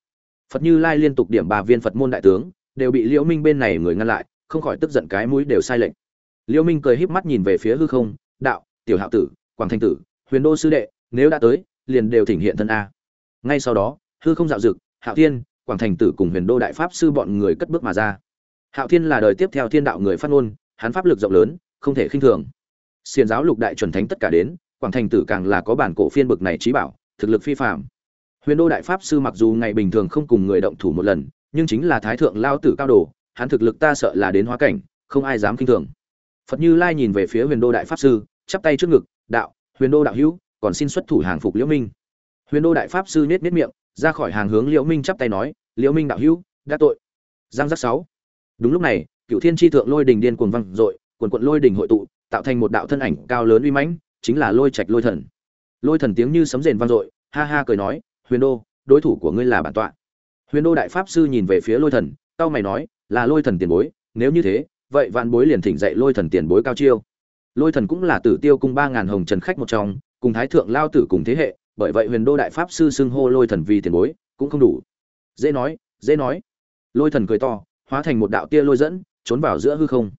Speaker 1: phật như lai liên tục điểm ba viên phật môn đại tướng, đều bị liễu minh bên này người ngăn lại, không khỏi tức giận cái mũi đều sai lệch. Liễu minh cười híp mắt nhìn về phía hư không, đạo, tiểu hạo tử, quảng thanh tử, huyền đô sư đệ, nếu đã tới, liền đều thỉnh hiện thân a. Ngay sau đó, hư không dạo dực, hạo thiên, quảng thành tử cùng huyền đô đại pháp sư bọn người cất bước mà ra. Hạo thiên là đời tiếp theo thiên đạo người phát ngôn, hắn pháp lực rộng lớn, không thể khinh thường. Xiền giáo lục đại chuẩn thánh tất cả đến, quảng thành tử càng là có bản cổ phiên bực này trí bảo, thực lực phi phạm huyền đô đại pháp sư mặc dù ngày bình thường không cùng người động thủ một lần, nhưng chính là thái thượng lao tử cao đồ, hắn thực lực ta sợ là đến hóa cảnh, không ai dám khinh thường. Phật như lai nhìn về phía huyền đô đại pháp sư, chắp tay trước ngực, đạo, huyền đô đạo hữu, còn xin xuất thủ hàng phục liễu minh. Huyền đô đại pháp sư nết nết miệng, ra khỏi hàng hướng liễu minh chắp tay nói, liễu minh đạo hữu, đã tội. Giang giác sáu. Đúng lúc này cựu thiên tri thượng lôi đình điên cuồng văng dội, quần quận lôi đình hội tụ, tạo thành một đạo thân ảnh cao lớn uy mãnh, chính là lôi trạch lôi thần. Lôi thần tiếng như sấm rền vang dội, ha ha cười nói huyền đô, đối thủ của ngươi là bản tọa. Huyền đô đại pháp sư nhìn về phía lôi thần tao mày nói, là lôi thần tiền bối, nếu như thế, vậy vạn bối liền thỉnh dạy lôi thần tiền bối cao chiêu. Lôi thần cũng là tử tiêu cung ba ngàn hồng trần khách một trong, cùng thái thượng lao tử cùng thế hệ, bởi vậy huyền đô đại pháp sư xưng hô lôi thần vì tiền bối, cũng không đủ. Dễ nói dễ nói. Lôi thần cười to, hóa thành một đạo tia lôi dẫn, trốn vào giữa hư không.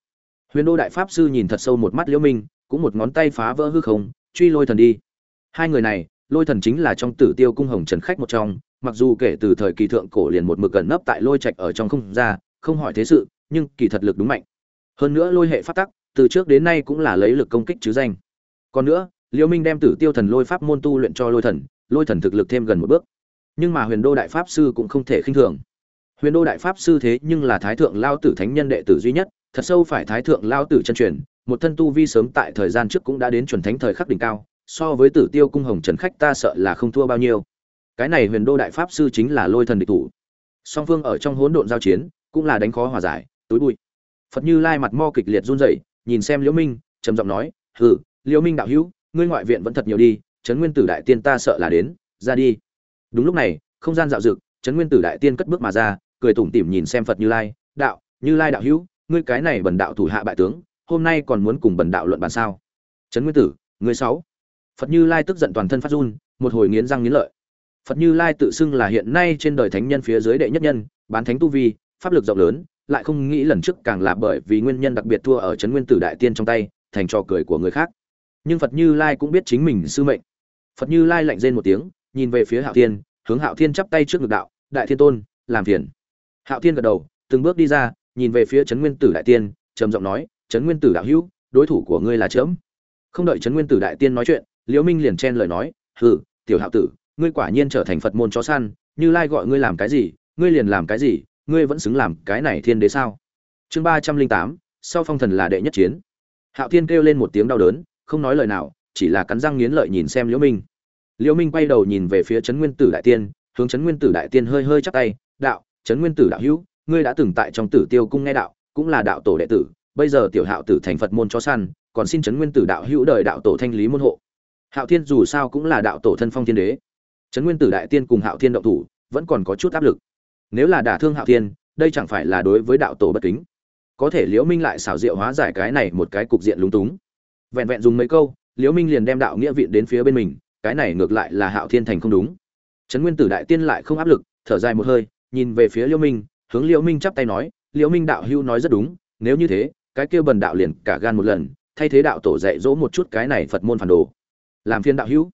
Speaker 1: Huyền đô đại pháp sư nhìn thật sâu một mắt liễu minh, cũng một ngón tay phá vỡ hư không, truy lôi thần đi. Hai người này lôi thần chính là trong tử tiêu cung hồng trần khách một trong, mặc dù kể từ thời kỳ thượng cổ liền một mực gần nấp tại lôi trạch ở trong không ra, không hỏi thế sự, nhưng kỳ thật lực đúng mạnh. Hơn nữa lôi hệ phát tắc, từ trước đến nay cũng là lấy lực công kích chứ danh. Còn nữa liễu minh đem tử tiêu thần lôi pháp môn tu luyện cho lôi thần lôi thần thực lực thêm gần một bước. Nhưng mà huyền đô đại pháp sư cũng không thể khinh thường. Huyền đô đại pháp sư thế nhưng là thái thượng lao tử thánh nhân đệ tử duy nhất, thật sâu phải thái thượng lao tử chân truyền, một thân tu vi sớm tại thời gian trước cũng đã đến chuẩn thánh thời khắc đỉnh cao so với tử tiêu cung hồng trần khách ta sợ là không thua bao nhiêu. Cái này huyền đô đại pháp sư chính là lôi thần địch thủ. Song phương ở trong hỗn độn giao chiến, cũng là đánh khó hòa giải túi bụi. Phật như lai mặt mo kịch liệt run rẩy, nhìn xem liễu minh, trầm giọng nói, hừ, liễu minh đạo hữu, ngươi ngoại viện vẫn thật nhiều đi, trấn nguyên tử đại tiên ta sợ là đến, ra đi. Đúng lúc này, không gian dạo dực trấn nguyên tử đại tiên cất bước mà ra, cười tủm tỉm nhìn xem phật như lai, đạo, như lai đạo hữu, ngươi cái này bần đạo thủ hạ bại tướng, hôm nay còn muốn cùng bần đạo luận bàn sao? Trấn nguyên tử, ngươi sáu phật như lai tức giận toàn thân phát run, một hồi nghiến răng nghiến lợi. Phật như lai tự xưng là hiện nay trên đời thánh nhân phía dưới đệ nhất nhân, bán thánh tu vi, pháp lực rộng lớn, lại không nghĩ lần trước càng là bởi vì nguyên nhân đặc biệt thua ở trấn nguyên tử đại tiên trong tay, thành trò cười của người khác. Nhưng phật như lai cũng biết chính mình sư mệnh. Phật như lai lạnh rên một tiếng, nhìn về phía hạo thiên, hướng hạo thiên chắp tay trước ngực đạo, đại thiên tôn, làm phiền. Hạo thiên gật đầu, từng bước đi ra, nhìn về phía trấn nguyên tử đại tiên, trầm giọng nói trấn nguyên tử đạo hữu, đối thủ của ngươi là trẫm. không đợi trấn nguyên tử đại tiên nói chuyện liễu minh liền chen lời nói, hừ, tiểu hạo tử, ngươi quả nhiên trở thành phật môn chó săn, như lai gọi ngươi làm cái gì, ngươi liền làm cái gì, ngươi vẫn xứng làm cái này thiên đế sao? Chương ba trăm linh tám, sau phong thần là đệ nhất chiến. Hạo thiên kêu lên một tiếng đau đớn, không nói lời nào, chỉ là cắn răng nghiến lợi nhìn xem liễu minh. Liễu minh quay đầu nhìn về phía trấn nguyên tử đại tiên, hướng trấn nguyên tử đại tiên hơi hơi chắp tay, đạo trấn nguyên tử đạo hữu, ngươi đã từng tại trong tử tiêu cung nghe đạo, cũng là đạo tổ đệ tử, bây giờ tiểu hạo tử thành phật môn chó săn, còn xin trấn nguyên tử đạo hữu đời đạo tổ thanh lý môn hộ hạo thiên dù sao cũng là đạo tổ thân phong thiên đế. Trấn nguyên tử đại tiên cùng hạo thiên động thủ, vẫn còn có chút áp lực. Nếu là đả thương hạo thiên, đây chẳng phải là đối với đạo tổ bất kính? Có thể liễu minh lại xảo diệu hóa giải cái này một cái cục diện lúng túng. Vẹn vẹn dùng mấy câu, liễu minh liền đem đạo nghĩa viện đến phía bên mình, cái này ngược lại là hạo thiên thành không đúng. Trấn nguyên tử đại tiên lại không áp lực, thở dài một hơi, nhìn về phía liễu minh, hướng liễu minh chắp tay nói, liễu minh đạo hưu nói rất đúng, nếu như thế, cái kia bần đạo liền cả gan một lần, thay thế đạo tổ dạy dỗ một chút cái này phật môn phản đồ làm phiên đạo hữu.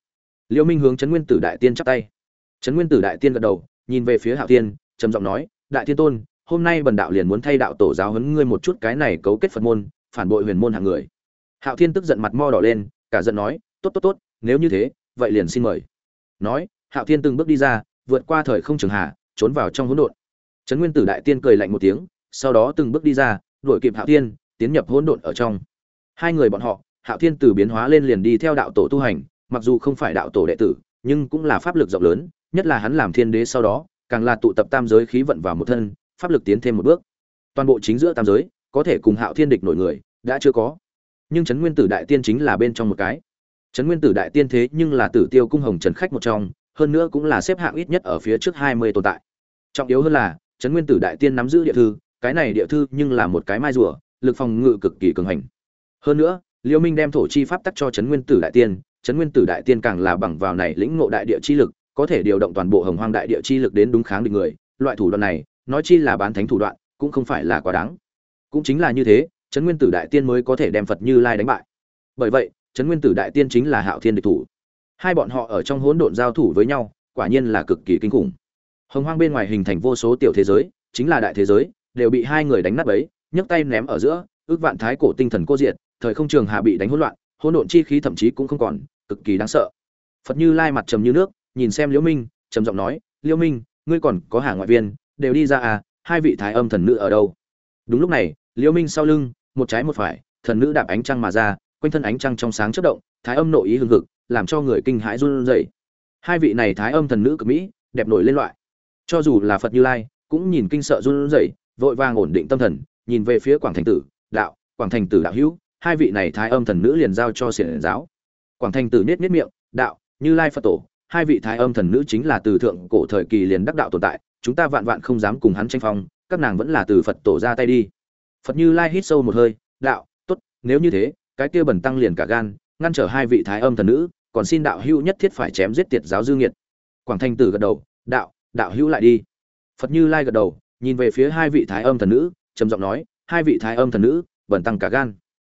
Speaker 1: Liễu minh hướng trấn nguyên tử đại tiên chắp tay. Trấn nguyên tử đại tiên gật đầu, nhìn về phía hạo tiên trầm giọng nói, đại tiên tôn, hôm nay bần đạo liền muốn thay đạo tổ giáo huấn ngươi một chút cái này cấu kết phật môn, phản bội huyền môn hạng người. Hạo thiên tức giận mặt mo đỏ lên, cả giận nói, tốt tốt tốt, nếu như thế, vậy liền xin mời. Nói, hạo thiên từng bước đi ra, vượt qua thời không trường hà trốn vào trong hỗn độn. Trấn nguyên tử đại tiên cười lạnh một tiếng, sau đó từng bước đi ra, đuổi kịp hạo thiên, tiến nhập hỗn độn ở trong. Hai người bọn họ hạo thiên từ biến hóa lên liền đi theo đạo tổ tu hành, mặc dù không phải đạo tổ đệ tử, nhưng cũng là pháp lực rộng lớn, nhất là hắn làm thiên đế sau đó, càng là tụ tập tam giới khí vận vào một thân, pháp lực tiến thêm một bước. Toàn bộ chính giữa tam giới, có thể cùng hạo thiên địch nổi người, đã chưa có. Nhưng trấn nguyên tử đại tiên chính là bên trong một cái. Trấn nguyên tử đại tiên thế nhưng là tử tiêu cung hồng trần khách một trong, hơn nữa cũng là xếp hạng ít nhất ở phía trước hai mươi tồn tại. Trọng yếu hơn là trấn nguyên tử đại tiên nắm giữ địa thư, cái này địa thư nhưng là một cái mai rùa, lực phòng ngự cực kỳ cường hành. Hơn nữa liêu minh đem thổ chi pháp tắc cho trấn nguyên tử đại tiên trấn nguyên tử đại tiên càng là bằng vào này lĩnh ngộ đại địa chi lực, có thể điều động toàn bộ hồng hoang đại địa chi lực đến đúng kháng địch người. Loại thủ đoạn này, nói chi là bán thánh thủ đoạn, cũng không phải là quá đáng. Cũng chính là như thế trấn nguyên tử đại tiên mới có thể đem phật như lai đánh bại. Bởi vậy trấn nguyên tử đại tiên chính là hạo thiên địch thủ. Hai bọn họ ở trong hỗn độn giao thủ với nhau, quả nhiên là cực kỳ kinh khủng. Hồng hoang bên ngoài hình thành vô số tiểu thế giới, chính là đại thế giới, đều bị hai người đánh nát ấy nhấc tay ném ở giữa, ước vạn thái cổ tinh thần cô diệt thời không trường hạ bị đánh hỗn loạn, hỗn độn chi khí thậm chí cũng không còn, cực kỳ đáng sợ. Phật như lai mặt trầm như nước, nhìn xem liễu minh, trầm giọng nói, liễu minh, ngươi còn có hàng ngoại viên, đều đi ra à hai vị thái âm thần nữ ở đâu? Đúng lúc này, liễu minh sau lưng, một trái một phải, thần nữ đạp ánh trăng mà ra, quanh thân ánh trăng trong sáng chớp động, thái âm nội ý hưng hực, làm cho người kinh hãi run rẩy. Hai vị này thái âm thần nữ cực mỹ, đẹp nổi lên loại. Cho dù là phật như lai, cũng nhìn kinh sợ run rẩy, vội vàng ổn định tâm thần, nhìn về phía quảng thành tử, đạo, quảng thành tử đạo hữu hai vị này thái âm thần nữ liền giao cho xiển giáo. Quảng thành tử nết nết miệng, đạo, như lai phật tổ, hai vị thái âm thần nữ chính là từ thượng cổ thời kỳ liền đắc đạo tồn tại, chúng ta vạn vạn không dám cùng hắn tranh phong, các nàng vẫn là từ phật tổ ra tay đi. Phật như lai hít sâu một hơi, đạo, tốt, nếu như thế, cái kia bẩn tăng liền cả gan, ngăn trở hai vị thái âm thần nữ, còn xin đạo hữu nhất thiết phải chém giết tiệt giáo dư nghiệt. Quảng thanh tử gật đầu, đạo đạo hữu lại đi. Phật như lai gật đầu, nhìn về phía hai vị thái âm thần nữ, trầm giọng nói, hai vị thái âm thần nữ, bẩn tăng cả gan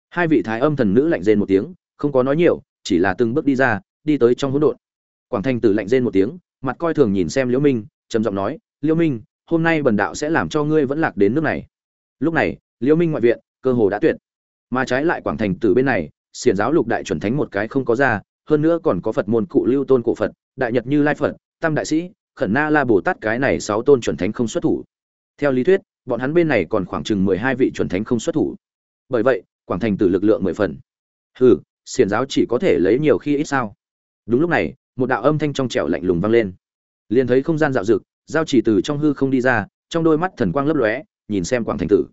Speaker 1: hai vị thái âm thần nữ lạnh rên một tiếng, không có nói nhiều, chỉ là từng bước đi ra, đi tới trong hỗn độn. Quảng thanh tử lạnh rên một tiếng, mặt coi thường nhìn xem liễu minh, trầm giọng nói, liễu minh, hôm nay bần đạo sẽ làm cho ngươi vẫn lạc đến nước này. Lúc này, liễu minh ngoại viện, cơ hồ đã tuyệt. Mà trái lại quảng thành tử bên này, xiển giáo lục đại chuẩn thánh một cái không có ra, hơn nữa còn có phật môn cụ lưu tôn cổ phật, đại nhật như lai phật, tam đại sĩ, khẩn na la bồ tát cái này sáu tôn chuẩn thánh không xuất thủ. Theo lý thuyết, bọn hắn bên này còn khoảng chừng mười hai vị chuẩn thánh không xuất thủ. Bởi vậy quảng thành tử lực lượng mười phần. Hừ xiển giáo chỉ có thể lấy nhiều khi ít sao? Đúng lúc này một đạo âm thanh trong trẻo lạnh lùng vang lên. Liền thấy không gian dạo dực giao chỉ từ trong hư không đi ra trong đôi mắt thần quang lấp lóe nhìn xem quảng thành tử.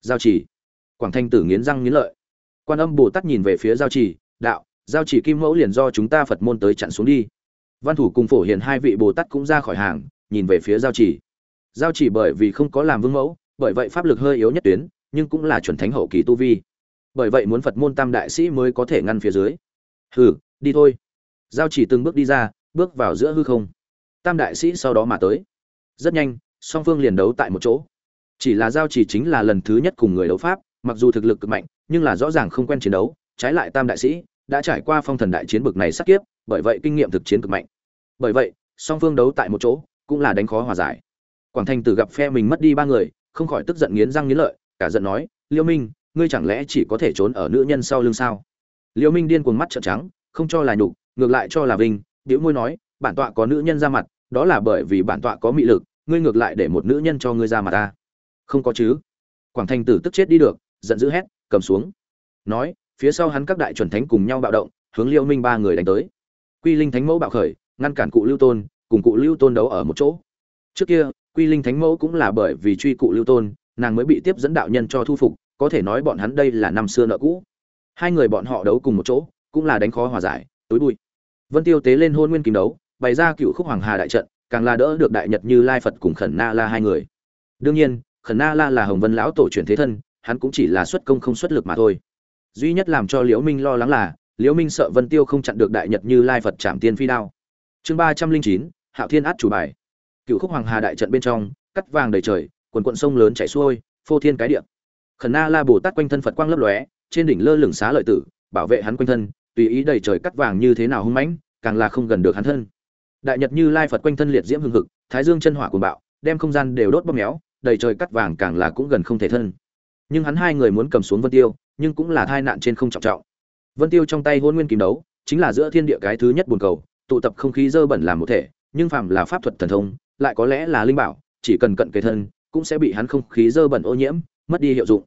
Speaker 1: Giao chỉ. Quảng thanh tử nghiến răng nghiến lợi. Quan âm bồ tát nhìn về phía giao chỉ, đạo giao chỉ kim mẫu liền do chúng ta phật môn tới chặn xuống đi. Văn thủ cùng phổ hiền hai vị bồ tát cũng ra khỏi hàng nhìn về phía giao chỉ. Giao chỉ bởi vì không có làm vương mẫu bởi vậy pháp lực hơi yếu nhất tuyến nhưng cũng là chuẩn thánh hậu kỳ tu vi bởi vậy muốn phật môn tam đại sĩ mới có thể ngăn phía dưới. Hừ, đi thôi. Giao chỉ từng bước đi ra, bước vào giữa hư không. Tam đại sĩ sau đó mà tới. Rất nhanh, song phương liền đấu tại một chỗ. Chỉ là giao chỉ chính là lần thứ nhất cùng người đấu pháp, mặc dù thực lực cực mạnh, nhưng là rõ ràng không quen chiến đấu, trái lại tam đại sĩ đã trải qua phong thần đại chiến bực này sát kiếp, bởi vậy kinh nghiệm thực chiến cực mạnh. Bởi vậy, song phương đấu tại một chỗ, cũng là đánh khó hòa giải. Quảng thành tử gặp phe mình mất đi ba người, không khỏi tức giận nghiến răng nghiến lợi, cả giận nói, liêu minh ngươi chẳng lẽ chỉ có thể trốn ở nữ nhân sau lưng sao? Liêu minh điên cuồng mắt trợn trắng, không cho là nhục, ngược lại cho là vinh biểu môi nói, bản tọa có nữ nhân ra mặt, đó là bởi vì bản tọa có mị lực, ngươi ngược lại để một nữ nhân cho ngươi ra mặt ta. Không có chứ. Quảng thành tử tức chết đi được, giận dữ hét, cầm xuống. Nói, phía sau hắn các đại chuẩn thánh cùng nhau bạo động, hướng liêu minh ba người đánh tới. Quy linh thánh mẫu bạo khởi, ngăn cản cụ lưu tôn, cùng cụ lưu tôn đấu ở một chỗ. Trước kia, quy linh thánh mẫu cũng là bởi vì truy cụ lưu tôn, nàng mới bị tiếp dẫn đạo nhân cho thu phục có thể nói bọn hắn đây là năm xưa nợ cũ. Hai người bọn họ đấu cùng một chỗ, cũng là đánh khó hòa giải tối bụi. Vân tiêu tế lên hôn nguyên kim đấu, bày ra cựu khúc hoàng hà đại trận, càng là đỡ được đại nhật như lai phật cùng khẩn na la hai người. Đương nhiên, khẩn na la là hồng vân lão tổ truyền thế thân, hắn cũng chỉ là xuất công không xuất lực mà thôi. Duy nhất làm cho liễu minh lo lắng là, liễu minh sợ vân tiêu không chặn được đại nhật như lai phật chạm tiên phi đao. Chương ba trăm linh chín, hạo thiên át chủ bài. Cựu khúc hoàng hà đại trận bên trong, cắt vàng đầy trời, quần quận sông lớn chảy xuôi, phô thiên cái địa khẩn na la bồ tát quanh thân phật quang lấp lóe, trên đỉnh lơ lửng xá lợi tử, bảo vệ hắn quanh thân, tùy ý đầy trời cắt vàng như thế nào hung mãnh, càng là không gần được hắn thân. Đại nhật như lai phật quanh thân liệt diễm hưng hực, thái dương chân hỏa cuồng bạo, đem không gian đều đốt bóp méo, đầy trời cắt vàng càng là cũng gần không thể thân. Nhưng hắn hai người muốn cầm xuống vân tiêu, nhưng cũng là tai nạn trên không trọng trọng. Vân tiêu trong tay hôn nguyên kim đấu, chính là giữa thiên địa cái thứ nhất buồn cầu, tụ tập không khí dơ bẩn làm một thể, nhưng phàm là pháp thuật thần thông, lại có lẽ là linh bảo, chỉ cần cận kề thân, cũng sẽ bị hắn không khí dơ bẩn ô nhiễm mất đi hiệu dụng.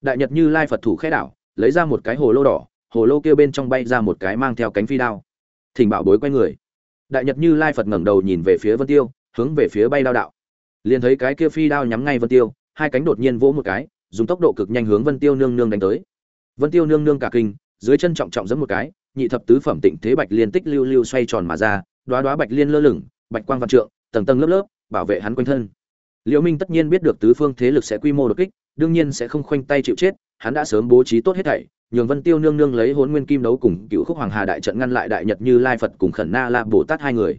Speaker 1: Đại nhật như lai phật thủ khẽ đảo, lấy ra một cái hồ lô đỏ, hồ lô kia bên trong bay ra một cái mang theo cánh phi đao. Thỉnh bảo bối quay người. Đại nhật như lai phật ngẩng đầu nhìn về phía vân tiêu, hướng về phía bay đao đạo. Liền thấy cái kia phi đao nhắm ngay vân tiêu, hai cánh đột nhiên vỗ một cái, dùng tốc độ cực nhanh hướng vân tiêu nương nương đánh tới. Vân tiêu nương nương cả kinh, dưới chân trọng trọng giẫm một cái, nhị thập tứ phẩm tịnh thế bạch liên tích lưu lưu xoay tròn mà ra, đóa đóa bạch liên lơ lửng, bạch quang vạn trượng, tầng tầng lớp lớp, bảo vệ hắn quanh thân. Liễu minh tất nhiên biết được tứ phương thế lực sẽ quy mô đột kích đương nhiên sẽ không khoanh tay chịu chết, hắn đã sớm bố trí tốt hết thảy, nhường vân tiêu nương nương lấy Hỗn nguyên kim đấu cùng cựu khúc hoàng hà đại trận ngăn lại đại nhật như lai phật cùng khẩn na la bồ tát hai người.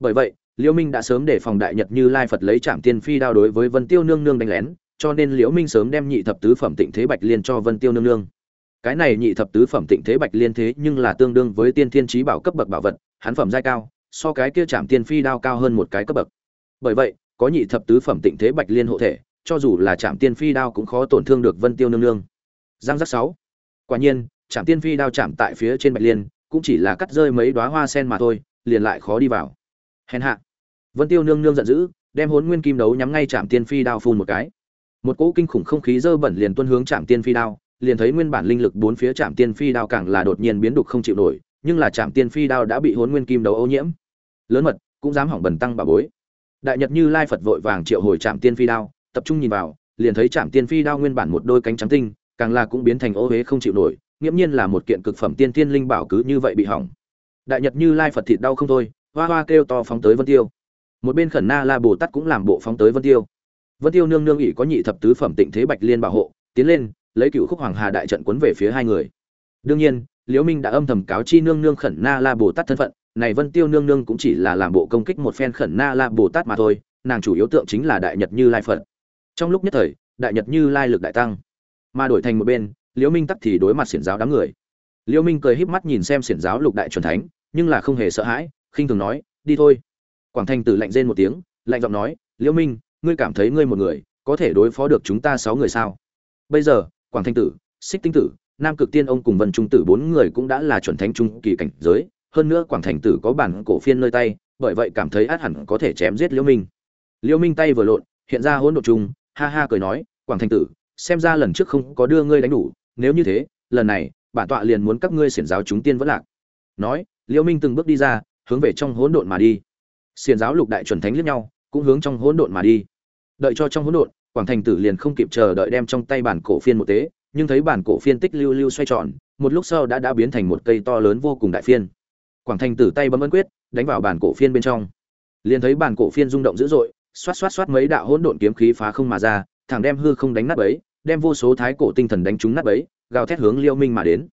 Speaker 1: Bởi vậy, liễu minh đã sớm để phòng đại nhật như lai phật lấy Trảm tiên phi đao đối với vân tiêu nương nương đánh lén, cho nên liễu minh sớm đem nhị thập tứ phẩm tịnh thế bạch liên cho vân tiêu nương nương. Cái này nhị thập tứ phẩm tịnh thế bạch liên thế nhưng là tương đương với tiên thiên Chí bảo cấp bậc bảo vật, hắn phẩm giai cao, so cái kia chạm tiên phi đao cao hơn một cái cấp bậc. Bởi vậy, có nhị thập tứ phẩm tịnh thế bạch liên hộ thể cho dù là chạm tiên phi đao cũng khó tổn thương được vân tiêu nương nương. Giang giác sáu. Quả nhiên chạm tiên phi đao chạm tại phía trên bạch liên, cũng chỉ là cắt rơi mấy đóa hoa sen mà thôi, liền lại khó đi vào. Hèn hạ. Vân tiêu nương nương giận dữ, đem hốn nguyên kim đấu nhắm ngay chạm tiên phi đao phun một cái. Một cỗ kinh khủng không khí dơ bẩn liền tuôn hướng chạm tiên phi đao, liền thấy nguyên bản linh lực bốn phía chạm tiên phi đao càng là đột nhiên biến đục không chịu nổi, nhưng là chạm tiên phi đao đã bị hốn nguyên kim đấu ô nhiễm. Lớn mật, cũng dám hỏng bẩn tăng bà bối. Đại nhật như lai phật vội vàng triệu hồi chạm tiên phi đao tập trung nhìn vào, liền thấy chạm tiên phi đao nguyên bản một đôi cánh trắng tinh, càng là cũng biến thành ô huế không chịu nổi, nghiễm nhiên là một kiện cực phẩm tiên tiên linh bảo cứ như vậy bị hỏng. Đại nhật như lai phật thịt đau không thôi, hoa hoa kêu to phóng tới vân tiêu. Một bên khẩn na la bồ tát cũng làm bộ phóng tới vân tiêu. Vân tiêu nương nương ỷ có nhị thập tứ phẩm tịnh thế bạch liên bảo hộ, tiến lên, lấy cựu khúc hoàng hà đại trận quấn về phía hai người. Đương nhiên, liễu minh đã âm thầm cáo chi nương nương khẩn na la bồ tát thân phận, này vân tiêu nương nương cũng chỉ là làm bộ công kích một phen khẩn na la bồ tát mà thôi, nàng chủ yếu tượng chính là đại nhật như lai phật trong lúc nhất thời, đại nhật như lai lực đại tăng. Mà đổi thành một bên, liễu minh tắc thì đối mặt xiển giáo đám người. Liễu minh cười híp mắt nhìn xem xiển giáo lục đại chuẩn thánh, nhưng là không hề sợ hãi, khinh thường nói, đi thôi. Quảng thanh tử lạnh rên một tiếng, lạnh giọng nói, liễu minh, ngươi cảm thấy ngươi một người, có thể đối phó được chúng ta sáu người sao? Bây giờ, quảng thanh tử, xích tinh tử, nam cực tiên ông cùng vân trung tử bốn người cũng đã là chuẩn thánh trung kỳ cảnh giới, hơn nữa quảng thành tử có bản cổ phiên nơi tay, bởi vậy cảm thấy át hẳn có thể chém giết liễu minh. Liễu minh tay vừa lộn, hiện ra hỗn độn chung ha ha cười nói, quảng thành tử, xem ra lần trước không có đưa ngươi đánh đủ, nếu như thế, lần này, bản tọa liền muốn các ngươi xiển giáo chúng tiên vẫn lạc. Nói, liễu minh từng bước đi ra, hướng về trong hỗn độn mà đi. Xiển giáo lục đại chuẩn thánh liếc nhau, cũng hướng trong hỗn độn mà đi. Đợi cho trong hỗn độn, quảng thành tử liền không kịp chờ đợi đem trong tay bản cổ phiên một tế, nhưng thấy bản cổ phiên tích lưu lưu xoay tròn, một lúc sau đã đã biến thành một cây to lớn vô cùng đại phiên. Quảng thành tử tay bấm ấn quyết, đánh vào bản cổ phiên bên trong. Liền thấy bản cổ phiên rung động dữ dội xoát xoát xoát mấy đạo hỗn độn kiếm khí phá không mà ra, thẳng đem hư không đánh nát bấy, đem vô số thái cổ tinh thần đánh trúng nát bấy, gào thét hướng liêu minh mà đến.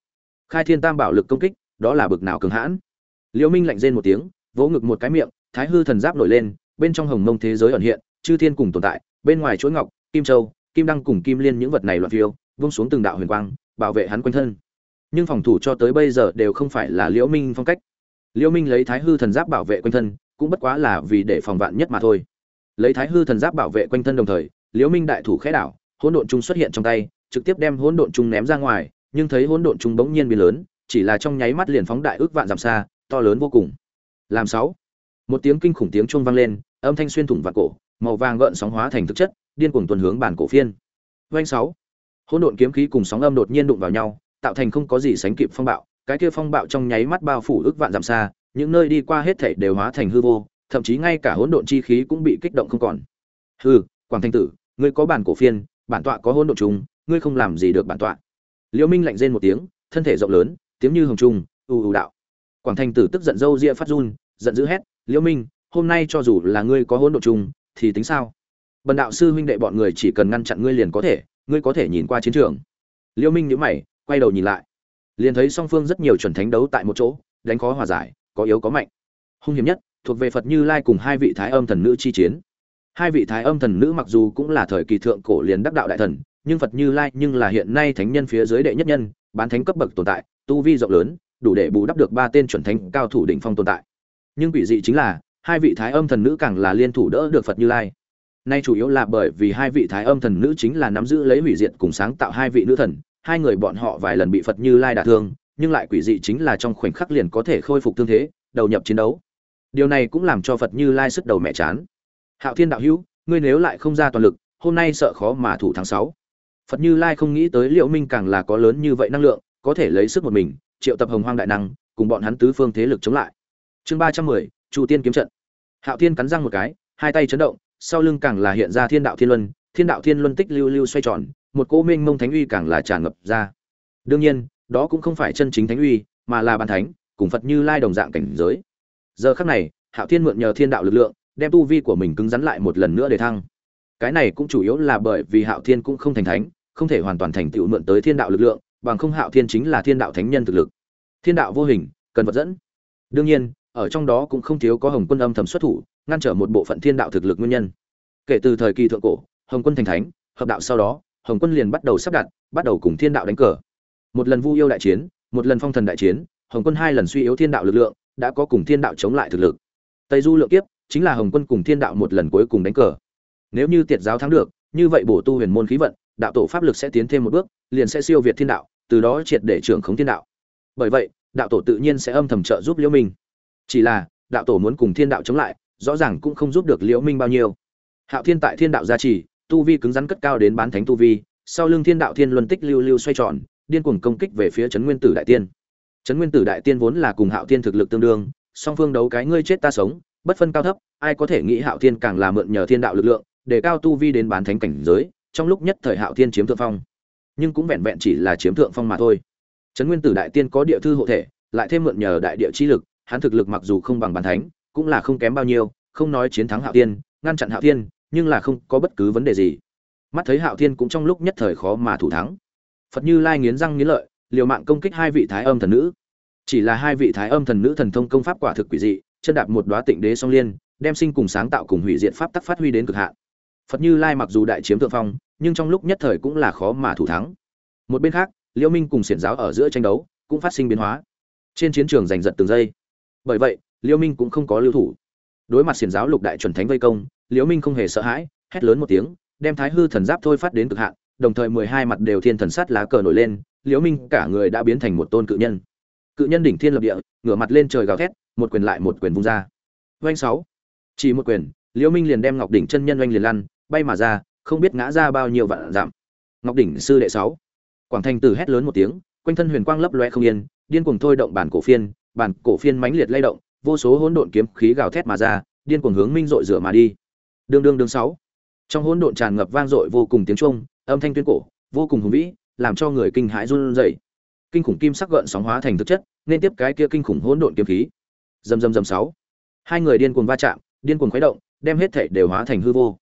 Speaker 1: Khai thiên tam bảo lực công kích, đó là bực nào cường hãn. Liêu minh lạnh rên một tiếng, vỗ ngực một cái miệng, thái hư thần giáp nổi lên, bên trong hồng mông thế giới ẩn hiện, chư thiên cùng tồn tại, bên ngoài chuỗi ngọc, kim châu, kim đăng cùng kim liên những vật này loạn phiêu, vung xuống từng đạo huyền quang, bảo vệ hắn quanh thân. Nhưng phòng thủ cho tới bây giờ đều không phải là liễu minh phong cách. Liễu minh lấy thái hư thần giáp bảo vệ quanh thân, cũng bất quá là vì để phòng vạn nhất mà thôi lấy thái hư thần giáp bảo vệ quanh thân đồng thời, liễu minh đại thủ khẽ đảo, hỗn độn trung xuất hiện trong tay, trực tiếp đem hỗn độn trung ném ra ngoài, nhưng thấy hỗn độn trung bỗng nhiên biến lớn, chỉ là trong nháy mắt liền phóng đại ước vạn dặm xa, to lớn vô cùng. Làm sáu. Một tiếng kinh khủng tiếng chuông vang lên, âm thanh xuyên thủng vạn cổ, màu vàng gợn sóng hóa thành thực chất, điên cuồng tuần hướng bản cổ phiên. Doanh sáu. Hỗn độn kiếm khí cùng sóng âm đột nhiên đụng vào nhau, tạo thành không có gì sánh kịp phong bạo, cái kia phong bạo trong nháy mắt bao phủ ước vạn dặm xa, những nơi đi qua hết thảy đều hóa thành hư vô thậm chí ngay cả hỗn độn chi khí cũng bị kích động không còn. Hừ, quảng thanh tử ngươi có bản cổ phiên bản tọa có hỗn độn trùng ngươi không làm gì được bản tọa. Liễu minh lạnh rên một tiếng thân thể rộng lớn tiếng như hồng trung u u đạo. Quảng thanh tử tức giận râu ria phát run giận dữ hét liễu minh hôm nay cho dù là ngươi có hỗn độn trùng thì tính sao? Bần đạo sư huynh đệ bọn người chỉ cần ngăn chặn ngươi liền có thể ngươi có thể nhìn qua chiến trường. Liễu minh nhíu mày quay đầu nhìn lại. Liền thấy song phương rất nhiều chuẩn thánh đấu tại một chỗ đánh khó hòa giải có yếu có mạnh. Hung hiểm nhất thuộc về phật như lai cùng hai vị thái âm thần nữ chi chiến. Hai vị thái âm thần nữ mặc dù cũng là thời kỳ thượng cổ liền đắc đạo đại thần, nhưng phật như lai nhưng là hiện nay thánh nhân phía dưới đệ nhất nhân, bán thánh cấp bậc tồn tại, tu vi rộng lớn, đủ để bù đắp được ba tên chuẩn thánh cao thủ đỉnh phong tồn tại. Nhưng quỷ dị chính là, hai vị thái âm thần nữ càng là liên thủ đỡ được phật như lai. Nay chủ yếu là bởi vì hai vị thái âm thần nữ chính là nắm giữ lấy hủy diệt cùng sáng tạo hai vị nữ thần, hai người bọn họ vài lần bị phật như lai đả thương, nhưng lại quỷ dị chính là trong khoảnh khắc liền có thể khôi phục thương thế, đầu nhập chiến đấu điều này cũng làm cho phật như lai sức đầu mẹ chán. Hạo thiên đạo hữu, ngươi nếu lại không ra toàn lực, hôm nay sợ khó mà thủ tháng sáu. Phật như lai không nghĩ tới liệu minh càng là có lớn như vậy năng lượng, có thể lấy sức một mình, triệu tập hồng hoang đại năng, cùng bọn hắn tứ phương thế lực chống lại. Chương ba trăm mười, chu tiên kiếm trận. Hạo thiên cắn răng một cái, hai tay chấn động, sau lưng càng là hiện ra thiên đạo thiên luân, thiên đạo thiên luân tích lưu lưu xoay tròn, một cỗ minh mông thánh uy càng là tràn ngập ra. Đương nhiên, đó cũng không phải chân chính thánh uy, mà là bàn thánh, cùng phật như lai đồng dạng cảnh giới giờ khắc này, hạo thiên mượn nhờ thiên đạo lực lượng, đem tu vi của mình cứng rắn lại một lần nữa để thăng. Cái này cũng chủ yếu là bởi vì hạo thiên cũng không thành thánh, không thể hoàn toàn thành tựu mượn tới thiên đạo lực lượng, bằng không hạo thiên chính là thiên đạo thánh nhân thực lực. Thiên đạo vô hình, cần vật dẫn. Đương nhiên, ở trong đó cũng không thiếu có hồng quân âm thầm xuất thủ, ngăn trở một bộ phận thiên đạo thực lực nguyên nhân. Kể từ thời kỳ thượng cổ, hồng quân thành thánh, hợp đạo sau đó, hồng quân liền bắt đầu sắp đặt, bắt đầu cùng thiên đạo đánh cờ. Một lần vu yêu đại chiến, một lần phong thần đại chiến, hồng quân hai lần suy yếu thiên đạo lực lượng đã có cùng thiên đạo chống lại thực lực. Tây du lượng kiếp chính là hồng quân cùng thiên đạo một lần cuối cùng đánh cờ. Nếu như tiệt giáo thắng được, như vậy bổ tu huyền môn khí vận, đạo tổ pháp lực sẽ tiến thêm một bước, liền sẽ siêu việt thiên đạo, từ đó triệt để trưởng khống thiên đạo. Bởi vậy, đạo tổ tự nhiên sẽ âm thầm trợ giúp liễu minh. Chỉ là, đạo tổ muốn cùng thiên đạo chống lại, rõ ràng cũng không giúp được liễu minh bao nhiêu. Hạo thiên tại thiên đạo gia trì, tu vi cứng rắn cất cao đến bán thánh tu vi, sau lưng thiên đạo thiên luân tích lưu lưu xoay tròn, điên cuồng công kích về phía trấn nguyên tử đại tiên trấn nguyên tử đại tiên vốn là cùng hạo thiên thực lực tương đương, song phương đấu cái ngươi chết ta sống, bất phân cao thấp, ai có thể nghĩ hạo thiên càng là mượn nhờ thiên đạo lực lượng, để cao tu vi đến bán thánh cảnh giới, trong lúc nhất thời hạo thiên chiếm thượng phong. Nhưng cũng vẹn vẹn chỉ là chiếm thượng phong mà thôi. Trấn nguyên tử đại tiên có địa thư hộ thể, lại thêm mượn nhờ đại địa chi lực, hắn thực lực mặc dù không bằng bán thánh, cũng là không kém bao nhiêu, không nói chiến thắng hạo thiên, ngăn chặn hạo thiên, nhưng là không có bất cứ vấn đề gì. Mắt thấy hạo thiên cũng trong lúc nhất thời khó mà thủ thắng. Phật như lai nghiến răng nghiến lợi liều mạng công kích hai vị thái âm thần nữ. Chỉ là hai vị thái âm thần nữ thần thông công pháp quả thực quỷ dị, chân đạp một đóa tịnh đế song liên, đem sinh cùng sáng tạo cùng hủy diệt pháp tắc phát huy đến cực hạn. Phật như lai mặc dù đại chiếm thượng phong, nhưng trong lúc nhất thời cũng là khó mà thủ thắng. Một bên khác, liễu minh cùng xiển giáo ở giữa tranh đấu, cũng phát sinh biến hóa. Trên chiến trường giành giật từng giây. Bởi vậy, liễu minh cũng không có lưu thủ. Đối mặt xiển giáo lục đại chuẩn thánh vây công, liễu minh không hề sợ hãi, hét lớn một tiếng, đem thái hư thần giáp thôi phát đến cực hạn, đồng thời mười hai mặt đều thiên thần sát lá cờ nổi lên liễu minh cả người đã biến thành một tôn cự nhân. Cự nhân đỉnh thiên lập địa, ngửa mặt lên trời gào thét, một quyền lại một quyền vung ra. Oanh sáu. Chỉ một quyền, liễu minh liền đem ngọc đỉnh chân nhân oanh liền lăn, bay mà ra, không biết ngã ra bao nhiêu vạn giảm ngọc đỉnh sư đệ sáu. Quảng thành tử hét lớn một tiếng, quanh thân huyền quang lấp loe không yên, điên cuồng thôi động bản cổ phiên, bản cổ phiên mãnh liệt lay động, vô số hỗn độn kiếm khí gào thét mà ra, điên cuồng hướng minh dội rửa mà đi. Đương đương đương sáu. Trong hỗn độn tràn ngập vang dội vô cùng tiếng trung âm thanh tuyên cổ, vô cùng hùng vĩ làm cho người kinh hãi run rẩy. Kinh khủng kim sắc gợn sóng hóa thành thực chất, nên tiếp cái kia kinh khủng hỗn độn kiếm khí. Dầm dầm dầm sáu. Hai người điên cuồng va chạm, điên cuồng khuấy động, đem hết thể đều hóa thành hư vô.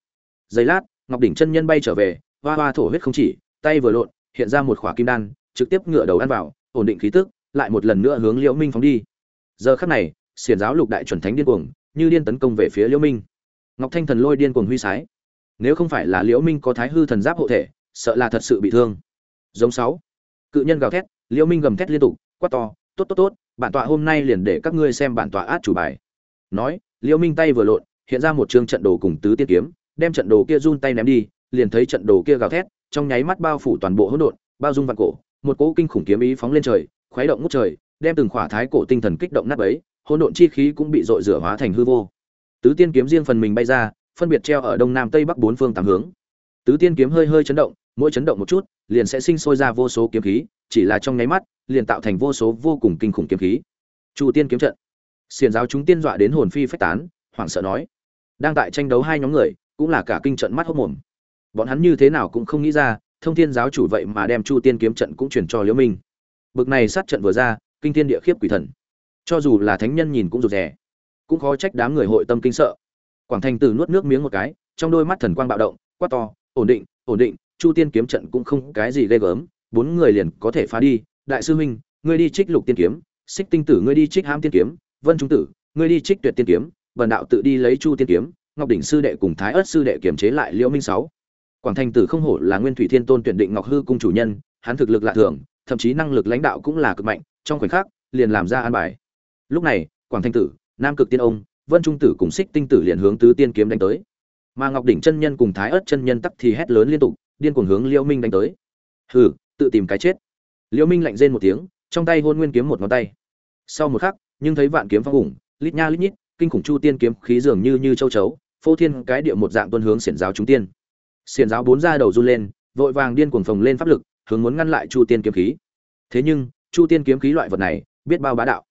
Speaker 1: Giây lát, ngọc đỉnh chân nhân bay trở về, hoa hoa thổ huyết không chỉ, tay vừa lộn, hiện ra một khỏa kim đan, trực tiếp ngựa đầu ăn vào, ổn định khí tức, lại một lần nữa hướng liễu minh phóng đi. Giờ khắc này, xiển giáo lục đại chuẩn thánh điên cuồng, như điên tấn công về phía liễu minh. Ngọc thanh thần lôi điên cuồng huy sái. Nếu không phải là liễu minh có thái hư thần giáp hộ thể, sợ là thật sự bị thương giống sáu. Cự nhân gào thét, liễu minh gầm thét liên tục, quát to, tốt tốt tốt, bản tọa hôm nay liền để các ngươi xem bản tọa át chủ bài. Nói, liễu minh tay vừa lộn, hiện ra một chương trận đồ cùng tứ tiên kiếm, đem trận đồ kia run tay ném đi, liền thấy trận đồ kia gào thét, trong nháy mắt bao phủ toàn bộ hỗn độn, bao dung vạn cổ, một cỗ kinh khủng kiếm ý phóng lên trời, khuấy động ngút trời, đem từng khỏa thái cổ tinh thần kích động nát bấy, hỗn độn chi khí cũng bị dội rửa hóa thành hư vô. Tứ tiên kiếm riêng phần mình bay ra, phân biệt treo ở đông nam tây bắc bốn phương tám hướng. Tứ tiên kiếm hơi hơi chấn động, mỗi chấn động một chút liền sẽ sinh sôi ra vô số kiếm khí, chỉ là trong nháy mắt, liền tạo thành vô số vô cùng kinh khủng kiếm khí. Chu tiên kiếm trận. Xiền giáo chúng tiên dọa đến hồn phi phách tán, hoảng sợ nói. Đang tại tranh đấu hai nhóm người, cũng là cả kinh trận mắt hốc mồm. Bọn hắn như thế nào cũng không nghĩ ra, thông thiên giáo chủ vậy mà đem chu tiên kiếm trận cũng chuyển cho liễu minh. Bực này sát trận vừa ra, kinh thiên địa khiếp quỷ thần. Cho dù là thánh nhân nhìn cũng rụt rè. Cũng khó trách đám người hội tâm kinh sợ. Quảng thành tử nuốt nước miếng một cái, trong đôi mắt thần quang bạo động, quát to, ổn định ổn định chu tiên kiếm trận cũng không cái gì ghê gớm, bốn người liền có thể phá đi. Đại sư huynh, ngươi đi trích lục tiên kiếm, xích tinh tử ngươi đi trích hãm tiên kiếm, vân trung tử, ngươi đi trích tuyệt tiên kiếm vần đạo tự đi lấy chu tiên kiếm, ngọc đỉnh sư đệ cùng thái ớt sư đệ kiểm chế lại liễu minh sáu. Quảng thành tử không hổ là nguyên thủy thiên tôn tuyển định ngọc hư cung chủ nhân, hắn thực lực lạ thường, thậm chí năng lực lãnh đạo cũng là cực mạnh, trong khoảnh khắc, liền làm ra an bài. Lúc này, quảng thành tử, nam cực tiên ông, vân trung tử cùng xích tinh tử liền hướng tứ tiên kiếm đánh tới. Mà ngọc đỉnh chân nhân cùng thái ớt chân nhân tắc thì hét lớn liên tục điên cuồng hướng liễu minh đánh tới. Hừ, tự tìm cái chết. Liễu minh lạnh rên một tiếng, trong tay hôn nguyên kiếm một ngón tay. Sau một khắc, nhưng thấy vạn kiếm phong hùng lít nha lít nhít, kinh khủng chu tiên kiếm khí dường như như châu chấu, phô thiên cái địa một dạng tuân hướng xiển giáo chúng tiên. Xiển giáo bốn ra đầu run lên, vội vàng điên cuồng phồng lên pháp lực, hướng muốn ngăn lại chu tiên kiếm khí. Thế nhưng, chu tiên kiếm khí loại vật này, biết bao bá đạo.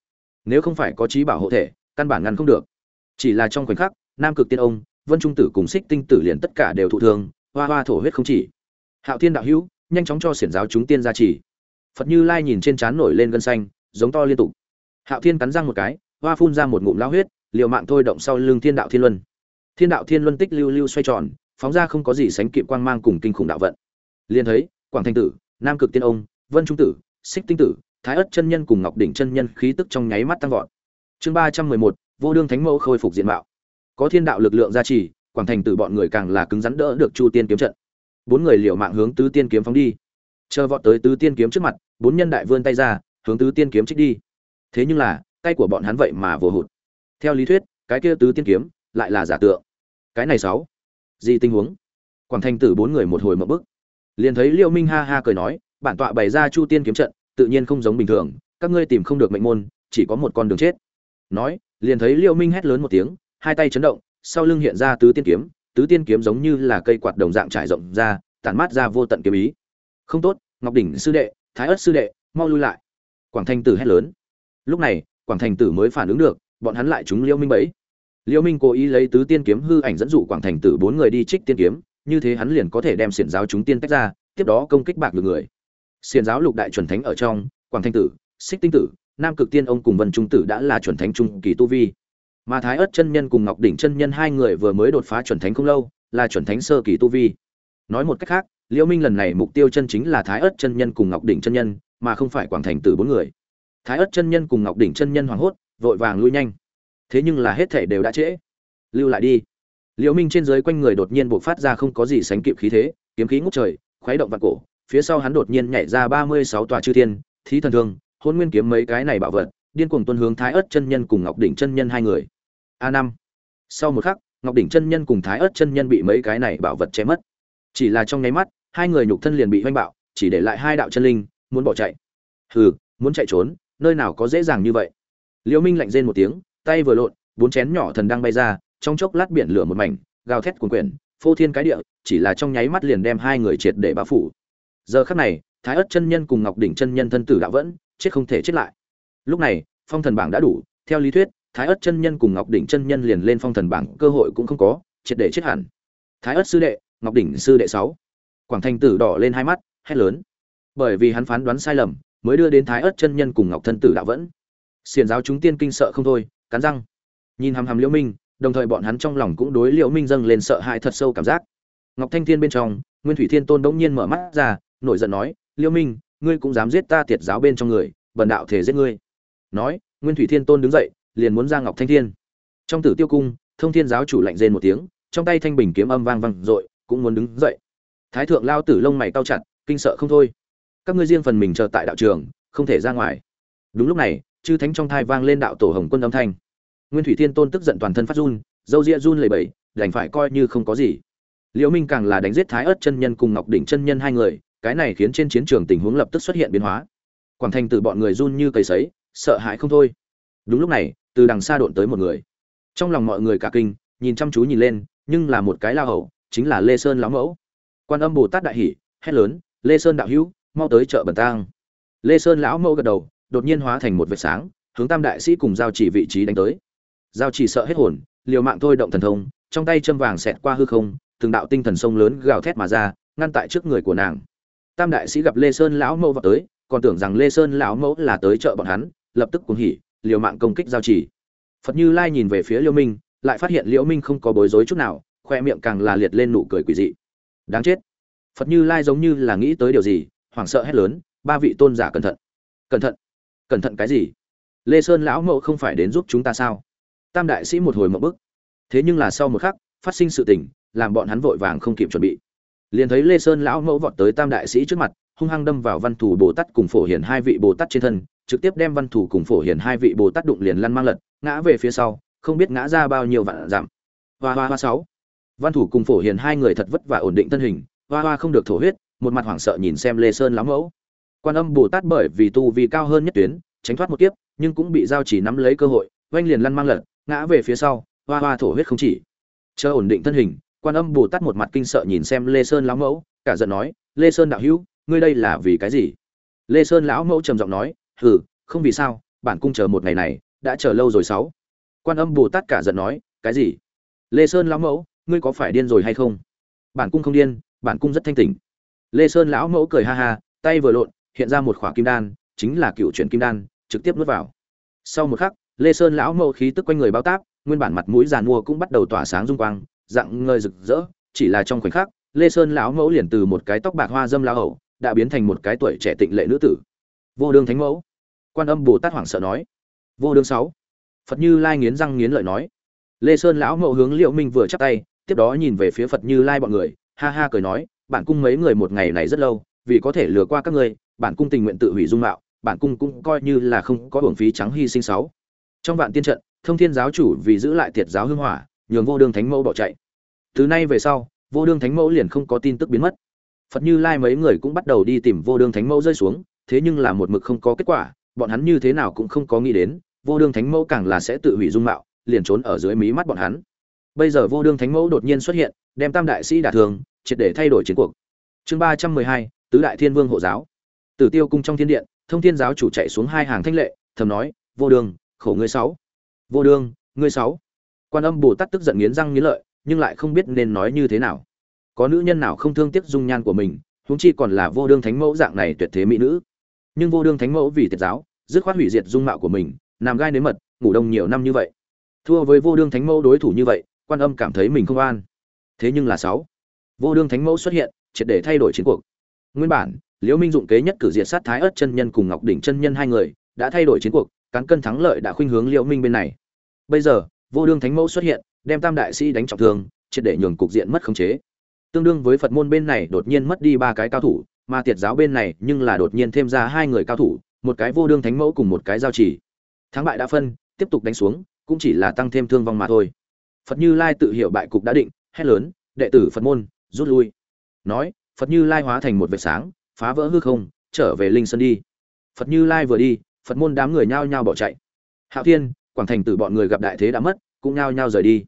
Speaker 1: Nếu không phải có trí bảo hộ thể, căn bản ngăn không được. Chỉ là trong khoảnh khắc, nam cực tiên ông, vân trung tử cùng xích tinh tử liền tất cả đều thụ thương hoa hoa thổ huyết không chỉ. Hạo thiên đạo hữu, nhanh chóng cho xiển giáo chúng tiên ra chỉ phật như lai nhìn trên trán nổi lên gân xanh, giống to liên tục. Hạo thiên cắn răng một cái, hoa phun ra một ngụm lao huyết, liều mạng thôi động sau lưng thiên đạo thiên luân. Thiên đạo thiên luân tích lưu lưu xoay tròn, phóng ra không có gì sánh kịp quang mang cùng kinh khủng đạo vận. Liền thấy, quảng thanh tử, nam cực tiên ông, vân trung tử, xích tinh tử, thái ất chân nhân cùng ngọc đỉnh chân nhân khí tức trong nháy mắt tăng vọt. Chương ba trăm mười một, vô đương thánh mẫu khôi phục diện mạo. Có thiên đạo lực lượng gia trì quảng thành tử bọn người càng là cứng rắn đỡ được chu tiên kiếm trận. Bốn người liều mạng hướng tứ tiên kiếm phóng đi. Chờ vọt tới tứ tiên kiếm trước mặt, bốn nhân đại vươn tay ra, hướng tứ tiên kiếm trích đi. Thế nhưng là, tay của bọn hắn vậy mà vừa hụt. Theo lý thuyết, cái kia tứ tiên kiếm lại là giả tượng. Cái này sáu, gì tình huống? Quảng thành tử bốn người một hồi một bức liền thấy liêu minh ha ha cười nói, bản tọa bày ra chu tiên kiếm trận, tự nhiên không giống bình thường, các ngươi tìm không được mệnh môn, chỉ có một con đường chết. Nói, liền thấy liêu minh hét lớn một tiếng, hai tay chấn động sau lưng hiện ra tứ tiên kiếm, tứ tiên kiếm giống như là cây quạt đồng dạng trải rộng ra, tản mát ra vô tận kiếm ý. Không tốt, ngọc đỉnh sư đệ, thái ất sư đệ, mau lui lại. Quảng thanh tử hét lớn. Lúc này, quảng thành tử mới phản ứng được, bọn hắn lại trúng liêu minh bẫy. Liêu minh cố ý lấy tứ tiên kiếm hư ảnh dẫn dụ quảng thành tử bốn người đi trích tiên kiếm, như thế hắn liền có thể đem xiển giáo chúng tiên tách ra, tiếp đó công kích bạc được người. Xiển giáo lục đại chuẩn thánh ở trong, quảng thanh tử, xích tinh tử, nam cực tiên ông cùng vân trung tử đã là chuẩn thánh trung kỳ tu vi mà thái ớt chân nhân cùng ngọc đỉnh chân nhân hai người vừa mới đột phá chuẩn thánh không lâu, là chuẩn thánh sơ kỳ tu vi. Nói một cách khác, liễu minh lần này mục tiêu chân chính là thái ớt chân nhân cùng ngọc đỉnh chân nhân, mà không phải quảng thành tử bốn người. Thái ớt chân nhân cùng ngọc đỉnh chân nhân hoảng hốt, vội vàng lui nhanh. Thế nhưng là hết thể đều đã trễ. Lưu lại đi. Liễu minh trên dưới quanh người đột nhiên bộc phát ra không có gì sánh kịp khí thế, kiếm khí ngút trời, khuấy động vạn cổ, phía sau hắn đột nhiên nhảy ra ba mươi sáu tòa chư thiên, thí thần thương, hôn nguyên kiếm mấy cái này bảo vật, điên cuồng tuân hướng thái ớt chân nhân cùng ngọc đỉnh chân nhân hai người a năm. Sau một khắc, ngọc đỉnh chân nhân cùng thái ất chân nhân bị mấy cái này bảo vật che mất. Chỉ là trong nháy mắt, hai người nhục thân liền bị hoanh bạo, chỉ để lại hai đạo chân linh, muốn bỏ chạy. Hừ, muốn chạy trốn, nơi nào có dễ dàng như vậy. Liễu minh lạnh rên một tiếng, tay vừa lộn, bốn chén nhỏ thần đang bay ra, trong chốc lát biển lửa một mảnh, gào thét cuồn quyển, phô thiên cái địa, chỉ là trong nháy mắt liền đem hai người triệt để bao phủ. Giờ khắc này, thái ất chân nhân cùng ngọc đỉnh chân nhân thân tử đã vẫn, chết không thể chết lại. Lúc này, phong thần bảng đã đủ, theo lý thuyết thái ất chân nhân cùng ngọc đỉnh chân nhân liền lên phong thần bảng, cơ hội cũng không có, triệt để chết hẳn. Thái ất sư đệ, ngọc đỉnh sư đệ sáu. Quảng thành tử đỏ lên hai mắt, hét lớn. Bởi vì hắn phán đoán sai lầm, mới đưa đến thái ất chân nhân cùng ngọc thân tử đạo vẫn. Xiền giáo chúng tiên kinh sợ không thôi, cắn răng. Nhìn hàm hàm liễu minh, đồng thời bọn hắn trong lòng cũng đối liễu minh dâng lên sợ hãi thật sâu cảm giác. Ngọc thanh thiên bên trong, nguyên thủy thiên tôn đống nhiên mở mắt ra, nổi giận nói, liễu minh, ngươi cũng dám giết ta tiệt giáo bên trong người, bần đạo thể giết ngươi. Nói, nguyên thủy thiên tôn đứng dậy liền muốn ra ngọc thanh thiên. Trong tử tiêu cung, thông thiên giáo chủ lạnh rên một tiếng, trong tay thanh bình kiếm âm vang vang dội, cũng muốn đứng dậy. Thái thượng lao tử lông mày cao chặt, kinh sợ không thôi. Các ngươi riêng phần mình chờ tại đạo trường, không thể ra ngoài. Đúng lúc này, chư thánh trong thai vang lên đạo tổ hồng quân âm thanh. Nguyên thủy thiên tôn tức giận toàn thân phát run, dâu ria run lẩy bẩy, đành phải coi như không có gì. Liễu minh càng là đánh giết thái ớt chân nhân cùng ngọc đỉnh chân nhân hai người, cái này khiến trên chiến trường tình huống lập tức xuất hiện biến hóa. Quảng thành từ bọn người run như cầy sấy, sợ hãi không thôi. Đúng lúc này từ đằng xa độn tới một người. Trong lòng mọi người cả kinh, nhìn chăm chú nhìn lên, nhưng là một cái lao hầu, chính là lê sơn lão mẫu. Quan âm bồ tát đại hỷ hét lớn, lê sơn đạo hữu, mau tới chợ bẩn tang. Lê sơn lão mẫu gật đầu, đột nhiên hóa thành một vệt sáng, hướng tam đại sĩ cùng giao chỉ vị trí đánh tới. Giao chỉ sợ hết hồn, liều mạng thôi động thần thông, trong tay châm vàng xẹt qua hư không, từng đạo tinh thần sông lớn gào thét mà ra, ngăn tại trước người của nàng. Tam đại sĩ gặp lê sơn lão mẫu vào tới, còn tưởng rằng lê sơn lão mẫu là tới chợ bọn hắn, lập tức cuồng hỉ liều mạng công kích giao chỉ. Phật như lai nhìn về phía liễu minh, lại phát hiện liễu minh không có bối rối chút nào, khoe miệng càng là liệt lên nụ cười quỷ dị. Đáng chết. Phật như lai giống như là nghĩ tới điều gì, hoảng sợ hét lớn, ba vị tôn giả cẩn thận cẩn thận cẩn thận cái gì? Lê sơn lão mẫu không phải đến giúp chúng ta sao? Tam đại sĩ một hồi một bức. Thế nhưng là sau một khắc, phát sinh sự tình, làm bọn hắn vội vàng không kịp chuẩn bị. Liền thấy lê sơn lão mẫu vọt tới tam đại sĩ trước mặt, hung hăng đâm vào văn thủ bồ tát cùng phổ hiển hai vị bồ tát trên thân trực tiếp đem văn thủ cùng phổ hiển hai vị bồ tát đụng liền lăn mang lật, ngã về phía sau, không biết ngã ra bao nhiêu vạn giảm hoa hoa hoa sáu. Văn thủ cùng phổ hiển hai người thật vất vả ổn định thân hình, hoa hoa không được thổ huyết, một mặt hoảng sợ nhìn xem lê sơn lão mẫu. Quan âm bồ tát bởi vì tu vì cao hơn nhất tuyến, tránh thoát một kiếp, nhưng cũng bị giao chỉ nắm lấy cơ hội, oanh liền lăn mang lật, ngã về phía sau, hoa hoa thổ huyết không chỉ. Chờ ổn định thân hình, quan âm bồ tát một mặt kinh sợ nhìn xem lê sơn lão mẫu, cả giận nói, lê sơn đạo hữu, ngươi đây là vì cái gì? Lê sơn lão mẫu trầm giọng nói hừ, không vì sao, bản cung chờ một ngày này, đã chờ lâu rồi sáu. Quan âm bồ tát cả giận nói, cái gì? Lê sơn lão mẫu, ngươi có phải điên rồi hay không? Bản cung không điên, bản cung rất thanh tỉnh. Lê sơn lão mẫu cười ha ha, tay vừa lộn, hiện ra một khỏa kim đan, chính là cựu chuyển kim đan, trực tiếp nuốt vào. Sau một khắc, lê sơn lão mẫu khí tức quanh người bao táp, nguyên bản mặt mũi giàn mua cũng bắt đầu tỏa sáng dung quang, dạng ngời rực rỡ, chỉ là trong khoảnh khắc, lê sơn lão mẫu liền từ một cái tóc bạc hoa dâm lao hậu, đã biến thành một cái tuổi trẻ tịnh lệ nữ tử. Vô đương thánh mẫu quan âm bồ tát hoảng sợ nói. Vô đương sáu. Phật như lai nghiến răng nghiến lợi nói. Lê sơn lão mẫu hướng liệu minh vừa chắp tay, tiếp đó nhìn về phía phật như lai bọn người, ha ha cười nói, bản cung mấy người một ngày này rất lâu, vì có thể lừa qua các ngươi, bản cung tình nguyện tự hủy dung mạo, bản cung cũng coi như là không có hưởng phí trắng hy sinh sáu. Trong vạn tiên trận, thông thiên giáo chủ vì giữ lại tiệt giáo hưng hỏa, nhường vô đương thánh mẫu bỏ chạy. Từ nay về sau, vô đương thánh mẫu liền không có tin tức biến mất. Phật như lai mấy người cũng bắt đầu đi tìm vô đương thánh mẫu rơi xuống, thế nhưng là một mực không có kết quả bọn hắn như thế nào cũng không có nghĩ đến, vô đương thánh mẫu càng là sẽ tự hủy dung mạo, liền trốn ở dưới mí mắt bọn hắn. Bây giờ vô đương thánh mẫu đột nhiên xuất hiện, đem tam đại sĩ đả thường triệt để thay đổi chiến cuộc. Chương ba trăm mười hai, tứ đại thiên vương hộ giáo. Tử tiêu cung trong thiên điện, thông thiên giáo chủ chạy xuống hai hàng thanh lệ, thầm nói, vô đương, khổ ngươi sáu. Vô đương, ngươi sáu. Quan âm bồ tát tức giận nghiến răng nghiến lợi, nhưng lại không biết nên nói như thế nào. Có nữ nhân nào không thương tiếc dung nhan của mình, huống chi còn là vô đương thánh mẫu dạng này tuyệt thế mỹ nữ nhưng vô đương thánh mẫu vì tiệt giáo, dứt khoát hủy diệt dung mạo của mình làm gai nếm mật, ngủ đông nhiều năm như vậy. Thua với vô đương thánh mẫu đối thủ như vậy, quan âm cảm thấy mình không an. Thế nhưng là sáu, vô đương thánh mẫu xuất hiện, triệt để thay đổi chiến cuộc. Nguyên bản, liễu minh dụng kế nhất cử diệt sát thái ớt chân nhân cùng ngọc đỉnh chân nhân hai người, đã thay đổi chiến cuộc, cán cân thắng lợi đã khuynh hướng liễu minh bên này. Bây giờ, vô đương thánh mẫu xuất hiện, đem tam đại sĩ đánh trọng thương, triệt để nhường cục diện mất khống chế. Tương đương với phật môn bên này đột nhiên mất đi ba cái cao thủ mà tiệt giáo bên này nhưng là đột nhiên thêm ra hai người cao thủ, một cái vô đương thánh mẫu cùng một cái giao chỉ. Thắng bại đã phân, tiếp tục đánh xuống, cũng chỉ là tăng thêm thương vong mà thôi. Phật như lai tự hiểu bại cục đã định, hét lớn, đệ tử phật môn, rút lui. Nói, phật như lai hóa thành một vệt sáng, phá vỡ hư không, trở về linh sơn đi. Phật như lai vừa đi, phật môn đám người nhao nhao bỏ chạy. Hạo thiên, quảng thành tử bọn người gặp đại thế đã mất, cũng nhao nhao rời đi.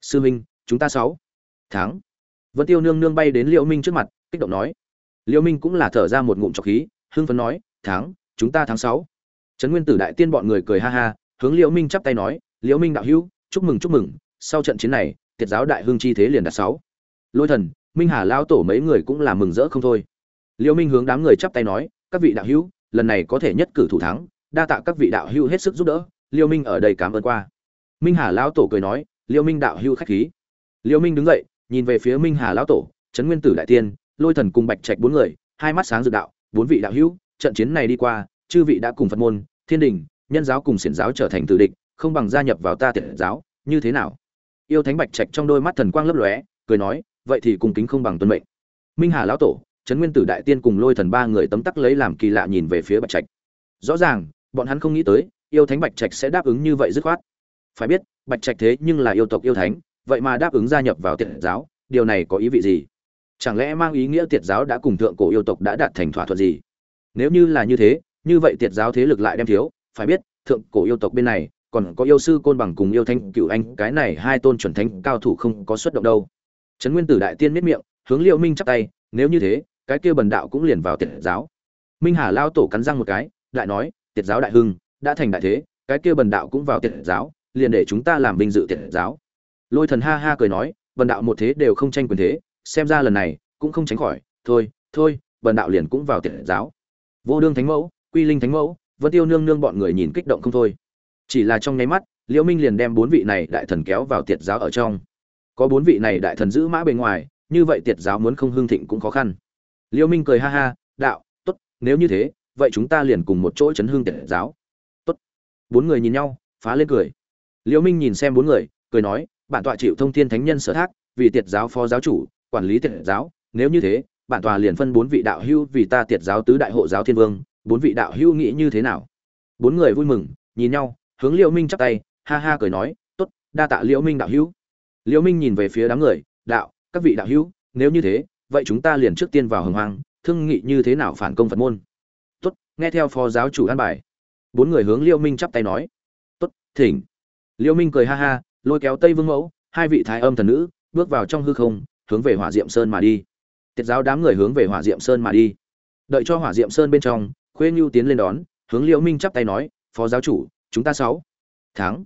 Speaker 1: Sư minh, chúng ta sáu. Tháng vân tiêu nương nương bay đến liễu minh trước mặt, kích động nói liễu minh cũng là thở ra một ngụm trọc khí, hưng phấn nói tháng chúng ta tháng sáu. Trấn nguyên tử đại tiên bọn người cười ha ha, hướng liễu minh chắp tay nói, liễu minh đạo hữu, chúc mừng chúc mừng, sau trận chiến này, tiệt giáo đại hưng chi thế liền đạt sáu. Lôi thần, minh hà lão tổ mấy người cũng là mừng rỡ không thôi. Liêu minh hướng đám người chắp tay nói, các vị đạo hữu, lần này có thể nhất cử thủ thắng, đa tạ các vị đạo hữu hết sức giúp đỡ liêu minh ở đây cảm ơn qua. Minh hà lão tổ cười nói liêu minh đạo hữu khách khí. Liêu minh đứng dậy, nhìn về phía minh hà lão tổ, trấn nguyên tử đại tiên lôi thần cùng bạch trạch bốn người, hai mắt sáng dự đạo, bốn vị đạo hữu, trận chiến này đi qua, chư vị đã cùng phật môn, thiên đình, nhân giáo cùng xiển giáo trở thành tử địch, không bằng gia nhập vào ta tiện giáo, như thế nào? Yêu thánh bạch trạch trong đôi mắt thần quang lấp lóe, cười nói, vậy thì cùng kính không bằng tuân mệnh. Minh hà lão tổ, trấn nguyên tử đại tiên cùng lôi thần ba người tấm tắc lấy làm kỳ lạ nhìn về phía bạch trạch. Rõ ràng, bọn hắn không nghĩ tới, yêu thánh bạch trạch sẽ đáp ứng như vậy dứt khoát. Phải biết, bạch trạch thế nhưng là yêu tộc yêu thánh, vậy mà đáp ứng gia nhập vào tiện giáo, điều này có ý vị gì? Chẳng lẽ mang ý nghĩa tiệt giáo đã cùng thượng cổ yêu tộc đã đạt thành thỏa thuận gì? Nếu như là như thế, như vậy tiệt giáo thế lực lại đem thiếu. Phải biết, thượng cổ yêu tộc bên này, còn có yêu sư côn bằng cùng yêu thanh cựu anh, cái này hai tôn chuẩn thánh cao thủ không có xuất động đâu. Trấn nguyên tử đại tiên miết miệng, hướng liệu minh chắp tay, nếu như thế, cái kia bần đạo cũng liền vào tiệt giáo. Minh hà lao tổ cắn răng một cái, lại nói, tiệt giáo đại hưng, đã thành đại thế, cái kia bần đạo cũng vào tiệt giáo, liền để chúng ta làm vinh dự tiệt giáo. Lôi thần ha ha cười nói, bần đạo một thế đều không tranh quyền thế xem ra lần này cũng không tránh khỏi, thôi thôi, bần đạo liền cũng vào tiệt giáo. Vô đương thánh mẫu, quy linh thánh mẫu vẫn tiêu nương nương bọn người nhìn kích động không thôi. Chỉ là trong nháy mắt, liễu minh liền đem bốn vị này đại thần kéo vào tiệt giáo ở trong. Có bốn vị này đại thần giữ mã bên ngoài, như vậy tiệt giáo muốn không hưng thịnh cũng khó khăn. Liễu minh cười ha ha, đạo, tốt, nếu như thế, vậy chúng ta liền cùng một chỗ chấn hương tiệt giáo. Tốt. Bốn người nhìn nhau, phá lên cười. Liễu minh nhìn xem bốn người, cười nói, bản tọa chịu thông thiên thánh nhân sở thác, vì tiệt giáo phó giáo chủ quản lý tiệt giáo, nếu như thế, bản tòa liền phân bốn vị đạo hưu vì ta tiệt giáo tứ đại hộ giáo thiên vương, bốn vị đạo hưu nghĩ như thế nào? Bốn người vui mừng, nhìn nhau, hướng liễu minh chắp tay, ha ha cười nói, tốt, đa tạ liễu minh đạo hưu liễu minh nhìn về phía đám người, đạo, các vị đạo hưu nếu như thế, vậy chúng ta liền trước tiên vào hồng hoang, thương nghị như thế nào phản công phật môn? Tốt, nghe theo phó giáo chủ an bài. Bốn người hướng liễu minh chắp tay nói, tốt, thỉnh. Liễu minh cười ha ha, lôi kéo tây vương mẫu, hai vị thái âm thần nữ, bước vào trong hư không hướng về hỏa diệm sơn mà đi. Tiết giáo đám người hướng về hỏa diệm sơn mà đi. Đợi cho hỏa diệm sơn bên trong, khuê nhu tiến lên đón, hướng liễu minh chắp tay nói, phó giáo chủ, chúng ta sáu. Tháng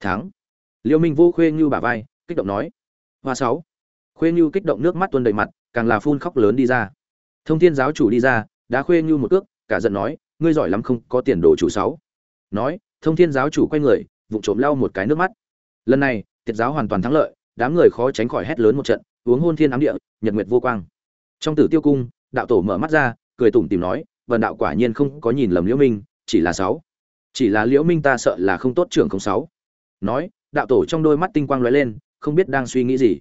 Speaker 1: tháng liễu minh vô khuê nhu bả vai, kích động nói, hoa sáu. Khuê nhu kích động nước mắt tuôn đầy mặt, càng là phun khóc lớn đi ra. Thông thiên giáo chủ đi ra, đã khuê nhu một cước, cả giận nói, ngươi giỏi lắm không có tiền đồ chủ sáu. Nói, thông thiên giáo chủ quay người, vụng trộm lau một cái nước mắt. Lần này, tiệt giáo hoàn toàn thắng lợi, đám người khó tránh khỏi hét lớn một trận uống hôn thiên ám địa, nhật nguyệt vô quang. Trong tử tiêu cung, đạo tổ mở mắt ra, cười tủm tìm nói vần đạo quả nhiên không có nhìn lầm liễu minh, chỉ là sáu. Chỉ là liễu minh ta sợ là không tốt trưởng không sáu. Nói, đạo tổ trong đôi mắt tinh quang lóe lên, không biết đang suy nghĩ gì.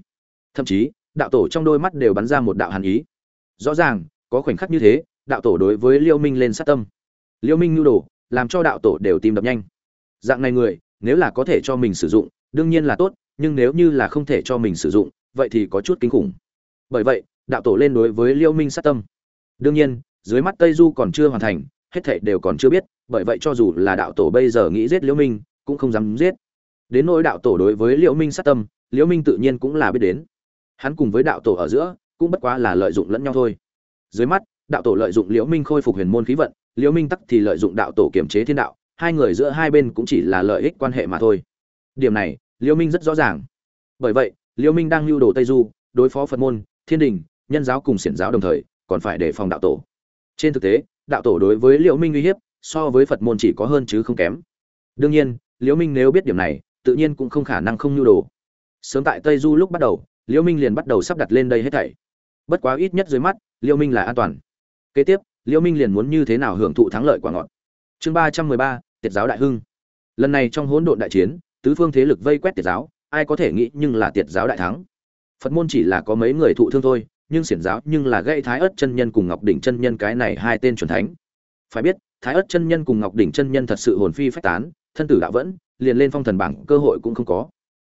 Speaker 1: Thậm chí, đạo tổ trong đôi mắt đều bắn ra một đạo hàn ý. Rõ ràng, có khoảnh khắc như thế, đạo tổ đối với liễu minh lên sát tâm. Liễu minh nhu đồ, làm cho đạo tổ đều tìm đập nhanh. Dạng này người, nếu là có thể cho mình sử dụng, đương nhiên là tốt, nhưng nếu như là không thể cho mình sử dụng vậy thì có chút kinh khủng. Bởi vậy, đạo tổ lên đối với liễu minh sát tâm. Đương nhiên, dưới mắt tây du còn chưa hoàn thành, hết thảy đều còn chưa biết, bởi vậy cho dù là đạo tổ bây giờ nghĩ giết liễu minh, cũng không dám giết. Đến nỗi đạo tổ đối với liễu minh sát tâm liễu minh tự nhiên cũng là biết đến. Hắn cùng với đạo tổ ở giữa, cũng bất quá là lợi dụng lẫn nhau thôi. Dưới mắt, đạo tổ lợi dụng liễu minh khôi phục huyền môn khí vận liễu minh tắc thì lợi dụng đạo tổ kiểm chế thiên đạo, hai người giữa hai bên cũng chỉ là lợi ích quan hệ mà thôi. Điểm này liễu minh rất rõ ràng. Bởi vậy liễu minh đang lưu đồ tây du, đối phó phật môn, thiên đình, nhân giáo cùng xiển giáo đồng thời, còn phải đề phòng đạo tổ. Trên thực tế, đạo tổ đối với liễu minh uy hiếp so với phật môn chỉ có hơn chứ không kém. Đương nhiên liễu minh nếu biết điểm này, tự nhiên cũng không khả năng không nhu đồ. Sớm tại tây du lúc bắt đầu liễu minh liền bắt đầu sắp đặt lên đây hết thảy. Bất quá ít nhất dưới mắt liễu minh là an toàn. Kế tiếp liễu minh liền muốn như thế nào hưởng thụ thắng lợi quả ngọt. Chương ba trăm mười ba, tiệt giáo đại hưng. Lần này trong hỗn độn đại chiến, tứ phương thế lực vây quét tiệt giáo ai có thể nghĩ nhưng là tiệt giáo đại thắng. Phật môn chỉ là có mấy người thụ thương thôi, nhưng xiển giáo nhưng là gây thái ớt chân nhân cùng ngọc đỉnh chân nhân cái này hai tên chuẩn thánh. Phải biết, thái ớt chân nhân cùng ngọc đỉnh chân nhân thật sự hồn phi phách tán, thân tử đạo vẫn, liền lên phong thần bảng cơ hội cũng không có.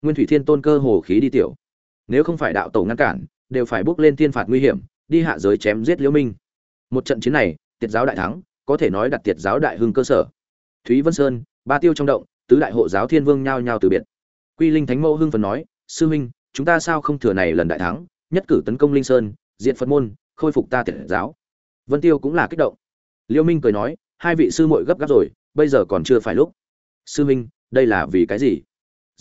Speaker 1: Nguyên thủy thiên tôn cơ hồ khí đi tiểu. Nếu không phải đạo tổ ngăn cản, đều phải bước lên thiên phạt nguy hiểm, đi hạ giới chém giết liễu minh. Một trận chiến này, tiệt giáo đại thắng, có thể nói đặt tiệt giáo đại hưng cơ sở. Thúy vân sơn, ba tiêu trong động, tứ đại hộ giáo thiên vương nhao nhao từ biệt quy linh thánh mẫu hưng phấn nói, sư huynh, chúng ta sao không thừa này lần đại thắng, nhất cử tấn công linh sơn diệt phật môn, khôi phục ta tiệt giáo. Vân tiêu cũng là kích động. Liêu minh cười nói, hai vị sư muội gấp gáp rồi, bây giờ còn chưa phải lúc. Sư minh đây là vì cái gì?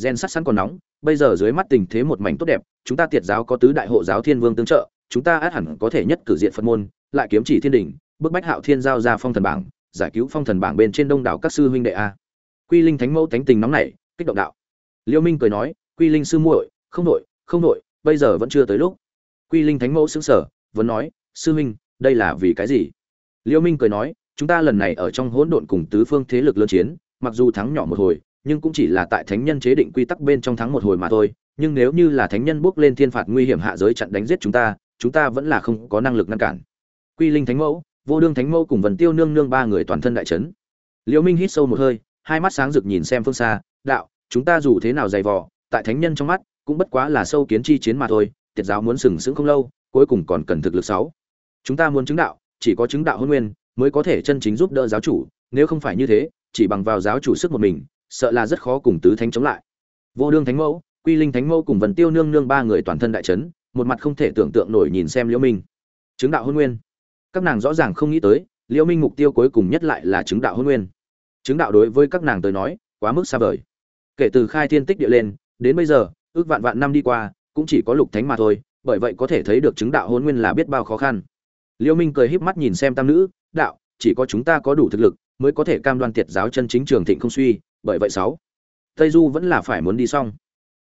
Speaker 1: Gen sắt sẵn còn nóng, bây giờ dưới mắt tình thế một mảnh tốt đẹp, chúng ta tiệt giáo có tứ đại hộ giáo thiên vương tương trợ, chúng ta át hẳn có thể nhất cử diện phật môn, lại kiếm chỉ thiên đỉnh, bức bách hạo thiên giao ra phong thần bảng, giải cứu phong thần bảng bên trên đông đảo các sư huynh đệ a. Quy linh thánh mẫu thánh tình nóng nảy, kích động đạo liêu minh cười nói, quy linh sư muội, không nội không nội bây giờ vẫn chưa tới lúc. Quy linh thánh mẫu xứng sở vẫn nói, sư huynh, đây là vì cái gì? Liêu minh cười nói, chúng ta lần này ở trong hỗn độn cùng tứ phương thế lực lớn chiến, mặc dù thắng nhỏ một hồi, nhưng cũng chỉ là tại thánh nhân chế định quy tắc bên trong thắng một hồi mà thôi. Nhưng nếu như là thánh nhân bước lên thiên phạt nguy hiểm hạ giới chặn đánh giết chúng ta chúng ta vẫn là không có năng lực ngăn cản. Quy linh thánh mẫu, vô đương thánh mẫu cùng vần tiêu nương nương ba người toàn thân đại trấn liễu minh hít sâu một hơi, hai mắt sáng rực nhìn xem phương xa, đạo chúng ta dù thế nào dày vò, tại thánh nhân trong mắt, cũng bất quá là sâu kiến chi chiến mà thôi, tiệt giáo muốn sừng sững không lâu, cuối cùng còn cần thực lực sáu. Chúng ta muốn chứng đạo, chỉ có chứng đạo hôn nguyên, mới có thể chân chính giúp đỡ giáo chủ, nếu không phải như thế, chỉ bằng vào giáo chủ sức một mình, sợ là rất khó cùng tứ thánh chống lại. Vô đương thánh mẫu, quy linh thánh mẫu cùng vần tiêu nương nương ba người toàn thân đại chấn, một mặt không thể tưởng tượng nổi nhìn xem liễu minh. Chứng đạo hôn nguyên. Các nàng rõ ràng không nghĩ tới, liễu minh mục tiêu cuối cùng nhất lại là chứng đạo hôn nguyên. Chứng đạo đối với các nàng tới nói, quá mức xa vời kể từ khai thiên tích địa lên, đến bây giờ, ước vạn vạn năm đi qua, cũng chỉ có lục thánh mà thôi, bởi vậy có thể thấy được chứng đạo hôn nguyên là biết bao khó khăn. Liễu minh cười híp mắt nhìn xem tam nữ, đạo, chỉ có chúng ta có đủ thực lực mới có thể cam đoan tiệt giáo chân chính trường thịnh không suy, bởi vậy sáu, tây du vẫn là phải muốn đi xong.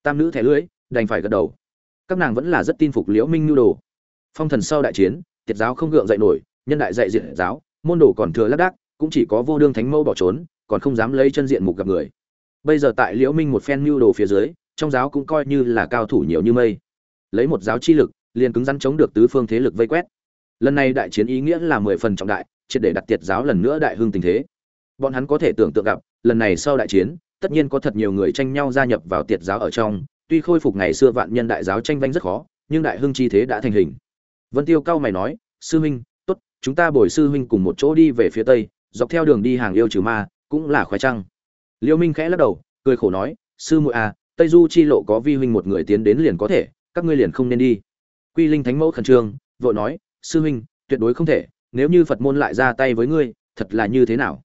Speaker 1: Tam nữ thẻ lưỡi, đành phải gật đầu. Các nàng vẫn là rất tin phục liễu minh nhu đồ. Phong thần sau đại chiến, tiệt giáo không gượng dậy nổi, nhân đại dạy diện giáo, môn đồ còn thừa lác đác, cũng chỉ có vô đương thánh mẫu bỏ trốn, còn không dám lấy chân diện mục gặp người bây giờ tại liễu minh một phen mưu đồ phía dưới, trong giáo cũng coi như là cao thủ nhiều như mây. Lấy một giáo chi lực, liền cứng rắn chống được tứ phương thế lực vây quét. Lần này đại chiến ý nghĩa là mười phần trọng đại, triệt để đặt tiệt giáo lần nữa đại hưng tình thế. Bọn hắn có thể tưởng tượng gặp, lần này sau đại chiến, tất nhiên có thật nhiều người tranh nhau gia nhập vào tiệt giáo ở trong, tuy khôi phục ngày xưa vạn nhân đại giáo tranh vanh rất khó, nhưng đại hưng chi thế đã thành hình. Vân tiêu cao mày nói, sư huynh, tốt, chúng ta bồi sư huynh cùng một chỗ đi về phía tây, dọc theo đường đi hàng yêu trừ ma, cũng là khoái trăng liêu minh khẽ lắc đầu, cười khổ nói, sư muội à tây du chi lộ có vi huynh một người tiến đến liền có thể, các ngươi liền không nên đi. Quy linh thánh mẫu khẩn trương, vội nói, sư huynh, tuyệt đối không thể, nếu như phật môn lại ra tay với ngươi, thật là như thế nào?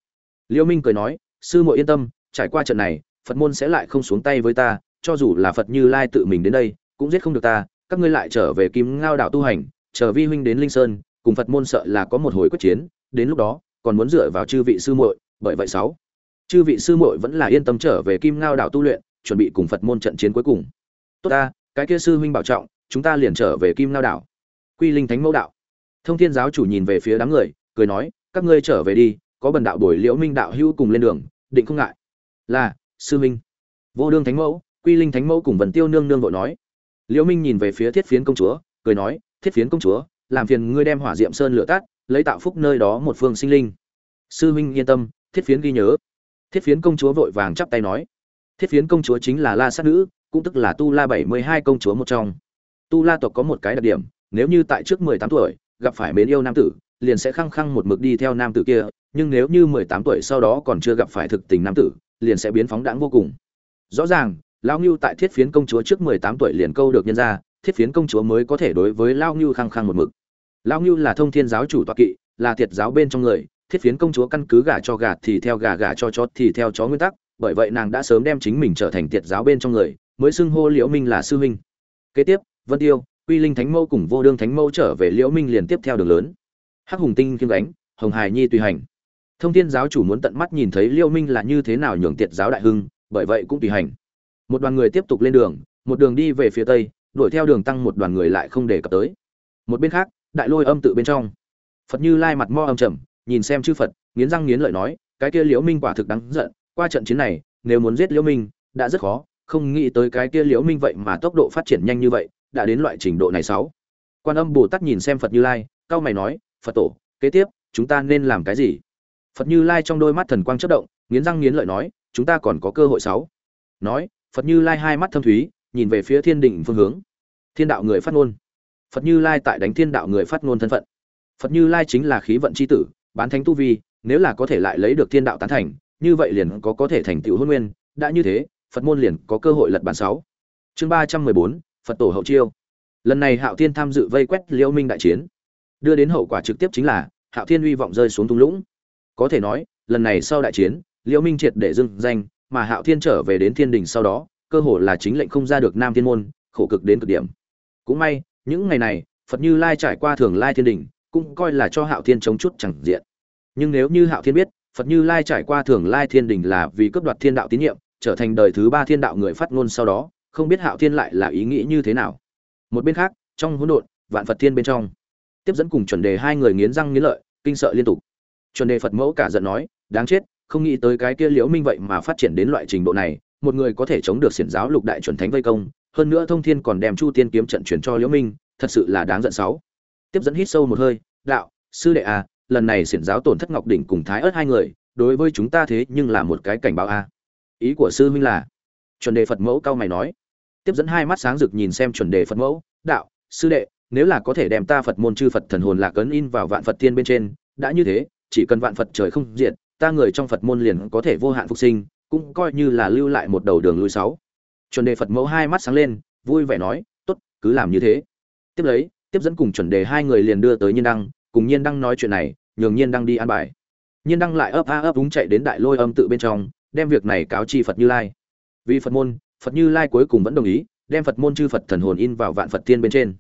Speaker 1: Liêu minh cười nói, sư muội yên tâm, trải qua trận này, phật môn sẽ lại không xuống tay với ta, cho dù là phật như lai tự mình đến đây, cũng giết không được ta, các ngươi lại trở về kim ngao đảo tu hành, chờ vi huynh đến linh sơn, cùng phật môn sợ là có một hồi quyết chiến, đến lúc đó, còn muốn dựa vào chư vị sư muội, bởi vậy sáu chư vị sư muội vẫn là yên tâm trở về kim ngao đảo tu luyện, chuẩn bị cùng phật môn trận chiến cuối cùng. Tốt ta, cái kia sư huynh bảo trọng, chúng ta liền trở về kim ngao đảo. Quy linh thánh mẫu đạo. Thông thiên giáo chủ nhìn về phía đám người, cười nói, các ngươi trở về đi, có bần đạo đổi liễu minh đạo hữu cùng lên đường, định không ngại. Là, sư minh vô đương thánh mẫu, quy linh thánh mẫu cùng vần tiêu nương nương vội nói. Liễu minh nhìn về phía thiết phiến công chúa, cười nói, thiết phiến công chúa, làm phiền ngươi đem hỏa diệm sơn lửa tắt, lấy tạo phúc nơi đó một phương sinh linh. Sư minh yên tâm, thiết phiến ghi nhớ thiết phiến công chúa vội vàng chắp tay nói. Thiết phiến công chúa chính là la sát nữ, cũng tức là tu la bảy mươi hai công chúa một trong. Tu la tộc có một cái đặc điểm, nếu như tại trước mười tám tuổi, gặp phải mến yêu nam tử, liền sẽ khăng khăng một mực đi theo nam tử kia, nhưng nếu như mười tám tuổi sau đó còn chưa gặp phải thực tình nam tử, liền sẽ biến phóng đãng vô cùng. Rõ ràng lao ngưu tại thiết phiến công chúa trước mười tám tuổi liền câu được nhân ra, thiết phiến công chúa mới có thể đối với lao ngưu khăng khăng một mực. Lao ngưu là thông thiên giáo chủ tọa kỵ, là thiệt giáo bên trong người thiết phiến công chúa căn cứ gà cho gà thì theo gà gà cho chó thì theo chó nguyên tắc, bởi vậy nàng đã sớm đem chính mình trở thành tiệt giáo bên trong người, mới xưng hô liễu minh là sư huynh. Kế tiếp, vân tiêu, quy linh thánh mâu cùng vô đương thánh mâu trở về liễu minh liền tiếp theo đường lớn. Hắc hùng tinh kiêm gánh, hồng hải nhi tùy hành. Thông thiên giáo chủ muốn tận mắt nhìn thấy liễu minh là như thế nào nhường tiệt giáo đại hưng, bởi vậy cũng tùy hành. Một đoàn người tiếp tục lên đường, một đường đi về phía tây, đuổi theo đường tăng một đoàn người lại không để cập tới. Một bên khác, đại lôi âm tự bên trong. Phật như lai mặt mo âm trầm nhìn xem chư phật, nghiến răng nghiến lợi nói, cái kia liễu minh quả thực đáng giận, qua trận chiến này, nếu muốn giết liễu minh, đã rất khó, không nghĩ tới cái kia liễu minh vậy mà tốc độ phát triển nhanh như vậy, đã đến loại trình độ này sáu. Quan âm bồ tát nhìn xem phật như lai cao mày nói, phật tổ, kế tiếp, chúng ta nên làm cái gì? Phật như lai trong đôi mắt thần quang chớp động, nghiến răng nghiến lợi nói, chúng ta còn có cơ hội sáu. Nói, phật như lai hai mắt thâm thúy, nhìn về phía thiên định phương hướng. Thiên đạo người phát ngôn. Phật như lai tại đánh thiên đạo người phát ngôn thân phận. Phật như lai chính là khí vận c h i tử bán thánh tu vi, nếu là có thể lại lấy được thiên đạo tán thành, như vậy liền có có thể thành tựu hôn nguyên. Đã như thế, phật môn liền có cơ hội lật bàn sáu. Chương ba trăm mười bốn, phật tổ hậu chiêu. Lần này hạo thiên tham dự vây quét liễu minh đại chiến. Đưa đến hậu quả trực tiếp chính là, hạo thiên uy vọng rơi xuống thung lũng. Có thể nói, lần này sau đại chiến, liễu minh triệt để dưng danh, mà hạo thiên trở về đến thiên đình sau đó, cơ hồ là chính lệnh không ra được nam thiên môn, khổ cực đến cực điểm. Cũng may, những ngày này, phật như lai trải qua thường lai thiên đình cũng coi là cho hạo thiên chống chút chẳng diện. Nhưng nếu như hạo thiên biết, phật như lai trải qua thường lai thiên đình là vì cướp đoạt thiên đạo tín nhiệm, trở thành đời thứ ba thiên đạo người phát ngôn sau đó, không biết hạo thiên lại là ý nghĩ như thế nào. Một bên khác, trong hỗn độn, vạn phật thiên bên trong, tiếp dẫn cùng chuẩn đề hai người nghiến răng nghiến lợi, kinh sợ liên tục. Chuẩn đề phật mẫu cả giận nói, đáng chết, không nghĩ tới cái kia liễu minh vậy mà phát triển đến loại trình độ này, một người có thể chống được xiển giáo lục đại chuẩn thánh vây công, hơn nữa thông thiên còn đem chu tiên kiếm trận chuyển cho liễu minh, thật sự là đáng giận sáu tiếp dẫn hít sâu một hơi, đạo, sư đệ à lần này xiển giáo tổn thất ngọc đỉnh cùng thái ớt hai người, đối với chúng ta thế nhưng là một cái cảnh báo a. À. ý của sư huynh là, chuẩn đề phật mẫu cao mày nói. Tiếp dẫn hai mắt sáng rực nhìn xem chuẩn đề phật mẫu, đạo, sư đệ, nếu là có thể đem ta phật môn chư phật thần hồn lạc ấn in vào vạn phật thiên bên trên, đã như thế, chỉ cần vạn phật trời không diệt, ta người trong phật môn liền có thể vô hạn phục sinh, cũng coi như là lưu lại một đầu đường lui sáu. Chuẩn đề phật mẫu hai mắt sáng lên, vui vẻ nói, tốt, cứ làm như thế. Tiếp lấy tiếp dẫn cùng chuẩn đề hai người liền đưa tới nhiên đăng, cùng nhiên đăng nói chuyện này, nhường nhiên đăng đi an bài. Nhiên đăng lại ấp a ấp úng chạy đến đại lôi âm tự bên trong, đem việc này cáo chi phật như lai. Vì phật môn, phật như lai cuối cùng vẫn đồng ý, đem phật môn chư phật thần hồn in vào vạn phật tiên bên trên.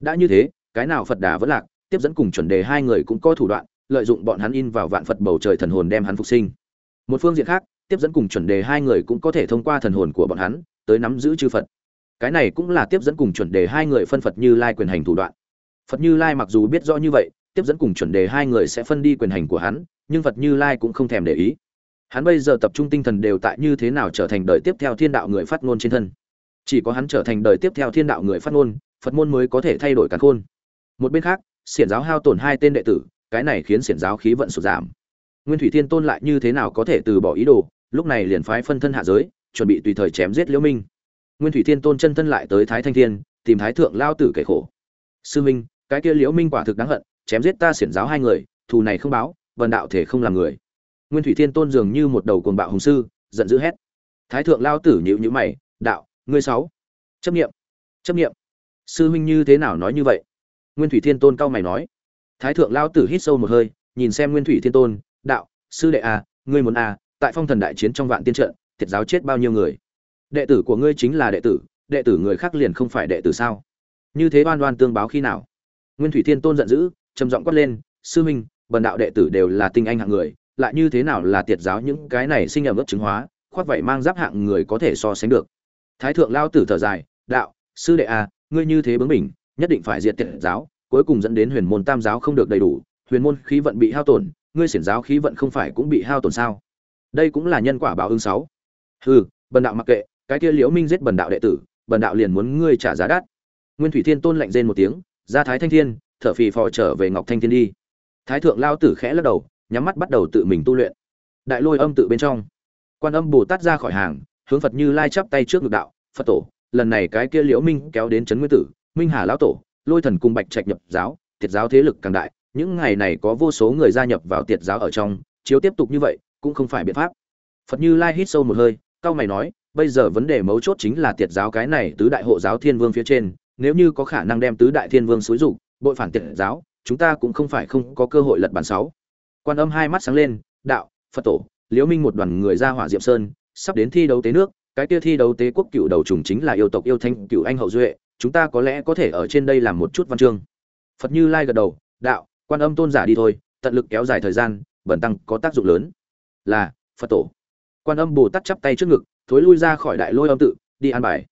Speaker 1: Đã như thế, cái nào phật đà vẫn lạc, tiếp dẫn cùng chuẩn đề hai người cũng có thủ đoạn, lợi dụng bọn hắn in vào vạn phật bầu trời thần hồn đem hắn phục sinh. Một phương diện khác, tiếp dẫn cùng chuẩn đề hai người cũng có thể thông qua thần hồn của bọn hắn, tới nắm giữ chư phật cái này cũng là tiếp dẫn cùng chuẩn đề hai người phân phật như lai quyền hành thủ đoạn. Phật như lai mặc dù biết rõ như vậy, tiếp dẫn cùng chuẩn đề hai người sẽ phân đi quyền hành của hắn, nhưng phật như lai cũng không thèm để ý. Hắn bây giờ tập trung tinh thần đều tại như thế nào trở thành đời tiếp theo thiên đạo người phát ngôn trên thân. Chỉ có hắn trở thành đời tiếp theo thiên đạo người phát ngôn, phật môn mới có thể thay đổi cả khôn. Một bên khác, xiển giáo hao tổn hai tên đệ tử, cái này khiến xiển giáo khí vận sụt giảm. Nguyên thủy thiên tôn lại như thế nào có thể từ bỏ ý đồ, lúc này liền phái phân thân hạ giới, chuẩn bị tùy thời chém giết liễu minh nguyên thủy thiên tôn chân thân lại tới thái thanh thiên tìm thái thượng lao tử kể khổ. Sư minh cái kia liễu minh quả thực đáng hận chém giết ta xiển giáo hai người thù này không báo vần đạo thể không làm người. Nguyên thủy thiên tôn dường như một đầu cuồng bạo hùng sư giận dữ hét. Thái thượng lao tử nhịu nhữ mày đạo ngươi sáu chấp niệm chấp niệm. Sư huynh như thế nào nói như vậy? Nguyên thủy thiên tôn cao mày nói. Thái thượng lao tử hít sâu một hơi nhìn xem nguyên thủy thiên tôn đạo sư đệ a à, ngươi muốn a à, tại phong thần đại chiến trong vạn tiên trận thiệt giáo chết bao nhiêu người? Đệ tử của ngươi chính là đệ tử đệ tử người khác liền không phải đệ tử sao? Như thế oan oan tương báo khi nào? Nguyên thủy thiên tôn giận dữ trầm giọng quát lên sư minh, bần đạo đệ tử đều là tinh anh hạng người lại như thế nào là tiệt giáo những cái này sinh ẩm ướp chứng hóa khoác vậy mang giáp hạng người có thể so sánh được? Thái thượng lao tử thở dài đạo sư đệ a à, ngươi như thế bướng mình, nhất định phải diệt tiệt giáo cuối cùng dẫn đến huyền môn tam giáo không được đầy đủ huyền môn khí vận bị hao tổn ngươi xiển giáo khí vận không phải cũng bị hao tổn sao? Đây cũng là nhân quả báo ứng sáu. Hừ bần đạo mặc kệ cái kia liễu minh giết bần đạo đệ tử, bần đạo liền muốn ngươi trả giá đắt. Nguyên thủy thiên tôn lạnh rên một tiếng, ra thái thanh thiên, thở phì phò trở về ngọc thanh thiên đi. Thái thượng lao tử khẽ lắc đầu, nhắm mắt bắt đầu tự mình tu luyện. Đại lôi âm tự bên trong, quan âm bồ tát ra khỏi hàng, hướng phật như lai chắp tay trước ngực đạo, phật tổ, lần này cái kia liễu minh kéo đến trấn nguyên tử, minh hà lão tổ, lôi thần cung bạch trạch nhập giáo, tiệt giáo thế lực càng đại, những ngày này có vô số người gia nhập vào tiệt giáo ở trong, chiếu tiếp tục như vậy, cũng không phải biện pháp. Phật như lai hít sâu một hơi cao mày nói bây giờ vấn đề mấu chốt chính là tiệt giáo cái này tứ đại hộ giáo thiên vương phía trên, nếu như có khả năng đem tứ đại thiên vương xúi dục, bội phản tiệt giáo, chúng ta cũng không phải không có cơ hội lật bản sáu. Quan âm hai mắt sáng lên, đạo, phật tổ, liễu minh một đoàn người ra hỏa diệm sơn, sắp đến thi đấu tế nước, cái kia thi đấu tế quốc cựu đầu trùng chính là yêu tộc yêu thanh cựu anh hậu duệ, chúng ta có lẽ có thể ở trên đây làm một chút văn chương. Phật như lai gật đầu, đạo, quan âm tôn giả đi thôi, tận lực kéo dài thời gian, bẩn tăng có tác dụng lớn. Là, phật tổ quan âm bồ tát chắp tay trước ngực, thối lui ra khỏi đại lôi âm tự, đi an bài.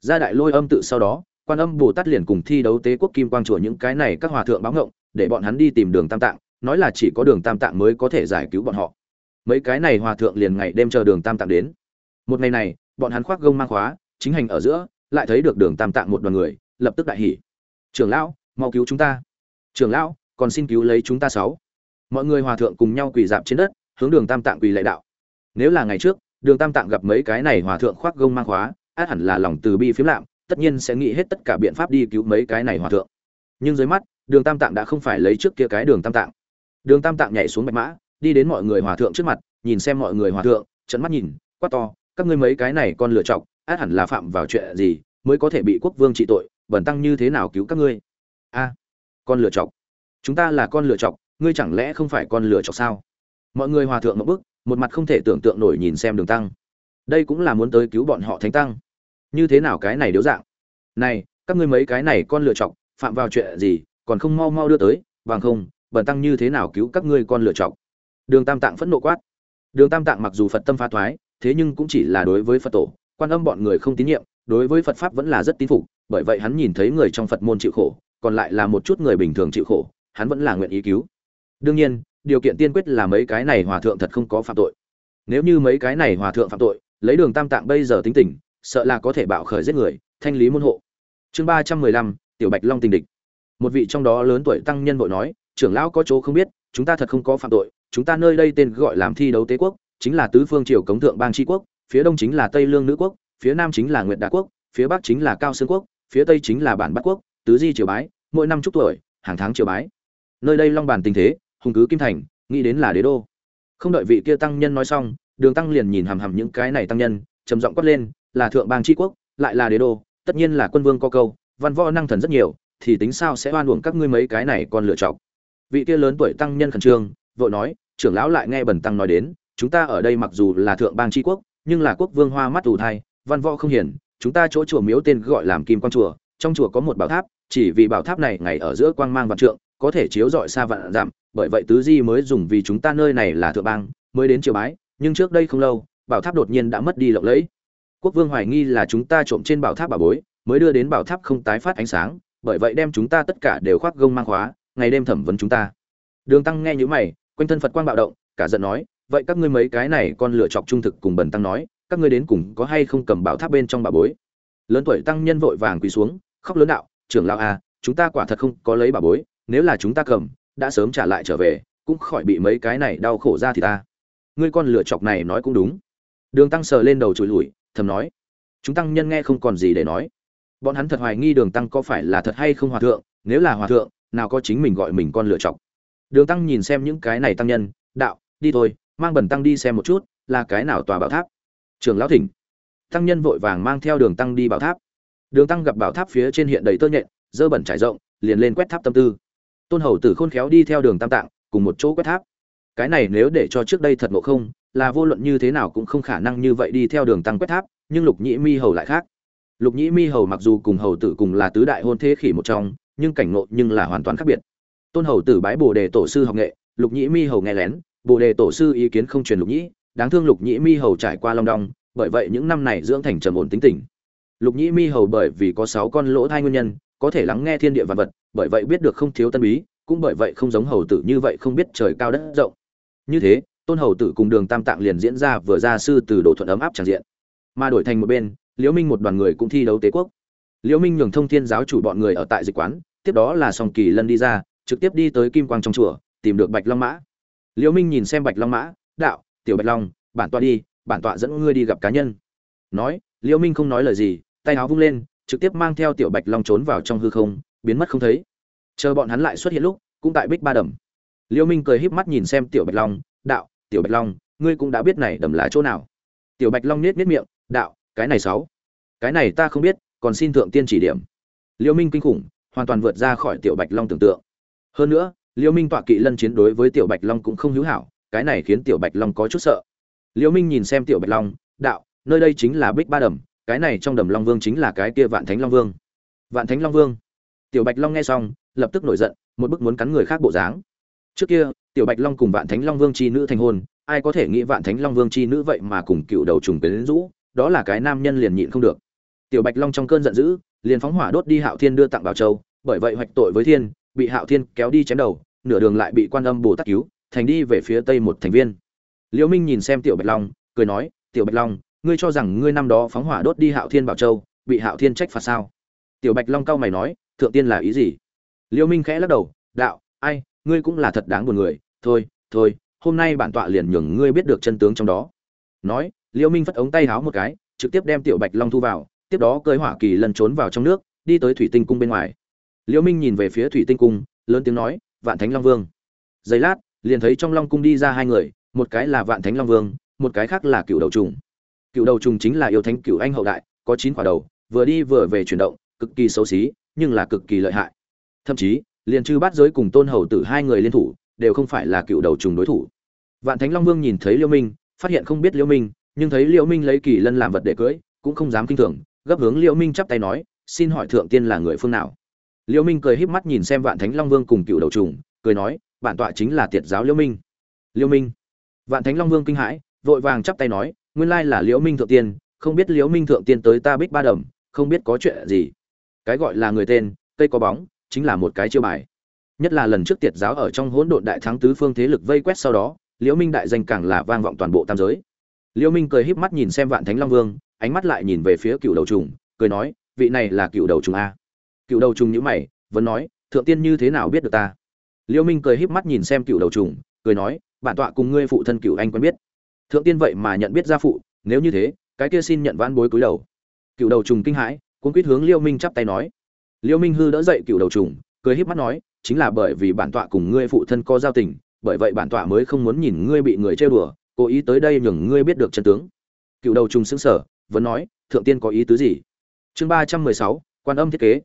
Speaker 1: Ra đại lôi âm tự sau đó, quan âm bồ tát liền cùng thi đấu tế quốc kim quang chùa những cái này các hòa thượng báo ngộng, để bọn hắn đi tìm đường tam tạng, nói là chỉ có đường tam tạng mới có thể giải cứu bọn họ. Mấy cái này hòa thượng liền ngày đêm chờ đường tam tạng đến. Một ngày này, bọn hắn khoác gông mang khóa, chính hành ở giữa, lại thấy được đường tam tạng một đoàn người, lập tức đại hỉ. Trưởng lão, mau cứu chúng ta. Trưởng lão, còn xin cứu lấy chúng ta sáu. Mọi người hòa thượng cùng nhau quỳ dạp trên đất, hướng đường tam tạng quỳ lệ đạo nếu là ngày trước, đường tam tạng gặp mấy cái này hòa thượng khoác gông mang khóa, át hẳn là lòng từ bi phiếm lạm, tất nhiên sẽ nghĩ hết tất cả biện pháp đi cứu mấy cái này hòa thượng. Nhưng dưới mắt, đường tam tạng đã không phải lấy trước kia cái đường tam tạng. Đường tam tạng nhảy xuống bạch mã, đi đến mọi người hòa thượng trước mặt, nhìn xem mọi người hòa thượng trận mắt nhìn, quát to, các ngươi mấy cái này con lựa chọc, át hẳn là phạm vào chuyện gì mới có thể bị quốc vương trị tội, bẩn tăng như thế nào cứu các ngươi? A, con lựa chọc. Chúng ta là con lựa chọc, ngươi chẳng lẽ không phải con lựa chọc sao? Mọi người hòa thượng một bức một mặt không thể tưởng tượng nổi nhìn xem đường tăng. Đây cũng là muốn tới cứu bọn họ thánh tăng. Như thế nào cái này điếu dạng? Này, các ngươi mấy cái này con lựa chọc, phạm vào chuyện gì, còn không mau mau đưa tới, bằng không, bần tăng như thế nào cứu các ngươi con lựa chọn đường tam tạng phẫn nộ quát. Đường tam tạng mặc dù phật tâm pha thoái, thế nhưng cũng chỉ là đối với phật tổ, quan âm bọn người không tín nhiệm, đối với phật pháp vẫn là rất tín phục, bởi vậy hắn nhìn thấy người trong phật môn chịu khổ, còn lại là một chút người bình thường chịu khổ, hắn vẫn là nguyện ý cứu. Đương nhiên điều kiện tiên quyết là mấy cái này hòa thượng thật không có phạm tội. Nếu như mấy cái này hòa thượng phạm tội, lấy đường tam tạng bây giờ tính tình, sợ là có thể bạo khởi giết người, thanh lý môn hộ. Chương ba trăm mười lăm, tiểu bạch long tình địch. Một vị trong đó lớn tuổi tăng nhân vội nói, trưởng lão có chỗ không biết, chúng ta thật không có phạm tội, chúng ta nơi đây tên gọi làm thi đấu tế quốc, chính là tứ phương triều cống thượng bang tri quốc, phía đông chính là tây lương nữ quốc, phía nam chính là nguyệt đà quốc, phía bắc chính là cao sương quốc, phía tây chính là bản bắc quốc, tứ di triều bái, mỗi năm chúc tuổi, hàng tháng triều bái. Nơi đây long bàn tình thế hùng cứ kim thành, nghĩ đến là đế đô. Không đợi vị kia tăng nhân nói xong, đường tăng liền nhìn hằm hằm những cái này tăng nhân, trầm giọng quát lên, là thượng bang tri quốc, lại là đế đô, tất nhiên là quân vương có câu, văn võ năng thần rất nhiều, thì tính sao sẽ oan uổng các ngươi mấy cái này còn lựa chọn? Vị kia lớn tuổi tăng nhân khẩn trương, vội nói, trưởng lão lại nghe bần tăng nói đến, chúng ta ở đây mặc dù là thượng bang tri quốc, nhưng là quốc vương hoa mắt ủ thai, văn võ không hiển chúng ta chỗ chùa miếu tên gọi làm kim quang chùa, trong chùa có một bảo tháp, chỉ vì bảo tháp này ngày ở giữa quang mang vạn trượng có thể chiếu rọi xa vạn dặm bởi vậy tứ di mới dùng vì chúng ta nơi này là thượng bang mới đến triều bái nhưng trước đây không lâu bảo tháp đột nhiên đã mất đi lộng lẫy. Quốc vương hoài nghi là chúng ta trộm trên bảo tháp bà bối mới đưa đến bảo tháp không tái phát ánh sáng bởi vậy đem chúng ta tất cả đều khoác gông mang khóa ngày đêm thẩm vấn chúng ta. Đường tăng nghe như mày quanh thân phật quang bạo động cả giận nói vậy các ngươi mấy cái này con lựa chọc trung thực cùng bần tăng nói các ngươi đến cùng có hay không cầm bảo tháp bên trong bà bối? Lớn tuổi tăng nhân vội vàng quỳ xuống khóc lớn đạo trưởng lão a à, chúng ta quả thật không có lấy bà bối nếu là chúng ta cầm, đã sớm trả lại trở về, cũng khỏi bị mấy cái này đau khổ ra thì ta. Ngươi con lựa chọc này nói cũng đúng. Đường tăng sờ lên đầu trùi lùi thầm nói. Chúng tăng nhân nghe không còn gì để nói. Bọn hắn thật hoài nghi đường tăng có phải là thật hay không hòa thượng, nếu là hòa thượng, nào có chính mình gọi mình con lựa chọc. Đường tăng nhìn xem những cái này tăng nhân, đạo, đi thôi, mang bẩn tăng đi xem một chút, là cái nào tòa bảo tháp? Trường lão thỉnh. Tăng nhân vội vàng mang theo đường tăng đi bảo tháp. Đường tăng gặp bảo tháp phía trên hiện đầy tơ nhện, dơ bẩn trải rộng, liền lên quét tháp tâm tư tôn hầu tử khôn khéo đi theo đường tam tạng, cùng một chỗ quét tháp. Cái này nếu để cho trước đây thật ngộ không, là vô luận như thế nào cũng không khả năng như vậy đi theo đường tăng quét tháp, nhưng lục nhĩ mi hầu lại khác. Lục nhĩ mi hầu mặc dù cùng hầu tử cùng là tứ đại hôn thế khỉ một trong, nhưng cảnh ngộ nhưng là hoàn toàn khác biệt. Tôn hầu tử bái bồ đề tổ sư học nghệ, lục nhĩ mi hầu nghe lén, bồ đề tổ sư ý kiến không truyền lục nhĩ, đáng thương lục nhĩ mi hầu trải qua long đong, bởi vậy những năm này dưỡng thành trầm ổn tính tình. Lục nhĩ mi hầu bởi vì có sáu con lỗ thai nguyên nhân có thể lắng nghe thiên địa vạn vật, bởi vậy biết được không thiếu tân bí, cũng bởi vậy không giống hầu tử như vậy không biết trời cao đất rộng. Như thế, tôn hầu tử cùng đường tam tạng liền diễn ra vừa ra sư từ độ thuận ấm áp tràn diện. Mà đổi thành một bên, liễu minh một đoàn người cũng thi đấu tế quốc. Liễu minh nhường thông thiên giáo chủ bọn người ở tại dịch quán, tiếp đó là song kỳ lân đi ra, trực tiếp đi tới kim quang trong chùa, tìm được bạch long mã. Liễu minh nhìn xem bạch long mã, đạo, tiểu bạch long, bản tọa đi, bản tọa dẫn ngươi đi gặp cá nhân. Nói, liễu minh không nói lời gì, tay áo vung lên trực tiếp mang theo tiểu bạch long trốn vào trong hư không, biến mất không thấy. Chờ bọn hắn lại xuất hiện lúc, cũng tại bích ba đầm. Liêu minh cười híp mắt nhìn xem tiểu bạch long, đạo, tiểu bạch long, ngươi cũng đã biết này đầm là chỗ nào? Tiểu bạch long nết nết miệng, đạo, cái này sáu. Cái này ta không biết, còn xin thượng tiên chỉ điểm. Liêu minh kinh khủng, hoàn toàn vượt ra khỏi tiểu bạch long tưởng tượng. Hơn nữa, Liêu minh tọa kỵ lân chiến đối với tiểu bạch long cũng không hữu hảo, cái này khiến tiểu bạch long có chút sợ. Liêu minh nhìn xem tiểu bạch long, đạo, nơi đây chính là bích ba đầm cái này trong đầm long vương chính là cái kia vạn thánh long vương. Vạn thánh long vương. Tiểu bạch long nghe xong, lập tức nổi giận, một bức muốn cắn người khác bộ dáng. Trước kia, tiểu bạch long cùng vạn thánh long vương chi nữ thành hôn, ai có thể nghĩ vạn thánh long vương chi nữ vậy mà cùng cựu đầu trùng đến rũ, đó là cái nam nhân liền nhịn không được. Tiểu bạch long trong cơn giận dữ, liền phóng hỏa đốt đi hạo thiên đưa tặng bảo châu, bởi vậy hoạch tội với thiên, bị hạo thiên kéo đi chém đầu, nửa đường lại bị quan âm bồ tát cứu, thành đi về phía tây một thành viên. Liễu minh nhìn xem tiểu bạch long, cười nói, tiểu bạch long ngươi cho rằng ngươi năm đó phóng hỏa đốt đi hạo thiên bảo châu, bị hạo thiên trách phạt sao? Tiểu bạch long cao mày nói, thượng tiên là ý gì? Liêu minh khẽ lắc đầu, đạo, ai, ngươi cũng là thật đáng buồn người. Thôi thôi, hôm nay bản tọa liền nhường ngươi biết được chân tướng trong đó. Nói, Liêu minh phất ống tay háo một cái, trực tiếp đem tiểu bạch long thu vào, tiếp đó cơi hỏa kỳ lần trốn vào trong nước, đi tới thủy tinh cung bên ngoài. Liêu minh nhìn về phía thủy tinh cung, lớn tiếng nói, vạn thánh long vương. Giây lát, liền thấy trong long cung đi ra hai người, một cái là vạn thánh long vương, một cái khác là cựu đầu trùng cựu đầu trùng chính là yêu thánh cựu anh hậu đại, có chín quả đầu, vừa đi vừa về chuyển động, cực kỳ xấu xí, nhưng là cực kỳ lợi hại. Thậm chí, liền chư bát giới cùng tôn hầu tử hai người liên thủ, đều không phải là cựu đầu trùng đối thủ. Vạn thánh long vương nhìn thấy liêu minh, phát hiện không biết liêu minh, nhưng thấy liêu minh lấy kỳ lân làm vật để cưỡi cũng không dám kinh thường, gấp hướng liêu minh chắp tay nói, xin hỏi thượng tiên là người phương nào? Liêu minh cười híp mắt nhìn xem vạn thánh long vương cùng cựu đầu trùng, cười nói, bản tọa chính là tiệt giáo liễu minh. Liễu minh? Vạn thánh long vương kinh hãi, vội vàng chắp tay nói nguyên lai là liễu minh thượng tiên, không biết liễu minh thượng tiên tới ta bích ba đầm, không biết có chuyện gì. Cái gọi là người tên, cây có bóng, chính là một cái chiêu bài. Nhất là lần trước tiệt giáo ở trong hỗn độn đại thắng tứ phương thế lực vây quét sau đó, liễu minh đại danh càng là vang vọng toàn bộ tam giới. Liễu minh cười híp mắt nhìn xem vạn thánh long vương, ánh mắt lại nhìn về phía cựu đầu trùng, cười nói, vị này là cựu đầu trùng a. Cựu đầu trùng nhíu mày, vẫn nói, thượng tiên như thế nào biết được ta? Liễu minh cười híp mắt nhìn xem cựu đầu trùng, cười nói, bản tọa cùng ngươi phụ thân cựu anh quen biết thượng tiên vậy mà nhận biết gia phụ, nếu như thế, cái kia xin nhận vãn bối cúi đầu. Cựu đầu trùng kinh hãi, cuốn quýt hướng Liêu minh chắp tay nói. Liêu minh hư đỡ dậy cựu đầu trùng, cười híp mắt nói, chính là bởi vì bản tọa cùng ngươi phụ thân có giao tình, bởi vậy bản tọa mới không muốn nhìn ngươi bị người chơi đùa, cố ý tới đây nhường ngươi biết được chân tướng. Cựu đầu trùng xứng sở vẫn nói, thượng tiên có ý tứ gì? Chương ba trăm mười sáu, quan âm thiết kế.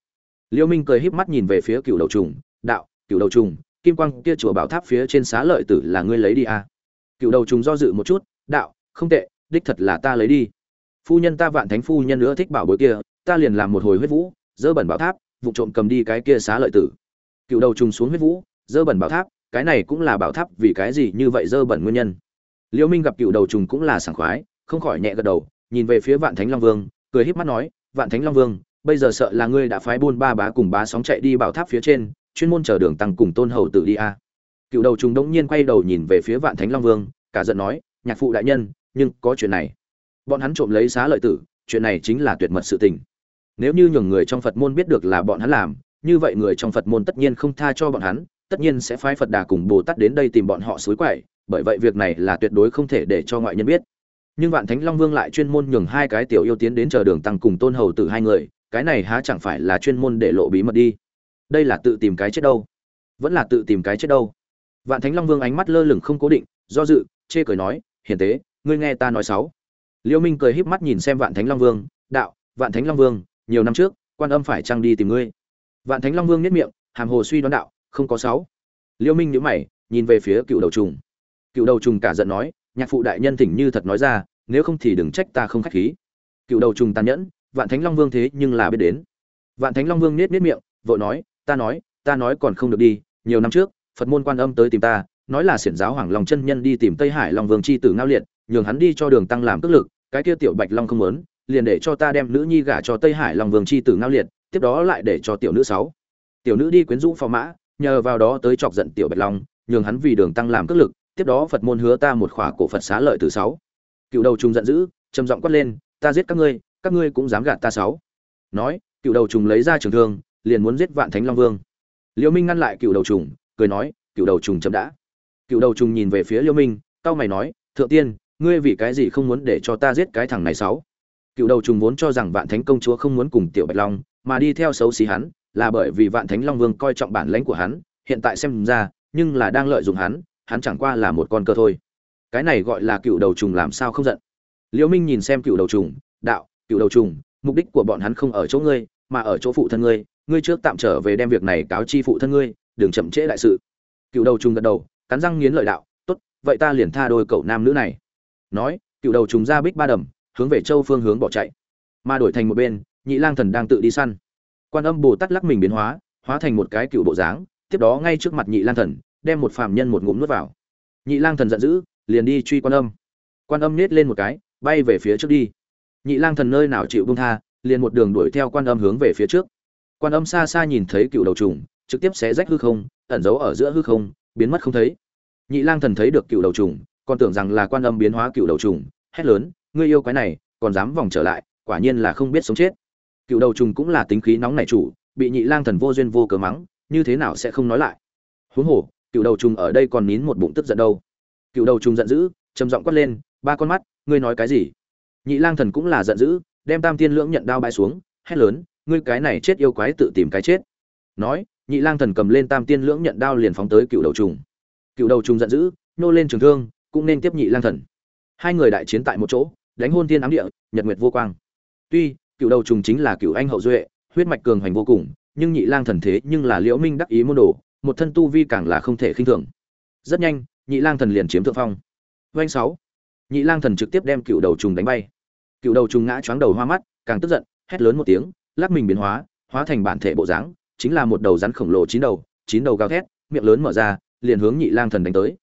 Speaker 1: Liêu minh cười híp mắt nhìn về phía cựu đầu trùng, đạo, cựu đầu trùng, kim quang kia chùa bảo tháp phía trên xá lợi tử là ngươi lấy đi à cựu đầu trùng do dự một chút, đạo, không tệ, đích thật là ta lấy đi. Phu nhân ta vạn thánh phu nhân nữa thích bảo bối kia, ta liền làm một hồi huyết vũ, dơ bẩn bảo tháp, vụ trộm cầm đi cái kia xá lợi tử. Cựu đầu trùng xuống huyết vũ, dơ bẩn bảo tháp, cái này cũng là bảo tháp vì cái gì như vậy dơ bẩn nguyên nhân? Liễu minh gặp cựu đầu trùng cũng là sảng khoái, không khỏi nhẹ gật đầu, nhìn về phía vạn thánh long vương, cười híp mắt nói, vạn thánh long vương, bây giờ sợ là ngươi đã phái buôn ba bá cùng bá sóng chạy đi bảo tháp phía trên, chuyên môn chờ đường tăng cùng tôn hầu tử đi a. à cựu đầu trùng đống nhiên quay đầu nhìn về phía vạn thánh long vương, cả giận nói, nhạc phụ đại nhân, nhưng có chuyện này. Bọn hắn trộm lấy xá lợi tử, chuyện này chính là tuyệt mật sự tình. Nếu như nhường người trong phật môn biết được là bọn hắn làm, như vậy người trong phật môn tất nhiên không tha cho bọn hắn, tất nhiên sẽ phái phật đà cùng bồ tát đến đây tìm bọn họ xối quậy, bởi vậy việc này là tuyệt đối không thể để cho ngoại nhân biết. Nhưng vạn thánh long vương lại chuyên môn nhường hai cái tiểu yêu tiến đến chờ đường tăng cùng tôn hầu từ hai người, cái này há chẳng phải là chuyên môn để lộ bí mật đi. Đây là tự tìm cái chết đâu? Vẫn là tự tìm cái chết đâu? Vạn thánh long vương ánh mắt lơ lửng không cố định, do dự, chê cười nói, hiền tế, ngươi nghe ta nói sáu. Liêu minh cười híp mắt nhìn xem vạn thánh long vương, đạo, vạn thánh long vương, nhiều năm trước, quan âm phải trăng đi tìm ngươi? Vạn thánh long vương nhếch miệng, hàm hồ suy đoán đạo, không có sáu. Liêu minh nhíu mày, nhìn về phía cựu đầu trùng. Cựu đầu trùng cả giận nói, nhạc phụ đại nhân thỉnh như thật nói ra, nếu không thì đừng trách ta không khách khí. Cựu đầu trùng tàn nhẫn, vạn thánh long vương thế nhưng là biết đến. Vạn thánh long vương nhếch nết miệng, vội nói, ta nói ta nói còn không được đi, nhiều năm trước phật môn quan âm tới tìm ta nói là xiển giáo hoàng long chân nhân đi tìm tây hải long vương c h i tử ngao liệt nhường hắn đi cho đường tăng làm tức lực cái kia tiểu bạch long không lớn, liền để cho ta đem nữ nhi gả cho tây hải long vương c h i tử ngao liệt tiếp đó lại để cho tiểu nữ sáu. Tiểu nữ đi quyến rũ phò mã nhờ vào đó tới chọc giận tiểu bạch long nhường hắn vì đường tăng làm tức lực tiếp đó phật môn hứa ta một khỏa cổ phật xá lợi từ sáu. Cựu đầu trùng giận dữ trầm giọng quát lên ta giết các ngươi các ngươi cũng dám gạt ta sáu. Nói cựu đầu trùng lấy ra trường thương liền muốn giết vạn thánh long vương. Liễu minh ngăn lại cựu đầu trùng cười nói cựu đầu trùng chậm đã. Cựu đầu trùng nhìn về phía liêu minh tao mày nói, thượng tiên, ngươi vì cái gì không muốn để cho ta giết cái thằng này sáu? Cựu đầu trùng vốn cho rằng vạn thánh công chúa không muốn cùng tiểu bạch long, mà đi theo xấu xí hắn, là bởi vì vạn thánh long vương coi trọng bản lãnh của hắn, hiện tại xem ra, nhưng là đang lợi dụng hắn hắn chẳng qua là một con cơ thôi. Cái này gọi là cựu đầu trùng làm sao không giận? Liễu minh nhìn xem cựu đầu trùng, đạo cựu đầu trùng, mục đích của bọn hắn không ở chỗ ngươi, mà ở chỗ phụ thân ngươi ngươi trước tạm trở về đem việc này cáo chi phụ thân ngươi đừng chậm trễ đại sự. Cựu đầu trùng gật đầu, cắn răng nghiến lợi đạo, tốt, vậy ta liền tha đôi cậu nam nữ này. Nói, cựu đầu trùng ra bích ba đầm, hướng về châu phương hướng bỏ chạy. Mà đổi thành một bên, nhị lang thần đang tự đi săn. Quan âm bồ tát lắc mình biến hóa hóa thành một cái cựu bộ dáng, tiếp đó ngay trước mặt nhị lang thần, đem một phàm nhân một ngụm nuốt vào. Nhị lang thần giận dữ, liền đi truy quan âm. Quan âm nết lên một cái, bay về phía trước đi. Nhị lang thần nơi nào chịu buông tha, liền một đường đuổi theo quan âm hướng về phía trước. Quan âm xa xa nhìn thấy cựu đầu trùng trực tiếp xé rách hư không, ẩn giấu ở giữa hư không, biến mất không thấy. Nhị lang thần thấy được cựu đầu trùng, còn tưởng rằng là quan âm biến hóa cựu đầu trùng, hét lớn, ngươi yêu quái này, còn dám vòng trở lại, quả nhiên là không biết sống chết. Cựu đầu trùng cũng là tính khí nóng nảy chủ, bị nhị lang thần vô duyên vô cớ mắng, như thế nào sẽ không nói lại? Huống hồ, cựu đầu trùng ở đây còn nín một bụng tức giận đâu. Cựu đầu trùng giận dữ, trầm giọng quát lên, ba con mắt, ngươi nói cái gì? Nhị lang thần cũng là giận dữ, đem tam tiên lưỡng nhận đao bãi xuống, hét lớn, ngươi cái này chết yêu quái tự tìm cái chết. Nói nhị lang thần cầm lên tam tiên lưỡng nhận đao liền phóng tới cựu đầu trùng. Cựu đầu trùng giận dữ nô lên trường thương, cũng nên tiếp nhị lang thần. Hai người đại chiến tại một chỗ, đánh hôn tiên ám địa, nhật nguyệt vô quang. Tuy, cựu đầu trùng chính là cựu anh hậu duệ, huyết mạch cường hoành vô cùng, nhưng nhị lang thần thế nhưng là liễu minh đắc ý môn đồ, một thân tu vi càng là không thể khinh thường. Rất nhanh, nhị lang thần liền chiếm thượng phong. Doanh sáu. Nhị lang thần trực tiếp đem cựu đầu trùng đánh bay. Cựu đầu trùng ngã choáng đầu hoa mắt, càng tức giận, hét lớn một tiếng, lắc mình biến hóa hóa thành bản thể bộ dáng chính là một đầu rắn khổng lồ chín đầu chín đầu gào thét, miệng lớn mở ra, liền hướng nhị lang thần đánh tới.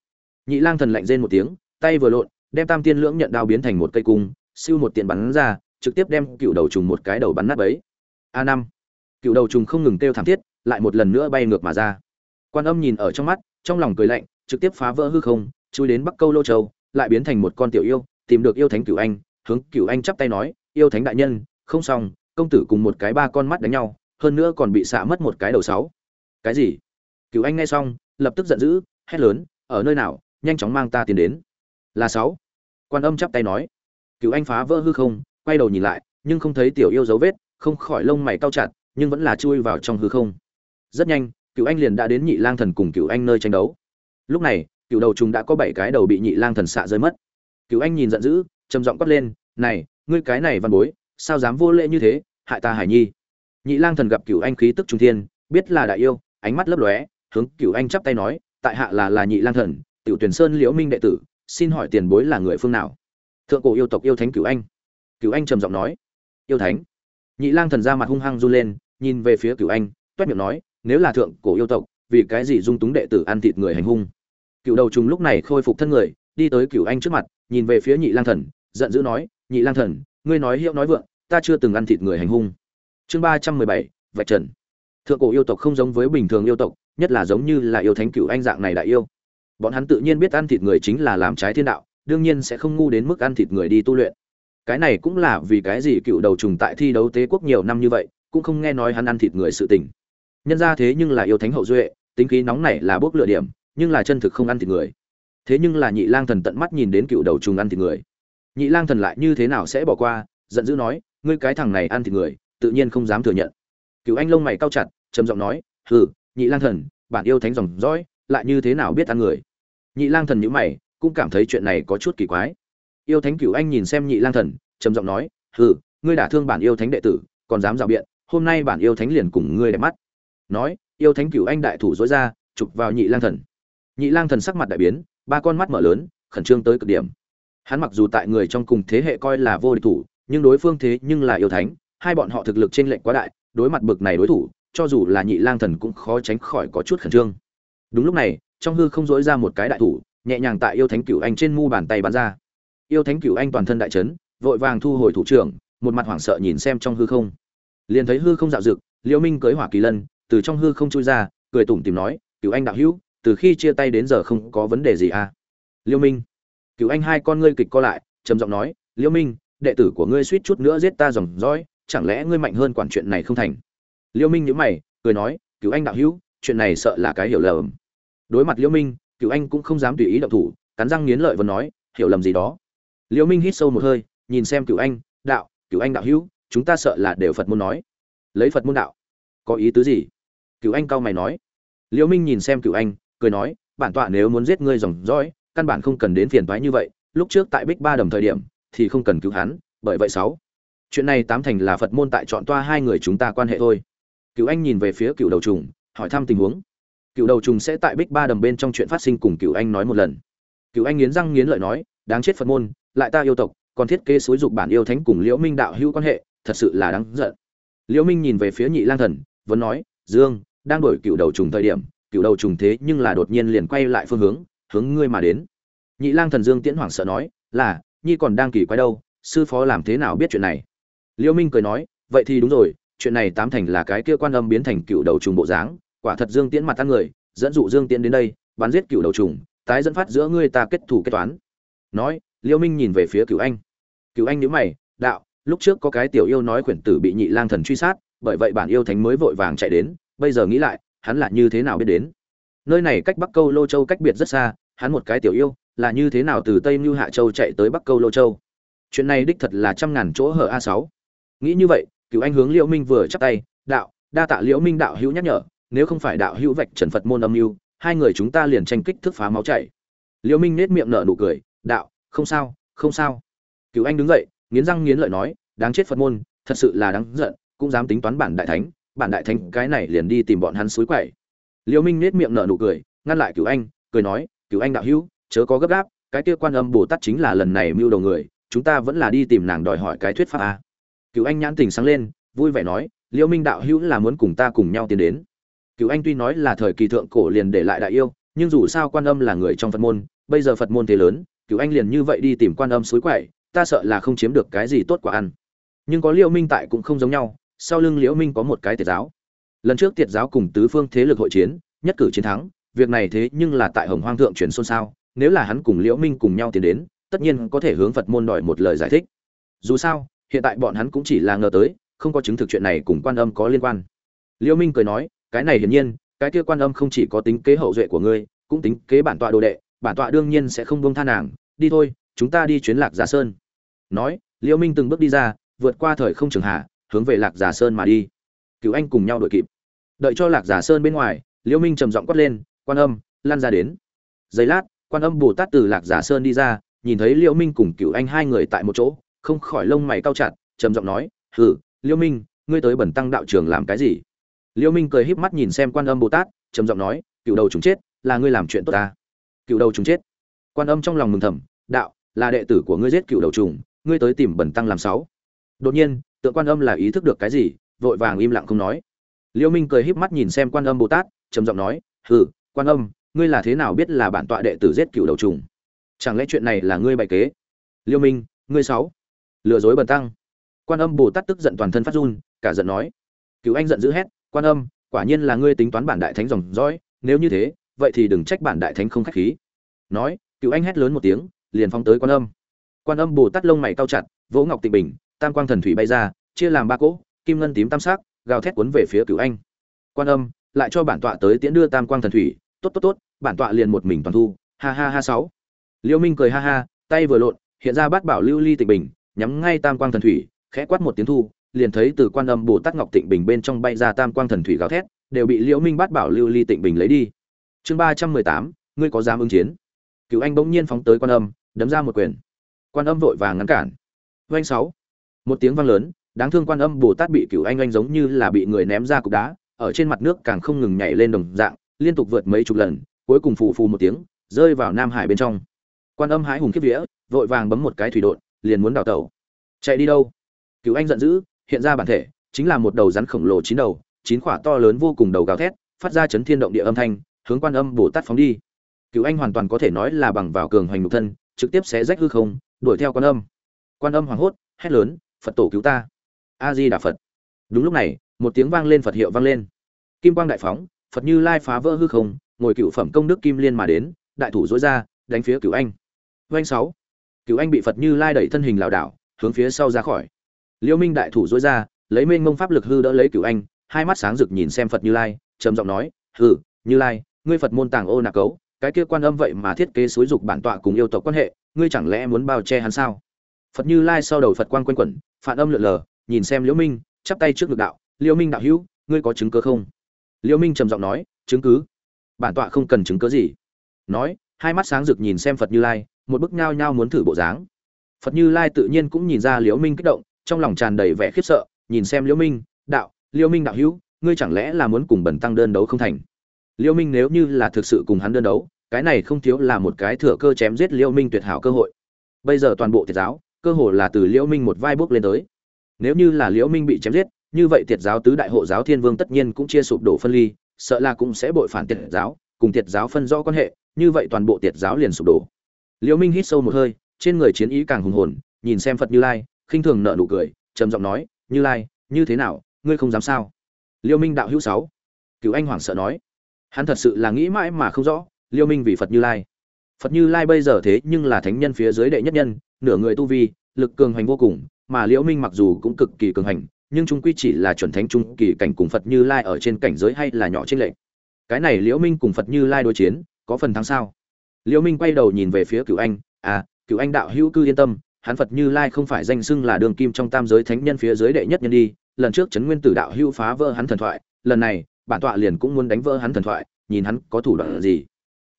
Speaker 1: Nhị lang thần lạnh rên một tiếng, tay vừa lộn, đem tam tiên lưỡng nhận đao biến thành một cây cung, siêu một tiện bắn ra, trực tiếp đem cựu đầu trùng một cái đầu bắn nát bấy. A năm. Cựu đầu trùng không ngừng kêu thảm thiết, lại một lần nữa bay ngược mà ra. Quan âm nhìn ở trong mắt, trong lòng cười lạnh, trực tiếp phá vỡ hư không, chui đến bắc câu lô châu, lại biến thành một con tiểu yêu, tìm được yêu thánh cửu anh, hướng cửu anh chắp tay nói, yêu thánh đại nhân, không xong, công tử cùng một cái ba con mắt đánh nhau hơn nữa còn bị xạ mất một cái đầu sáu. Cái gì? Cửu anh nghe xong, lập tức giận dữ, hét lớn, ở nơi nào, nhanh chóng mang ta tiến đến. Là sáu. Quan âm chắp tay nói. Cửu anh phá vỡ hư không, quay đầu nhìn lại, nhưng không thấy tiểu yêu dấu vết, không khỏi lông mày cau chặt, nhưng vẫn là chui vào trong hư không. Rất nhanh, cửu anh liền đã đến nhị lang thần cùng cửu anh nơi tranh đấu. Lúc này cửu đầu trùng đã có bảy cái đầu bị nhị lang thần xạ rơi mất. Cửu anh nhìn giận dữ, trầm giọng quát lên, này, ngươi cái này văn bối, sao dám vô lễ như thế, hại ta hải nhi? Nhị lang thần gặp cửu anh khí tức trung thiên, biết là đại yêu, ánh mắt lấp lóe, hướng cửu anh chắp tay nói, tại hạ là là nhị lang thần, tiểu tuyển sơn liễu minh đệ tử, xin hỏi tiền bối là người phương nào? Thượng cổ yêu tộc yêu thánh cửu anh. Cửu anh trầm giọng nói, yêu thánh. Nhị lang thần ra mặt hung hăng run lên, nhìn về phía cửu anh, toét miệng nói, nếu là thượng cổ yêu tộc, vì cái gì dung túng đệ tử ăn thịt người hành hung? Cựu đầu trùng lúc này khôi phục thân người, đi tới cựu anh trước mặt, nhìn về phía nhị lang thần, giận dữ nói, nhị lang thần, ngươi nói hiệu nói vượng, ta chưa từng ăn thịt người hành hung chương ba trăm mười bảy, vạch trần. Thượng cổ yêu tộc không giống với bình thường yêu tộc, nhất là giống như là yêu thánh cựu anh dạng này đại yêu. Bọn hắn tự nhiên biết ăn thịt người chính là làm trái thiên đạo, đương nhiên sẽ không ngu đến mức ăn thịt người đi tu luyện. Cái này cũng là vì cái gì cựu đầu trùng tại thi đấu tế quốc nhiều năm như vậy, cũng không nghe nói hắn ăn thịt người sự tình. Nhân ra thế nhưng là yêu thánh hậu duệ, tính khí nóng này là bốc lựa điểm, nhưng là chân thực không ăn thịt người. Thế nhưng là nhị lang thần tận mắt nhìn đến cựu đầu trùng ăn thịt người. Nhị lang thần lại như thế nào sẽ bỏ qua, giận dữ nói, ngươi cái thằng này ăn thịt người tự nhiên không dám thừa nhận. Cựu anh lông mày cao chặt, trầm giọng nói, hừ, nhị lang thần, bản yêu thánh dòng dõi, lại như thế nào biết ăn người? Nhị lang thần nhíu mày, cũng cảm thấy chuyện này có chút kỳ quái. Yêu thánh cựu anh nhìn xem nhị lang thần, trầm giọng nói, hừ, ngươi đả thương bản yêu thánh đệ tử, còn dám rào biện, hôm nay bản yêu thánh liền cùng ngươi đẹp mắt. Nói, yêu thánh cửu anh đại thủ dối ra, chụp vào nhị lang thần. Nhị lang thần sắc mặt đại biến, ba con mắt mở lớn, khẩn trương tới cực điểm. Hắn mặc dù tại người trong cùng thế hệ coi là vô địch thủ, nhưng đối phương thế nhưng là yêu thánh hai bọn họ thực lực trên lệnh quá đại, đối mặt bực này đối thủ, cho dù là nhị lang thần cũng khó tránh khỏi có chút khẩn trương. Đúng lúc này, trong hư không dỗi ra một cái đại thủ, nhẹ nhàng tại yêu thánh cửu anh trên mu bàn tay bắn ra. Yêu thánh cửu anh toàn thân đại chấn, vội vàng thu hồi thủ trưởng, một mặt hoảng sợ nhìn xem trong hư không. Liền thấy hư không dạo dực liễu minh cưới hỏa kỳ lân, từ trong hư không chui ra, cười tủm tìm nói, cửu anh đạo hữu, từ khi chia tay đến giờ không có vấn đề gì à? Liễu minh. Cửu anh hai con ngươi kịch co lại, trầm giọng nói, liễu minh, đệ tử của ngươi suýt chút nữa giết ta dòng dõi chẳng lẽ ngươi mạnh hơn quản chuyện này không thành? Liêu minh nhíu mày, cười nói cứu anh đạo hữu, chuyện này sợ là cái hiểu lầm. Đối mặt liêu minh cựu anh cũng không dám tùy ý động thủ, cắn răng nghiến lợi và nói, hiểu lầm gì đó? Liêu minh hít sâu một hơi, nhìn xem cựu anh, đạo cựu anh đạo hữu, chúng ta sợ là đều phật môn nói. Lấy phật môn đạo? Có ý tứ gì? Cựu anh cao mày nói. Liễu minh nhìn xem cựu anh, cười nói, bản tọa nếu muốn giết ngươi dòng dõi, căn bản không cần đến phiền toái như vậy, lúc trước tại bích ba đầm thời điểm, thì không cần cứu hắn, bởi vậy sáu chuyện này tám thành là phật môn tại chọn toa hai người chúng ta quan hệ thôi. Cựu anh nhìn về phía cựu đầu trùng, hỏi thăm tình huống. Cựu đầu trùng sẽ tại bích ba đầm bên trong chuyện phát sinh cùng cựu anh nói một lần. Cựu anh nghiến răng nghiến lợi nói, đáng chết phật môn, lại ta yêu tộc, còn thiết kế xúi dục bản yêu thánh cùng liễu minh đạo hữu quan hệ, thật sự là đáng giận. Liễu minh nhìn về phía nhị lang thần, vẫn nói, dương, đang đổi cựu đầu trùng thời điểm cựu đầu trùng thế nhưng là đột nhiên liền quay lại phương hướng hướng ngươi mà đến. Nhị lang thần dương tiễn hoảng sợ nói, là, nhi còn đang kỳ quái đâu, sư phó làm thế nào biết chuyện này? Liêu minh cười nói, vậy thì đúng rồi, chuyện này tám thành là cái kia quan âm biến thành cựu đầu trùng bộ dáng, quả thật dương tiễn mặt ăn người, dẫn dụ dương tiễn đến đây, bắn giết cựu đầu trùng, tái dẫn phát giữa ngươi ta kết thủ kết toán. Nói, liêu minh nhìn về phía cựu anh. Cựu anh nhíu mày, đạo, lúc trước có cái tiểu yêu nói quyển tử bị nhị lang thần truy sát, bởi vậy bản yêu thánh mới vội vàng chạy đến, bây giờ nghĩ lại, hắn là như thế nào biết đến? Nơi này cách bắc câu lô châu cách biệt rất xa, hắn một cái tiểu yêu, là như thế nào từ tây mưu hạ châu chạy tới bắc câu lô châu? Chuyện này đích thật là trăm ngàn chỗ hở a sáu nghĩ như vậy, cựu anh hướng liễu minh vừa chắp tay, đạo, đa tạ liễu minh đạo hữu nhắc nhở, nếu không phải đạo hữu vạch trần phật môn âm mưu, hai người chúng ta liền tranh kích thức phá máu chảy. Liễu minh nết miệng nở nụ cười, đạo, không sao không sao. Cựu anh đứng dậy, nghiến răng nghiến lợi nói, đáng chết phật môn, thật sự là đáng giận, cũng dám tính toán bản đại thánh, bản đại thánh cái này liền đi tìm bọn hắn suối quậy liễu minh nét miệng nở nụ cười, ngăn lại cựu anh, cười nói, cựu anh đạo hữu, chớ có gấp gáp, cái kia quan âm bồ tát chính là lần này mưu đầu người, chúng ta vẫn là đi tìm nàng đòi hỏi cái thuyết pháp a cửu anh nhãn tình sáng lên, vui vẻ nói liễu minh đạo hữu là muốn cùng ta cùng nhau tiến đến. Cựu anh tuy nói là thời kỳ thượng cổ liền để lại đại yêu, nhưng dù sao quan âm là người trong phật môn, bây giờ phật môn thế lớn cựu anh liền như vậy đi tìm quan âm suối quậy, ta sợ là không chiếm được cái gì tốt quả ăn. Nhưng có liễu minh tại cũng không giống nhau, sau lưng liễu minh có một cái tiệt giáo. Lần trước tiệt giáo cùng tứ phương thế lực hội chiến, nhất cử chiến thắng, việc này thế nhưng là tại hồng hoang thượng truyền xôn xao, nếu là hắn cùng liễu minh cùng nhau tiến đến, tất nhiên có thể hướng phật môn đòi một lời giải thích. Dù sao hiện tại bọn hắn cũng chỉ là ngờ tới, không có chứng thực chuyện này cùng quan âm có liên quan. Liễu minh cười nói, cái này hiển nhiên, cái kia quan âm không chỉ có tính kế hậu duệ của ngươi, cũng tính kế bản tọa đồ đệ, bản tọa đương nhiên sẽ không buông tha nàng, đi thôi, chúng ta đi chuyến lạc giả sơn. Nói liễu minh từng bước đi ra, vượt qua thời không trường hạ, hướng về lạc giả sơn mà đi. Cửu anh cùng nhau đuổi kịp. Đợi cho lạc giả sơn bên ngoài liễu minh trầm giọng quát lên, quan âm, lan ra đến. Giây lát, quan âm bồ tát từ lạc giả sơn đi ra, nhìn thấy liễu minh cùng Cửu anh hai người tại một chỗ không khỏi lông mày cau chặt, trầm giọng nói, hừ, Liêu minh, ngươi tới bẩn tăng đạo trường làm cái gì? Liêu minh cười híp mắt nhìn xem quan âm bồ tát, trầm giọng nói, cựu đầu chúng chết, là ngươi làm chuyện tốt ta. Cựu đầu chúng chết. Quan âm trong lòng mừng thầm, đạo, là đệ tử của ngươi giết cựu đầu trùng, ngươi tới tìm bẩn tăng làm sáu. Đột nhiên, tượng quan âm là ý thức được cái gì, vội vàng im lặng không nói. Liêu minh cười híp mắt nhìn xem quan âm bồ tát, trầm giọng nói, hừ, quan âm, ngươi là thế nào biết là bản tọa đệ tử giết cựu đầu trùng? Chẳng lẽ chuyện này là ngươi bày kế? Liêu minh, ngươi sáu lừa dối bần tăng. Quan âm bồ tát tức giận toàn thân phát run, cả giận nói cựu anh giận dữ hét, quan âm, quả nhiên là ngươi tính toán bản đại thánh dòng dõi, nếu như thế, vậy thì đừng trách bản đại thánh không khách khí. Nói cựu anh hét lớn một tiếng, liền phóng tới quan âm. Quan âm bồ tát lông mày cao chặt, vỗ ngọc tịnh bình, tam quang thần thủy bay ra, chia làm ba cỗ, kim ngân tím tam sắc, gào thét cuốn về phía cựu anh. Quan âm, lại cho bản tọa tới tiễn đưa tam quang thần thủy, tốt tốt tốt, bản tọa liền một mình toàn thu, ha ha ha, sáu. Liêu minh cười ha ha, tay vừa lộn, hiện ra bát bảo lưu ly tịnh bình nhắm ngay tam quang thần thủy, khẽ quát một tiếng thu, liền thấy từ quan âm bồ tát ngọc tịnh bình bên trong bay ra tam quang thần thủy gào thét, đều bị liễu minh bát bảo lưu ly tịnh bình lấy đi. Chương ba trăm mười tám, ngươi có dám ứng chiến? Cựu anh bỗng nhiên phóng tới quan âm, đấm ra một quyền. Quan âm vội vàng ngăn cản. Oanh sáu. Một tiếng vang lớn, đáng thương quan âm bồ tát bị cựu anh anh giống như là bị người ném ra cục đá, ở trên mặt nước càng không ngừng nhảy lên đồng dạng, liên tục vượt mấy chục lần, cuối cùng phù phù một tiếng, rơi vào nam hải bên trong. Quan âm hái hùng kiếp vía, vội vàng bấm một cái thủy đột liền muốn đào tẩu. Chạy đi đâu? Cựu anh giận dữ, hiện ra bản thể, chính là một đầu rắn khổng lồ chín đầu, chín khỏa to lớn vô cùng đầu gào thét, phát ra chấn thiên động địa âm thanh, hướng quan âm bồ tát phóng đi. Cựu anh hoàn toàn có thể nói là bằng vào cường hoành nhục thân, trực tiếp xé rách hư không, đuổi theo quan âm. Quan âm hoảng hốt, hét lớn, phật tổ cứu ta! A di đà phật. Đúng lúc này, một tiếng vang lên phật hiệu vang lên. Kim quang đại phóng, phật như lai phá vỡ hư không, ngồi cựu phẩm công đức kim liên mà đến, đại thủ dối ra, đánh phía cựu anh. Doanh sáu cựu anh bị phật như lai đẩy thân hình lảo đảo, hướng phía sau ra khỏi. Liêu minh đại thủ dối ra, lấy mênh mông pháp lực hư đỡ lấy cựu anh, hai mắt sáng rực nhìn xem phật như lai, trầm giọng nói, hừ, như lai, ngươi phật môn tàng ô nạc cấu, cái kia quan âm vậy mà thiết kế xúi dục bản tọa cùng yêu tộc quan hệ, ngươi chẳng lẽ muốn bao che hắn sao? Phật như lai sau đầu phật quan quanh quẩn, phản âm lượn lờ, nhìn xem liễu minh, chắp tay trước ngực đạo liễu minh đạo hữu, ngươi có chứng cứ không? Liễu minh trầm giọng nói, chứng cứ? Bản tọa không cần chứng cứ gì. Nói hai mắt sáng rực nhìn xem phật như lai, một bức nhao nhao muốn thử bộ dáng. Phật như lai tự nhiên cũng nhìn ra liễu minh kích động, trong lòng tràn đầy vẻ khiếp sợ, nhìn xem liễu minh, đạo, liễu minh đạo hữu, ngươi chẳng lẽ là muốn cùng bẩn tăng đơn đấu không thành? Liễu minh nếu như là thực sự cùng hắn đơn đấu, cái này không thiếu là một cái thừa cơ chém giết liễu minh tuyệt hảo cơ hội. Bây giờ toàn bộ thiệt giáo, cơ hội là từ liễu minh một vai bước lên tới. Nếu như là liễu minh bị chém giết, như vậy thiệt giáo tứ đại hộ giáo thiên vương tất nhiên cũng chia sụp đổ phân ly, sợ là cũng sẽ bội phản thiệt giáo, cùng thiệt giáo phân rõ quan hệ như vậy toàn bộ tiệt giáo liền sụp đổ. Liễu minh hít sâu một hơi, trên người chiến ý càng hùng hồn, nhìn xem phật như lai, khinh thường nở nụ cười, trầm giọng nói, như lai, như thế nào, ngươi không dám sao? Liễu minh đạo hữu sáu. Cửu anh hoảng sợ nói, hắn thật sự là nghĩ mãi mà không rõ, liễu minh vì phật như lai. Phật như lai bây giờ thế nhưng là thánh nhân phía dưới đệ nhất nhân, nửa người tu vi, lực cường hành vô cùng, mà liễu minh mặc dù cũng cực kỳ cường hành, nhưng trung quy chỉ là chuẩn thánh trung kỳ cảnh cùng phật như lai ở trên cảnh giới hay là nhỏ trên lệ cái này liễu minh cùng phật như lai đối chiến có phần thắng sao? Liễu minh quay đầu nhìn về phía cửu anh à cửu anh đạo hữu cư yên tâm, hắn phật như lai không phải danh xưng là đường kim trong tam giới thánh nhân phía dưới đệ nhất nhân đi, lần trước chấn nguyên tử đạo hữu phá vỡ hắn thần thoại, lần này, bản tọa liền cũng muốn đánh vỡ hắn thần thoại, nhìn hắn có thủ đoạn gì.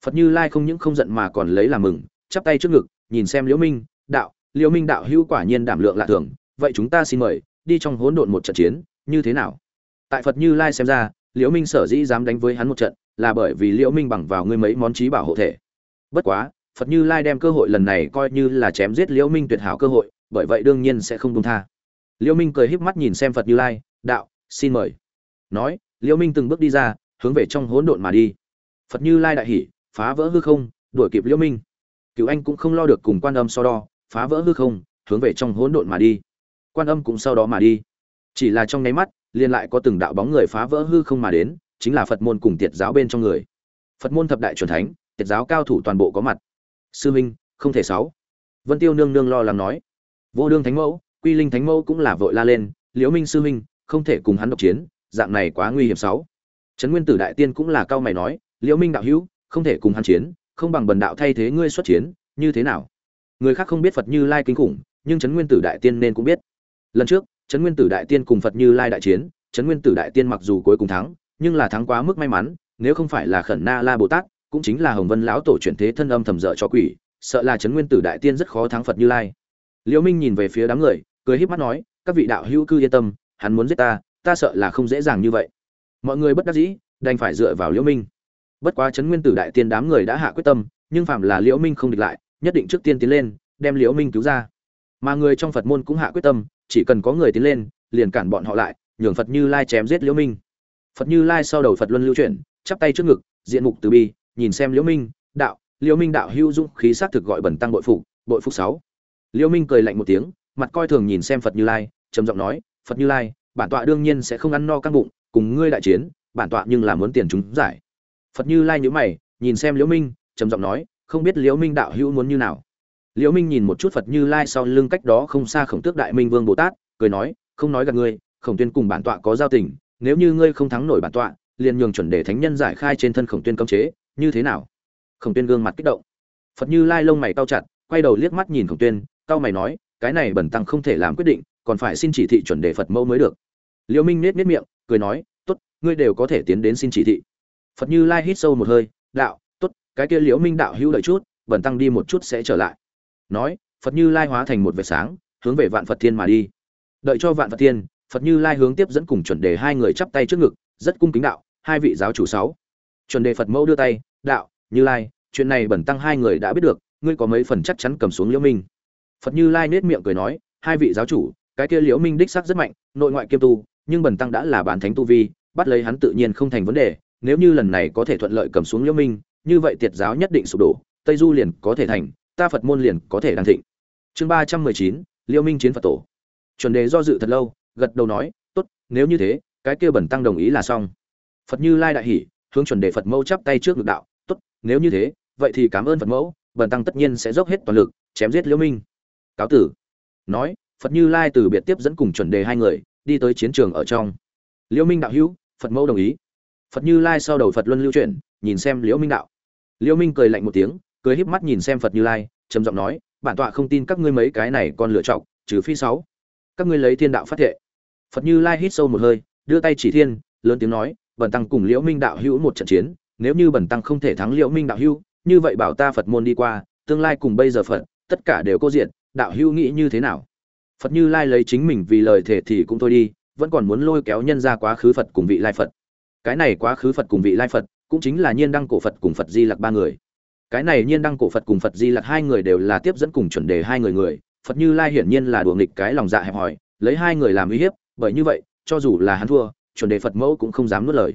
Speaker 1: Phật như lai không những không giận mà còn lấy làm mừng, chắp tay trước ngực, nhìn xem liễu minh, đạo, liễu minh đạo hữu quả nhiên đảm lượng lạ thường, vậy chúng ta xin mời, đi trong hỗn độn một trận chiến, như thế nào? Tại phật như lai xem ra, liễu minh sở dĩ dám đánh với hắn một trận là bởi vì liễu minh bằng vào ngươi mấy món trí bảo hộ thể. Bất quá, phật như lai đem cơ hội lần này coi như là chém giết liễu minh tuyệt hảo cơ hội, bởi vậy đương nhiên sẽ không buông tha. Liễu minh cười híp mắt nhìn xem phật như lai, đạo, xin mời. Nói, liễu minh từng bước đi ra, hướng về trong hỗn độn mà đi. Phật như lai đại hỉ, phá vỡ hư không, đuổi kịp liễu minh. Cựu anh cũng không lo được cùng quan âm so đo, phá vỡ hư không, hướng về trong hỗn độn mà đi. Quan âm cũng sau đó mà đi. Chỉ là trong nháy mắt, liền lại có từng đạo bóng người phá vỡ hư không mà đến chính là phật môn cùng tiệt giáo bên trong người. Phật môn thập đại truyền thánh, tiệt giáo cao thủ toàn bộ có mặt. Sư minh, không thể sáu. Vân tiêu nương nương lo lắng nói. Vô đương thánh mẫu, quy linh thánh mẫu cũng là vội la lên, liễu minh sư minh, không thể cùng hắn độc chiến, dạng này quá nguy hiểm sáu. Trấn nguyên tử đại tiên cũng là cao mày nói, liễu minh đạo hữu, không thể cùng hắn chiến, không bằng bần đạo thay thế ngươi xuất chiến, như thế nào? Người khác không biết phật như lai kinh khủng, nhưng trấn nguyên tử đại tiên nên cũng biết. Lần trước, trấn nguyên tử đại tiên cùng phật như lai đại chiến, trấn nguyên tử đại tiên mặc dù cuối cùng thắng nhưng là thắng quá mức may mắn, nếu không phải là khẩn na la bồ tát, cũng chính là hồng vân lão tổ chuyển thế thân âm thầm dợ cho quỷ, sợ là trấn nguyên tử đại tiên rất khó thắng phật như lai. Liễu minh nhìn về phía đám người, cười híp mắt nói, các vị đạo hữu cư yên tâm, hắn muốn giết ta ta sợ là không dễ dàng như vậy. Mọi người bất đắc dĩ, đành phải dựa vào liễu minh. Bất quá trấn nguyên tử đại tiên đám người đã hạ quyết tâm, nhưng phạm là liễu minh không địch lại, nhất định trước tiên tiến lên, đem liễu minh cứu ra. Mà người trong phật môn cũng hạ quyết tâm, chỉ cần có người tiến lên, liền cản bọn họ lại, nhường phật như lai chém giết liễu minh phật như lai sau đầu phật luân lưu chuyển, chắp tay trước ngực, diện mục từ bi, nhìn xem liễu minh, đạo, liễu minh đạo hưu dung khí sát thực gọi bẩn tăng bội phục bội phục sáu. Liễu minh cười lạnh một tiếng, mặt coi thường nhìn xem phật như lai, trầm giọng nói, phật như lai, bản tọa đương nhiên sẽ không ăn no căng bụng, cùng ngươi đại chiến, bản tọa nhưng là muốn tiền chúng giải. Phật như lai nhíu mày, nhìn xem liễu minh, trầm giọng nói, không biết liễu minh đạo hữu muốn như nào? Liễu minh nhìn một chút phật như lai sau lưng cách đó không xa khổng tước đại minh vương bồ tát, cười nói, không nói gạt ngươi, khổng tuyên cùng bản tọa có giao tình nếu như ngươi không thắng nổi bản tọa, liền nhường chuẩn đề thánh nhân giải khai trên thân khổng tuyên cấm chế, như thế nào? Khổng tuyên gương mặt kích động. Phật như lai lông mày cau chặt, quay đầu liếc mắt nhìn khổng tuyên, cau mày nói, cái này bẩn tăng không thể làm quyết định, còn phải xin chỉ thị chuẩn đề phật mẫu mới được. Liễu minh nết nết miệng, cười nói, tốt, ngươi đều có thể tiến đến xin chỉ thị. Phật như lai hít sâu một hơi, đạo, tốt, cái kia liễu minh đạo hữu đợi chút, bẩn tăng đi một chút sẽ trở lại. Nói, phật như lai hóa thành một vệt sáng, hướng về vạn phật thiên mà đi. Đợi cho vạn phật thiên phật như lai hướng tiếp dẫn cùng chuẩn đề hai người chắp tay trước ngực, rất cung kính đạo, hai vị giáo chủ sáu. Chuẩn đề phật mẫu đưa tay, đạo, như lai, chuyện này bẩn tăng hai người đã biết được, ngươi có mấy phần chắc chắn cầm xuống liễu minh. Phật như lai nết miệng cười nói, hai vị giáo chủ, cái kia liễu minh đích xác rất mạnh, nội ngoại kiêm tu, nhưng bẩn tăng đã là bản thánh tu vi, bắt lấy hắn tự nhiên không thành vấn đề, nếu như lần này có thể thuận lợi cầm xuống liễu minh, như vậy tiệt giáo nhất định sụp đổ, tây du liền có thể thành, ta phật môn liền có thể đăng thịnh. Chương ba trăm mười chín, liễu minh chiến phật tổ. Chuẩn đề do dự thật lâu gật đầu nói, tốt, nếu như thế, cái kia bẩn tăng đồng ý là xong. Phật như lai đại hỷ hướng chuẩn đề phật mẫu chắp tay trước ngực đạo, tốt, nếu như thế, vậy thì cảm ơn phật mẫu, bẩn tăng tất nhiên sẽ dốc hết toàn lực, chém giết liễu minh. Cáo tử. Nói, phật như lai từ biệt tiếp dẫn cùng chuẩn đề hai người, đi tới chiến trường ở trong. Liễu minh đạo hữu, phật mẫu đồng ý. Phật như lai sau đầu phật luân lưu chuyển, nhìn xem liễu minh đạo. Liễu minh cười lạnh một tiếng, cười híp mắt nhìn xem phật như lai, trầm giọng nói, bản tọa không tin các ngươi mấy cái này còn lựa chọn, trừ phi sáu. Các ngươi lấy thiên đạo phát thệ phật như lai hít sâu một hơi, đưa tay chỉ thiên, lớn tiếng nói, bần tăng cùng liễu minh đạo hữu một trận chiến, nếu như bần tăng không thể thắng liễu minh đạo hữu, như vậy bảo ta phật môn đi qua, tương lai cùng bây giờ phật, tất cả đều cô diện đạo hữu nghĩ như thế nào? Phật như lai lấy chính mình vì lời thể thì cũng thôi đi, vẫn còn muốn lôi kéo nhân ra quá khứ phật cùng vị lai phật. Cái này quá khứ phật cùng vị lai phật, cũng chính là nhiên đăng cổ phật cùng phật di lặc ba người. Cái này nhiên đăng cổ phật cùng phật di lặc hai người đều là tiếp dẫn cùng chuẩn đề hai người người. Phật như lai hiển nhiên là đùa nghịch cái lòng dạ hẹp hòi, lấy hai người làm uy hiếp bởi như vậy, cho dù là hắn thua, chuẩn đề phật mẫu cũng không dám nuốt lời.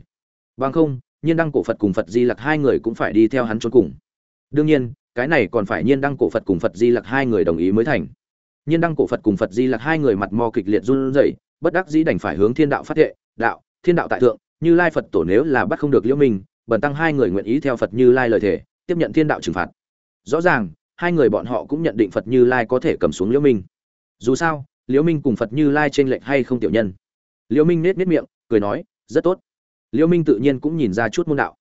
Speaker 1: Bằng không, nhiên đăng cổ phật cùng phật di lặc hai người cũng phải đi theo hắn trốn cùng. Đương nhiên, cái này còn phải nhiên đăng cổ phật cùng phật di lặc hai người đồng ý mới thành. Nhiên đăng cổ phật cùng phật di lặc hai người mặt mo kịch liệt run rẩy, bất đắc dĩ đành phải hướng thiên đạo phát thệ, đạo, thiên đạo tại thượng, như lai phật tổ nếu là bắt không được liễu minh, bần tăng hai người nguyện ý theo phật như lai lời thể tiếp nhận thiên đạo trừng phạt. Rõ ràng, hai người bọn họ cũng nhận định phật như lai có thể cầm xuống liễu minh. Dù sao liễu minh cùng phật như lai trên lệnh hay không tiểu nhân? Liễu minh nết nết miệng, cười nói, rất tốt. Liễu minh tự nhiên cũng nhìn ra chút môn đạo.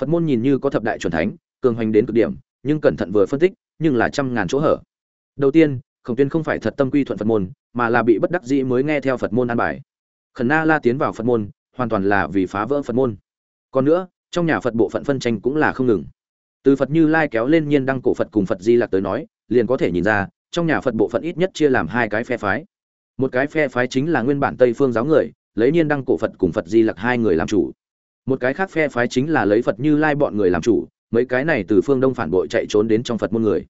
Speaker 1: Phật môn nhìn như có thập đại chuẩn thánh, cường hoành đến cực điểm, nhưng cẩn thận vừa phân tích, nhưng là trăm ngàn chỗ hở. Đầu tiên, khổng tuyên không phải thật tâm quy thuận phật môn, mà là bị bất đắc dĩ mới nghe theo phật môn an bài. Khẩn na la tiến vào phật môn, hoàn toàn là vì phá vỡ phật môn. Còn nữa, trong nhà phật bộ phận phân tranh cũng là không ngừng. Từ phật như lai kéo lên nhiên đăng cổ phật cùng phật di lạc tới nói, liền có thể nhìn ra trong nhà phật bộ phận ít nhất chia làm hai cái phe phái. Một cái phe phái chính là nguyên bản tây phương giáo người, lấy Niên đăng cổ phật cùng phật di lặc hai người làm chủ. Một cái khác phe phái chính là lấy phật như lai bọn người làm chủ, mấy cái này từ phương đông phản bội chạy trốn đến trong phật môn người.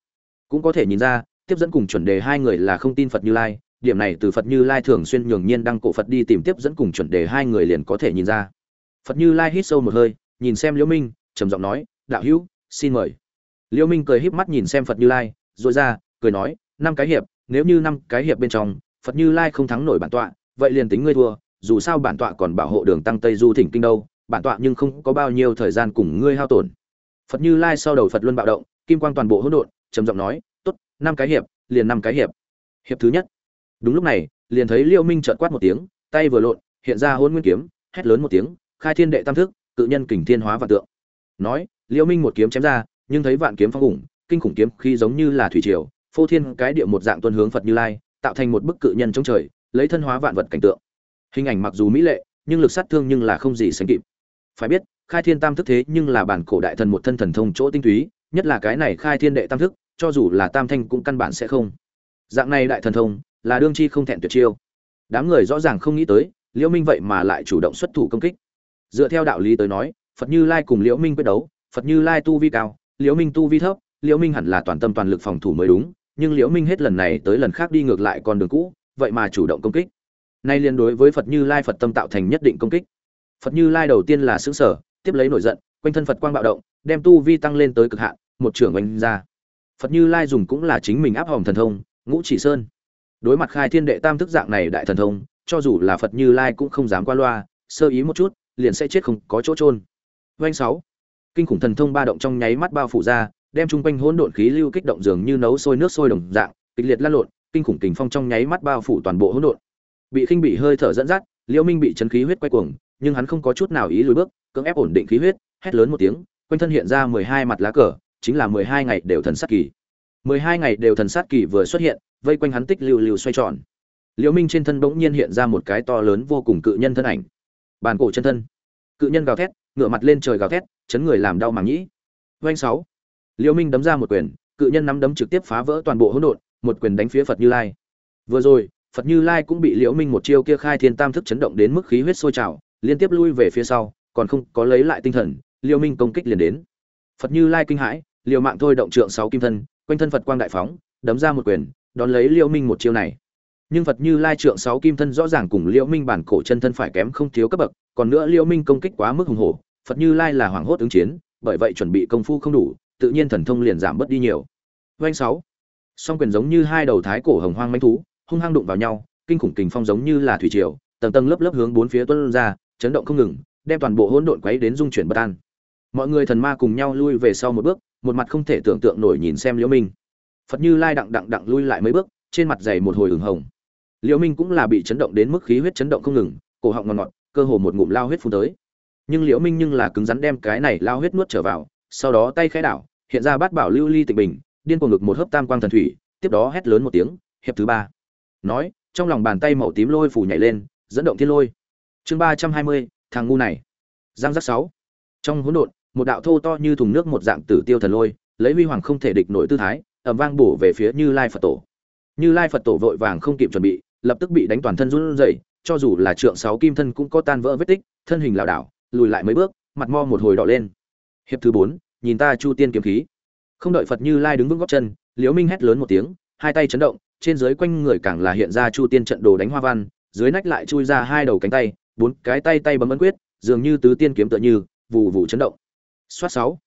Speaker 1: Cũng có thể nhìn ra, tiếp dẫn cùng chuẩn đề hai người là không tin phật như lai, điểm này từ phật như lai thường xuyên nhường nhiên đăng cổ phật đi tìm tiếp dẫn cùng chuẩn đề hai người liền có thể nhìn ra. Phật như lai hít sâu một hơi, nhìn xem liễu minh, trầm giọng nói, đạo hữu, xin mời. Liễu minh cười híp mắt nhìn xem phật như lai, rồi ra, cười nói năm cái hiệp, nếu như năm cái hiệp bên trong, phật như lai không thắng nổi bản tọa, vậy liền tính ngươi thua, dù sao bản tọa còn bảo hộ đường tăng tây du thỉnh kinh đâu, bản tọa nhưng không có bao nhiêu thời gian cùng ngươi hao tổn. Phật như lai sau đầu phật luân bạo động, kim quang toàn bộ hỗn độn, trầm giọng nói, tốt, năm cái hiệp, liền năm cái hiệp. Hiệp thứ nhất. Đúng lúc này, liền thấy liêu minh trợt quát một tiếng, tay vừa lộn, hiện ra hôn nguyên kiếm, hét lớn một tiếng, khai thiên đệ tam thức, cự nhân kình thiên hóa vạn tượng. Nói, liêu minh một kiếm chém ra, nhưng thấy vạn kiếm phong khủng, kinh khủng kiếm khi giống như là thủy triều phô thiên cái địa một dạng tuân hướng phật như lai, tạo thành một bức cự nhân trong trời, lấy thân hóa vạn vật cảnh tượng. Hình ảnh mặc dù mỹ lệ, nhưng lực sát thương nhưng là không gì sánh kịp. Phải biết, khai thiên tam thức thế nhưng là bản cổ đại thần một thân thần thông chỗ tinh túy, nhất là cái này khai thiên đệ tam thức, cho dù là tam thanh cũng căn bản sẽ không. Dạng này đại thần thông, là đương chi không thẹn tuyệt chiêu. Đám người rõ ràng không nghĩ tới, liễu minh vậy mà lại chủ động xuất thủ công kích. Dựa theo đạo lý tới nói, phật như lai cùng liễu minh quyết đấu, phật như lai tu vi cao, liễu minh tu vi thấp, liễu minh hẳn là toàn tâm toàn lực phòng thủ mới đúng nhưng liễu minh hết lần này tới lần khác đi ngược lại con đường cũ, vậy mà chủ động công kích. Nay liên đối với phật như lai phật tâm tạo thành nhất định công kích. Phật như lai đầu tiên là xứng sở tiếp lấy nổi giận, quanh thân phật quang bạo động, đem tu vi tăng lên tới cực hạn, một trưởng oanh ra. Phật như lai dùng cũng là chính mình áp hòm thần thông, ngũ chỉ sơn. Đối mặt khai thiên đệ tam thức dạng này đại thần thông, cho dù là phật như lai cũng không dám qua loa, sơ ý một chút, liền sẽ chết không có chỗ trôn oanh sáu. Kinh khủng thần thông ba động trong nháy mắt bao phủ ra đem chung quanh hỗn độn khí lưu kích động dường như nấu sôi nước sôi đồng dạng, kịch liệt lan lộn, kinh khủng kình phong trong nháy mắt bao phủ toàn bộ hỗn độn. Bị khinh bị hơi thở dẫn dắt, liễu minh bị chấn khí huyết quay cuồng, nhưng hắn không có chút nào ý lùi bước, cưỡng ép ổn định khí huyết, hét lớn một tiếng, quanh thân hiện ra mười hai mặt lá cờ, chính là mười hai ngày đều thần sát kỳ. mười hai ngày đều thần sát kỳ vừa xuất hiện, vây quanh hắn tích lưu lưu xoay tròn. Liễu minh trên thân bỗng nhiên hiện ra một cái to lớn vô cùng cự nhân thân ảnh. Bàn cổ chân thân. Cự nhân gào thét, ngửa mặt lên trời gào thét, chấn người làm đau màng nhĩ. Doanh sáu liễu minh đấm ra một quyền, cự nhân nắm đấm trực tiếp phá vỡ toàn bộ hỗn độn, một quyền đánh phía phật như lai. Vừa rồi, phật như lai cũng bị liễu minh một chiêu kia khai thiên tam thức chấn động đến mức khí huyết sôi trào, liên tiếp lui về phía sau, còn không có lấy lại tinh thần liễu minh công kích liền đến. Phật như lai kinh hãi, liều mạng thôi động trượng sáu kim thân, quanh thân phật quang đại phóng, đấm ra một quyền, đón lấy liễu minh một chiêu này. Nhưng phật như lai trượng sáu kim thân rõ ràng cùng liễu minh bản cổ chân thân phải kém không thiếu cấp bậc, còn nữa liễu minh công kích quá mức hùng hổ, phật như lai là hoàng hốt ứng chiến, bởi vậy chuẩn bị công phu không đủ tự nhiên thần thông liền giảm bớt đi nhiều. Vành sáu. Song quyền giống như hai đầu thái cổ hồng hoang mãnh thú, hung hăng đụng vào nhau, kinh khủng kình phong giống như là thủy triều, tầng tầng lớp lớp hướng bốn phía tuôn ra, chấn động không ngừng, đem toàn bộ hỗn độn quấy đến dung chuyển bất an. Mọi người thần ma cùng nhau lui về sau một bước, một mặt không thể tưởng tượng nổi nhìn xem liễu minh. Phật như lai đặng đặng đặng lui lại mấy bước, trên mặt dày một hồi ửng hồng. Liễu minh cũng là bị chấn động đến mức khí huyết chấn động không ngừng, cổ họng ngọt ngọt, cơ hồ một ngụm lao huyết phun tới. Nhưng liễu minh nhưng là cứng rắn đem cái này lao huyết nuốt trở vào, sau đó tay khẽ đảo hiện ra bát bảo lưu ly tịnh bình, điên cuồng ngực một hớp tam quang thần thủy, tiếp đó hét lớn một tiếng, hiệp thứ ba. Nói, trong lòng bàn tay màu tím lôi phủ nhảy lên, dẫn động thiên lôi. Chương ba trăm hai mươi, thằng ngu này. Giang giác sáu. Trong hỗn độn, một đạo thô to như thùng nước một dạng tử tiêu thần lôi, lấy huy hoàng không thể địch nổi tư thái ẩm vang bổ về phía như lai phật tổ. Như lai phật tổ vội vàng không kịp chuẩn bị, lập tức bị đánh toàn thân run rẩy, cho dù là trượng sáu kim thân cũng có tan vỡ vết tích, thân hình lảo đảo, lùi lại mấy bước, mặt mo một hồi đỏ lên. Hiệp thứ bốn nhìn ta chu tiên kiếm khí. Không đợi phật như lai đứng vững góc chân, liễu minh hét lớn một tiếng, hai tay chấn động, trên dưới quanh người càng là hiện ra chu tiên trận đồ đánh hoa văn, dưới nách lại chui ra hai đầu cánh tay, bốn cái tay tay bấm ấn quyết, dường như tứ tiên kiếm tựa như vụ vụ chấn động. Xoát sáu.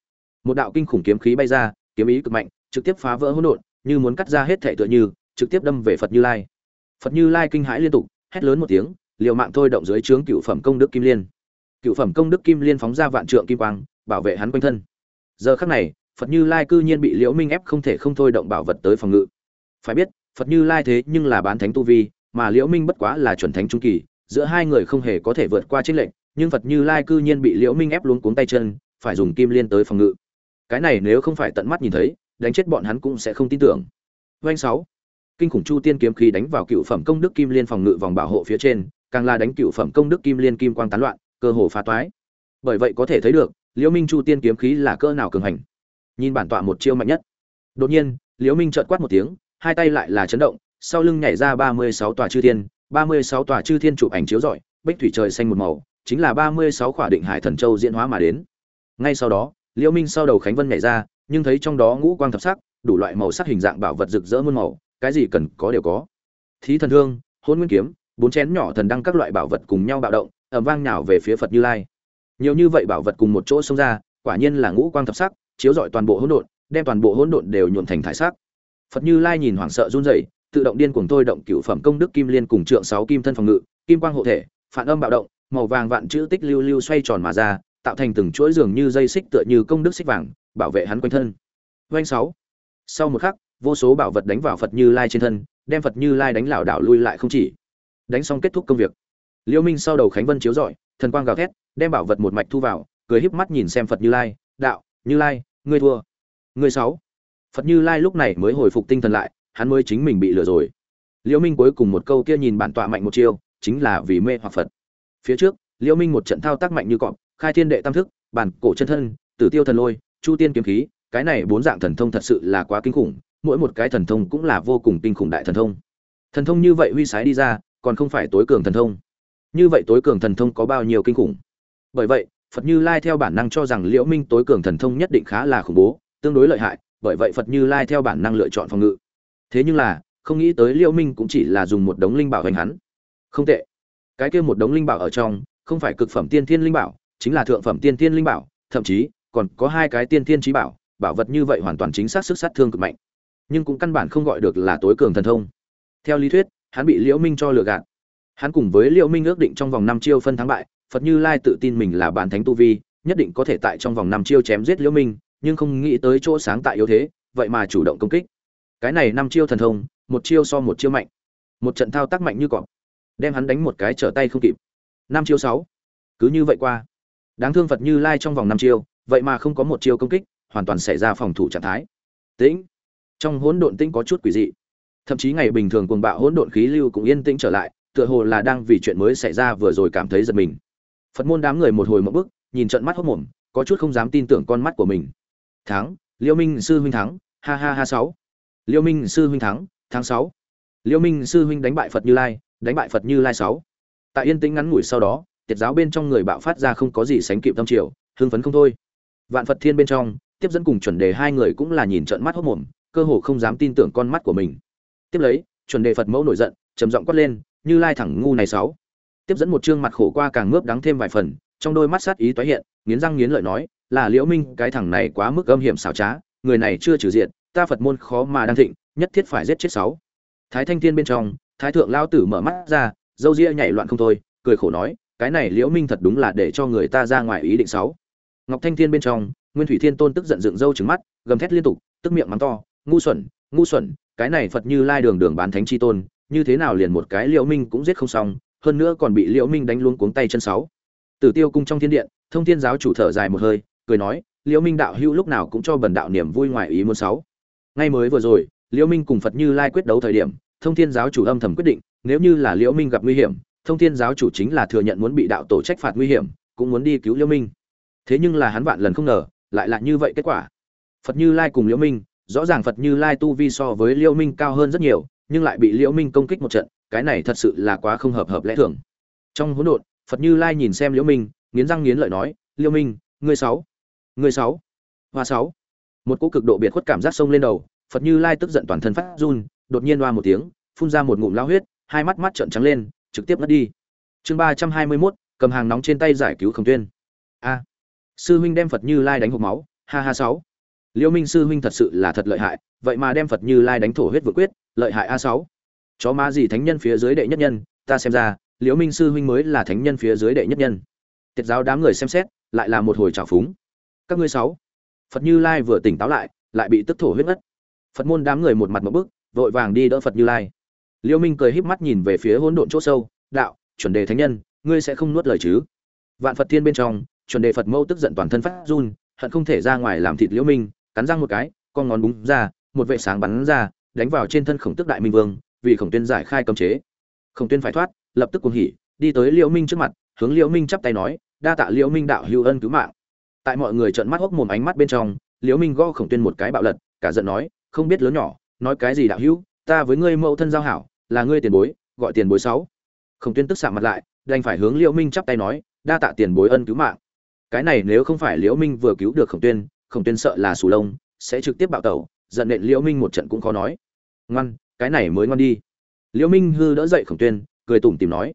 Speaker 1: Một đạo kinh khủng kiếm khí bay ra, kiếm ý cực mạnh, trực tiếp phá vỡ hỗn độn, như muốn cắt ra hết thể tựa như, trực tiếp đâm về phật như lai. Phật như lai kinh hãi liên tục, hét lớn một tiếng, liều mạng thôi động dưới trướng cựu phẩm công đức kim liên. Cựu phẩm công đức kim liên phóng ra vạn trượng kim quang, bảo vệ hắn quanh thân giờ khắc này, phật như lai cư nhiên bị liễu minh ép không thể không thôi động bảo vật tới phòng ngự. Phải biết, phật như lai thế nhưng là bán thánh tu vi, mà liễu minh bất quá là chuẩn thánh trung kỳ, giữa hai người không hề có thể vượt qua trích lệnh nhưng phật như lai cư nhiên bị liễu minh ép luống cuống tay chân, phải dùng kim liên tới phòng ngự. Cái này nếu không phải tận mắt nhìn thấy, đánh chết bọn hắn cũng sẽ không tin tưởng. Doanh sáu. Kinh khủng chu tiên kiếm khí đánh vào cựu phẩm công đức kim liên phòng ngự vòng bảo hộ phía trên, càng là đánh cựu phẩm công đức kim liên kim quang tán loạn, cơ hồ phá toái. Bởi vậy có thể thấy được liễu minh chu tiên kiếm khí là cỡ nào cường hành? Nhìn bản tọa một chiêu mạnh nhất. Đột nhiên, liễu minh trợn quát một tiếng, hai tay lại là chấn động, sau lưng nhảy ra ba mươi sáu tòa chư thiên, ba mươi sáu tòa chư thiên chụp ảnh chiếu rọi, bích thủy trời xanh một màu, chính là ba mươi sáu khỏa định hải thần châu diễn hóa mà đến. Ngay sau đó, liễu minh sau đầu khánh vân nhảy ra, nhưng thấy trong đó ngũ quang thập sắc, đủ loại màu sắc hình dạng bảo vật rực rỡ muôn màu, cái gì cần có đều có. Thí thần thương, hôn nguyên kiếm, bốn chén nhỏ thần đăng các loại bảo vật cùng nhau bạo động, ầm vang nhào về phía phật như lai nhiều như vậy bảo vật cùng một chỗ xông ra, quả nhiên là ngũ quang thập sắc, chiếu rọi toàn bộ hỗn độn, đem toàn bộ hỗn độn đều nhuộm thành thải sắc. Phật như lai nhìn hoảng sợ run rẩy, tự động điên cuồng thôi động cựu phẩm công đức kim liên cùng trượng sáu kim thân phòng ngự, kim quang hộ thể, phản âm bạo động, màu vàng vạn chữ tích lưu lưu xoay tròn mà ra, tạo thành từng chuỗi giường như dây xích tựa như công đức xích vàng, bảo vệ hắn quanh thân. Doanh sáu. Sau một khắc, vô số bảo vật đánh vào phật như lai trên thân, đem phật như lai đánh lảo đảo lui lại không chỉ. Đánh xong kết thúc công việc. Liêu minh sau đầu khánh vân chiếu rọi, thần quang gào thét đem bảo vật một mạch thu vào, cười híp mắt nhìn xem phật như lai, đạo, như lai, ngươi thua. Ngươi sáu. Phật như lai lúc này mới hồi phục tinh thần lại, hắn mới chính mình bị lừa rồi. Liễu minh cuối cùng một câu kia nhìn bản tọa mạnh một chiêu, chính là vì mê hoặc phật. Phía trước, liễu minh một trận thao tác mạnh như cọp, khai thiên đệ tam thức, bản cổ chân thân, tử tiêu thần lôi, chu tiên kiếm khí, cái này bốn dạng thần thông thật sự là quá kinh khủng, mỗi một cái thần thông cũng là vô cùng kinh khủng đại thần thông. Thần thông như vậy huy sái đi ra, còn không phải tối cường thần thông. Như vậy tối cường thần thông có bao nhiêu kinh khủng? Bởi vậy, phật như lai theo bản năng cho rằng liễu minh tối cường thần thông nhất định khá là khủng bố, tương đối lợi hại, bởi vậy phật như lai theo bản năng lựa chọn phòng ngự. Thế nhưng là, không nghĩ tới liễu minh cũng chỉ là dùng một đống linh bảo hành hắn. Không tệ. Cái kia một đống linh bảo ở trong, không phải cực phẩm tiên thiên linh bảo, chính là thượng phẩm tiên thiên linh bảo, thậm chí, còn có hai cái tiên thiên trí bảo bảo vật như vậy hoàn toàn chính xác sức sát thương cực mạnh. Nhưng cũng căn bản không gọi được là tối cường thần thông. Theo lý thuyết, hắn bị liễu minh cho lừa gạt. Hắn cùng với liễu minh ước định trong vòng năm chiêu phân thắng bại phật như lai tự tin mình là bản thánh tu vi, nhất định có thể tại trong vòng năm chiêu chém giết liễu minh, nhưng không nghĩ tới chỗ sáng tại yếu thế, vậy mà chủ động công kích. Cái này năm chiêu thần thông, một chiêu so một chiêu mạnh. Một trận thao tác mạnh như cọp, đem hắn đánh một cái trở tay không kịp. Năm chiêu sáu, cứ như vậy qua. Đáng thương phật như lai trong vòng năm chiêu, vậy mà không có một chiêu công kích, hoàn toàn xảy ra phòng thủ trạng thái. Tĩnh. Trong hỗn độn tĩnh có chút quỷ dị. Thậm chí ngày bình thường cuồng bạo hỗn độn khí lưu cũng yên tĩnh trở lại, tựa hồ là đang vì chuyện mới xảy ra vừa rồi cảm thấy giật mình phật môn đám người một hồi một bức, nhìn trận mắt hốc mồm, có chút không dám tin tưởng con mắt của mình. Thắng, liêu minh sư huynh thắng, ha ha ha sáu. Liêu minh sư huynh thắng tháng sáu. Liêu minh sư huynh đánh bại phật như lai, đánh bại phật như lai sáu. Tại yên tĩnh ngắn ngủi sau đó, tiệt giáo bên trong người bạo phát ra không có gì sánh kịp tâm triều, hưng phấn không thôi. Vạn phật thiên bên trong, tiếp dẫn cùng chuẩn đề hai người cũng là nhìn trận mắt hốc mồm, cơ hồ không dám tin tưởng con mắt của mình. Tiếp lấy, chuẩn đề phật mẫu nổi giận, trầm giọng quát lên, như lai thẳng ngu này sáu tiếp dẫn một chương mặt khổ qua càng ngớp đắng thêm vài phần, trong đôi mắt sát ý tái hiện, nghiến răng nghiến lợi nói, là liễu minh, cái thằng này quá mức âm hiểm xảo trá, người này chưa trừ diện ta phật môn khó mà đang thịnh, nhất thiết phải giết chết sáu. Thái thanh thiên bên trong, thái thượng lao tử mở mắt ra, dâu ria nhảy loạn không thôi, cười khổ nói, cái này liễu minh thật đúng là để cho người ta ra ngoài ý định sáu. Ngọc thanh thiên bên trong, nguyên thủy thiên tôn tức giận dựng râu trừng mắt, gầm thét liên tục, tức miệng mắng to, ngu xuẩn ngu xuẩn, cái này phật như lai đường đường bán thánh chi tôn, như thế nào liền một cái liễu minh cũng giết không xong hơn nữa còn bị liễu minh đánh luôn cuống tay chân sáu. Tử tiêu cung trong thiên điện, thông thiên giáo chủ thở dài một hơi, cười nói, liễu minh đạo hữu lúc nào cũng cho bần đạo niềm vui ngoài ý muốn sáu. Ngay mới vừa rồi, liễu minh cùng phật như lai quyết đấu thời điểm, thông thiên giáo chủ âm thầm quyết định, nếu như là liễu minh gặp nguy hiểm, thông thiên giáo chủ chính là thừa nhận muốn bị đạo tổ trách phạt nguy hiểm, cũng muốn đi cứu liễu minh. Thế nhưng là hắn vạn lần không ngờ, lại là như vậy kết quả. Phật như lai cùng liễu minh, rõ ràng phật như lai tu vi so với liễu minh cao hơn rất nhiều, nhưng lại bị liễu minh công kích một trận cái này thật sự là quá không hợp hợp lẽ thường. Trong hỗn độn phật như lai nhìn xem liễu minh nghiến răng nghiến lợi nói liễu minh ngươi sáu ngươi sáu hoa sáu. Một cỗ cực độ biệt khuất cảm giác sông lên đầu phật như lai tức giận toàn thân phát run đột nhiên hoa một tiếng phun ra một ngụm lao huyết hai mắt mắt trợn trắng lên trực tiếp mất đi. Chương ba trăm hai mươi 321, cầm hàng nóng trên tay giải cứu khổng tuyên. A. Sư huynh đem phật như lai đánh hộp máu. Ha ha sáu. Liễu minh sư huynh thật sự là thật lợi hại vậy mà đem phật như lai đánh thổ huyết vượt quyết lợi hại a sáu chó má gì thánh nhân phía dưới đệ nhất nhân, ta xem ra, liễu minh sư huynh mới là thánh nhân phía dưới đệ nhất nhân. Tiết giáo đám người xem xét, lại là một hồi trào phúng. Các ngươi sáu, phật như lai vừa tỉnh táo lại lại bị tức thổ huyết ngất. Phật môn đám người một mặt một bức, vội vàng đi đỡ phật như lai. Liễu minh cười híp mắt nhìn về phía hỗn độn chỗ sâu, đạo, chuẩn đề thánh nhân, ngươi sẽ không nuốt lời chứ? Vạn phật thiên bên trong, chuẩn đề phật mâu tức giận toàn thân phát run, hận không thể ra ngoài làm thịt liễu minh, cắn răng một cái, con ngón búng ra, một vệ sáng bắn ra, đánh vào trên thân khổng tức đại minh vương vì khổng tuyên giải khai cấm chế. Khổng tuyên phải thoát, lập tức cuồng hỉ, đi tới liễu minh trước mặt, hướng liễu minh chắp tay nói, đa tạ liễu minh đạo hữu ân cứu mạng. Tại mọi người trợn mắt hốc mồm ánh mắt bên trong, liễu minh gõ khổng tuyên một cái bạo lật, cả giận nói, không biết lớn nhỏ, nói cái gì đạo hữu, ta với ngươi mẫu thân giao hảo, là ngươi tiền bối, gọi tiền bối sáu. Khổng tuyên tức sạm mặt lại, đành phải hướng liễu minh chắp tay nói, đa tạ tiền bối ân cứu mạng. Cái này nếu không phải liễu minh vừa cứu được khổng tuyên khổng tuyên sợ là sù lông, sẽ trực tiếp bạo tẩu, giận nện liễu minh một trận cũng khó nói. Ngoan cái này mới ngon đi. Liễu minh hư đỡ dậy khổng tuyên, cười tủm tìm nói,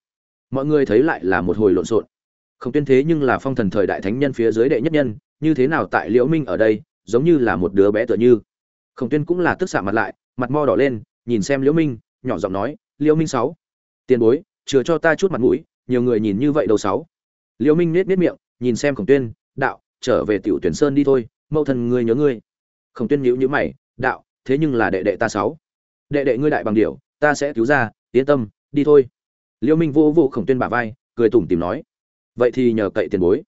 Speaker 1: mọi người thấy lại là một hồi lộn xộn. Khổng tuyên thế nhưng là phong thần thời đại thánh nhân phía dưới đệ nhất nhân, như thế nào tại liễu minh ở đây, giống như là một đứa bé tựa như. Khổng tuyên cũng là tức xạ mặt lại, mặt mo đỏ lên, nhìn xem liễu minh, nhỏ giọng nói, liễu minh sáu, tiền bối, chừa cho ta chút mặt mũi, nhiều người nhìn như vậy đâu sáu. Liễu minh nết nết miệng, nhìn xem khổng tuyên, đạo, trở về tiểu tuyển sơn đi thôi, mẫu thần ngươi nhớ ngươi. Khổng tuyên nhíu nhíu mày, đạo, thế nhưng là đệ đệ ta sáu đệ đệ ngươi đại bằng điểu ta sẽ cứu ra, yên tâm, đi thôi. Liêu minh vô vô khổng tuyên bả vai, cười tủm tìm nói. Vậy thì nhờ cậy tiền bối.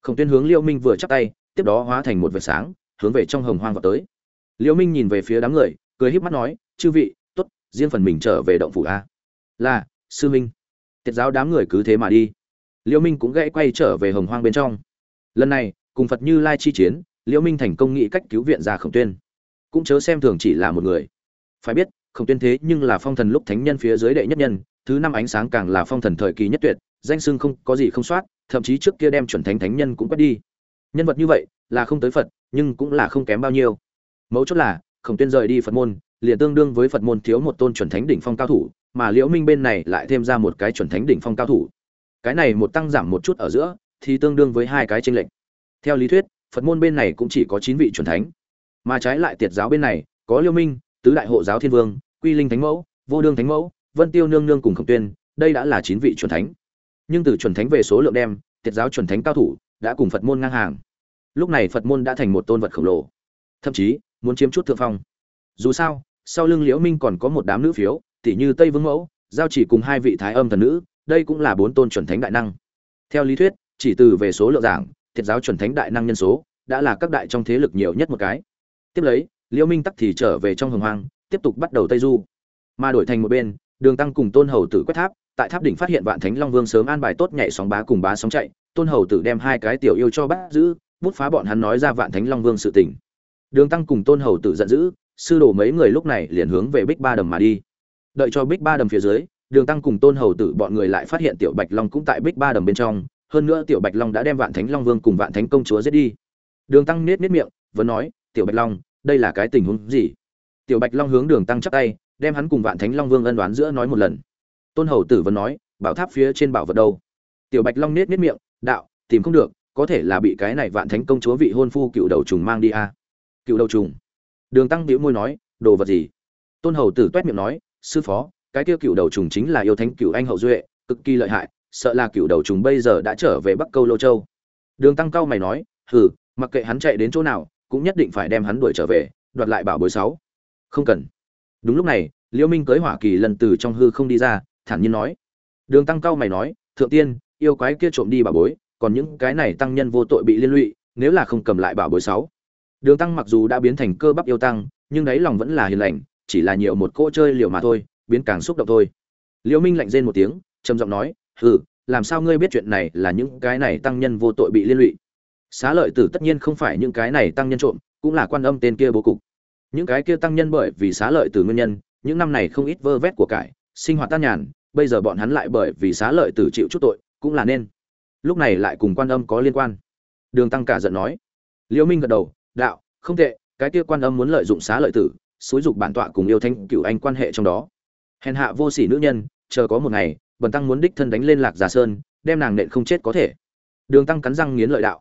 Speaker 1: Khổng tuyên hướng liêu minh vừa chắp tay, tiếp đó hóa thành một vệt sáng, hướng về trong hồng hoang vào tới. Liêu minh nhìn về phía đám người, cười híp mắt nói, chư vị, tốt, riêng phần mình trở về động phủ a. Là, sư minh. Tiết giáo đám người cứ thế mà đi. Liêu minh cũng gãy quay trở về hồng hoang bên trong. Lần này, cùng phật như lai chi chiến, liêu minh thành công nghĩ cách cứu viện ra khổng tuyên. Cũng chớ xem thường chỉ là một người. Phải biết khổng tuyên thế nhưng là phong thần lúc thánh nhân phía dưới đệ nhất nhân, thứ năm ánh sáng càng là phong thần thời kỳ nhất tuyệt, danh sưng không có gì không soát, thậm chí trước kia đem chuẩn thánh thánh nhân cũng quét đi. Nhân vật như vậy, là không tới phật, nhưng cũng là không kém bao nhiêu. Mấu chốt là, khổng tuyên rời đi phật môn, liền tương đương với phật môn thiếu một tôn chuẩn thánh đỉnh phong cao thủ, mà liễu minh bên này lại thêm ra một cái chuẩn thánh đỉnh phong cao thủ. Cái này một tăng giảm một chút ở giữa, thì tương đương với hai cái tranh lệch. Theo lý thuyết, phật môn bên này cũng chỉ có chín vị chuẩn thánh. Mà trái lại tiệt giáo bên này, có liễu minh tứ đại hộ giáo thiên vương, quy linh thánh mẫu, vô đương thánh mẫu, vân tiêu nương nương cùng khổng tuyên, đây đã là chín vị chuẩn thánh. Nhưng từ chuẩn thánh về số lượng đem tiệt giáo chuẩn thánh cao thủ đã cùng phật môn ngang hàng. Lúc này phật môn đã thành một tôn vật khổng lồ. Thậm chí, muốn chiếm chút thượng phong. Dù sao, sau lưng liễu minh còn có một đám nữ phiếu tỷ như tây vương mẫu, giao chỉ cùng hai vị thái âm thần nữ, đây cũng là bốn tôn chuẩn thánh đại năng. Theo lý thuyết, chỉ từ về số lượng giảng thiệt giáo chuẩn thánh đại năng nhân số đã là các đại trong thế lực nhiều nhất một cái. Tiếp lấy liễu minh tắc thì trở về trong hồng hoang, tiếp tục bắt đầu tây du. Mà đổi thành một bên, đường tăng cùng tôn hầu tử quét tháp, tại tháp đỉnh phát hiện vạn thánh long vương sớm an bài tốt nhảy sóng bá cùng bá sóng chạy, tôn hầu tử đem hai cái tiểu yêu cho bắt giữ, bút phá bọn hắn nói ra vạn thánh long vương sự tình. Đường tăng cùng tôn hầu tử giận dữ, sư đồ mấy người lúc này liền hướng về bích ba đầm mà đi. Đợi cho bích ba đầm phía dưới, đường tăng cùng tôn hầu tử bọn người lại phát hiện tiểu bạch long cũng tại bích ba đầm bên trong, hơn nữa tiểu bạch long đã đem vạn thánh long vương cùng vạn thánh công chúa giết đi. Đường tăng nết nết miệng, vẫn nói, tiểu bạch long đây là cái tình huống gì? Tiểu bạch long hướng đường tăng chắp tay, đem hắn cùng vạn thánh long vương ân đoán giữa nói một lần. Tôn hầu tử vẫn nói, bảo tháp phía trên bảo vật đâu? Tiểu bạch long nết nết miệng, đạo, tìm không được, có thể là bị cái này vạn thánh công chúa vị hôn phu cựu đầu trùng mang đi a à? cựu đầu trùng? Đường tăng bĩu môi nói, đồ vật gì? Tôn hầu tử toét miệng nói, sư phó, cái kia cựu đầu trùng chính là yêu thánh cựu anh hậu duệ, cực kỳ lợi hại, sợ là cựu đầu trùng bây giờ đã trở về bắc câu lô châu. Đường tăng cao mày nói, hừ, mặc kệ hắn chạy đến chỗ nào cũng nhất định phải đem hắn đuổi trở về, đoạt lại bảo bối sáu. Không cần. Đúng lúc này, liễu minh cưới hỏa kỳ lần từ trong hư không đi ra, thản nhiên nói. Đường tăng cao mày nói, thượng tiên, yêu quái kia trộm đi bảo bối, còn những cái này tăng nhân vô tội bị liên lụy, nếu là không cầm lại bảo bối sáu. Đường tăng mặc dù đã biến thành cơ bắp yêu tăng, nhưng đáy lòng vẫn là hiền lành, chỉ là nhiều một cỗ chơi liều mà thôi, biến càng xúc động thôi. Liễu minh lạnh rên một tiếng, trầm giọng nói, hừ, làm sao ngươi biết chuyện này là những cái này tăng nhân vô tội bị liên lụy? Xá lợi tử tất nhiên không phải những cái này tăng nhân trộm, cũng là quan âm tên kia bố cục. Những cái kia tăng nhân bởi vì xá lợi tử nguyên nhân, những năm này không ít vơ vét của cải, sinh hoạt tan nhàn, bây giờ bọn hắn lại bởi vì xá lợi tử chịu chút tội, cũng là nên. Lúc này lại cùng quan âm có liên quan. Đường tăng cả giận nói. Liễu minh gật đầu, đạo, không tệ, cái kia quan âm muốn lợi dụng xá lợi tử, xúi dục bản tọa cùng yêu thanh cửu anh quan hệ trong đó. Hèn hạ vô sỉ nữ nhân, chờ có một ngày, bần tăng muốn đích thân đánh lên lạc giả sơn, đem nàng nện không chết có thể. Đường tăng cắn răng nghiến lợi đạo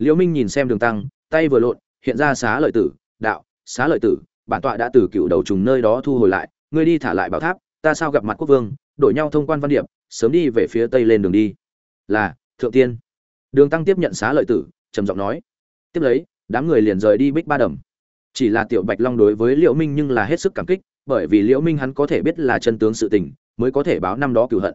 Speaker 1: liễu minh nhìn xem đường tăng, tay vừa lộn, hiện ra xá lợi tử, đạo, xá lợi tử, bản tọa đã từ cựu đầu trùng nơi đó thu hồi lại, ngươi đi thả lại bảo tháp, ta sao gặp mặt quốc vương, đổi nhau thông quan văn điệp, sớm đi về phía tây lên đường đi. Là, thượng tiên. Đường tăng tiếp nhận xá lợi tử, trầm giọng nói. Tiếp lấy, đám người liền rời đi bích ba đầm chỉ là tiểu bạch long đối với liễu minh nhưng là hết sức cảm kích, bởi vì liễu minh hắn có thể biết là chân tướng sự tình, mới có thể báo năm đó cửu hận.